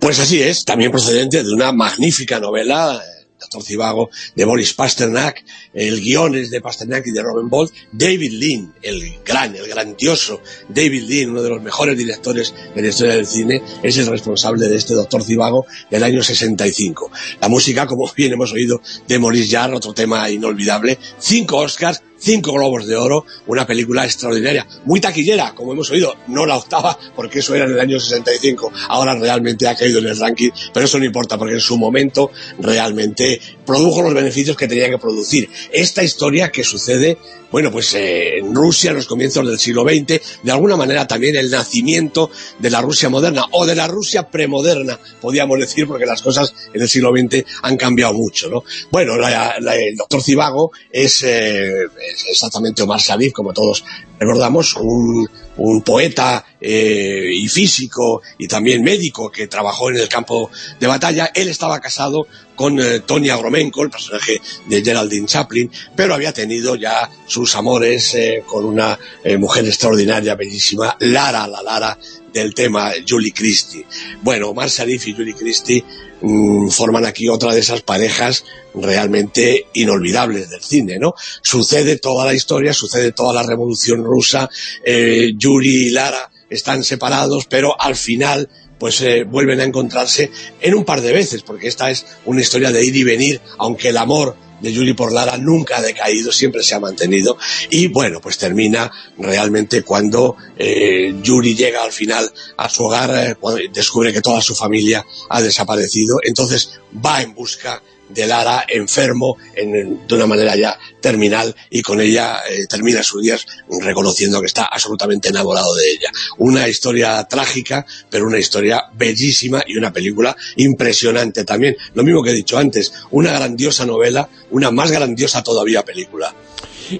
Pues así es, también procedente de una magnífica novela, eh, Doctor Cibago, de Boris Pasternak, el guion es de Pasternak y de Robin Bolt, David Lean, el gran, el grandioso David Lean, uno de los mejores directores de la historia del cine, es el responsable de este Doctor Cibago del año 65. La música, como <laughs> bien hemos oído, de Maurice Jarre, otro tema inolvidable, cinco Oscars, cinco Globos de Oro, una película extraordinaria, muy taquillera, como hemos oído, no la octava, porque eso era en el año 65, ahora realmente ha caído en el ranking, pero eso no importa, porque en su momento realmente produjo los beneficios que tenía que producir. Esta historia que sucede, bueno, pues eh, en Rusia, en los comienzos del siglo XX, de alguna manera también el nacimiento de la Rusia moderna, o de la Rusia premoderna, podríamos decir, porque las cosas en el siglo XX han cambiado mucho, ¿no? Bueno, la- el doctor Cibago es, eh, es exactamente Omar Sharif, como todos recordamos, un, un poeta eh, y físico y también médico que trabajó en el campo de batalla. Él estaba casado con eh, Tony el personaje de Geraldine Chaplin, pero había tenido ya sus amores eh, con una eh, mujer extraordinaria, bellísima, Lara, la Lara del tema, Julie Christie. Bueno, Omar Sharif y Julie Christie mm, forman aquí otra de esas parejas realmente inolvidables del cine, ¿no? Sucede toda la historia, sucede toda la revolución rusa, eh, Yuri y Lara están separados, pero al final pues eh, vuelven a encontrarse en un par de veces, porque esta es una historia de ir y venir, aunque el amor de Yuri por Lara nunca ha decaído, siempre se ha mantenido, y bueno, pues termina realmente cuando eh, Yuri llega al final a su hogar, eh, descubre que toda su familia ha desaparecido, entonces va en busca Lara enfermo en- de una manera ya terminal y con ella eh, termina sus días reconociendo que está absolutamente enamorado de ella. Una historia trágica, pero una historia bellísima y una película impresionante también. Lo mismo que he dicho antes, una grandiosa novela, una más grandiosa todavía película.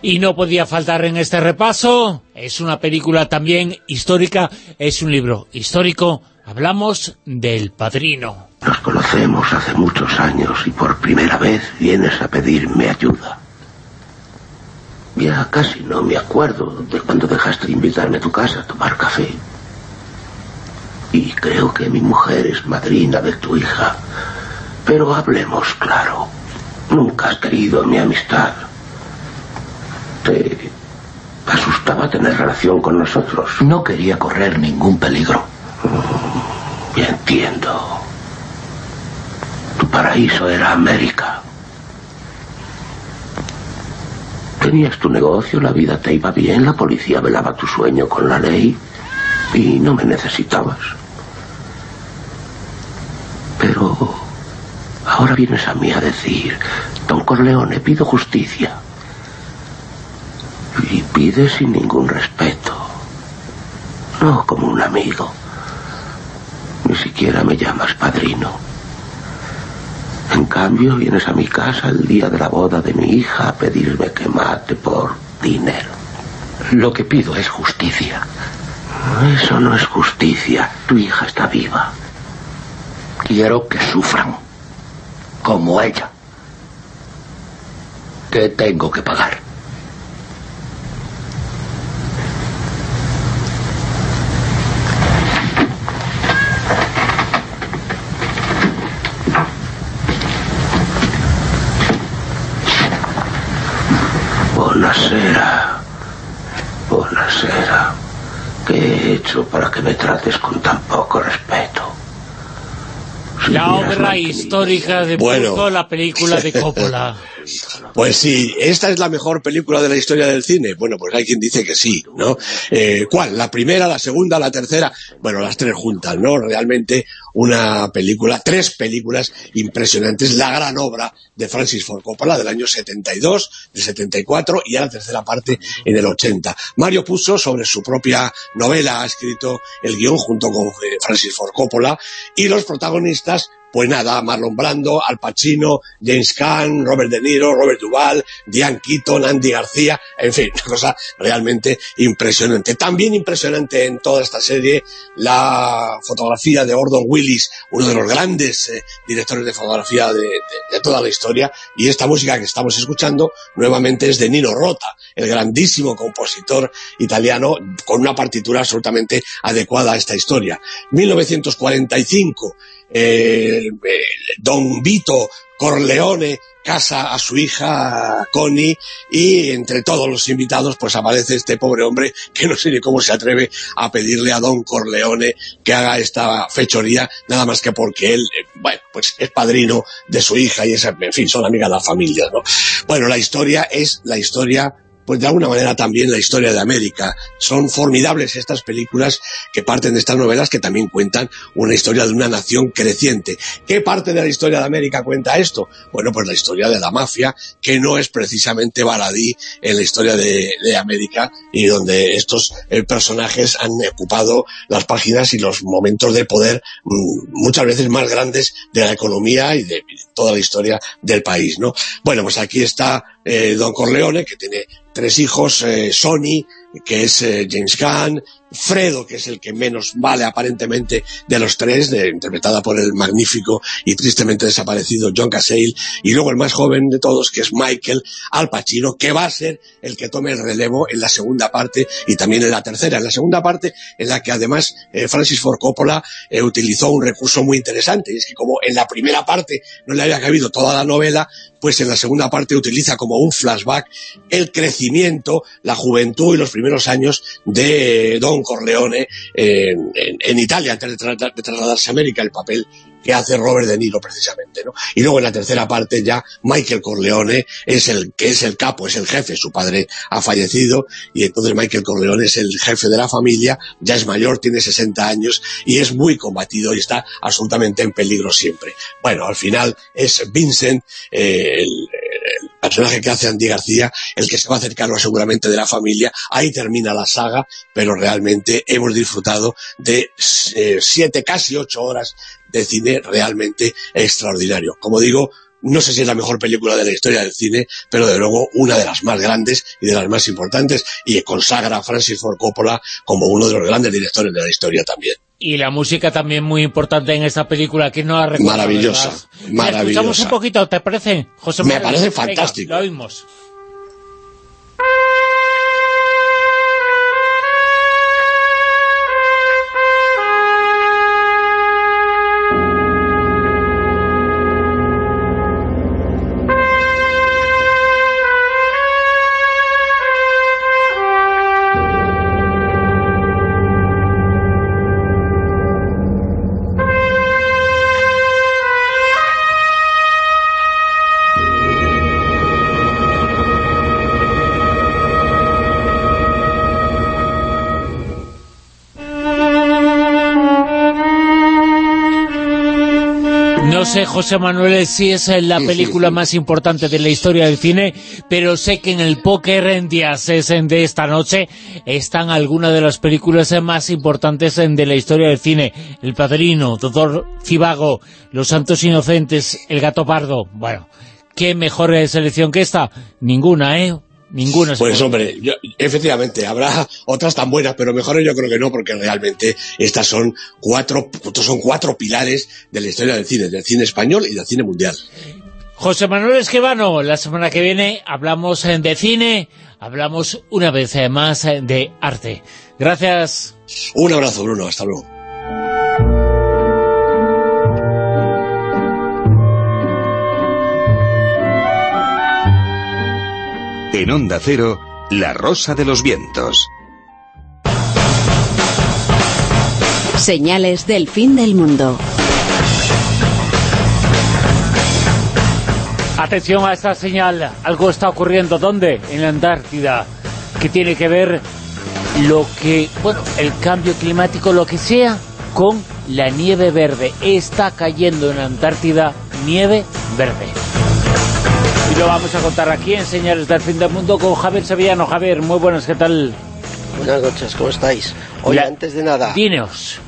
Y no podía faltar en este repaso, es una película también histórica, es un libro histórico, hablamos del Padrino. Nos conocemos hace muchos años y por primera vez vienes a pedirme ayuda. Ya casi no me acuerdo de cuando dejaste de invitarme a tu casa a tomar café. Y creo que mi mujer es madrina de tu hija. Pero hablemos claro. Nunca has querido mi amistad. Te asustaba tener relación con nosotros. No quería correr ningún peligro. Mm, entiendo. Tu paraíso era América. Tenías tu negocio, la vida te iba bien, la policía velaba tu sueño con la ley y no me necesitabas. Pero ahora vienes a mí a decir, Don Corleone, pido justicia. Y pides sin ningún respeto. No como un amigo. Ni siquiera me llamas padrino. En cambio, vienes a mi casa el día de la boda de mi hija a pedirme que mate por dinero. Lo que pido es justicia. Eso no es justicia. Tu hija está viva. Quiero que sufran. Como ella. ¿Qué tengo que pagar? Hecho para que me trates con tan poco respeto? Si La obra histórica de Bueno. La película de Coppola. <laughs> Pues sí, ¿esta es la mejor película de la historia del cine? Bueno, pues hay quien dice que sí, ¿no? Eh, ¿Cuál? ¿La primera, la segunda, la tercera? Bueno, las tres juntas, ¿no? Realmente una película, tres películas impresionantes, la gran obra de Francis Ford Coppola del año 72, del 74 y a la tercera parte en el 80. Mario Puzo, sobre su propia novela, ha escrito el guion junto con eh, Francis Ford Coppola y los protagonistas pues nada, Marlon Brando, Al Pacino, James Caan, Robert De Niro, Robert Duvall, Diane Keaton, Andy García, en fin, una cosa realmente impresionante. También impresionante en toda esta serie la fotografía de Gordon Willis, uno de los grandes eh, directores de fotografía de, de- de toda la historia, y esta música que estamos escuchando nuevamente es de Nino Rota, el grandísimo compositor italiano con una partitura absolutamente adecuada a esta historia. 1945, eh, eh, Don Vito Corleone casa a su hija Connie y entre todos los invitados pues aparece este pobre hombre que no sé ni cómo se atreve a pedirle a Don Corleone que haga esta fechoría nada más que porque él, eh, bueno, pues es padrino de su hija y es, en fin, son amigas de la familia, ¿no? Bueno, la historia es la historia pues de alguna manera también la historia de América. Son formidables estas películas que parten de estas novelas que también cuentan una historia de una nación creciente. ¿Qué parte de la historia de América cuenta esto? Bueno, pues la historia de la mafia, que no es precisamente baladí en la historia de, América y donde estos eh, personajes han ocupado las páginas y los momentos de poder mm, muchas veces más grandes de la economía y de toda la historia del país, ¿no? Bueno, pues aquí está eh, Don Corleone, que tiene tres hijos, eh, Sonny, que es eh, James Caan, Fredo, que es el que menos vale aparentemente de los tres, de- interpretada por el magnífico y tristemente desaparecido John Cassell, y luego el más joven de todos, que es Michael Al Pacino, que va a ser el que tome el relevo en la segunda parte y también en la tercera. En la segunda parte, en la que además eh, Francis Ford Coppola eh, utilizó un recurso muy interesante, y es que como en la primera parte no le había cabido toda la novela, pues en la segunda parte utiliza como un flashback el crecimiento, la juventud y los primeros años de Don Corleone en, en- Italia, antes de, de trasladarse a América, el papel que hace Robert De Niro precisamente, ¿no? Y luego en la tercera parte ya Michael Corleone es el que es el capo, es el jefe, su padre ha fallecido y entonces Michael Corleone es el jefe de la familia, ya es mayor, tiene 60 años y es muy combatido y está absolutamente en peligro siempre. Bueno, al final es Vincent, eh, el personaje que hace Andy García, el que se va a acercar más seguramente de la familia. Ahí termina la saga, pero realmente hemos disfrutado de eh, siete, casi ocho horas de cine realmente extraordinario. Como digo, no sé si es la mejor película de la historia del cine, pero de luego una de las más grandes y de las más importantes y consagra a Francis Ford Coppola como uno de los grandes directores de la historia también. Y la música también muy importante en esta película, que no la. Maravillosa. La maravillosa. escuchamos un poquito, ¿te parece, José Me Manuel? parece Venga, fantástico. lo oímos. Sé, José Manuel, si es la película más importante de la historia del cine, pero sé que en el póker en días de esta noche están algunas de las películas más importantes de la historia del cine. El Padrino, Doctor Cibago, Los Santos Inocentes, El Gato Pardo. Bueno, ¿qué mejor selección que esta? Ninguna, ¿eh? Ninguna. Pues hombre, yo- efectivamente, habrá otras tan buenas, pero mejores yo creo que no, porque realmente estas son cuatro, estos son cuatro pilares de la historia del cine, del cine español y del cine mundial. José Manuel Esquivano, la semana que viene hablamos eh, de cine, hablamos una vez eh, más eh, de arte. Gracias. Un abrazo, Bruno, hasta luego. En Onda Cero, La Rosa de los Vientos. Señales del fin del mundo. Atención a esta señal, algo está ocurriendo. ¿Dónde? En la Antártida. Que tiene que ver lo que, bueno, el cambio climático, lo que sea, con la nieve verde. Está cayendo en la Antártida nieve verde. Lo vamos a contar aquí en Señales del Fin del Mundo con Javier Sevillano. Javier, muy buenas, ¿qué tal? Buenas noches, ¿cómo estáis? Oye, antes de nada... Dinos.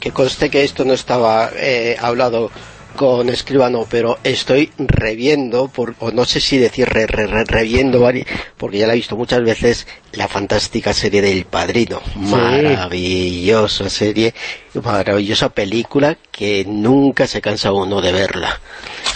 Que conste que esto no estaba eh, hablado con Escribano, pero estoy reviendo, por, o no sé si decir re, re, re, reviendo, porque ya la he visto muchas veces, la fantástica serie del Padrino. Maravillosa serie, maravillosa película que nunca se cansa uno de verla.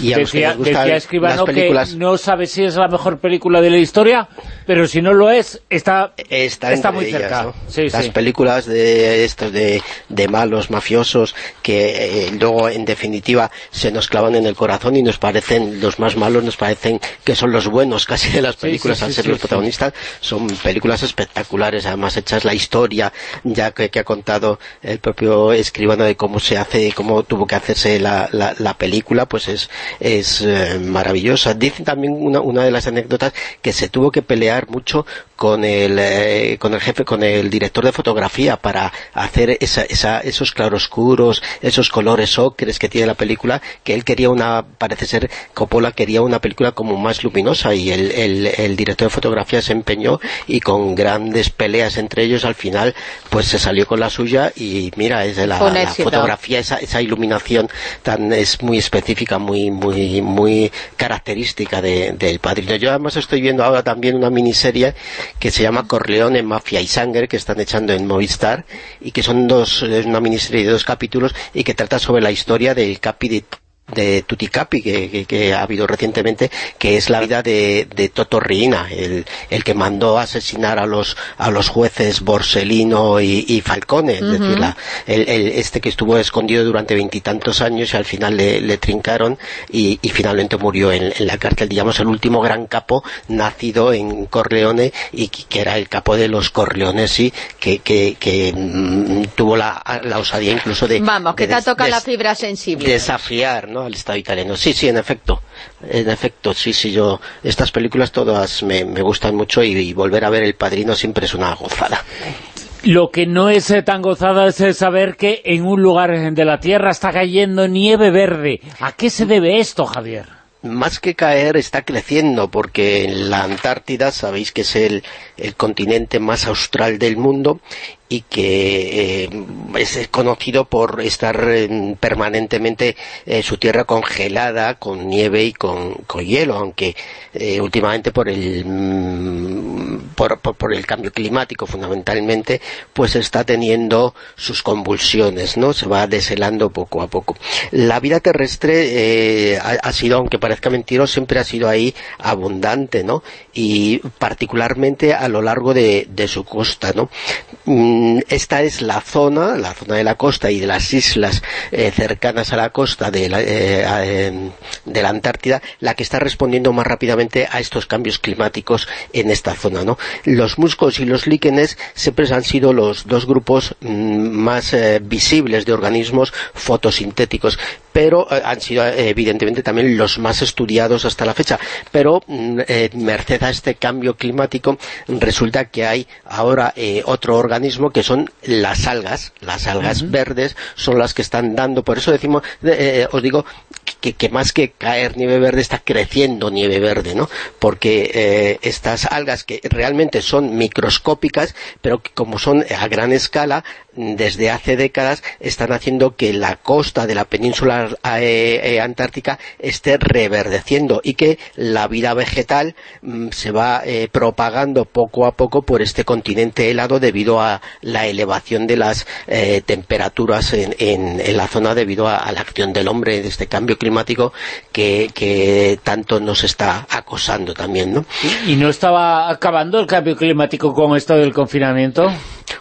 Y a decía, los que decía Escribano películas... que no sabe si es la mejor película de la historia, pero si no lo es, está, está, está muy cerca. ¿no? sí, Las sí. películas de estos de, de malos mafiosos que eh, luego, en definitiva, se nos clavan en el corazón y nos parecen, los más malos nos parecen que son los buenos casi de las películas sí, sí, al ser los protagonistas. Son películas espectaculares, además hechas la historia, ya que, ha contado el propio escribano de cómo se hace, cómo tuvo que hacerse la, la, la película, pues es, es eh, maravillosa. Dicen también una, una de las anécdotas que se tuvo que pelear mucho con el, eh, con el jefe, con el director de fotografía para hacer esa, esa, esos claroscuros, esos colores ocres que tiene la película, que él quería una, parece ser, Coppola quería una película como más luminosa y el, el, el director de fotografía se empeñó y con grandes peleas entre ellos al final pues se salió con la suya y mira, es de la, la fotografía, esa, esa iluminación tan es muy específica, muy muy muy característica del de, Padrino. Yo además estoy viendo ahora también una miniserie que se llama Corleone, Mafia y Sangre, que están echando en Movistar, y que son dos, es una miniserie de dos capítulos, y que trata sobre la historia del Capi de de Tuticapi que, que, que, ha habido recientemente que es la vida de, de Toto Riina el, el, que mandó asesinar a los a los jueces Borsellino y, y Falcone es uh -huh. decir, la, el, el, este que estuvo escondido durante veintitantos años y al final le, le trincaron y, y, finalmente murió en, en, la cárcel digamos el último gran capo nacido en Corleone y que era el capo de los Corleonesi que, que, que mmm, tuvo la, la, osadía incluso de vamos, que de, te toca la fibra sensible desafiar ¿no? Al Estado italiano. Sí, sí, en efecto. En efecto, sí, sí, yo... Estas películas todas me, me gustan mucho y, y, volver a ver El Padrino siempre es una gozada. Lo que no es eh, tan gozada es eh, saber que en un lugar de la Tierra está cayendo nieve verde. ¿A qué se debe esto, Javier? más que caer está creciendo porque en la Antártida sabéis que es el, el continente más austral del mundo y que eh, es conocido por estar permanentemente eh, su tierra congelada con nieve y con, hielo, aunque eh, últimamente por el mm, por, por, el cambio climático fundamentalmente, pues está teniendo sus convulsiones, ¿no? Se va deshelando poco a poco. La vida terrestre ha, sido, aunque parezca mentira, siempre ha sido ahí abundante, ¿no? Y particularmente a lo largo de, de su costa, ¿no? Mm, esta es la zona, la zona de la costa y de las islas eh, cercanas a la costa de la, eh, de la, Antártida, la que está respondiendo más rápidamente a estos cambios climáticos en esta zona. Los musgos y los líquenes siempre han sido los dos grupos mmm, más eh, visibles de organismos fotosintéticos, pero han sido evidentemente también los más estudiados hasta la fecha. Pero mm, merced a este cambio climático resulta que hay ahora otro organismo que son las algas, las algas uh -huh. verdes son las que están dando, por eso decimos, eh, os digo que, que, más que caer nieve verde está creciendo nieve verde, ¿no? Porque eh, estas algas que realmente son microscópicas, pero que como son a gran escala, desde hace décadas están haciendo que la costa de la península eh, eh, antártica esté reverdeciendo y que la vida vegetal mm, se va eh, propagando poco a poco por este continente helado debido a la elevación de las eh, temperaturas en, en, en, la zona debido a, a, la acción del hombre de este cambio climático que, que tanto nos está acosando también, ¿no? ¿Y no estaba acabando el cambio climático con esto del confinamiento?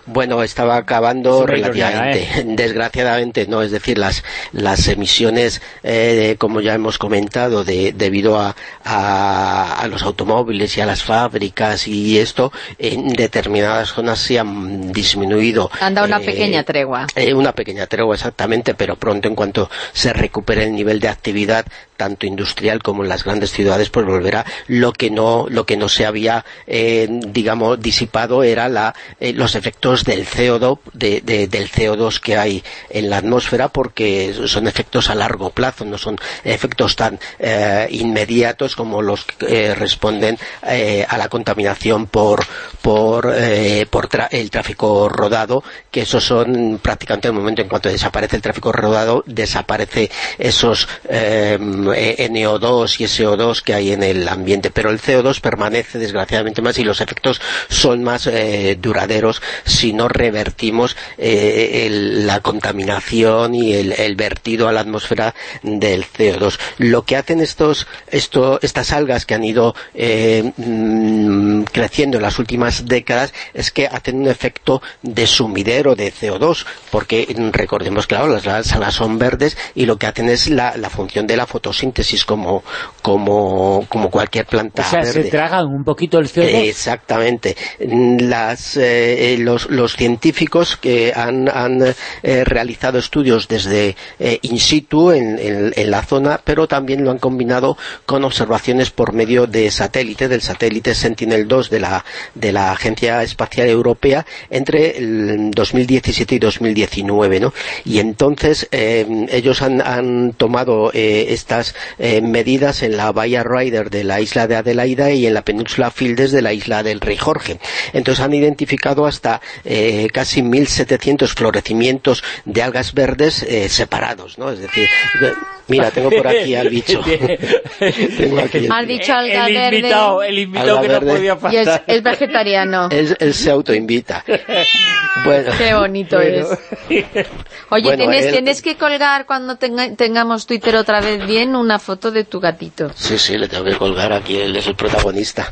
Bueno, estaba acabando relativamente, ¿eh? <laughs> desgraciadamente no, es decir, las, las emisiones, eh, como ya hemos comentado, de, debido a, a, los automóviles y a las fábricas y esto, en determinadas zonas se han disminuido. Han dado una eh, pequeña tregua. una pequeña tregua, exactamente, pero pronto en cuanto se recupere el nivel de actividad tanto industrial como en las grandes ciudades, pues volverá. Lo que no, lo que no se había, eh, digamos, disipado era la, eh, los efectos del CO2, de, del CO2 que hay en la atmósfera, porque son efectos a largo plazo, no son efectos tan eh, inmediatos como los que responden a la contaminación por, por, por el tráfico rodado, que esos son prácticamente el momento en cuanto desaparece el tráfico rodado, desaparece esos eh, NO2 y SO2 que hay en el ambiente, pero el CO2 permanece desgraciadamente más y los efectos son más eh, duraderos si no revertimos eh, la contaminación y el, vertido a la atmósfera del CO2. Lo que hacen estos, estas algas que han ido mm, creciendo en las últimas décadas es que hacen un efecto de sumidero de CO2, porque recordemos, claro, las, algas son verdes y lo que hacen es la, función de la fotosíntesis síntesis como, como, como cualquier planta O sea, se tragan un poquito el CO2. exactamente. Las, eh, los, los, científicos que han, han eh, realizado estudios desde eh, in situ en, en, la zona, pero también lo han combinado con observaciones por medio de satélite, del satélite Sentinel-2 de la, de la Agencia Espacial Europea entre el 2017 y 2019, ¿no? Y entonces ellos han, han tomado eh, medidas en la bahía Ryder de la isla de Adelaida y en la península Fildes de la isla del Rey Jorge. Entonces han identificado hasta eh, casi 1.700 florecimientos de algas verdes eh, separados, ¿no? Es decir, mira, tengo por aquí al <laughs> bicho. Has dicho alga el verde. Invitado, el invitado que no podía faltar. Y es, vegetariano. Él, se autoinvita. <laughs> Bueno, Qué bonito es. <laughs> Oye, tienes, que colgar cuando tengamos Twitter otra vez bien una foto de tu gatito. Sí, sí, le tengo que colgar aquí, él es el protagonista.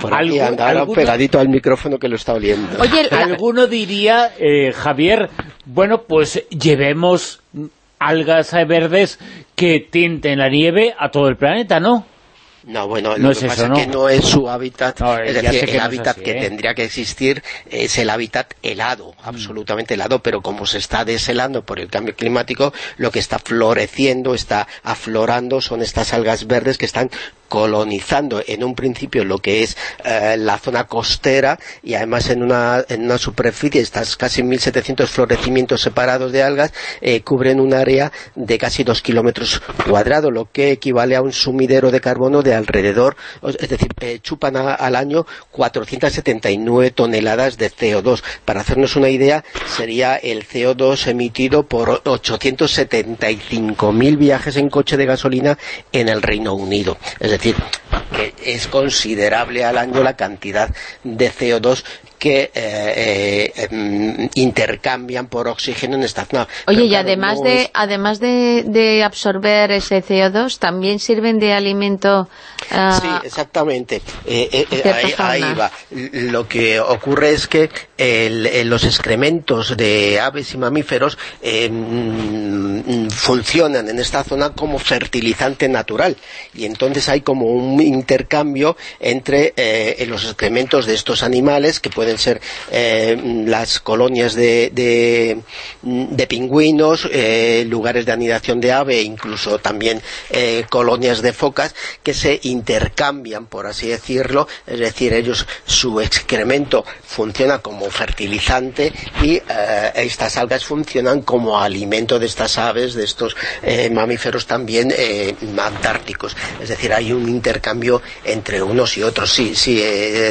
Por aquí anda pegadito al micrófono que lo está oliendo. Oye, alguno diría, eh, Javier, bueno, pues llevemos algas verdes que tinten la nieve a todo el planeta, ¿no? No, bueno, lo que pasa es que no es su hábitat, es decir, el hábitat que ¿eh? tendría que existir es el hábitat helado, mm. absolutamente helado, pero como se está deshelando por el cambio climático, lo que está floreciendo, está aflorando son estas algas verdes que están colonizando en un principio lo que es eh, la zona costera y además en una, superficie, estas casi 1.700 florecimientos separados de algas, eh, cubren un área de casi dos kilómetros cuadrados, lo que equivale a un sumidero de carbono de alrededor, es decir, eh, chupan al año 479 toneladas de CO2. Para hacernos una idea, sería el CO2 emitido por 875.000 viajes en coche de gasolina en el Reino Unido. Es que es considerable al año la cantidad de CO2 que eh, eh, em, intercambian por oxígeno en esta zona. Oye, y además, de, además de, absorber ese CO2, ¿también sirven de alimento? Ah, sí, exactamente. Eh, ahí, va. Lo que ocurre es que los excrementos de aves y mamíferos em, funcionan en esta zona como fertilizante natural y entonces hay como un intercambio entre los excrementos de estos animales que pueden ser eh, las colonias de, pingüinos, eh, lugares de anidación de ave, incluso también eh, colonias de focas, que se intercambian, por así decirlo, es decir, ellos, su excremento funciona como fertilizante y estas algas funcionan como alimento de estas aves, de estos mamíferos también antárticos. Es decir, hay un intercambio entre unos y otros, sí, sí,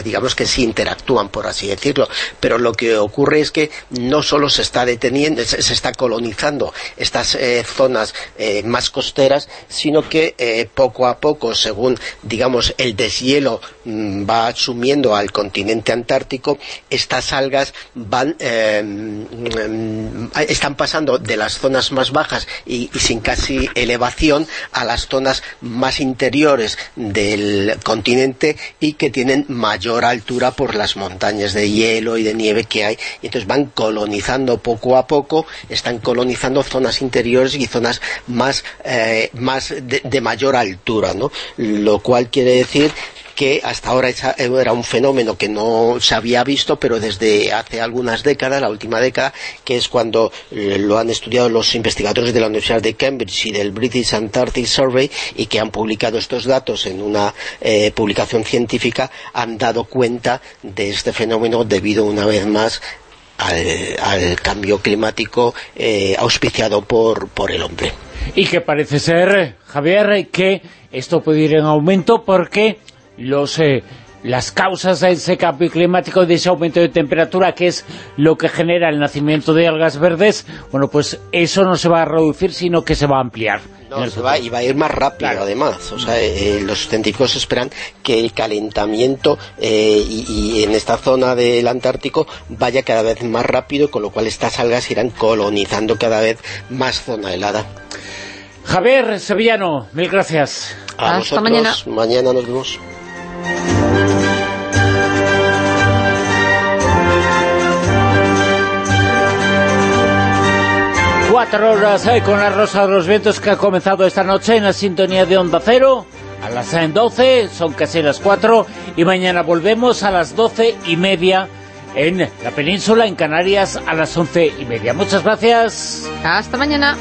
digamos que sí interactúan, por así decirlo, pero lo que ocurre es que no solo se está deteniendo, se, está colonizando estas eh, zonas eh, más costeras, sino que eh, poco a poco, según, digamos, el deshielo mm, va asumiendo al continente antártico, estas algas van, mm, están pasando de las zonas más bajas y, y sin casi elevación a las zonas más interiores del continente y que tienen mayor altura por las montañas de hielo y de nieve que hay, y entonces van colonizando poco a poco, están colonizando zonas interiores y zonas más, eh, más de, de mayor altura, ¿no? Lo cual quiere decir que hasta ahora era un fenómeno que no se había visto, pero desde hace algunas décadas, la última década, que es cuando eh, lo han estudiado los investigadores de la Universidad de Cambridge y del British Antarctic Survey y que han publicado estos datos en una eh, publicación científica, han dado cuenta de este fenómeno debido una vez más al, cambio climático eh, auspiciado por, por el hombre. Y que parece ser, Javier, que esto puede ir en aumento porque los eh, las causas de ese cambio climático, de ese aumento de temperatura, que es lo que genera el nacimiento de algas verdes, bueno, pues eso no se va a reducir, sino que se va a ampliar. No, se va, y va a ir más rápido, además. O sea, eh, los científicos esperan que el calentamiento eh, y, en esta zona del Antártico vaya cada vez más rápido, con lo cual estas algas irán colonizando cada vez más zona helada. Javier Sevillano, mil gracias. Hasta mañana. Mañana nos vemos. Cuatro horas eh, con la Rosa de los Vientos que ha comenzado esta noche en la sintonía de Onda Cero. A las 12, son casi las 4, y mañana volvemos a las doce y media en la península, en Canarias, a las once y media. Muchas gracias. Hasta mañana.